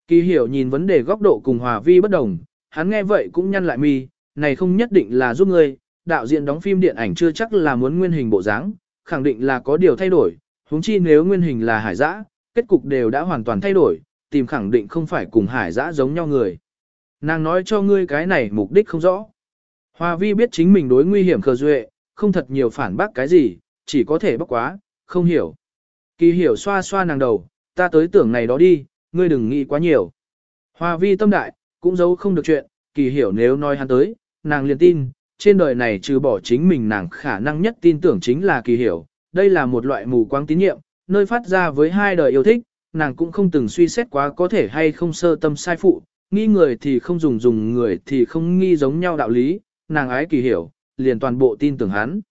Kỳ hiểu nhìn vấn đề góc độ cùng hòa vi bất đồng, hắn nghe vậy cũng nhăn lại mi, này không nhất định là giúp ngươi, đạo diễn đóng phim điện ảnh chưa chắc là muốn nguyên hình bộ dáng, khẳng định là có điều thay đổi, huống chi nếu nguyên hình là hải dã, kết cục đều đã hoàn toàn thay đổi, tìm khẳng định không phải cùng hải dã giống nhau người. Nàng nói cho ngươi cái này mục đích không rõ. Hòa vi biết chính mình đối nguy hiểm khờ duệ, không thật nhiều phản bác cái gì, chỉ có thể bóc quá, không hiểu. Kỳ hiểu xoa xoa nàng đầu, ta tới tưởng này đó đi, ngươi đừng nghĩ quá nhiều. Hòa vi tâm đại, cũng giấu không được chuyện, kỳ hiểu nếu nói hắn tới, nàng liền tin, trên đời này trừ bỏ chính mình nàng khả năng nhất tin tưởng chính là kỳ hiểu, đây là một loại mù quáng tín nhiệm, nơi phát ra với hai đời yêu thích, nàng cũng không từng suy xét quá có thể hay không sơ tâm sai phụ, nghi người thì không dùng dùng người thì không nghi giống nhau đạo lý, nàng ái kỳ hiểu, liền toàn bộ tin tưởng hắn.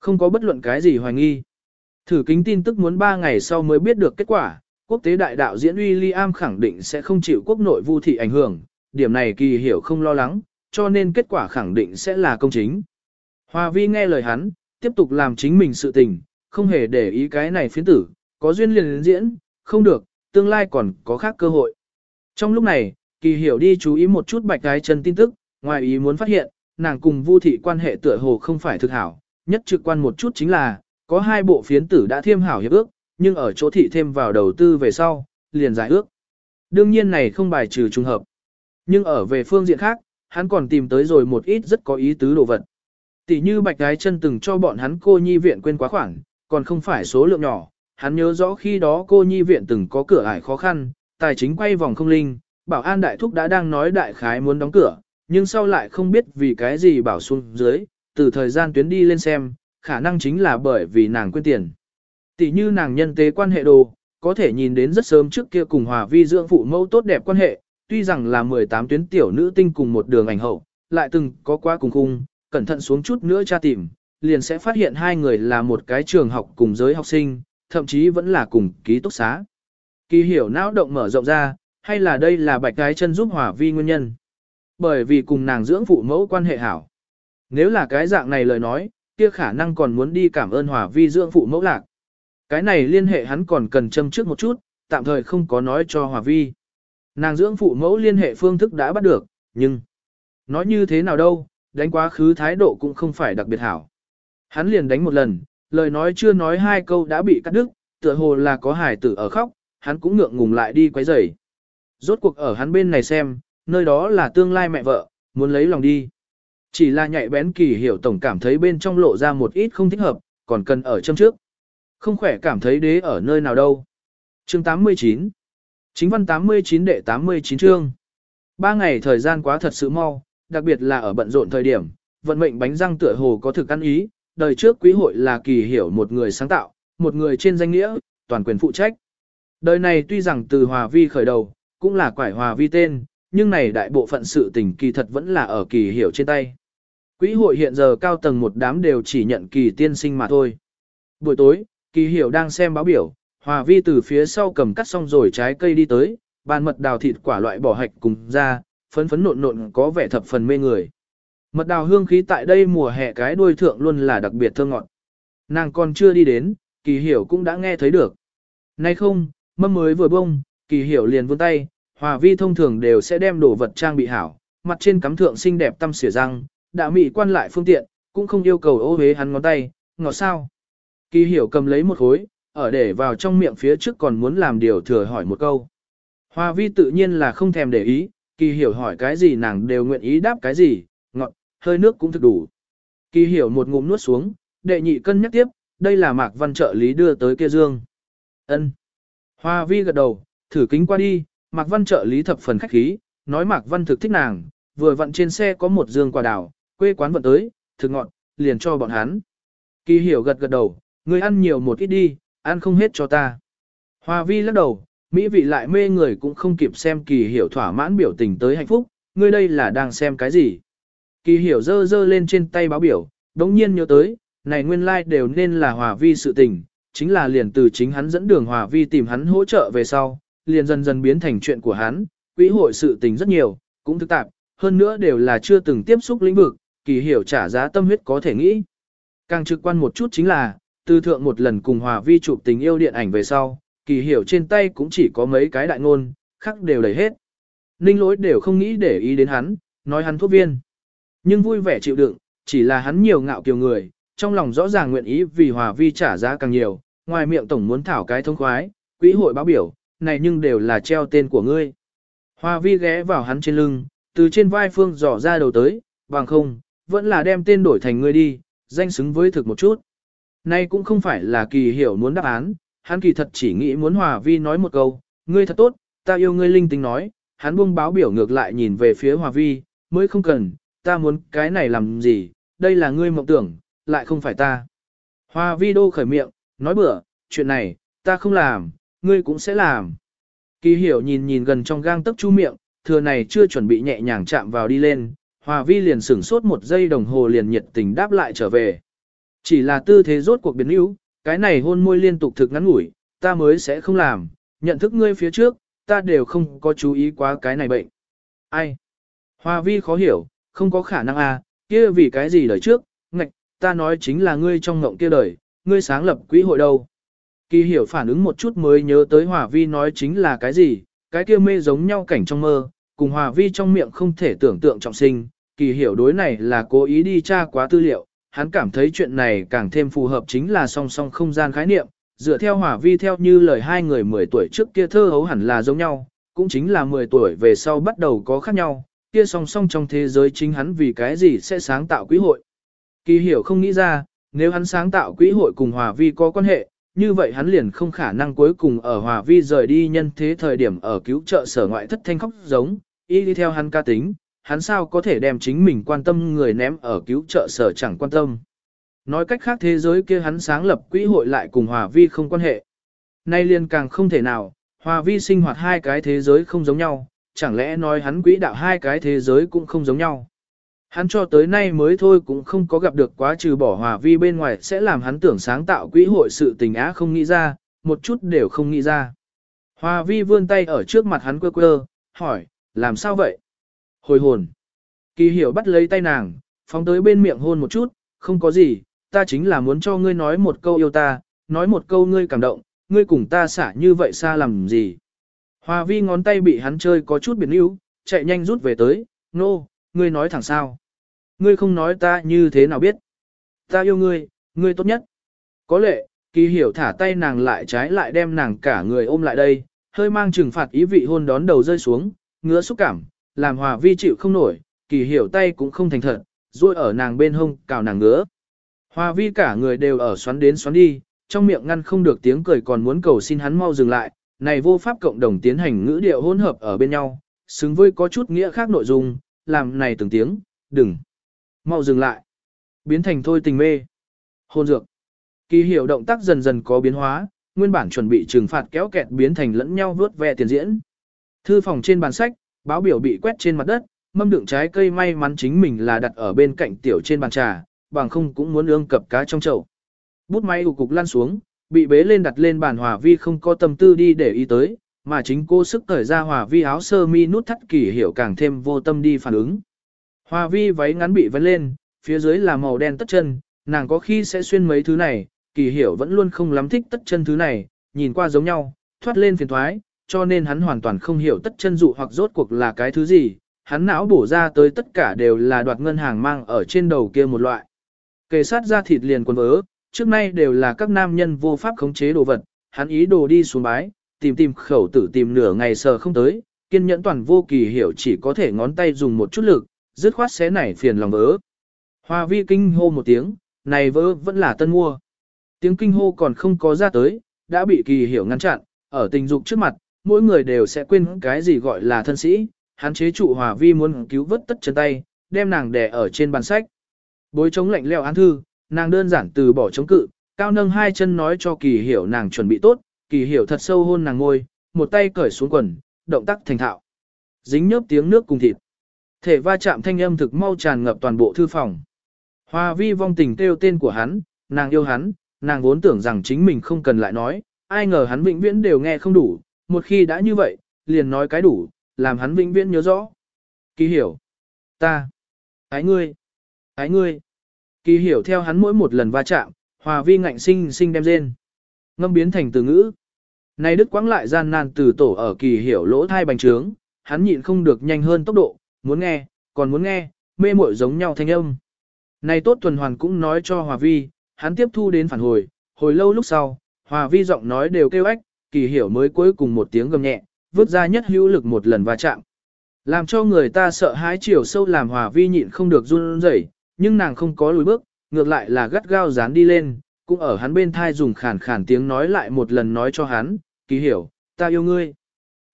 Không có bất luận cái gì hoài nghi. Thử kính tin tức muốn 3 ngày sau mới biết được kết quả, quốc tế đại đạo diễn William khẳng định sẽ không chịu quốc nội vu thị ảnh hưởng, điểm này kỳ hiểu không lo lắng, cho nên kết quả khẳng định sẽ là công chính. Hoa vi nghe lời hắn, tiếp tục làm chính mình sự tình, không hề để ý cái này phiến tử, có duyên liền diễn, không được, tương lai còn có khác cơ hội. Trong lúc này, kỳ hiểu đi chú ý một chút bạch cái chân tin tức, ngoài ý muốn phát hiện, nàng cùng vu thị quan hệ tựa hồ không phải thực hảo, nhất trực quan một chút chính là, có hai bộ phiến tử đã thiêm hảo hiệp ước, nhưng ở chỗ thị thêm vào đầu tư về sau, liền giải ước. Đương nhiên này không bài trừ trùng hợp. Nhưng ở về phương diện khác, hắn còn tìm tới rồi một ít rất có ý tứ đồ vật. Tỷ như bạch gái chân từng cho bọn hắn cô nhi viện quên quá khoảng còn không phải số lượng nhỏ. Hắn nhớ rõ khi đó cô nhi viện từng có cửa ải khó khăn, tài chính quay vòng không linh, bảo an đại thúc đã đang nói đại khái muốn đóng cửa, nhưng sau lại không biết vì cái gì bảo xuống dưới, từ thời gian tuyến đi lên xem, khả năng chính là bởi vì nàng quên tiền. Tỷ như nàng nhân tế quan hệ đồ, có thể nhìn đến rất sớm trước kia cùng hòa vi dưỡng phụ mẫu tốt đẹp quan hệ, tuy rằng là 18 tuyến tiểu nữ tinh cùng một đường ảnh hậu, lại từng có quá cùng khung, cẩn thận xuống chút nữa tra tìm, liền sẽ phát hiện hai người là một cái trường học cùng giới học sinh, thậm chí vẫn là cùng ký túc xá. Kỳ hiểu não động mở rộng ra, hay là đây là bạch cái chân giúp hòa vi nguyên nhân. Bởi vì cùng nàng dưỡng phụ mẫu quan hệ hảo. Nếu là cái dạng này lời nói, kia khả năng còn muốn đi cảm ơn hòa vi dưỡng phụ mẫu lạc. Cái này liên hệ hắn còn cần châm trước một chút, tạm thời không có nói cho hòa vi. Nàng dưỡng phụ mẫu liên hệ phương thức đã bắt được, nhưng nói như thế nào đâu, đánh quá khứ thái độ cũng không phải đặc biệt hảo. Hắn liền đánh một lần, lời nói chưa nói hai câu đã bị cắt đứt, tựa hồ là có hài tử ở khóc, hắn cũng ngượng ngùng lại đi quấy rầy. Rốt cuộc ở hắn bên này xem, nơi đó là tương lai mẹ vợ, muốn lấy lòng đi. Chỉ là nhạy bén kỳ hiểu tổng cảm thấy bên trong lộ ra một ít không thích hợp, còn cần ở châm trước. Không khỏe cảm thấy đế ở nơi nào đâu. Chương 89 Chính văn 89 đệ 89 chương. Ba ngày thời gian quá thật sự mau, đặc biệt là ở bận rộn thời điểm, vận mệnh bánh răng tựa hồ có thực ăn ý, đời trước quý hội là kỳ hiểu một người sáng tạo, một người trên danh nghĩa, toàn quyền phụ trách. Đời này tuy rằng từ hòa vi khởi đầu, cũng là quải hòa vi tên, nhưng này đại bộ phận sự tình kỳ thật vẫn là ở kỳ hiểu trên tay. Quỹ hội hiện giờ cao tầng một đám đều chỉ nhận kỳ tiên sinh mà thôi. Buổi tối, kỳ hiểu đang xem báo biểu, hòa vi từ phía sau cầm cắt xong rồi trái cây đi tới, bàn mật đào thịt quả loại bỏ hạch cùng ra, phấn phấn nộn nộn có vẻ thập phần mê người. Mật đào hương khí tại đây mùa hè cái đuôi thượng luôn là đặc biệt thơ ngọt. Nàng còn chưa đi đến, kỳ hiểu cũng đã nghe thấy được. Nay không, mâm mới vừa bông, kỳ hiểu liền vươn tay, hòa vi thông thường đều sẽ đem đồ vật trang bị hảo, mặt trên cắm thượng xinh đẹp tâm xỉa răng, đã mị quan lại phương tiện, cũng không yêu cầu ô hế hắn ngón tay, ngọt sao. Kỳ hiểu cầm lấy một khối, ở để vào trong miệng phía trước còn muốn làm điều thừa hỏi một câu. Hoa vi tự nhiên là không thèm để ý, kỳ hiểu hỏi cái gì nàng đều nguyện ý đáp cái gì, ngọt, hơi nước cũng thực đủ. Kỳ hiểu một ngụm nuốt xuống, đệ nhị cân nhắc tiếp, đây là mạc văn trợ lý đưa tới kia dương. ân Hoa vi gật đầu, thử kính qua đi, Mạc Văn trợ lý thập phần khách khí, nói Mạc Văn thực thích nàng, vừa vặn trên xe có một dương quả đào, quê quán vận tới, thực ngọn, liền cho bọn hắn. Kỳ hiểu gật gật đầu, người ăn nhiều một ít đi, ăn không hết cho ta. Hoa vi lắc đầu, mỹ vị lại mê người cũng không kịp xem kỳ hiểu thỏa mãn biểu tình tới hạnh phúc, ngươi đây là đang xem cái gì. Kỳ hiểu dơ dơ lên trên tay báo biểu, đống nhiên nhớ tới, này nguyên lai like đều nên là hòa vi sự tình, chính là liền từ chính hắn dẫn đường hòa vi tìm hắn hỗ trợ về sau, liền dần dần biến thành chuyện của hắn, quỹ hội sự tình rất nhiều, cũng thực tạp, hơn nữa đều là chưa từng tiếp xúc lĩnh vực, kỳ hiểu trả giá tâm huyết có thể nghĩ. Càng trực quan một chút chính là, từ thượng một lần cùng hòa vi chụp tình yêu điện ảnh về sau, kỳ hiểu trên tay cũng chỉ có mấy cái đại ngôn, khác đều đầy hết. Ninh lỗi đều không nghĩ để ý đến hắn, nói hắn thuốc viên. Nhưng vui vẻ chịu đựng, chỉ là hắn nhiều ngạo kiều người, trong lòng rõ ràng nguyện ý vì hòa vi trả giá càng nhiều, ngoài miệng tổng muốn thảo cái thông khoái, quỹ hội báo biểu, này nhưng đều là treo tên của ngươi. Hoa vi ghé vào hắn trên lưng, từ trên vai phương dò ra đầu tới, bằng không, vẫn là đem tên đổi thành ngươi đi, danh xứng với thực một chút. Nay cũng không phải là kỳ hiểu muốn đáp án, hắn kỳ thật chỉ nghĩ muốn hòa vi nói một câu, ngươi thật tốt, ta yêu ngươi linh tính nói, hắn buông báo biểu ngược lại nhìn về phía hòa vi, mới không cần, ta muốn cái này làm gì, đây là ngươi mộng tưởng, lại không phải ta. Hòa vi đô khởi miệng, nói bữa, chuyện này, ta không làm, ngươi cũng sẽ làm. Kỳ hiểu nhìn nhìn gần trong gang tấc chu miệng, thừa này chưa chuẩn bị nhẹ nhàng chạm vào đi lên, hòa vi liền sửng sốt một giây đồng hồ liền nhiệt tình đáp lại trở về. Chỉ là tư thế rốt cuộc biến yếu, cái này hôn môi liên tục thực ngắn ngủi, ta mới sẽ không làm, nhận thức ngươi phía trước, ta đều không có chú ý quá cái này bệnh. Ai? Hòa vi khó hiểu, không có khả năng à, kia vì cái gì đời trước, ngạch, ta nói chính là ngươi trong ngộng kia đời, ngươi sáng lập quỹ hội đâu. Kỳ hiểu phản ứng một chút mới nhớ tới Hòa Vi nói chính là cái gì, cái kia mê giống nhau cảnh trong mơ, cùng Hòa Vi trong miệng không thể tưởng tượng trọng sinh, kỳ hiểu đối này là cố ý đi tra quá tư liệu, hắn cảm thấy chuyện này càng thêm phù hợp chính là song song không gian khái niệm, dựa theo Hòa Vi theo như lời hai người 10 tuổi trước kia thơ hấu hẳn là giống nhau, cũng chính là 10 tuổi về sau bắt đầu có khác nhau, kia song song trong thế giới chính hắn vì cái gì sẽ sáng tạo quỹ hội. Kỳ hiểu không nghĩ ra, nếu hắn sáng tạo quỹ hội cùng Hòa Vi có quan hệ, như vậy hắn liền không khả năng cuối cùng ở Hòa Vi rời đi nhân thế thời điểm ở cứu trợ sở ngoại thất thanh khóc giống, y đi theo hắn ca tính, hắn sao có thể đem chính mình quan tâm người ném ở cứu trợ sở chẳng quan tâm. Nói cách khác thế giới kia hắn sáng lập quỹ hội lại cùng Hòa Vi không quan hệ. Nay liền càng không thể nào, Hòa Vi sinh hoạt hai cái thế giới không giống nhau, chẳng lẽ nói hắn quỹ đạo hai cái thế giới cũng không giống nhau. Hắn cho tới nay mới thôi cũng không có gặp được quá trừ bỏ hòa vi bên ngoài sẽ làm hắn tưởng sáng tạo quỹ hội sự tình á không nghĩ ra, một chút đều không nghĩ ra. Hòa vi vươn tay ở trước mặt hắn quơ quơ, hỏi, làm sao vậy? Hồi hồn. Kỳ hiểu bắt lấy tay nàng, phóng tới bên miệng hôn một chút, không có gì, ta chính là muốn cho ngươi nói một câu yêu ta, nói một câu ngươi cảm động, ngươi cùng ta xả như vậy xa làm gì? Hòa vi ngón tay bị hắn chơi có chút biến yếu, chạy nhanh rút về tới, nô, no, ngươi nói thẳng sao. Ngươi không nói ta như thế nào biết. Ta yêu ngươi, ngươi tốt nhất. Có lệ, kỳ hiểu thả tay nàng lại trái lại đem nàng cả người ôm lại đây, hơi mang trừng phạt ý vị hôn đón đầu rơi xuống, ngứa xúc cảm, làm hòa vi chịu không nổi, kỳ hiểu tay cũng không thành thật, ruôi ở nàng bên hông, cào nàng ngứa. Hòa vi cả người đều ở xoắn đến xoắn đi, trong miệng ngăn không được tiếng cười còn muốn cầu xin hắn mau dừng lại, này vô pháp cộng đồng tiến hành ngữ điệu hỗn hợp ở bên nhau, xứng với có chút nghĩa khác nội dung, làm này từng tiếng, đừng, mau dừng lại, biến thành thôi tình mê. Hôn dược. Kỳ hiểu động tác dần dần có biến hóa, nguyên bản chuẩn bị trừng phạt kéo kẹt biến thành lẫn nhau vớt ve tiền diễn. Thư phòng trên bàn sách, báo biểu bị quét trên mặt đất, mâm đựng trái cây may mắn chính mình là đặt ở bên cạnh tiểu trên bàn trà, bằng không cũng muốn ương cập cá trong chậu. Bút máy ù cục lăn xuống, bị bế lên đặt lên bàn hòa vi không có tâm tư đi để ý tới, mà chính cô sức cởi ra hòa vi áo sơ mi nút thắt kỳ hiểu càng thêm vô tâm đi phản ứng. Hòa vi váy ngắn bị vấn lên, phía dưới là màu đen tất chân, nàng có khi sẽ xuyên mấy thứ này, kỳ hiểu vẫn luôn không lắm thích tất chân thứ này, nhìn qua giống nhau, thoát lên phiền thoái, cho nên hắn hoàn toàn không hiểu tất chân dụ hoặc rốt cuộc là cái thứ gì, hắn não bổ ra tới tất cả đều là đoạt ngân hàng mang ở trên đầu kia một loại. Kề sát ra thịt liền quần vớ, trước nay đều là các nam nhân vô pháp khống chế đồ vật, hắn ý đồ đi xuống bái, tìm tìm khẩu tử tìm nửa ngày sờ không tới, kiên nhẫn toàn vô kỳ hiểu chỉ có thể ngón tay dùng một chút lực, dứt khoát xé nảy phiền lòng vỡ. Hoa vi kinh hô một tiếng, này vỡ vẫn là tân mua. Tiếng kinh hô còn không có ra tới, đã bị kỳ hiểu ngăn chặn, ở tình dục trước mặt, mỗi người đều sẽ quên cái gì gọi là thân sĩ, hắn chế trụ hòa vi muốn cứu vớt tất chân tay, đem nàng đè ở trên bàn sách. Bối chống lạnh leo án thư, nàng đơn giản từ bỏ chống cự, cao nâng hai chân nói cho kỳ hiểu nàng chuẩn bị tốt, kỳ hiểu thật sâu hôn nàng ngôi, một tay cởi xuống quần, động tác thành thạo. Dính nhớp tiếng nước cùng thịt. Thể va chạm thanh âm thực mau tràn ngập toàn bộ thư phòng. Hoa vi vong tình kêu tên của hắn, nàng yêu hắn, nàng vốn tưởng rằng chính mình không cần lại nói, ai ngờ hắn vĩnh viễn đều nghe không đủ, một khi đã như vậy, liền nói cái đủ, làm hắn vĩnh viễn nhớ rõ. Kỳ hiểu. Ta. Ái ngươi. Ái ngươi. Kỳ hiểu theo hắn mỗi một lần va chạm, hòa vi ngạnh sinh sinh đem rên. Ngâm biến thành từ ngữ. Này đức quãng lại gian nan từ tổ ở kỳ hiểu lỗ thai bành trướng, hắn nhịn không được nhanh hơn tốc độ, muốn nghe, còn muốn nghe, mê muội giống nhau thanh âm. Này tốt tuần hoàn cũng nói cho hòa vi, hắn tiếp thu đến phản hồi, hồi lâu lúc sau, hòa vi giọng nói đều kêu ếch, kỳ hiểu mới cuối cùng một tiếng gầm nhẹ, vứt ra nhất hữu lực một lần va chạm. Làm cho người ta sợ hãi chiều sâu làm hòa vi nhịn không được run rẩy, nhưng nàng không có lùi bước, ngược lại là gắt gao dán đi lên, cũng ở hắn bên thai dùng khàn khàn tiếng nói lại một lần nói cho hắn, kỳ hiểu, ta yêu ngươi.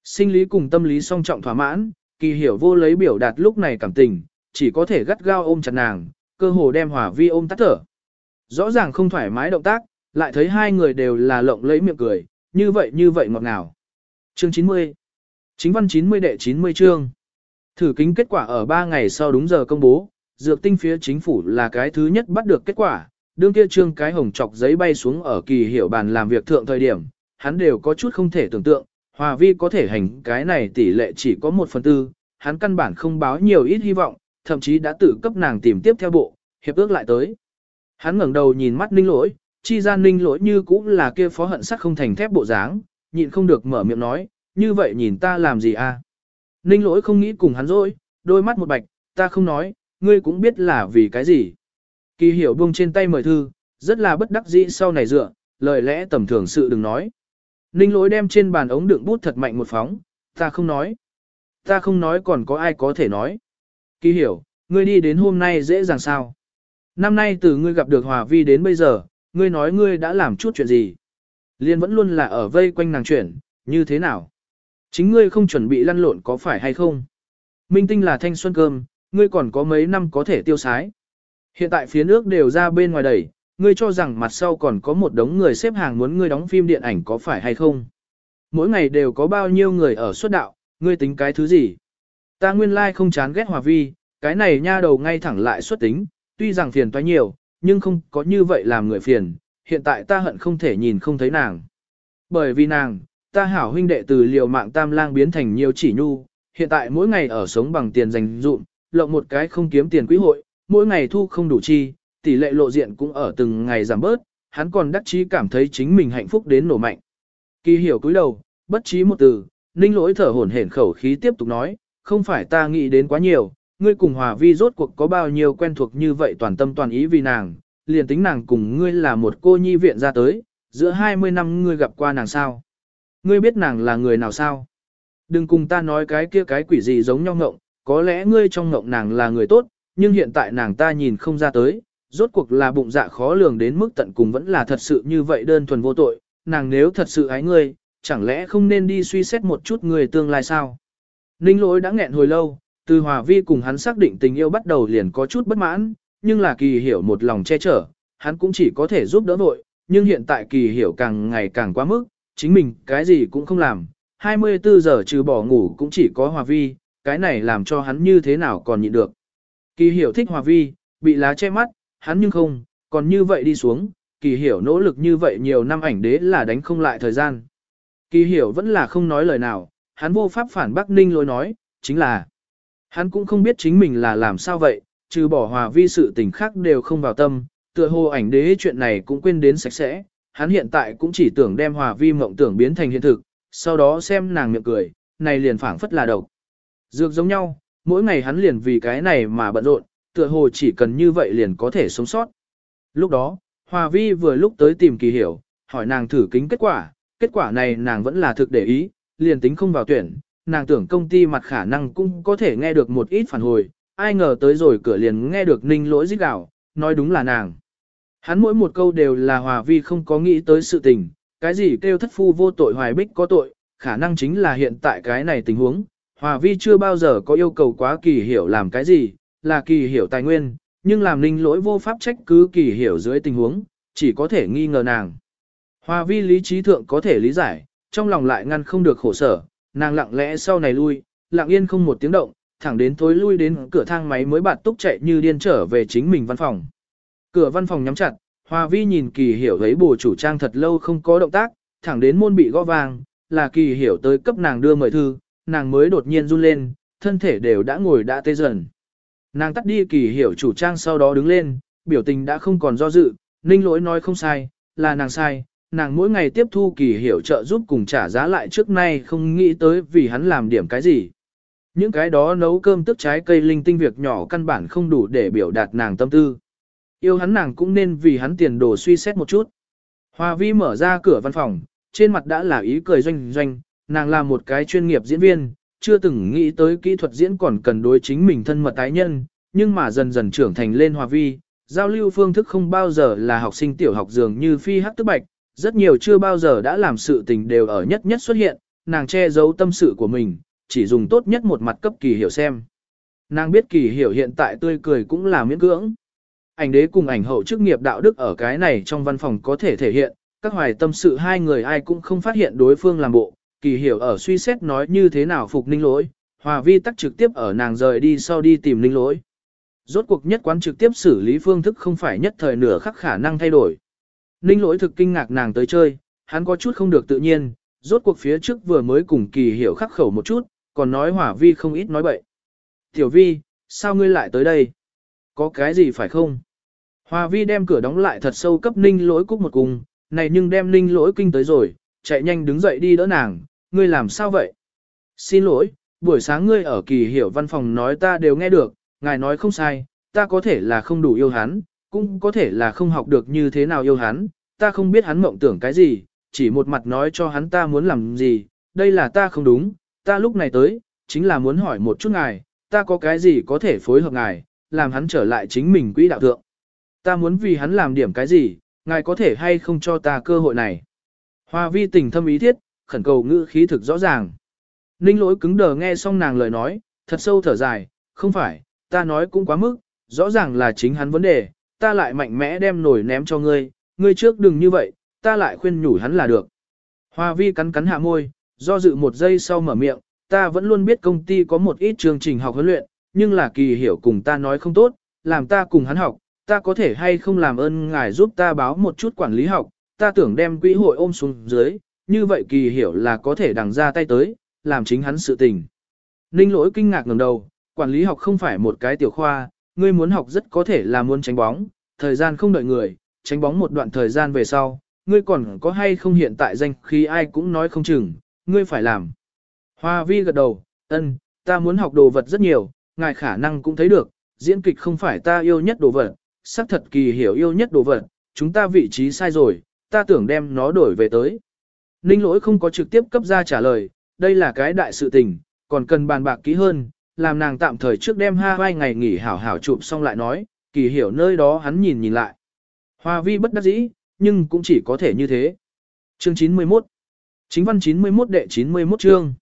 Sinh lý cùng tâm lý song trọng thỏa mãn, kỳ hiểu vô lấy biểu đạt lúc này cảm tình, chỉ có thể gắt gao ôm chặt nàng, cơ hồ đem hỏa vi ôm tắt thở. Rõ ràng không thoải mái động tác, lại thấy hai người đều là lộng lấy miệng cười, như vậy như vậy ngọt ngào. Chương 90 Chính văn 90 đệ 90 chương Thử kính kết quả ở 3 ngày sau đúng giờ công bố, dược tinh phía chính phủ là cái thứ nhất bắt được kết quả, đương kia trương cái hồng chọc giấy bay xuống ở kỳ hiểu bàn làm việc thượng thời điểm, hắn đều có chút không thể tưởng tượng, hòa vi có thể hành cái này tỷ lệ chỉ có một phần tư, hắn căn bản không báo nhiều ít hy vọng, thậm chí đã tự cấp nàng tìm tiếp theo bộ, hiệp ước lại tới. Hắn ngẩng đầu nhìn mắt ninh lỗi, chi gian ninh lỗi như cũng là kia phó hận sắc không thành thép bộ dáng, nhịn không được mở miệng nói, như vậy nhìn ta làm gì à? Ninh lỗi không nghĩ cùng hắn rồi, đôi mắt một bạch, ta không nói, ngươi cũng biết là vì cái gì. Kỳ hiểu buông trên tay mời thư, rất là bất đắc dĩ sau này dựa, lời lẽ tầm thường sự đừng nói. Ninh lỗi đem trên bàn ống đựng bút thật mạnh một phóng, ta không nói. Ta không nói còn có ai có thể nói. Kỳ hiểu, ngươi đi đến hôm nay dễ dàng sao. Năm nay từ ngươi gặp được Hòa Vi đến bây giờ, ngươi nói ngươi đã làm chút chuyện gì. Liên vẫn luôn là ở vây quanh nàng chuyển, như thế nào? Chính ngươi không chuẩn bị lăn lộn có phải hay không? Minh tinh là thanh xuân cơm, ngươi còn có mấy năm có thể tiêu sái. Hiện tại phía nước đều ra bên ngoài đẩy, ngươi cho rằng mặt sau còn có một đống người xếp hàng muốn ngươi đóng phim điện ảnh có phải hay không? Mỗi ngày đều có bao nhiêu người ở xuất đạo, ngươi tính cái thứ gì? Ta nguyên lai like không chán ghét Hòa Vi, cái này nha đầu ngay thẳng lại xuất tính, tuy rằng phiền toái nhiều, nhưng không có như vậy làm người phiền, hiện tại ta hận không thể nhìn không thấy nàng. Bởi vì nàng, ta hảo huynh đệ từ liều mạng tam lang biến thành nhiều chỉ nhu, hiện tại mỗi ngày ở sống bằng tiền dành dụm, lộng một cái không kiếm tiền quỹ hội, mỗi ngày thu không đủ chi, tỷ lệ lộ diện cũng ở từng ngày giảm bớt, hắn còn đắc chí cảm thấy chính mình hạnh phúc đến nổ mạnh. Kỳ hiểu cúi đầu, bất trí một từ, ninh lỗi thở hổn hển khẩu khí tiếp tục nói, không phải ta nghĩ đến quá nhiều, ngươi cùng hòa vi rốt cuộc có bao nhiêu quen thuộc như vậy toàn tâm toàn ý vì nàng, liền tính nàng cùng ngươi là một cô nhi viện ra tới, giữa 20 năm ngươi gặp qua nàng sao? Ngươi biết nàng là người nào sao? Đừng cùng ta nói cái kia cái quỷ gì giống nhau ngộng, có lẽ ngươi trong ngộng nàng là người tốt, nhưng hiện tại nàng ta nhìn không ra tới, rốt cuộc là bụng dạ khó lường đến mức tận cùng vẫn là thật sự như vậy đơn thuần vô tội, nàng nếu thật sự ái ngươi, chẳng lẽ không nên đi suy xét một chút người tương lai sao? Ninh lỗi đã nghẹn hồi lâu, từ hòa vi cùng hắn xác định tình yêu bắt đầu liền có chút bất mãn, nhưng là kỳ hiểu một lòng che chở, hắn cũng chỉ có thể giúp đỡ vội, nhưng hiện tại kỳ hiểu càng ngày càng quá mức, chính mình cái gì cũng không làm, 24 giờ trừ bỏ ngủ cũng chỉ có hòa vi, cái này làm cho hắn như thế nào còn nhịn được. Kỳ hiểu thích hòa vi, bị lá che mắt, hắn nhưng không, còn như vậy đi xuống, kỳ hiểu nỗ lực như vậy nhiều năm ảnh đế là đánh không lại thời gian. Kỳ hiểu vẫn là không nói lời nào, hắn vô pháp phản bác ninh lối nói, chính là hắn cũng không biết chính mình là làm sao vậy, trừ bỏ hòa vi sự tình khác đều không vào tâm, tựa hồ ảnh đế chuyện này cũng quên đến sạch sẽ, hắn hiện tại cũng chỉ tưởng đem hòa vi mộng tưởng biến thành hiện thực, sau đó xem nàng miệng cười, này liền phảng phất là độc. Dược giống nhau, mỗi ngày hắn liền vì cái này mà bận rộn, tựa hồ chỉ cần như vậy liền có thể sống sót. Lúc đó, Hòa Vi vừa lúc tới tìm kỳ hiểu, hỏi nàng thử kính kết quả, kết quả này nàng vẫn là thực để ý, liền tính không vào tuyển, nàng tưởng công ty mặt khả năng cũng có thể nghe được một ít phản hồi, ai ngờ tới rồi cửa liền nghe được ninh lỗi rít gạo, nói đúng là nàng. Hắn mỗi một câu đều là Hòa Vi không có nghĩ tới sự tình, cái gì kêu thất phu vô tội hoài bích có tội, khả năng chính là hiện tại cái này tình huống, Hòa Vi chưa bao giờ có yêu cầu quá kỳ hiểu làm cái gì, là kỳ hiểu tài nguyên, nhưng làm ninh lỗi vô pháp trách cứ kỳ hiểu dưới tình huống, chỉ có thể nghi ngờ nàng. Hòa Vi lý trí thượng có thể lý giải, trong lòng lại ngăn không được khổ sở, nàng lặng lẽ sau này lui, lặng yên không một tiếng động, thẳng đến tối lui đến cửa thang máy mới bạt túc chạy như điên trở về chính mình văn phòng. Cửa văn phòng nhắm chặt, Hòa Vi nhìn kỳ hiểu thấy bồ chủ trang thật lâu không có động tác, thẳng đến môn bị gõ vàng là kỳ hiểu tới cấp nàng đưa mời thư, nàng mới đột nhiên run lên, thân thể đều đã ngồi đã tê dần. Nàng tắt đi kỳ hiểu chủ trang sau đó đứng lên, biểu tình đã không còn do dự, ninh lỗi nói không sai, là nàng sai, nàng mỗi ngày tiếp thu kỳ hiểu trợ giúp cùng trả giá lại trước nay không nghĩ tới vì hắn làm điểm cái gì. Những cái đó nấu cơm tức trái cây linh tinh việc nhỏ căn bản không đủ để biểu đạt nàng tâm tư. Yêu hắn nàng cũng nên vì hắn tiền đồ suy xét một chút. Hoa vi mở ra cửa văn phòng, trên mặt đã là ý cười doanh doanh, nàng là một cái chuyên nghiệp diễn viên, chưa từng nghĩ tới kỹ thuật diễn còn cần đối chính mình thân mật tái nhân, nhưng mà dần dần trưởng thành lên hòa vi, giao lưu phương thức không bao giờ là học sinh tiểu học dường như phi hắc tức bạch, rất nhiều chưa bao giờ đã làm sự tình đều ở nhất nhất xuất hiện, nàng che giấu tâm sự của mình, chỉ dùng tốt nhất một mặt cấp kỳ hiểu xem. Nàng biết kỳ hiểu hiện tại tươi cười cũng là miễn cưỡng. Ảnh đế cùng ảnh hậu chức nghiệp đạo đức ở cái này trong văn phòng có thể thể hiện, các hoài tâm sự hai người ai cũng không phát hiện đối phương làm bộ, kỳ hiểu ở suy xét nói như thế nào phục ninh lỗi, hòa vi tắc trực tiếp ở nàng rời đi sau đi tìm ninh lỗi. Rốt cuộc nhất quán trực tiếp xử lý phương thức không phải nhất thời nửa khắc khả năng thay đổi. Ninh lỗi thực kinh ngạc nàng tới chơi, hắn có chút không được tự nhiên, rốt cuộc phía trước vừa mới cùng kỳ hiểu khắc khẩu một chút, còn nói hỏa vi không ít nói bậy. Tiểu vi, sao ngươi lại tới đây? Có cái gì phải không? Hòa vi đem cửa đóng lại thật sâu cấp ninh lỗi cúc một cùng, này nhưng đem ninh lỗi kinh tới rồi, chạy nhanh đứng dậy đi đỡ nàng, ngươi làm sao vậy? Xin lỗi, buổi sáng ngươi ở kỳ hiểu văn phòng nói ta đều nghe được, ngài nói không sai, ta có thể là không đủ yêu hắn, cũng có thể là không học được như thế nào yêu hắn, ta không biết hắn mộng tưởng cái gì, chỉ một mặt nói cho hắn ta muốn làm gì, đây là ta không đúng, ta lúc này tới, chính là muốn hỏi một chút ngài, ta có cái gì có thể phối hợp ngài, làm hắn trở lại chính mình quỹ đạo thượng. Ta muốn vì hắn làm điểm cái gì, ngài có thể hay không cho ta cơ hội này. Hoa vi tình thâm ý thiết, khẩn cầu ngữ khí thực rõ ràng. Ninh lỗi cứng đờ nghe xong nàng lời nói, thật sâu thở dài, không phải, ta nói cũng quá mức, rõ ràng là chính hắn vấn đề, ta lại mạnh mẽ đem nổi ném cho ngươi, ngươi trước đừng như vậy, ta lại khuyên nhủ hắn là được. Hoa vi cắn cắn hạ môi, do dự một giây sau mở miệng, ta vẫn luôn biết công ty có một ít chương trình học huấn luyện, nhưng là kỳ hiểu cùng ta nói không tốt, làm ta cùng hắn học, ta có thể hay không làm ơn ngài giúp ta báo một chút quản lý học, ta tưởng đem quỹ hội ôm xuống dưới, như vậy kỳ hiểu là có thể đằng ra tay tới, làm chính hắn sự tình. Ninh lỗi kinh ngạc ngẩng đầu, quản lý học không phải một cái tiểu khoa, ngươi muốn học rất có thể là muốn tránh bóng, thời gian không đợi người, tránh bóng một đoạn thời gian về sau, ngươi còn có hay không hiện tại danh khi ai cũng nói không chừng, ngươi phải làm. Hoa vi gật đầu, ân, ta muốn học đồ vật rất nhiều, ngài khả năng cũng thấy được, diễn kịch không phải ta yêu nhất đồ vật, xác thật kỳ hiểu yêu nhất đồ vật, chúng ta vị trí sai rồi, ta tưởng đem nó đổi về tới. Ninh lỗi không có trực tiếp cấp ra trả lời, đây là cái đại sự tình, còn cần bàn bạc kỹ hơn, làm nàng tạm thời trước đem ha vai ngày nghỉ hảo hảo chụp xong lại nói, kỳ hiểu nơi đó hắn nhìn nhìn lại. Hoa vi bất đắc dĩ, nhưng cũng chỉ có thể như thế. Chương 91 Chính văn 91 đệ 91 chương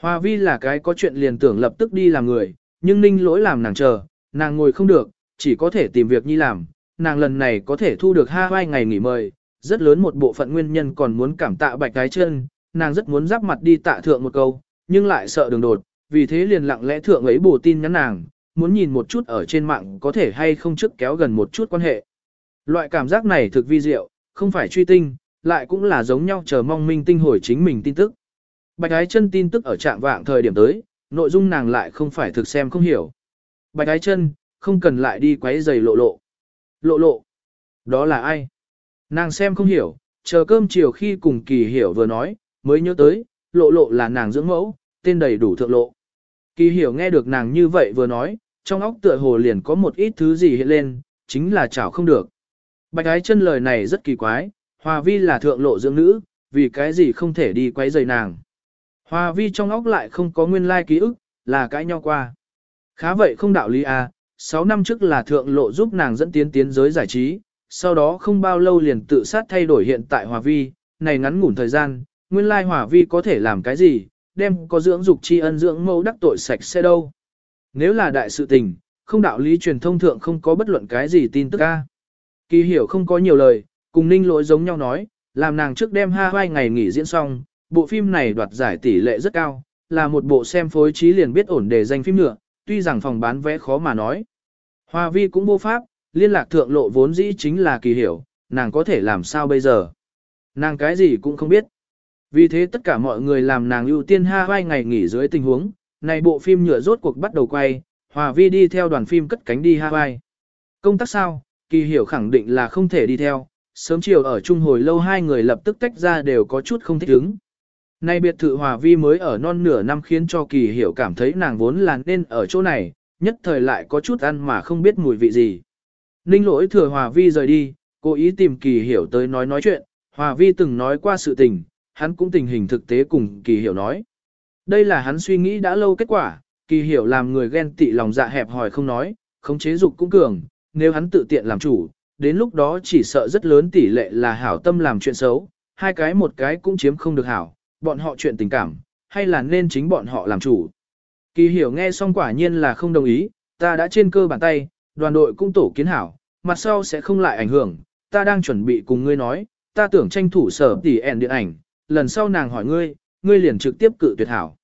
Hoa vi là cái có chuyện liền tưởng lập tức đi làm người, nhưng ninh lỗi làm nàng chờ, nàng ngồi không được, chỉ có thể tìm việc nhi làm, nàng lần này có thể thu được ha vai ngày nghỉ mời, rất lớn một bộ phận nguyên nhân còn muốn cảm tạ bạch cái chân, nàng rất muốn giáp mặt đi tạ thượng một câu, nhưng lại sợ đường đột, vì thế liền lặng lẽ thượng ấy bổ tin nhắn nàng, muốn nhìn một chút ở trên mạng có thể hay không trước kéo gần một chút quan hệ. Loại cảm giác này thực vi diệu, không phải truy tinh, lại cũng là giống nhau chờ mong minh tinh hồi chính mình tin tức. Bạch ái chân tin tức ở trạng vạng thời điểm tới, nội dung nàng lại không phải thực xem không hiểu. Bạch ái chân, không cần lại đi quấy giày lộ lộ. Lộ lộ, đó là ai? Nàng xem không hiểu, chờ cơm chiều khi cùng kỳ hiểu vừa nói, mới nhớ tới, lộ lộ là nàng dưỡng mẫu, tên đầy đủ thượng lộ. Kỳ hiểu nghe được nàng như vậy vừa nói, trong óc tựa hồ liền có một ít thứ gì hiện lên, chính là chảo không được. Bạch ái chân lời này rất kỳ quái, Hòa Vi là thượng lộ dưỡng nữ, vì cái gì không thể đi quấy rầy nàng. Hòa Vi trong óc lại không có nguyên lai ký ức, là cãi nhau qua. Khá vậy không đạo lý à, 6 năm trước là thượng lộ giúp nàng dẫn tiến tiến giới giải trí, sau đó không bao lâu liền tự sát thay đổi hiện tại Hòa Vi, này ngắn ngủn thời gian, nguyên lai Hòa Vi có thể làm cái gì, đem có dưỡng dục tri ân dưỡng mẫu đắc tội sạch sẽ đâu. Nếu là đại sự tình, không đạo lý truyền thông thượng không có bất luận cái gì tin tức ca. Kỳ hiểu không có nhiều lời, cùng ninh lỗi giống nhau nói, làm nàng trước đem hai ngày nghỉ diễn xong, bộ phim này đoạt giải tỷ lệ rất cao, là một bộ xem phối trí liền biết ổn để danh phim nữa, tuy rằng phòng bán vé khó mà nói. Hoa vi cũng vô pháp, liên lạc thượng lộ vốn dĩ chính là kỳ hiểu, nàng có thể làm sao bây giờ. Nàng cái gì cũng không biết. Vì thế tất cả mọi người làm nàng ưu tiên ha vai ngày nghỉ dưới tình huống, này bộ phim nhựa rốt cuộc bắt đầu quay, Hòa Vi đi theo đoàn phim cất cánh đi Hawaii. Công tác sao, kỳ hiểu khẳng định là không thể đi theo, sớm chiều ở chung hồi lâu hai người lập tức tách ra đều có chút không thích ứng. Nay biệt thự Hòa Vi mới ở non nửa năm khiến cho kỳ hiểu cảm thấy nàng vốn là nên ở chỗ này, nhất thời lại có chút ăn mà không biết mùi vị gì. Ninh lỗi thừa Hòa Vi rời đi, cố ý tìm kỳ hiểu tới nói nói chuyện, Hòa Vi từng nói qua sự tình, hắn cũng tình hình thực tế cùng kỳ hiểu nói. Đây là hắn suy nghĩ đã lâu kết quả, kỳ hiểu làm người ghen tị lòng dạ hẹp hòi không nói, khống chế dục cũng cường, nếu hắn tự tiện làm chủ, đến lúc đó chỉ sợ rất lớn tỷ lệ là hảo tâm làm chuyện xấu, hai cái một cái cũng chiếm không được hảo, bọn họ chuyện tình cảm, hay là nên chính bọn họ làm chủ. Kỳ hiểu nghe xong quả nhiên là không đồng ý, ta đã trên cơ bản tay, đoàn đội cũng tổ kiến hảo, mặt sau sẽ không lại ảnh hưởng, ta đang chuẩn bị cùng ngươi nói, ta tưởng tranh thủ sở tỷ ẻn điện ảnh, lần sau nàng hỏi ngươi, ngươi liền trực tiếp cự tuyệt hảo.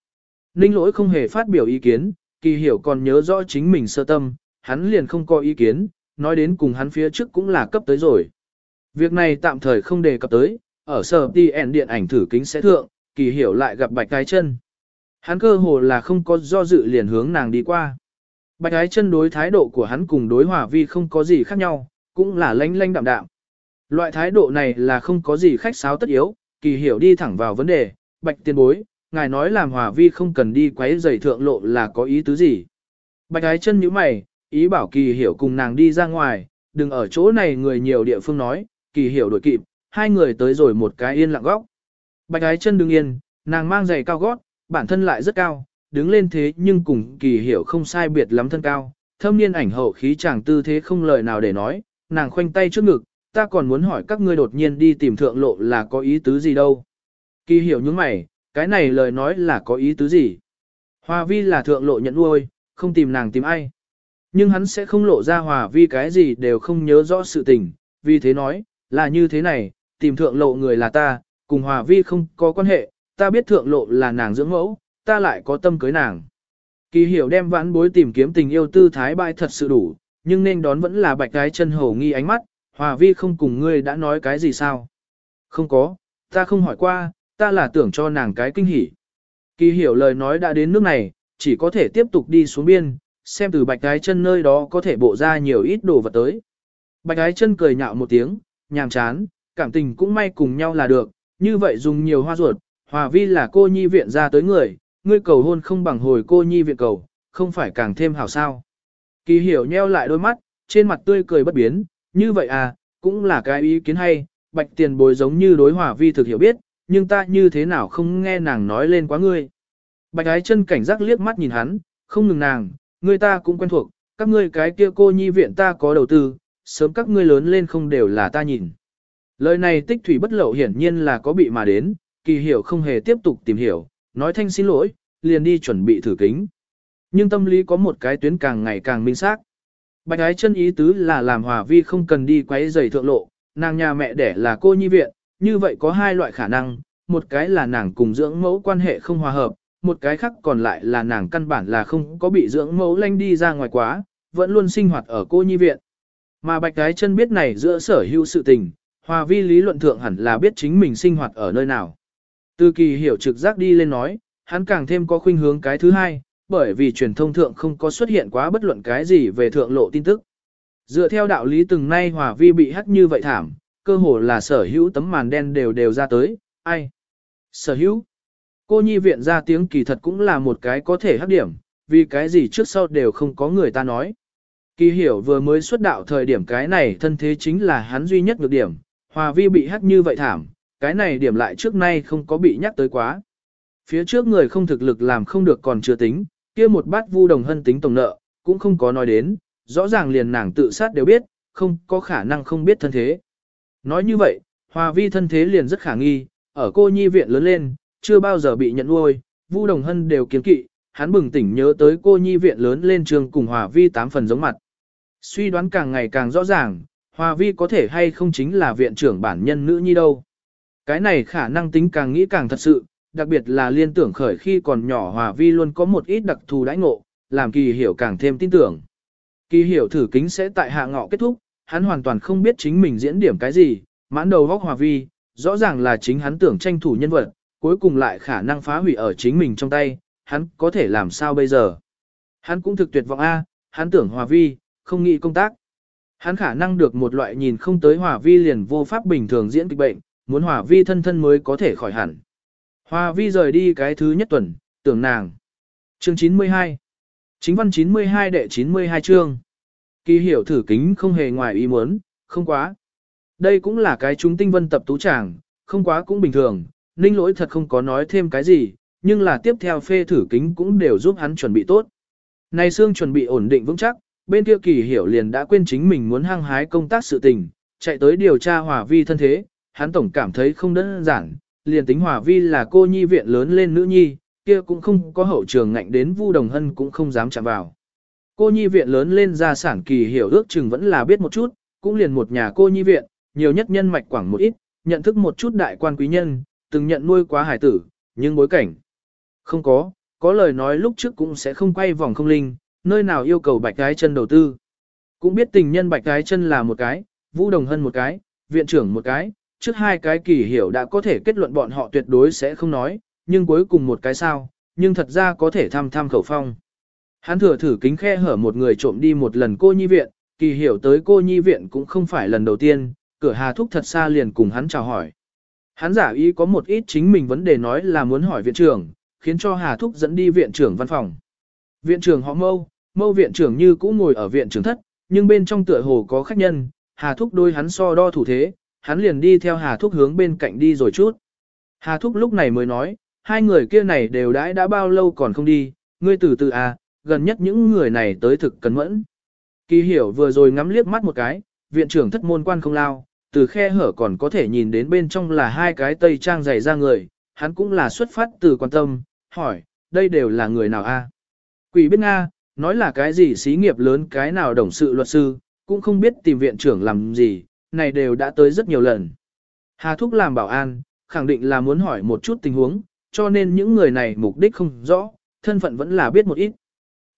Ninh lỗi không hề phát biểu ý kiến, kỳ hiểu còn nhớ rõ chính mình sơ tâm, hắn liền không có ý kiến, nói đến cùng hắn phía trước cũng là cấp tới rồi. Việc này tạm thời không đề cập tới, ở sở tỷ ẻn điện ảnh thử kính sẽ thượng, kỳ hiểu lại gặp bạch cái chân. Hắn cơ hồ là không có do dự liền hướng nàng đi qua. Bạch Ái chân đối thái độ của hắn cùng đối hòa vi không có gì khác nhau, cũng là lanh lanh đạm đạm. Loại thái độ này là không có gì khách sáo tất yếu, kỳ hiểu đi thẳng vào vấn đề, bạch tiên bối, ngài nói làm hòa vi không cần đi quấy giày thượng lộ là có ý tứ gì. Bạch ái chân nhíu mày, ý bảo kỳ hiểu cùng nàng đi ra ngoài, đừng ở chỗ này người nhiều địa phương nói, kỳ hiểu đổi kịp, hai người tới rồi một cái yên lặng góc. Bạch ái chân đứng yên, nàng mang giày cao gót, bản thân lại rất cao, đứng lên thế nhưng cùng kỳ hiểu không sai biệt lắm thân cao, thâm niên ảnh hậu khí chàng tư thế không lời nào để nói, nàng khoanh tay trước ngực, ta còn muốn hỏi các ngươi đột nhiên đi tìm thượng lộ là có ý tứ gì đâu. Kỳ hiểu những mày, cái này lời nói là có ý tứ gì? Hòa vi là thượng lộ nhận nuôi, không tìm nàng tìm ai. Nhưng hắn sẽ không lộ ra hòa vi cái gì đều không nhớ rõ sự tình, vì thế nói, là như thế này, tìm thượng lộ người là ta, cùng hòa vi không có quan hệ, ta biết thượng lộ là nàng dưỡng mẫu, ta lại có tâm cưới nàng. Kỳ hiểu đem vãn bối tìm kiếm tình yêu tư thái bại thật sự đủ, nhưng nên đón vẫn là bạch cái chân hổ nghi ánh mắt, hòa vi không cùng ngươi đã nói cái gì sao? Không có, ta không hỏi qua, ta là tưởng cho nàng cái kinh hỉ. Kỳ hiểu lời nói đã đến nước này, chỉ có thể tiếp tục đi xuống biên, xem từ bạch cái chân nơi đó có thể bộ ra nhiều ít đồ vật tới. Bạch cái chân cười nhạo một tiếng, nhàm chán, cảm tình cũng may cùng nhau là được, như vậy dùng nhiều hoa ruột, hòa vi là cô nhi viện ra tới người, ngươi cầu hôn không bằng hồi cô nhi viện cầu, không phải càng thêm hảo sao. Kỳ hiểu nheo lại đôi mắt, trên mặt tươi cười bất biến, như vậy à, cũng là cái ý kiến hay, bạch tiền bối giống như đối hỏa vi thực hiểu biết, nhưng ta như thế nào không nghe nàng nói lên quá ngươi. Bạch ái chân cảnh giác liếc mắt nhìn hắn, không ngừng nàng, ngươi ta cũng quen thuộc, các ngươi cái kia cô nhi viện ta có đầu tư, sớm các ngươi lớn lên không đều là ta nhìn. Lời này tích thủy bất lậu hiển nhiên là có bị mà đến, kỳ hiểu không hề tiếp tục tìm hiểu, nói thanh xin lỗi, liền đi chuẩn bị thử kính. Nhưng tâm lý có một cái tuyến càng ngày càng minh xác. Bạch ái chân ý tứ là làm hòa vi không cần đi quấy giày thượng lộ, nàng nhà mẹ đẻ là cô nhi viện, như vậy có hai loại khả năng, một cái là nàng cùng dưỡng mẫu quan hệ không hòa hợp, một cái khác còn lại là nàng căn bản là không có bị dưỡng mẫu lanh đi ra ngoài quá, vẫn luôn sinh hoạt ở cô nhi viện. Mà bạch cái chân biết này giữa sở hữu sự tình, hòa vi lý luận thượng hẳn là biết chính mình sinh hoạt ở nơi nào. Từ kỳ hiểu trực giác đi lên nói, hắn càng thêm có khuynh hướng cái thứ hai, bởi vì truyền thông thượng không có xuất hiện quá bất luận cái gì về thượng lộ tin tức. Dựa theo đạo lý từng nay hòa vi bị hắt như vậy thảm, cơ hồ là sở hữu tấm màn đen đều đều ra tới, ai? Sở hữu. Cô nhi viện ra tiếng kỳ thật cũng là một cái có thể hấp điểm, vì cái gì trước sau đều không có người ta nói. Kỳ hiểu vừa mới xuất đạo thời điểm cái này thân thế chính là hắn duy nhất được điểm, hòa vi bị hắt như vậy thảm, cái này điểm lại trước nay không có bị nhắc tới quá. Phía trước người không thực lực làm không được còn chưa tính, kia một bát vu đồng hân tính tổng nợ, cũng không có nói đến, rõ ràng liền nàng tự sát đều biết, không có khả năng không biết thân thế. Nói như vậy, Hòa vi thân thế liền rất khả nghi, ở cô nhi viện lớn lên, chưa bao giờ bị nhận nuôi, Vu Đồng Hân đều kiến kỵ, hắn bừng tỉnh nhớ tới cô nhi viện lớn lên trường cùng Hòa vi tám phần giống mặt. Suy đoán càng ngày càng rõ ràng, Hòa vi có thể hay không chính là viện trưởng bản nhân nữ nhi đâu. Cái này khả năng tính càng nghĩ càng thật sự, đặc biệt là liên tưởng khởi khi còn nhỏ Hòa vi luôn có một ít đặc thù đãi ngộ, làm kỳ hiểu càng thêm tin tưởng. Kỳ hiểu thử kính sẽ tại hạ ngọ kết thúc, hắn hoàn toàn không biết chính mình diễn điểm cái gì, mãn đầu góc hòa vi, rõ ràng là chính hắn tưởng tranh thủ nhân vật, cuối cùng lại khả năng phá hủy ở chính mình trong tay, hắn có thể làm sao bây giờ. Hắn cũng thực tuyệt vọng A, hắn tưởng hòa vi, không nghĩ công tác. Hắn khả năng được một loại nhìn không tới hòa vi liền vô pháp bình thường diễn kịch bệnh, muốn hòa vi thân thân mới có thể khỏi hẳn. Hòa vi rời đi cái thứ nhất tuần, tưởng nàng. Chương 92 Chính văn 92 đệ 92 chương. Kỳ hiểu thử kính không hề ngoài ý muốn, không quá. Đây cũng là cái chúng tinh vân tập tú tràng, không quá cũng bình thường, ninh lỗi thật không có nói thêm cái gì, nhưng là tiếp theo phê thử kính cũng đều giúp hắn chuẩn bị tốt. Này xương chuẩn bị ổn định vững chắc, bên kia kỳ hiểu liền đã quên chính mình muốn hăng hái công tác sự tình, chạy tới điều tra hòa vi thân thế, hắn tổng cảm thấy không đơn giản, liền tính hòa vi là cô nhi viện lớn lên nữ nhi, kia cũng không có hậu trường ngạnh đến Vu Đồng Hân cũng không dám chạm vào. Cô nhi viện lớn lên gia sản kỳ hiểu ước chừng vẫn là biết một chút, cũng liền một nhà cô nhi viện, nhiều nhất nhân mạch quảng một ít, nhận thức một chút đại quan quý nhân, từng nhận nuôi quá hải tử, nhưng bối cảnh không có, có lời nói lúc trước cũng sẽ không quay vòng không linh, nơi nào yêu cầu bạch cái chân đầu tư. Cũng biết tình nhân bạch cái chân là một cái, Vũ Đồng Hân một cái, viện trưởng một cái, trước hai cái kỳ hiểu đã có thể kết luận bọn họ tuyệt đối sẽ không nói, nhưng cuối cùng một cái sao, nhưng thật ra có thể thăm thăm khẩu phong. Hắn thừa thử kính khe hở một người trộm đi một lần cô nhi viện, kỳ hiểu tới cô nhi viện cũng không phải lần đầu tiên, cửa hà thúc thật xa liền cùng hắn chào hỏi. Hắn giả ý có một ít chính mình vấn đề nói là muốn hỏi viện trưởng, khiến cho hà thúc dẫn đi viện trưởng văn phòng. Viện trưởng họ mâu, mâu viện trưởng như cũ ngồi ở viện trưởng thất, nhưng bên trong tựa hồ có khách nhân, hà thúc đôi hắn so đo thủ thế, hắn liền đi theo hà thúc hướng bên cạnh đi rồi chút. Hà thúc lúc này mới nói, hai người kia này đều đãi đã bao lâu còn không đi, ngươi từ từ à, gần nhất những người này tới thực cẩn mẫn. Kỳ hiểu vừa rồi ngắm liếc mắt một cái, viện trưởng thất môn quan không lao, từ khe hở còn có thể nhìn đến bên trong là hai cái tây trang dày ra người, hắn cũng là xuất phát từ quan tâm, hỏi, đây đều là người nào a? Quỷ biết Nga, nói là cái gì xí nghiệp lớn cái nào đồng sự luật sư, cũng không biết tìm viện trưởng làm gì, này đều đã tới rất nhiều lần. Hà Thúc làm bảo an, khẳng định là muốn hỏi một chút tình huống, cho nên những người này mục đích không rõ, thân phận vẫn là biết một ít.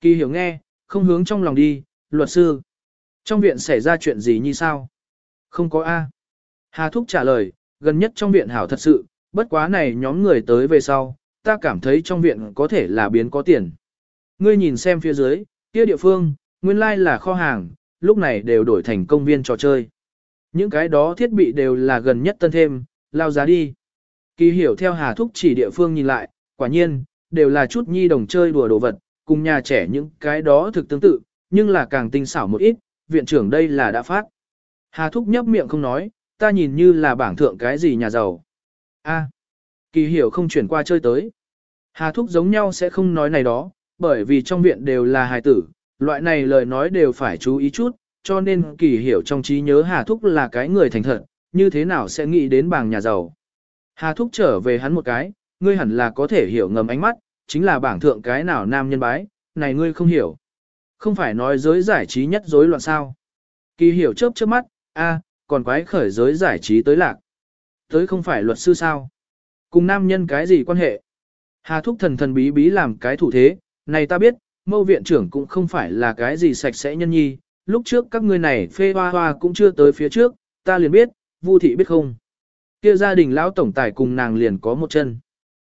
Kỳ hiểu nghe, không hướng trong lòng đi, luật sư. Trong viện xảy ra chuyện gì như sao? Không có A. Hà Thúc trả lời, gần nhất trong viện hảo thật sự, bất quá này nhóm người tới về sau, ta cảm thấy trong viện có thể là biến có tiền. Ngươi nhìn xem phía dưới, kia địa phương, nguyên lai là kho hàng, lúc này đều đổi thành công viên trò chơi. Những cái đó thiết bị đều là gần nhất tân thêm, lao giá đi. Kỳ hiểu theo Hà Thúc chỉ địa phương nhìn lại, quả nhiên, đều là chút nhi đồng chơi đùa đồ vật, cùng nhà trẻ những cái đó thực tương tự, nhưng là càng tinh xảo một ít, viện trưởng đây là đã phát. Hà Thúc nhấp miệng không nói, ta nhìn như là bảng thượng cái gì nhà giàu. A, kỳ hiểu không chuyển qua chơi tới. Hà Thúc giống nhau sẽ không nói này đó, bởi vì trong viện đều là hài tử, loại này lời nói đều phải chú ý chút, cho nên kỳ hiểu trong trí nhớ Hà Thúc là cái người thành thật, như thế nào sẽ nghĩ đến bảng nhà giàu. Hà Thúc trở về hắn một cái, ngươi hẳn là có thể hiểu ngầm ánh mắt, chính là bảng thượng cái nào nam nhân bái, này ngươi không hiểu. Không phải nói giới giải trí nhất rối loạn sao. Kỳ hiểu chớp chớp mắt, a, còn quái khởi giới giải trí tới lạc. Tới không phải luật sư sao. Cùng nam nhân cái gì quan hệ. Hà thúc thần thần bí bí làm cái thủ thế, này ta biết, mâu viện trưởng cũng không phải là cái gì sạch sẽ nhân nhi, lúc trước các ngươi này phê hoa hoa cũng chưa tới phía trước, ta liền biết, Vu thị biết không. Kia gia đình lão tổng tài cùng nàng liền có một chân.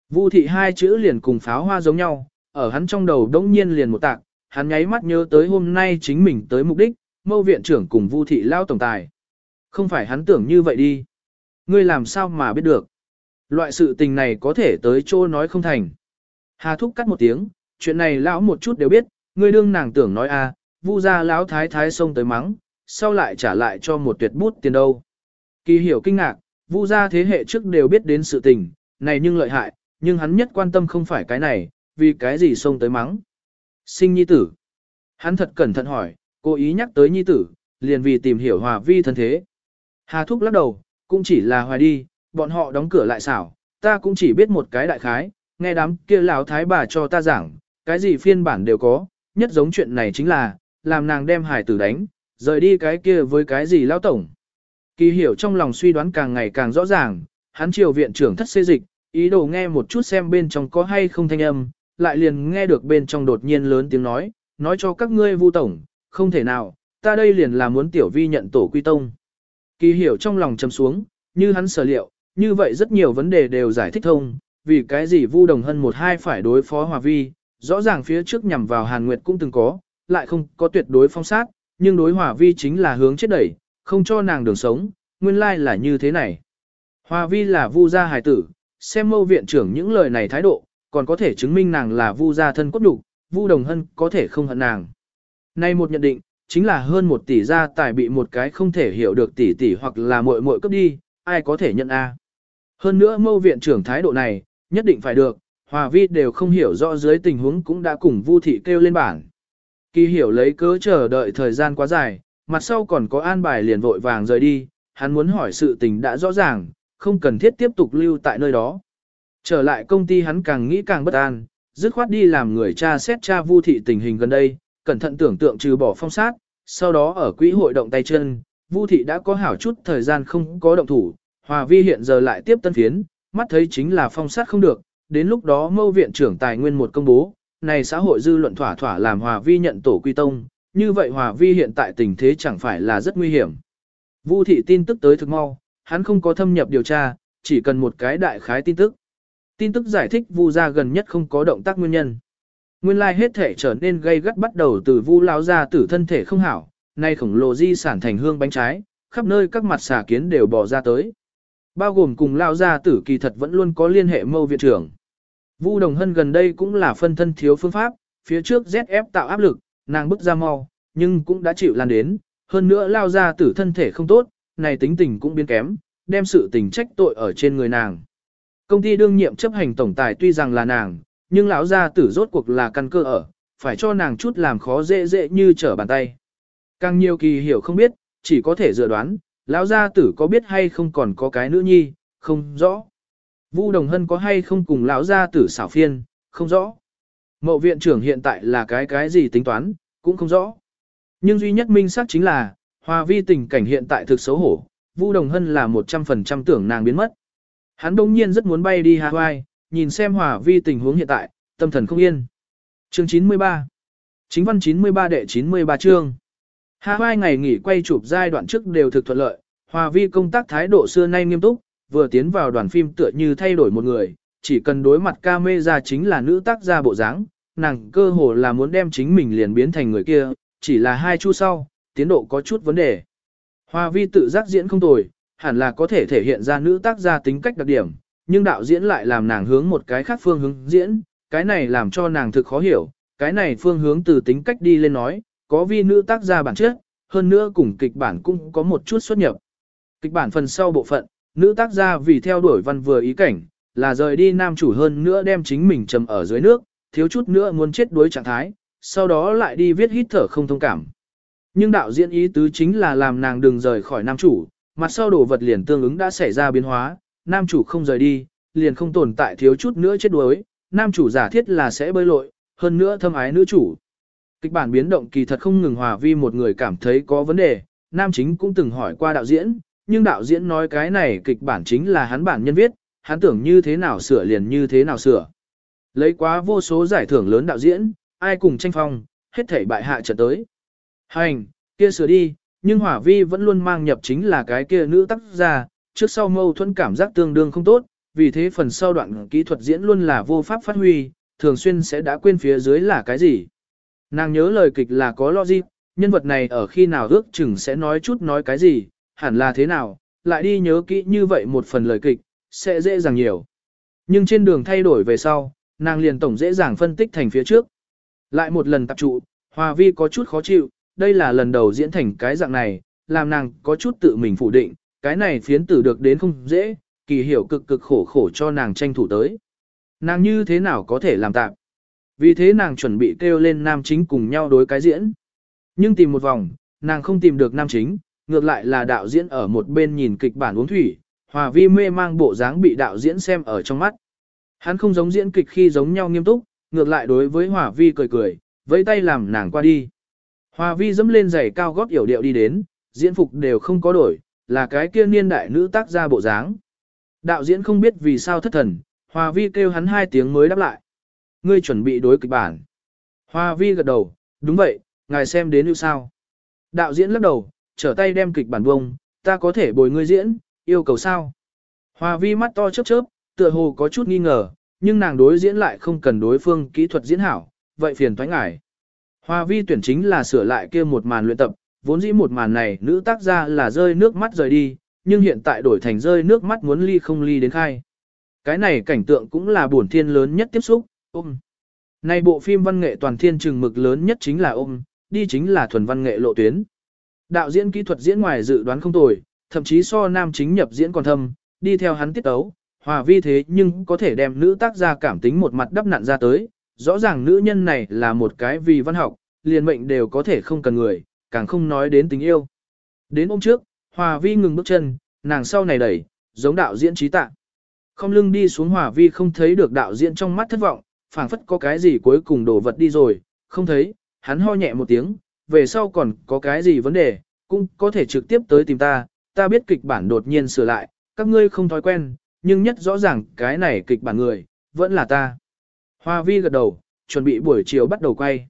Vu thị hai chữ liền cùng pháo hoa giống nhau, ở hắn trong đầu đống nhiên liền một tạc, hắn nháy mắt nhớ tới hôm nay chính mình tới mục đích, mâu viện trưởng cùng Vu thị lão tổng tài. Không phải hắn tưởng như vậy đi. Ngươi làm sao mà biết được. Loại sự tình này có thể tới chỗ nói không thành. Hà thúc cắt một tiếng, chuyện này lão một chút đều biết, ngươi đương nàng tưởng nói a, à, vu ra lão thái thái xông tới mắng, sau lại trả lại cho một tuyệt bút tiền đâu. Kỳ hiểu kinh ngạc, vu ra thế hệ trước đều biết đến sự tình, này nhưng lợi hại, nhưng hắn nhất quan tâm không phải cái này, vì cái gì xông tới mắng. Sinh nhi tử. Hắn thật cẩn thận hỏi, cố ý nhắc tới nhi tử, liền vì tìm hiểu hòa vi thân thế. Hà Thúc lắc đầu, cũng chỉ là hoài đi, bọn họ đóng cửa lại xảo, ta cũng chỉ biết một cái đại khái, nghe đám kia lão thái bà cho ta giảng, cái gì phiên bản đều có, nhất giống chuyện này chính là, làm nàng đem hải tử đánh, rời đi cái kia với cái gì lão tổng. Kỳ hiểu trong lòng suy đoán càng ngày càng rõ ràng, hắn triều viện trưởng thất xê dịch, ý đồ nghe một chút xem bên trong có hay không thanh âm, lại liền nghe được bên trong đột nhiên lớn tiếng nói, nói cho các ngươi vu tổng, không thể nào, ta đây liền là muốn tiểu vi nhận tổ quy tông. Kỳ hiểu trong lòng chầm xuống, như hắn sở liệu, như vậy rất nhiều vấn đề đều giải thích thông, vì cái gì vu đồng hân một hai phải đối phó hòa vi, rõ ràng phía trước nhằm vào Hàn Nguyệt cũng từng có, lại không có tuyệt đối phong sát, nhưng đối hòa vi chính là hướng chết đẩy, không cho nàng đường sống, nguyên lai là như thế này. Hòa vi là vu gia hài tử, xem mâu viện trưởng những lời này thái độ, còn có thể chứng minh nàng là vu gia thân cốt đủ, vu đồng hân có thể không hận nàng. Nay một nhận định, chính là hơn một tỷ gia tài bị một cái không thể hiểu được tỷ tỷ hoặc là muội muội cấp đi, ai có thể nhận A. Hơn nữa mâu viện trưởng thái độ này, nhất định phải được, hòa vi đều không hiểu rõ dưới tình huống cũng đã cùng vu thị kêu lên bản. Kỳ hiểu lấy cớ chờ đợi thời gian quá dài, mặt sau còn có an bài liền vội vàng rời đi, hắn muốn hỏi sự tình đã rõ ràng, không cần thiết tiếp tục lưu tại nơi đó. Trở lại công ty hắn càng nghĩ càng bất an, dứt khoát đi làm người cha xét cha vu thị tình hình gần đây, cẩn thận tưởng tượng trừ bỏ phong sát, sau đó ở quỹ hội động tay chân, vu thị đã có hảo chút thời gian không có động thủ, hòa vi hiện giờ lại tiếp tân phiến, mắt thấy chính là phong sát không được, đến lúc đó mâu viện trưởng tài nguyên một công bố, này xã hội dư luận thỏa thỏa làm hòa vi nhận tổ quy tông, như vậy hòa vi hiện tại tình thế chẳng phải là rất nguy hiểm. Vu thị tin tức tới thực mau, hắn không có thâm nhập điều tra, chỉ cần một cái đại khái tin tức. Tin tức giải thích Vu gia gần nhất không có động tác nguyên nhân. Nguyên lai hết thể trở nên gây gắt bắt đầu từ Vu lão gia tử thân thể không hảo, nay khổng lồ di sản thành hương bánh trái, khắp nơi các mặt xà kiến đều bò ra tới. Bao gồm cùng lão gia tử kỳ thật vẫn luôn có liên hệ mâu viện trưởng. Vu Đồng Hân gần đây cũng là phân thân thiếu phương pháp, phía trước ZF tạo áp lực, nàng bức ra mau, nhưng cũng đã chịu lan đến, hơn nữa lao ra tử thân thể không tốt, này tính tình cũng biến kém, đem sự tình trách tội ở trên người nàng. Công ty đương nhiệm chấp hành tổng tài tuy rằng là nàng, nhưng lão gia tử rốt cuộc là căn cơ ở, phải cho nàng chút làm khó dễ dễ như trở bàn tay. Càng nhiều kỳ hiểu không biết, chỉ có thể dự đoán, lão gia tử có biết hay không còn có cái nữ nhi, không rõ. Vu Đồng Hân có hay không cùng lão gia tử xảo phiên, không rõ. Mậu viện trưởng hiện tại là cái cái gì tính toán, cũng không rõ. Nhưng duy nhất minh xác chính là, Hoa Vi tình cảnh hiện tại thực xấu hổ, Vu Đồng Hân là 100% tưởng nàng biến mất. Hắn đông nhiên rất muốn bay đi Hawaii, nhìn xem Hoa Vi tình huống hiện tại, tâm thần không yên. Chương 93 Chính văn 93 đệ 93 chương Hawaii ngày nghỉ quay chụp giai đoạn trước đều thực thuận lợi, Hoa Vi công tác thái độ xưa nay nghiêm túc, vừa tiến vào đoàn phim tựa như thay đổi một người, chỉ cần đối mặt camera chính là nữ tác gia bộ dáng, nàng cơ hồ là muốn đem chính mình liền biến thành người kia, chỉ là hai chu sau, tiến độ có chút vấn đề. Hoa vi tự giác diễn không tồi, hẳn là có thể thể hiện ra nữ tác gia tính cách đặc điểm, nhưng đạo diễn lại làm nàng hướng một cái khác phương hướng diễn, cái này làm cho nàng thực khó hiểu, cái này phương hướng từ tính cách đi lên nói, có vi nữ tác gia bản chất, hơn nữa cùng kịch bản cũng có một chút xuất nhập. Kịch bản phần sau bộ phận, nữ tác gia vì theo đuổi văn vừa ý cảnh, là rời đi nam chủ hơn nữa đem chính mình trầm ở dưới nước, thiếu chút nữa muốn chết đuối trạng thái, sau đó lại đi viết hít thở không thông cảm. Nhưng đạo diễn ý tứ chính là làm nàng đừng rời khỏi nam chủ, mặt sau đồ vật liền tương ứng đã xảy ra biến hóa, nam chủ không rời đi, liền không tồn tại thiếu chút nữa chết đuối, nam chủ giả thiết là sẽ bơi lội, hơn nữa thâm ái nữ chủ. Kịch bản biến động kỳ thật không ngừng hòa vi một người cảm thấy có vấn đề, nam chính cũng từng hỏi qua đạo diễn, nhưng đạo diễn nói cái này kịch bản chính là hắn bản nhân viết, hắn tưởng như thế nào sửa liền như thế nào sửa. Lấy quá vô số giải thưởng lớn đạo diễn, ai cùng tranh phong, hết thảy bại hạ trận tới. Hành, kia sửa đi, nhưng hỏa vi vẫn luôn mang nhập chính là cái kia nữ tác gia, trước sau mâu thuẫn cảm giác tương đương không tốt, vì thế phần sau đoạn kỹ thuật diễn luôn là vô pháp phát huy, thường xuyên sẽ đã quên phía dưới là cái gì. Nàng nhớ lời kịch là có logic, nhân vật này ở khi nào ước chừng sẽ nói chút nói cái gì, hẳn là thế nào, lại đi nhớ kỹ như vậy một phần lời kịch, sẽ dễ dàng nhiều. Nhưng trên đường thay đổi về sau, nàng liền tổng dễ dàng phân tích thành phía trước. Lại một lần tập trụ, Hòa Vi có chút khó chịu, đây là lần đầu diễn thành cái dạng này, làm nàng có chút tự mình phủ định, cái này phiến tử được đến không dễ, kỳ hiểu cực cực khổ khổ cho nàng tranh thủ tới. Nàng như thế nào có thể làm tạm? Vì thế nàng chuẩn bị kêu lên nam chính cùng nhau đối cái diễn. Nhưng tìm một vòng, nàng không tìm được nam chính, ngược lại là đạo diễn ở một bên nhìn kịch bản uống thủy, hòa vi mê mang bộ dáng bị đạo diễn xem ở trong mắt. Hắn không giống diễn kịch khi giống nhau nghiêm túc, ngược lại đối với hòa vi cười cười, vẫy tay làm nàng qua đi. Hòa vi dẫm lên giày cao gót yểu điệu đi đến, diễn phục đều không có đổi, là cái kia niên đại nữ tác ra bộ dáng. Đạo diễn không biết vì sao thất thần, hòa vi kêu hắn hai tiếng mới đáp lại. Ngươi chuẩn bị đối kịch bản. Hòa vi gật đầu, đúng vậy, ngài xem đến như sao. Đạo diễn lắc đầu, trở tay đem kịch bản vông, ta có thể bồi ngươi diễn, yêu cầu sao. Hòa vi mắt to chớp chớp, tựa hồ có chút nghi ngờ, nhưng nàng đối diễn lại không cần đối phương kỹ thuật diễn hảo, vậy phiền thoái ngại. Hòa vi tuyển chính là sửa lại kia một màn luyện tập, vốn dĩ một màn này nữ tác gia là rơi nước mắt rời đi, nhưng hiện tại đổi thành rơi nước mắt muốn ly không ly đến khai. Cái này cảnh tượng cũng là buồn thiên lớn nhất tiếp xúc, ôm. Này bộ phim văn nghệ toàn thiên trừng mực lớn nhất chính là ôm, đi chính là thuần văn nghệ lộ tuyến. Đạo diễn kỹ thuật diễn ngoài dự đoán không tồi, thậm chí so nam chính nhập diễn còn thâm, đi theo hắn tiết tấu, hòa vi thế nhưng có thể đem nữ tác gia cảm tính một mặt đắp nặn ra tới, rõ ràng nữ nhân này là một cái vì văn học, liền mệnh đều có thể không cần người, càng không nói đến tình yêu. Đến hôm trước, hòa vi ngừng bước chân, nàng sau này đẩy, giống đạo diễn trí tạ. Không lưng đi xuống hòa vi không thấy được đạo diễn trong mắt thất vọng, phảng phất có cái gì cuối cùng đổ vật đi rồi, không thấy, hắn ho nhẹ một tiếng, về sau còn có cái gì vấn đề, cũng có thể trực tiếp tới tìm ta, ta biết kịch bản đột nhiên sửa lại, các ngươi không thói quen, nhưng nhất rõ ràng cái này kịch bản người, vẫn là ta. Hoa vi gật đầu, chuẩn bị buổi chiều bắt đầu quay.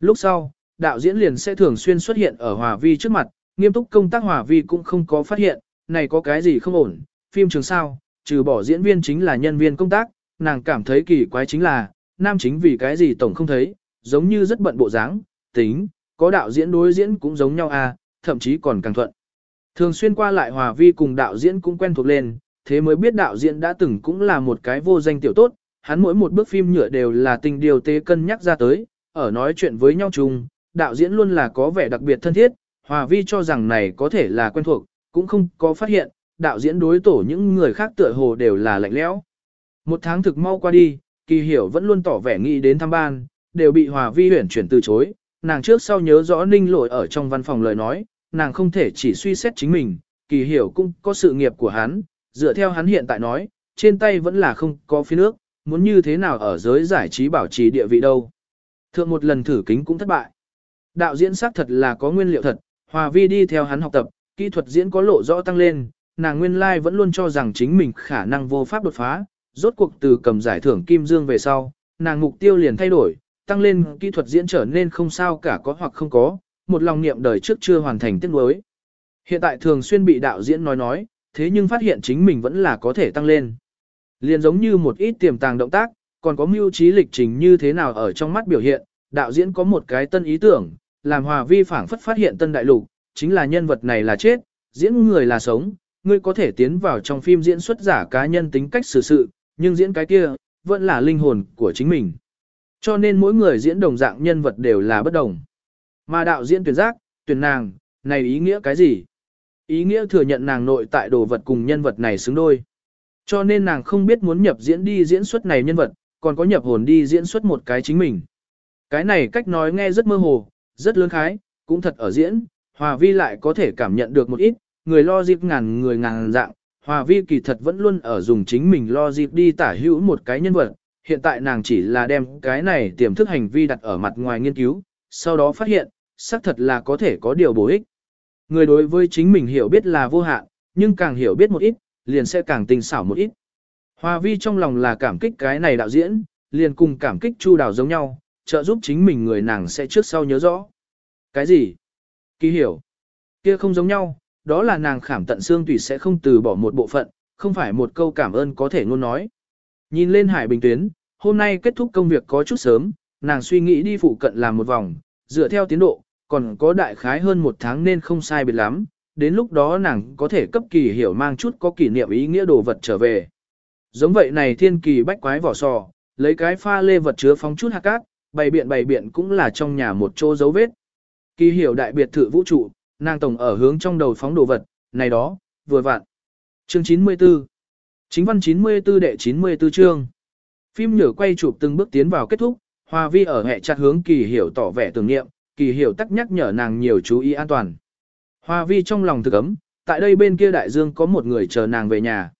Lúc sau, đạo diễn liền sẽ thường xuyên xuất hiện ở Hòa vi trước mặt, nghiêm túc công tác Hòa vi cũng không có phát hiện, này có cái gì không ổn, phim trường sao, trừ bỏ diễn viên chính là nhân viên công tác, nàng cảm thấy kỳ quái chính là, nam chính vì cái gì tổng không thấy, giống như rất bận bộ dáng, tính, có đạo diễn đối diễn cũng giống nhau à, thậm chí còn càng thuận. Thường xuyên qua lại hòa vi cùng đạo diễn cũng quen thuộc lên, thế mới biết đạo diễn đã từng cũng là một cái vô danh tiểu tốt, hắn mỗi một bước phim nhựa đều là tình điều tế cân nhắc ra tới, ở nói chuyện với nhau chung, đạo diễn luôn là có vẻ đặc biệt thân thiết, hòa vi cho rằng này có thể là quen thuộc, cũng không có phát hiện, đạo diễn đối tổ những người khác tựa hồ đều là lạnh lẽo. Một tháng thực mau qua đi, kỳ hiểu vẫn luôn tỏ vẻ nghĩ đến thăm ban, đều bị hòa vi huyển chuyển từ chối, nàng trước sau nhớ rõ ninh Lỗi ở trong văn phòng lời nói, nàng không thể chỉ suy xét chính mình, kỳ hiểu cũng có sự nghiệp của hắn, dựa theo hắn hiện tại nói, trên tay vẫn là không có phía nước, muốn như thế nào ở giới giải trí bảo trì địa vị đâu. Thượng một lần thử kính cũng thất bại. Đạo diễn xác thật là có nguyên liệu thật, Hòa Vi đi theo hắn học tập, kỹ thuật diễn có lộ rõ tăng lên, nàng nguyên lai like vẫn luôn cho rằng chính mình khả năng vô pháp đột phá, rốt cuộc từ cầm giải thưởng Kim Dương về sau, nàng mục tiêu liền thay đổi, tăng lên kỹ thuật diễn trở nên không sao cả có hoặc không có, một lòng niệm đời trước chưa hoàn thành tiết nối. Hiện tại thường xuyên bị đạo diễn nói nói, thế nhưng phát hiện chính mình vẫn là có thể tăng lên. Liền giống như một ít tiềm tàng động tác, còn có mưu trí lịch trình như thế nào ở trong mắt biểu hiện, đạo diễn có một cái tân ý tưởng, làm hòa vi phảng phất phát hiện tân đại lục, chính là nhân vật này là chết, diễn người là sống, ngươi có thể tiến vào trong phim diễn xuất giả cá nhân tính cách xử sự, nhưng diễn cái kia, vẫn là linh hồn của chính mình. Cho nên mỗi người diễn đồng dạng nhân vật đều là bất đồng. Mà đạo diễn tuyển giác, tuyển nàng, này ý nghĩa cái gì? Ý nghĩa thừa nhận nàng nội tại đồ vật cùng nhân vật này xứng đôi. Cho nên nàng không biết muốn nhập diễn đi diễn xuất này nhân vật, còn có nhập hồn đi diễn xuất một cái chính mình. Cái này cách nói nghe rất mơ hồ, rất lớn khái, cũng thật ở diễn, Hòa Vi lại có thể cảm nhận được một ít, người lo dịp ngàn người ngàn dạng, Hòa Vi kỳ thật vẫn luôn ở dùng chính mình lo dịp đi tả hữu một cái nhân vật, hiện tại nàng chỉ là đem cái này tiềm thức hành vi đặt ở mặt ngoài nghiên cứu, sau đó phát hiện, xác thật là có thể có điều bổ ích. Người đối với chính mình hiểu biết là vô hạn, nhưng càng hiểu biết một ít, liền sẽ càng tình xảo một ít. Hoa vi trong lòng là cảm kích cái này đạo diễn, liền cùng cảm kích chu đào giống nhau, trợ giúp chính mình người nàng sẽ trước sau nhớ rõ. Cái gì? Ký hiểu. Kia không giống nhau, đó là nàng khảm tận xương tùy sẽ không từ bỏ một bộ phận, không phải một câu cảm ơn có thể ngôn nói. Nhìn lên hải bình tuyến, hôm nay kết thúc công việc có chút sớm, nàng suy nghĩ đi phụ cận làm một vòng, dựa theo tiến độ, còn có đại khái hơn một tháng nên không sai biệt lắm, đến lúc đó nàng có thể cấp kỳ hiểu mang chút có kỷ niệm ý nghĩa đồ vật trở về. Giống vậy này thiên kỳ bách quái vỏ sò, lấy cái pha lê vật chứa phóng chút hạt cát, bày biện bày biện cũng là trong nhà một chỗ dấu vết. Kỳ hiểu đại biệt thự vũ trụ, nàng tổng ở hướng trong đầu phóng đồ vật, này đó, vừa vặn. Chương 94 Chính văn 94 đệ 94 chương Phim nhở quay chụp từng bước tiến vào kết thúc, Hoa Vi ở hệ chặt hướng kỳ hiểu tỏ vẻ tưởng niệm, kỳ hiểu tắc nhắc nhở nàng nhiều chú ý an toàn. Hoa vi trong lòng thực ấm, tại đây bên kia đại dương có một người chờ nàng về nhà.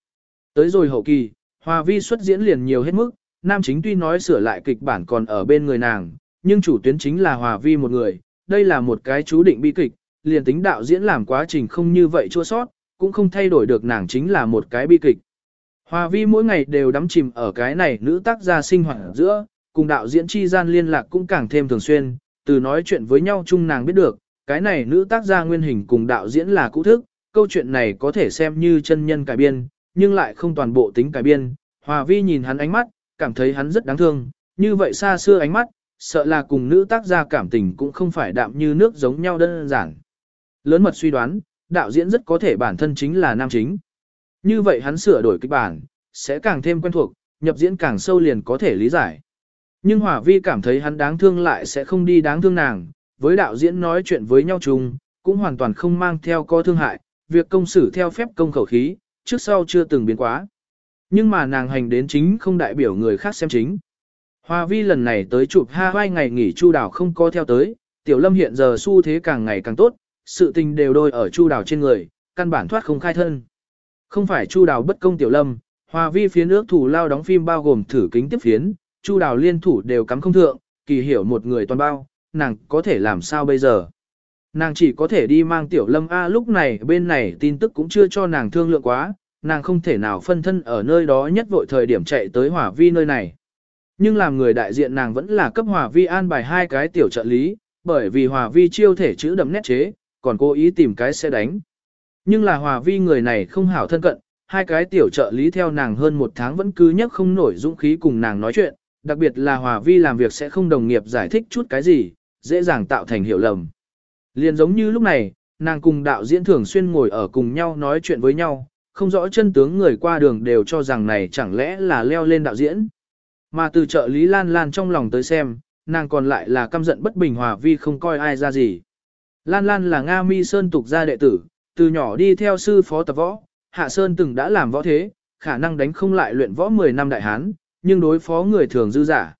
Tới rồi hậu kỳ, Hoa vi xuất diễn liền nhiều hết mức, nam chính tuy nói sửa lại kịch bản còn ở bên người nàng, nhưng chủ tuyến chính là Hoa vi một người, đây là một cái chú định bi kịch, liền tính đạo diễn làm quá trình không như vậy chua sót, cũng không thay đổi được nàng chính là một cái bi kịch. Hòa vi mỗi ngày đều đắm chìm ở cái này nữ tác gia sinh hoạt giữa, cùng đạo diễn chi gian liên lạc cũng càng thêm thường xuyên, từ nói chuyện với nhau chung nàng biết được, cái này nữ tác gia nguyên hình cùng đạo diễn là cũ thức, câu chuyện này có thể xem như chân nhân cải biên, nhưng lại không toàn bộ tính cải biên. Hòa vi nhìn hắn ánh mắt, cảm thấy hắn rất đáng thương, như vậy xa xưa ánh mắt, sợ là cùng nữ tác gia cảm tình cũng không phải đạm như nước giống nhau đơn giản. Lớn mật suy đoán, đạo diễn rất có thể bản thân chính là nam chính. Như vậy hắn sửa đổi kịch bản, sẽ càng thêm quen thuộc, nhập diễn càng sâu liền có thể lý giải. Nhưng Hỏa Vi cảm thấy hắn đáng thương lại sẽ không đi đáng thương nàng, với đạo diễn nói chuyện với nhau chung, cũng hoàn toàn không mang theo co thương hại, việc công xử theo phép công khẩu khí, trước sau chưa từng biến quá. Nhưng mà nàng hành đến chính không đại biểu người khác xem chính. Hoa vi lần này tới chụp hai ngày nghỉ chu đảo không có theo tới, tiểu lâm hiện giờ xu thế càng ngày càng tốt, sự tình đều đôi ở chu đảo trên người, căn bản thoát không khai thân. Không phải chu Đào bất công tiểu lâm, hoa vi phía nước thủ lao đóng phim bao gồm thử kính tiếp phiến, chu Đào liên thủ đều cắm không thượng, kỳ hiểu một người toàn bao, nàng có thể làm sao bây giờ. Nàng chỉ có thể đi mang tiểu lâm A lúc này bên này tin tức cũng chưa cho nàng thương lượng quá, nàng không thể nào phân thân ở nơi đó nhất vội thời điểm chạy tới Hòa vi nơi này. Nhưng làm người đại diện nàng vẫn là cấp Hòa vi an bài hai cái tiểu trợ lý, bởi vì Hòa vi chiêu thể chữ đậm nét chế, còn cố ý tìm cái sẽ đánh. Nhưng là hòa vi người này không hảo thân cận, hai cái tiểu trợ lý theo nàng hơn một tháng vẫn cứ nhất không nổi dũng khí cùng nàng nói chuyện, đặc biệt là hòa vi làm việc sẽ không đồng nghiệp giải thích chút cái gì, dễ dàng tạo thành hiểu lầm. Liền giống như lúc này, nàng cùng đạo diễn thường xuyên ngồi ở cùng nhau nói chuyện với nhau, không rõ chân tướng người qua đường đều cho rằng này chẳng lẽ là leo lên đạo diễn. Mà từ trợ lý Lan Lan trong lòng tới xem, nàng còn lại là căm giận bất bình hòa vi không coi ai ra gì. Lan Lan là Nga Mi Sơn tục gia đệ tử, từ nhỏ đi theo sư phó tập võ, Hạ Sơn từng đã làm võ thế, khả năng đánh không lại luyện võ 10 năm đại hán, nhưng đối phó người thường dư giả.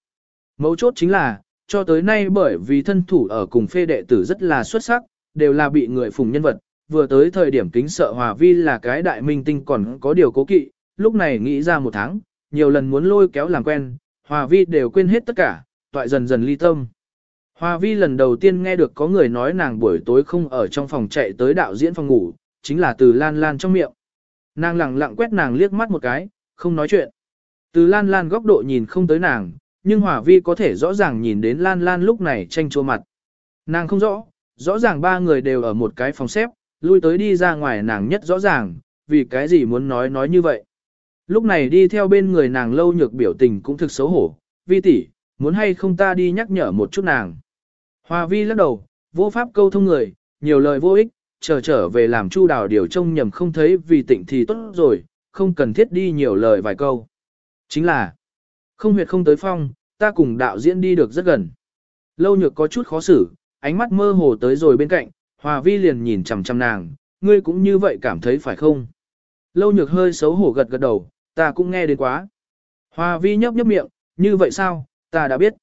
Mấu chốt chính là, cho tới nay bởi vì thân thủ ở cùng phê đệ tử rất là xuất sắc, đều là bị người phùng nhân vật, vừa tới thời điểm kính sợ Hòa Vi là cái đại minh tinh còn có điều cố kỵ, lúc này nghĩ ra một tháng, nhiều lần muốn lôi kéo làm quen, Hòa Vi đều quên hết tất cả, toại dần dần ly tâm. Hoa Vi lần đầu tiên nghe được có người nói nàng buổi tối không ở trong phòng chạy tới đạo diễn phòng ngủ, chính là từ Lan Lan trong miệng. Nàng lặng lặng quét nàng liếc mắt một cái, không nói chuyện. Từ Lan Lan góc độ nhìn không tới nàng, nhưng Hòa Vi có thể rõ ràng nhìn đến Lan Lan lúc này tranh chua mặt. Nàng không rõ, rõ ràng ba người đều ở một cái phòng xếp, lui tới đi ra ngoài nàng nhất rõ ràng, vì cái gì muốn nói nói như vậy. Lúc này đi theo bên người nàng lâu nhược biểu tình cũng thực xấu hổ, vi tỷ, muốn hay không ta đi nhắc nhở một chút nàng. Hoa vi lắc đầu, vô pháp câu thông người, nhiều lời vô ích, chờ trở về làm chu đào điều trông nhầm không thấy vì tịnh thì tốt rồi, không cần thiết đi nhiều lời vài câu. Chính là, không huyệt không tới phong, ta cùng đạo diễn đi được rất gần. Lâu nhược có chút khó xử, ánh mắt mơ hồ tới rồi bên cạnh, Hòa vi liền nhìn chằm chằm nàng, ngươi cũng như vậy cảm thấy phải không? Lâu nhược hơi xấu hổ gật gật đầu, ta cũng nghe đến quá. Hòa vi nhấp nhấp miệng, như vậy sao, ta đã biết.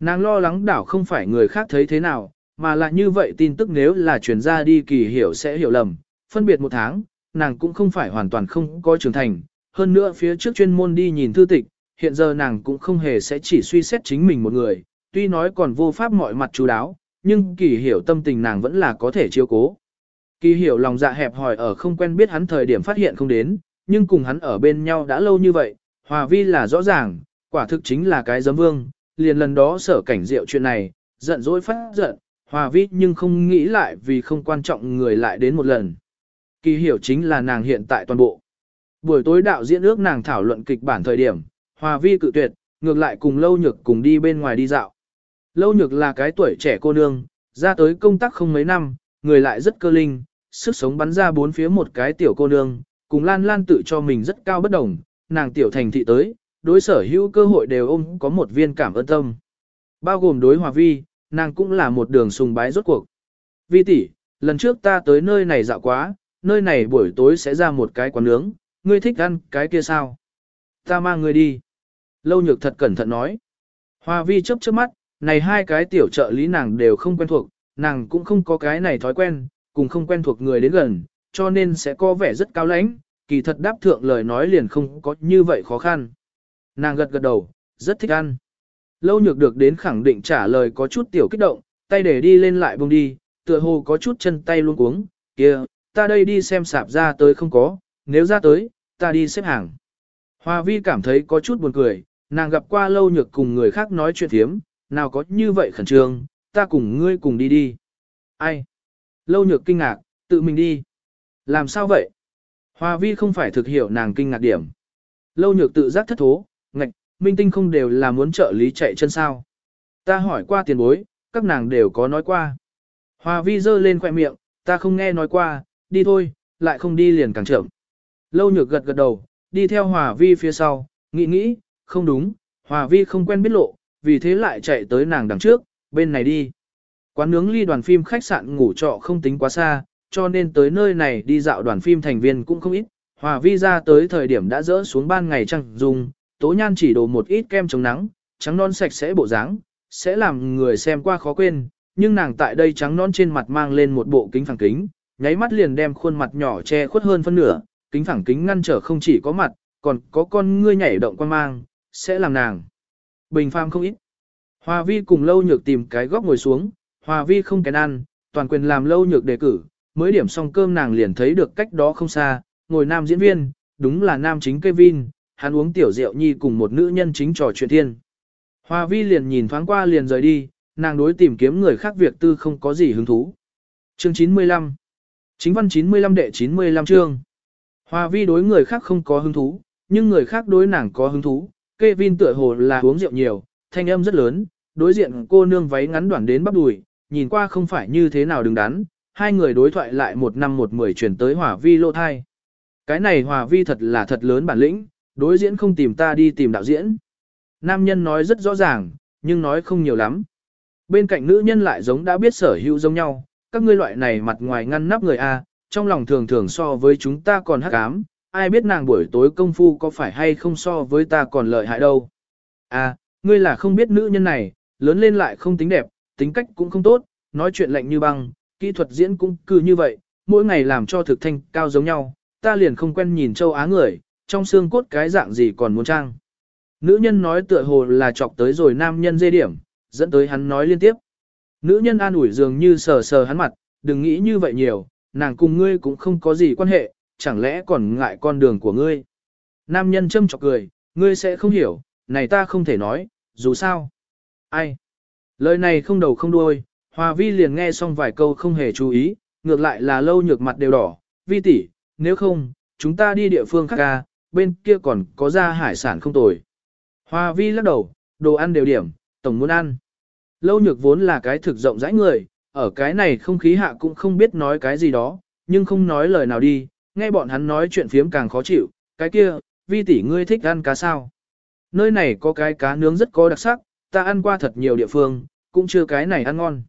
Nàng lo lắng đảo không phải người khác thấy thế nào, mà là như vậy tin tức nếu là truyền ra đi kỳ hiểu sẽ hiểu lầm. Phân biệt một tháng, nàng cũng không phải hoàn toàn không có trưởng thành. Hơn nữa phía trước chuyên môn đi nhìn thư tịch, hiện giờ nàng cũng không hề sẽ chỉ suy xét chính mình một người, tuy nói còn vô pháp mọi mặt chú đáo, nhưng kỳ hiểu tâm tình nàng vẫn là có thể chiêu cố. Kỳ hiểu lòng dạ hẹp hòi ở không quen biết hắn thời điểm phát hiện không đến, nhưng cùng hắn ở bên nhau đã lâu như vậy, hòa vi là rõ ràng, quả thực chính là cái giấm vương, liền lần đó sở cảnh rượu chuyện này, giận dỗi phát giận, hòa vi nhưng không nghĩ lại vì không quan trọng người lại đến một lần. Kỳ hiểu chính là nàng hiện tại toàn bộ. Buổi tối đạo diễn ước nàng thảo luận kịch bản thời điểm, hòa vi cự tuyệt, ngược lại cùng lâu nhược cùng đi bên ngoài đi dạo. Lâu nhược là cái tuổi trẻ cô nương, ra tới công tác không mấy năm, người lại rất cơ linh, sức sống bắn ra bốn phía một cái tiểu cô nương, cùng Lan Lan tự cho mình rất cao bất đồng, nàng tiểu thành thị tới, đối sở hữu cơ hội đều ôm có một viên cảm ơn tâm. Bao gồm đối hòa vi, nàng cũng là một đường sùng bái rốt cuộc. Vi tỷ, lần trước ta tới nơi này dạo quá, nơi này buổi tối sẽ ra một cái quán nướng, ngươi thích ăn cái kia sao? Ta mang ngươi đi. Lâu nhược thật cẩn thận nói. Hòa vi chớp chớp mắt, này hai cái tiểu trợ lý nàng đều không quen thuộc, nàng cũng không có cái này thói quen, cùng không quen thuộc người đến gần, cho nên sẽ có vẻ rất cao lãnh, kỳ thật đáp thượng lời nói liền không có như vậy khó khăn. Nàng gật gật đầu, rất thích ăn. Lâu nhược được đến khẳng định trả lời có chút tiểu kích động, tay để đi lên lại bông đi, tựa hồ có chút chân tay luôn cuống, kia, ta đây đi xem sạp ra tới không có, nếu ra tới, ta đi xếp hàng. Hoa vi cảm thấy có chút buồn cười, nàng gặp qua lâu nhược cùng người khác nói chuyện thiếm, nào có như vậy khẩn trương, ta cùng ngươi cùng đi đi. Ai? Lâu nhược kinh ngạc, tự mình đi. Làm sao vậy? Hoa vi không phải thực hiểu nàng kinh ngạc điểm. Lâu nhược tự giác thất thố, minh tinh không đều là muốn trợ lý chạy chân sao. Ta hỏi qua tiền bối, các nàng đều có nói qua. Hoa vi giơ lên khoẻ miệng, ta không nghe nói qua, đi thôi, lại không đi liền càng chậm. Lâu nhược gật gật đầu, đi theo Hòa vi phía sau, nghĩ nghĩ, không đúng, Hòa vi không quen biết lộ, vì thế lại chạy tới nàng đằng trước, bên này đi. Quán nướng ly đoàn phim khách sạn ngủ trọ không tính quá xa, cho nên tới nơi này đi dạo đoàn phim thành viên cũng không ít. Hòa vi ra tới thời điểm đã rỡ xuống ban ngày trăng dùng, tố nhan chỉ đổ một ít kem chống nắng, trắng non sạch sẽ bộ dáng, sẽ làm người xem qua khó quên, nhưng nàng tại đây trắng non trên mặt mang lên một bộ kính phẳng kính, nháy mắt liền đem khuôn mặt nhỏ che khuất hơn phân nửa, kính phẳng kính ngăn trở không chỉ có mặt, còn có con ngươi nhảy động quan mang, sẽ làm nàng. Bình phàm không ít. Hòa vi cùng lâu nhược tìm cái góc ngồi xuống, hòa vi không kén ăn, toàn quyền làm lâu nhược đề cử, mới điểm xong cơm nàng liền thấy được cách đó không xa, ngồi nam diễn viên, đúng là nam chính Kevin, hắn uống tiểu rượu nhi cùng một nữ nhân chính trò chuyện thiên. Hòa vi liền nhìn thoáng qua liền rời đi, nàng đối tìm kiếm người khác việc tư không có gì hứng thú. Chương 95 Chính văn 95 đệ 95 chương Hòa vi đối người khác không có hứng thú, nhưng người khác đối nàng có hứng thú. Kevin tựa hồ là uống rượu nhiều, thanh âm rất lớn, đối diện cô nương váy ngắn đoạn đến bắp đùi, nhìn qua không phải như thế nào đứng đắn. Hai người đối thoại lại một năm một mười chuyển tới hòa vi lô thai. Cái này hòa vi thật là thật lớn bản lĩnh, đối diễn không tìm ta đi tìm đạo diễn. Nam nhân nói rất rõ ràng, nhưng nói không nhiều lắm. Bên cạnh nữ nhân lại giống đã biết sở hữu giống nhau, các ngươi loại này mặt ngoài ngăn nắp người A, trong lòng thường thường so với chúng ta còn hắc ám, ai biết nàng buổi tối công phu có phải hay không so với ta còn lợi hại đâu. À, ngươi là không biết nữ nhân này, lớn lên lại không tính đẹp, tính cách cũng không tốt, nói chuyện lạnh như băng, kỹ thuật diễn cũng cứ như vậy, mỗi ngày làm cho thực thanh cao giống nhau, ta liền không quen nhìn châu Á người, trong xương cốt cái dạng gì còn muốn trang. Nữ nhân nói tựa hồ là chọc tới rồi nam nhân dê điểm, dẫn tới hắn nói liên tiếp. Nữ nhân an ủi dường như sờ sờ hắn mặt, đừng nghĩ như vậy nhiều, nàng cùng ngươi cũng không có gì quan hệ, chẳng lẽ còn ngại con đường của ngươi. Nam nhân châm chọc cười, ngươi sẽ không hiểu, này ta không thể nói, dù sao. Ai? Lời này không đầu không đuôi, Hòa Vi liền nghe xong vài câu không hề chú ý, ngược lại là lâu nhược mặt đều đỏ, Vi tỷ, nếu không, chúng ta đi địa phương khác ca, bên kia còn có ra hải sản không tồi. Hoa Vi lắc đầu, đồ ăn đều điểm, tổng muốn ăn. Lâu nhược vốn là cái thực rộng rãi người, ở cái này không khí hạ cũng không biết nói cái gì đó, nhưng không nói lời nào đi, nghe bọn hắn nói chuyện phiếm càng khó chịu, cái kia, vi tỷ ngươi thích ăn cá sao. Nơi này có cái cá nướng rất có đặc sắc, ta ăn qua thật nhiều địa phương, cũng chưa cái này ăn ngon.